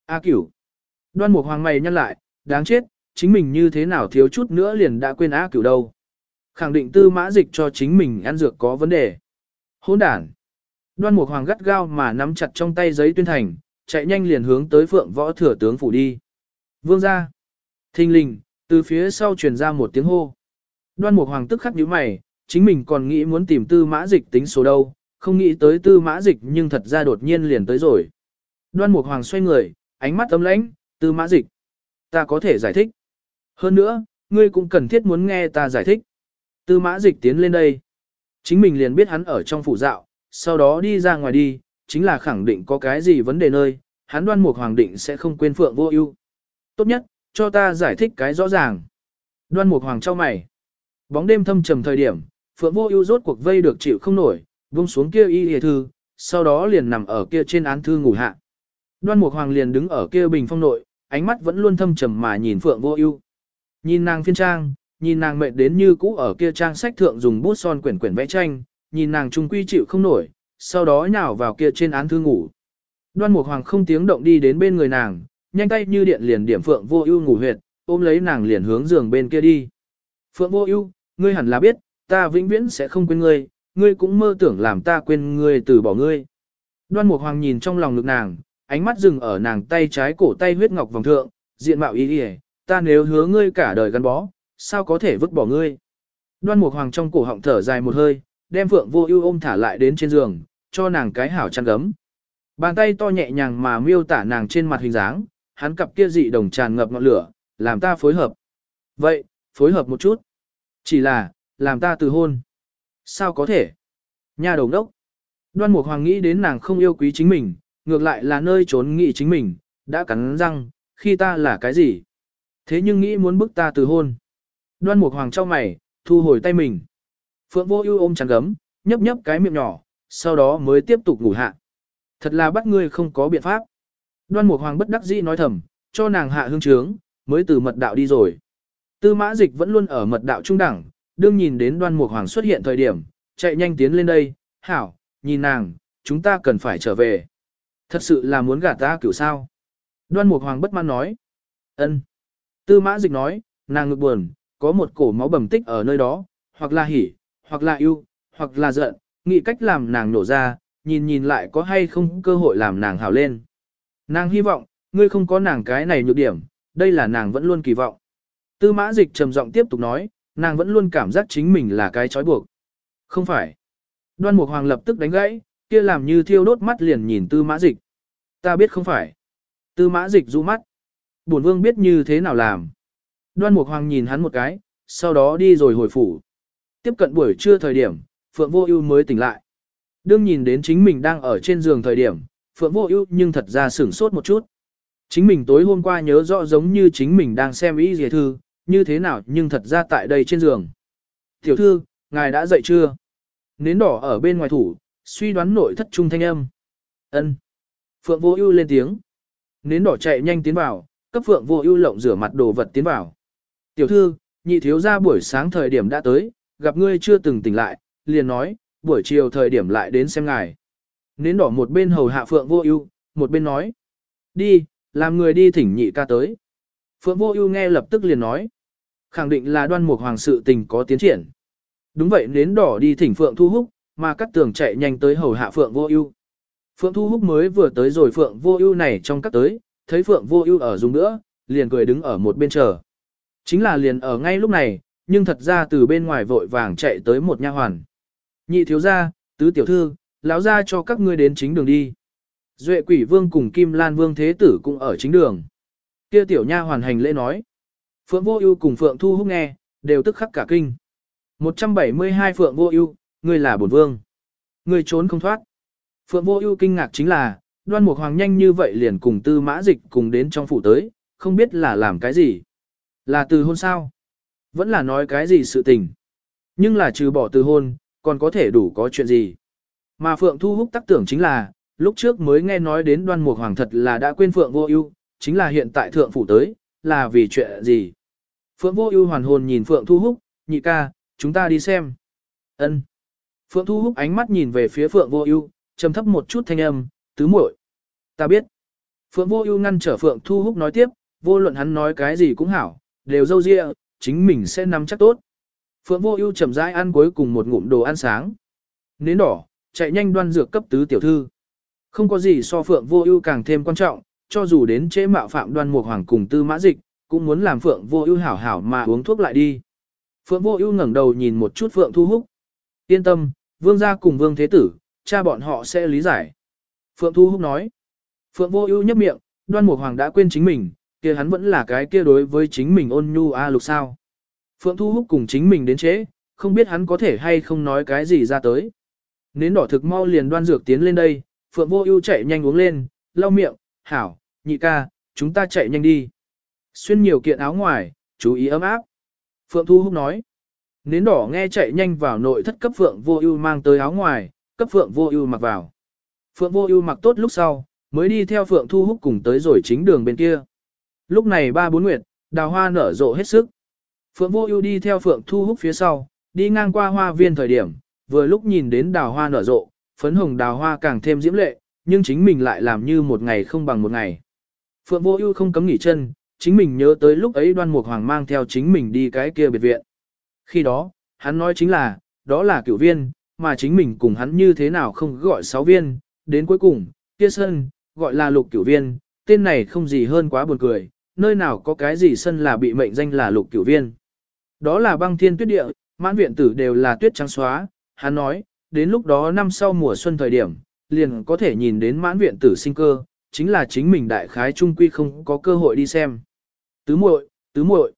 A cửu. Đoan mục hoàng mày nhăn lại, đáng chết, chính mình như thế nào thiếu chút nữa liền đã quên A cửu đâu. Khẳng định tư mã dịch cho chính mình ăn dược có vấn đề. Hỗn đản. Đoan mục hoàng gắt gao mà nắm chặt trong tay giấy tuyên thành, chạy nhanh liền hướng tới phượng võ thừa tướng phủ đi. Vương ra. Thinh linh, từ phía sau truyền ra một tiếng hô. Đoan mục hoàng tức khắc nhíu mày, chính mình còn nghĩ muốn tìm tư mã dịch tính số đâu, không nghĩ tới tư mã dịch nhưng thật ra đột nhiên liền tới rồi. Đoan Mục Hoàng xoay người, ánh mắt ấm lãnh, tư mã dịch. Ta có thể giải thích. Hơn nữa, ngươi cũng cần thiết muốn nghe ta giải thích. Tư mã dịch tiến lên đây. Chính mình liền biết hắn ở trong phủ dạo, sau đó đi ra ngoài đi, chính là khẳng định có cái gì vấn đề nơi, hắn đoan mục hoàng định sẽ không quên phượng vô ưu. Tốt nhất, cho ta giải thích cái rõ ràng. Đoan mục hoàng trao mày. Bóng đêm thâm trầm thời điểm, phượng vô ưu rốt cuộc vây được chịu không nổi, vung xuống kia y y thư, sau đó liền nằm ở kia trên án thư ngủ hạ. Đoan Mục Hoàng liền đứng ở kia bình phong nội, ánh mắt vẫn luôn thâm trầm mà nhìn Phượng Vô Ưu. Nhìn nàng phiên trang, nhìn nàng mệt đến như cũ ở kia trang sách thượng dùng bút son quyển quyển vẽ tranh, nhìn nàng trung quy chịu không nổi, sau đó nhào vào kia trên án thư ngủ. Đoan Mục Hoàng không tiếng động đi đến bên người nàng, nhanh tay như điện liền điểm Phượng Vô Ưu ngủ huyệt, ôm lấy nàng liền hướng giường bên kia đi. Phượng Vô Ưu, ngươi hẳn là biết, ta vĩnh viễn sẽ không quên ngươi, ngươi cũng mơ tưởng làm ta quên ngươi từ bỏ ngươi. Đoan Mục Hoàng nhìn trong lòng ngực nàng, ánh mắt dừng ở nàng tay trái cổ tay huyết ngọc vòng thượng, diện mạo ý ý, ta nếu hứa ngươi cả đời gắn bó, sao có thể vứt bỏ ngươi. Đoan Mục Hoàng trong cổ họng thở dài một hơi, đem Phượng Vô Ưu ôm thả lại đến trên giường, cho nàng cái hảo chăn gấm. Bàn tay to nhẹ nhàng mà miêu tả nàng trên mặt hình dáng, hắn cặp kia dị đồng tràn ngập ngọn lửa, làm ta phối hợp. Vậy, phối hợp một chút. Chỉ là, làm ta từ hôn. Sao có thể? Nhà đầu đốc. Đoan Mục Hoàng nghĩ đến nàng không yêu quý chính mình, ngược lại là nơi trốn nghị chính mình, đã cắn răng, khi ta là cái gì? Thế nhưng nghĩ muốn bức ta từ hôn. Đoan Mục Hoàng trao mày, thu hồi tay mình. Phượng Vô Ưu ôm chăn gấm, nhấp nhấp cái miệng nhỏ, sau đó mới tiếp tục ngủ hạ. Thật là bắt ngươi không có biện pháp. Đoan Mục Hoàng bất đắc dĩ nói thầm, cho nàng hạ hương trướng, mới từ mật đạo đi rồi. Tư Mã Dịch vẫn luôn ở mật đạo trung đẳng, đương nhìn đến Đoan Mục Hoàng xuất hiện thời điểm, chạy nhanh tiến lên đây, "Hảo, nhìn nàng, chúng ta cần phải trở về." Thật sự là muốn gạt ta kiểu sao? Đoan Mục Hoàng bất mãn nói. "Ân." Tư Mã Dịch nói, nàng ngực buồn, có một cổ máu bầm tích ở nơi đó, hoặc là hỉ, hoặc là yêu, hoặc là giận, nghĩ cách làm nàng nổ ra, nhìn nhìn lại có hay không cơ hội làm nàng hảo lên. Nàng hy vọng, ngươi không có nàng cái này nhược điểm, đây là nàng vẫn luôn kỳ vọng. Tư mã dịch trầm giọng tiếp tục nói, nàng vẫn luôn cảm giác chính mình là cái trói buộc. Không phải. Đoan Mục Hoàng lập tức đánh gãy, kia làm như thiêu đốt mắt liền nhìn tư mã dịch. Ta biết không phải. Tư mã dịch rũ mắt. Bổn vương biết như thế nào làm. Đoan Mục Hoàng nhìn hắn một cái, sau đó đi rồi hồi phủ. Tiếp cận buổi trưa thời điểm, Phượng Vô Ưu mới tỉnh lại. Đương nhìn đến chính mình đang ở trên giường thời điểm, Phượng Vô Ưu nhưng thật ra sửng sốt một chút. Chính mình tối hôm qua nhớ rõ giống như chính mình đang xem ý dề thư, như thế nào nhưng thật ra tại đây trên giường. Tiểu thư, ngài đã dậy chưa? Nến đỏ ở bên ngoài thủ, suy đoán nội thất trung thanh âm. Ân. Phượng Vô Ưu lên tiếng. Nến đỏ chạy nhanh tiến vào, cấp Phượng Vô Ưu lộng rửa mặt đồ vật tiến vào. Tiểu thư, nhị thiếu gia buổi sáng thời điểm đã tới, gặp ngươi chưa từng tỉnh lại, liền nói, buổi chiều thời điểm lại đến xem ngài. Nến đỏ một bên hầu hạ Phượng Vô Ưu, một bên nói: "Đi, làm người đi thỉnh nhị ca tới." Phượng Vô Ưu nghe lập tức liền nói: "Khẳng định là Đoan Mục Hoàng sự tình có tiến triển." Đúng vậy, nến đỏ đi thỉnh Phượng Thu Húc, mà các tường chạy nhanh tới hầu hạ Phượng Vô Ưu. Phượng Thu Húc mới vừa tới rồi Phượng Vô Ưu này trong các tới, thấy Phượng Vô Ưu ở dùng nữa, liền cười đứng ở một bên chờ. Chính là liền ở ngay lúc này, nhưng thật ra từ bên ngoài vội vàng chạy tới một nha hoàn. Nhị thiếu gia, tứ tiểu thư, lão gia cho các ngươi đến chính đường đi. Duệ quỷ vương cùng Kim Lan vương thế tử cũng ở chính đường. Kia tiểu nha hoàn hành lễ nói. Phượng vô ưu cùng Phượng thu húc nghe, đều tức khắc cả kinh. 172 Phượng vô ưu, ngươi là bổn vương. Ngươi trốn không thoát. Phượng vô ưu kinh ngạc chính là, đoan mục hoàng nhanh như vậy liền cùng tư mã dịch cùng đến trong phủ tới, không biết là làm cái gì. Là từ hôn sao? Vẫn là nói cái gì sự tình. Nhưng là trừ bỏ từ hôn, còn có thể đủ có chuyện gì. Mà Phượng Thu Húc tác tưởng chính là, lúc trước mới nghe nói đến đoan mục hoàng thật là đã quên Phượng Vô Ưu, chính là hiện tại thượng phủ tới, là vì chuyện gì. Phượng Vô Ưu hoàn hồn nhìn Phượng Thu Húc, nhị ca, chúng ta đi xem. Ân. Phượng Thu Húc ánh mắt nhìn về phía Phượng Vô Ưu, trầm thấp một chút thanh âm, tứ muội. Ta biết. Phượng Vô Ưu ngăn trở Phượng Thu Húc nói tiếp, vô luận hắn nói cái gì cũng hảo, đều dâu dịa, chính mình sẽ nắm chắc tốt. Phượng Vô Ưu chậm rãi ăn cuối cùng một ngụm đồ ăn sáng. Nến đỏ, chạy nhanh đoan dược cấp tứ tiểu thư. Không có gì so Phượng Vô Ưu càng thêm quan trọng, cho dù đến chế mạo phạm đoan mục hoàng cùng tư mã dịch, cũng muốn làm Phượng Vô Ưu hảo hảo mà uống thuốc lại đi. Phượng Vô Ưu ngẩng đầu nhìn một chút Phượng Thu Húc. Yên tâm, vương gia cùng vương thế tử, cha bọn họ sẽ lý giải. Phượng Thu Húc nói. Phượng Vô Ưu nhếch miệng, đoan mục hoàng đã quên chính mình, kia hắn vẫn là cái kia đối với chính mình ôn nhu a lục sao. Phượng Thu Húc cùng chính mình đến chế, không biết hắn có thể hay không nói cái gì ra tới. Nến đỏ thực mau liền đoan dược tiến lên đây, Phượng Vô Ưu chạy nhanh uống lên, lau miệng, "Hảo, nhị ca, chúng ta chạy nhanh đi." Xuyên nhiều kiện áo ngoài, chú ý ấm áp. Phượng Thu Húc nói. Nến đỏ nghe chạy nhanh vào nội thất cấp Phượng Vô Ưu mang tới áo ngoài, cấp Phượng Vô Ưu mặc vào. Phượng Vô Ưu mặc tốt lúc sau, mới đi theo Phượng Thu Húc cùng tới rồi chính đường bên kia. Lúc này ba bốn nguyệt, đào hoa nở rộ hết sức. Phượng Vô Ưu đi theo Phượng Thu Húc phía sau, đi ngang qua hoa viên thời điểm, vừa lúc nhìn đến đào hoa nở rộ, phấn hồng đào hoa càng thêm diễm lệ, nhưng chính mình lại làm như một ngày không bằng một ngày. Phượng Vô Ưu không cấm nghỉ chân, chính mình nhớ tới lúc ấy Đoan Mục Hoàng mang theo chính mình đi cái kia biệt viện. Khi đó, hắn nói chính là, đó là cửu viên, mà chính mình cùng hắn như thế nào không gọi sáu viên, đến cuối cùng, kia sân, gọi là lục cửu viên, tên này không gì hơn quá buồn cười, nơi nào có cái gì sân là bị mệnh danh là lục cửu viên. Đó là băng thiên tuyết địa, mãn viện tử đều là tuyết trắng xóa, hắn nói, đến lúc đó năm sau mùa xuân thời điểm, liền có thể nhìn đến mãn viện tử sinh cơ, chính là chính mình đại khái trung quy không có cơ hội đi xem. Tứ muội, tứ muội.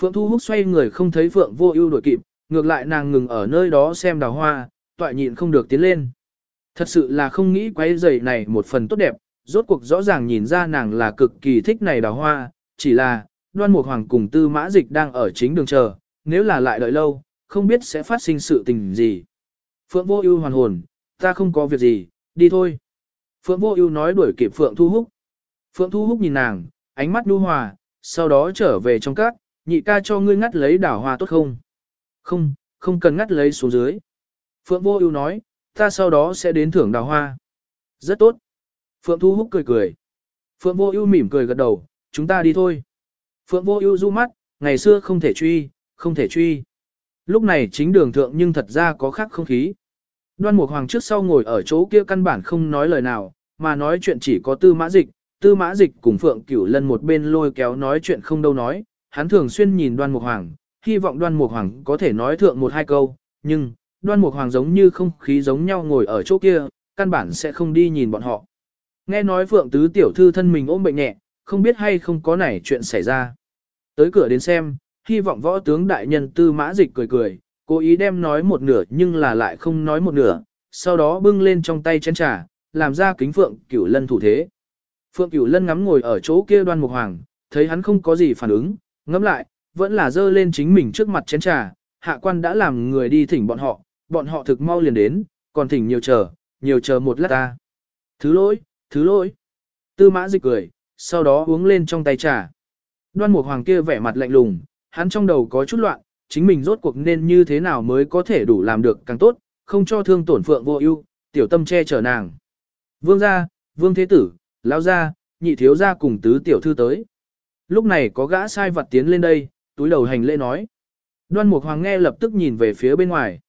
Phượng Thu Húc xoay người không thấy Phượng Vô Ưu đuổi kịp, ngược lại nàng ngừng ở nơi đó xem đào hoa, toại nhịn không được tiến lên. Thật sự là không nghĩ quấy rầy này một phần tốt đẹp, rốt cuộc rõ ràng nhìn ra nàng là cực kỳ thích này đào hoa, chỉ là, Đoan Mục Hoàng cùng Tư Mã Dịch đang ở chính đường chờ, nếu là lại đợi lâu, không biết sẽ phát sinh sự tình gì. Phượng Vô Ưu hoàn hồn, ta không có việc gì, đi thôi. Phượng Vô Ưu nói đuổi kịp Phượng Thu Húc. Phượng Thu Húc nhìn nàng, ánh mắt nhu hòa, sau đó trở về trong các, nhị ca cho ngươi ngắt lấy đảo hoa tốt không? Không, không cần ngắt lấy xuống dưới. Phượng Vô Ưu nói, ta sau đó sẽ đến thưởng đào hoa. Rất tốt. Phượng Thu Húc cười cười. Phượng Vô Ưu mỉm cười gật đầu, chúng ta đi thôi. Phượng Vô Ưu du mắt, ngày xưa không thể truy, không thể truy. Lúc này chính đường thượng nhưng thật ra có khác không khí. Đoan Mục Hoàng trước sau ngồi ở chỗ kia căn bản không nói lời nào, mà nói chuyện chỉ có Tư Mã Dịch, Tư Mã Dịch cùng Phượng Cửu Lân một bên lôi kéo nói chuyện không đâu nói, hắn thường xuyên nhìn Đoan Mục Hoàng, hy vọng Đoan Mục Hoàng có thể nói thượng một hai câu, nhưng Đoan Mục Hoàng giống như không khí giống nhau ngồi ở chỗ kia, căn bản sẽ không đi nhìn bọn họ. Nghe nói Phượng tứ tiểu thư thân mình ôm bệnh nhẹ, không biết hay không có nảy chuyện xảy ra. Tới cửa đến xem, hy vọng võ tướng đại nhân Tư Mã Dịch cười cười, cố ý đem nói một nửa nhưng là lại không nói một nửa, sau đó bưng lên trong tay chén trà, làm ra kính Phượng Cửu Lân thủ thế. Phượng Cửu Lân ngắm ngồi ở chỗ kia Đoan Mục Hoàng, thấy hắn không có gì phản ứng, ngẫm lại, vẫn là dơ lên chính mình trước mặt chén trà, hạ quan đã làm người đi thỉnh bọn họ, bọn họ thực mau liền đến, còn thỉnh nhiều chờ, nhiều chờ một lát ta. Thứ lỗi, thứ lỗi. Tư mã dịch cười, sau đó uống lên trong tay trà. Đoan mục hoàng kia vẻ mặt lạnh lùng, hắn trong đầu có chút loạn, chính mình rốt cuộc nên như thế nào mới có thể đủ làm được càng tốt, không cho thương tổn phượng vô ưu, tiểu tâm che chở nàng. Vương gia, vương thế tử, lão gia, nhị thiếu gia cùng tứ tiểu thư tới. Lúc này có gã sai vật tiến lên đây, túi đầu hành lễ nói. Đoan Mục Hoàng nghe lập tức nhìn về phía bên ngoài.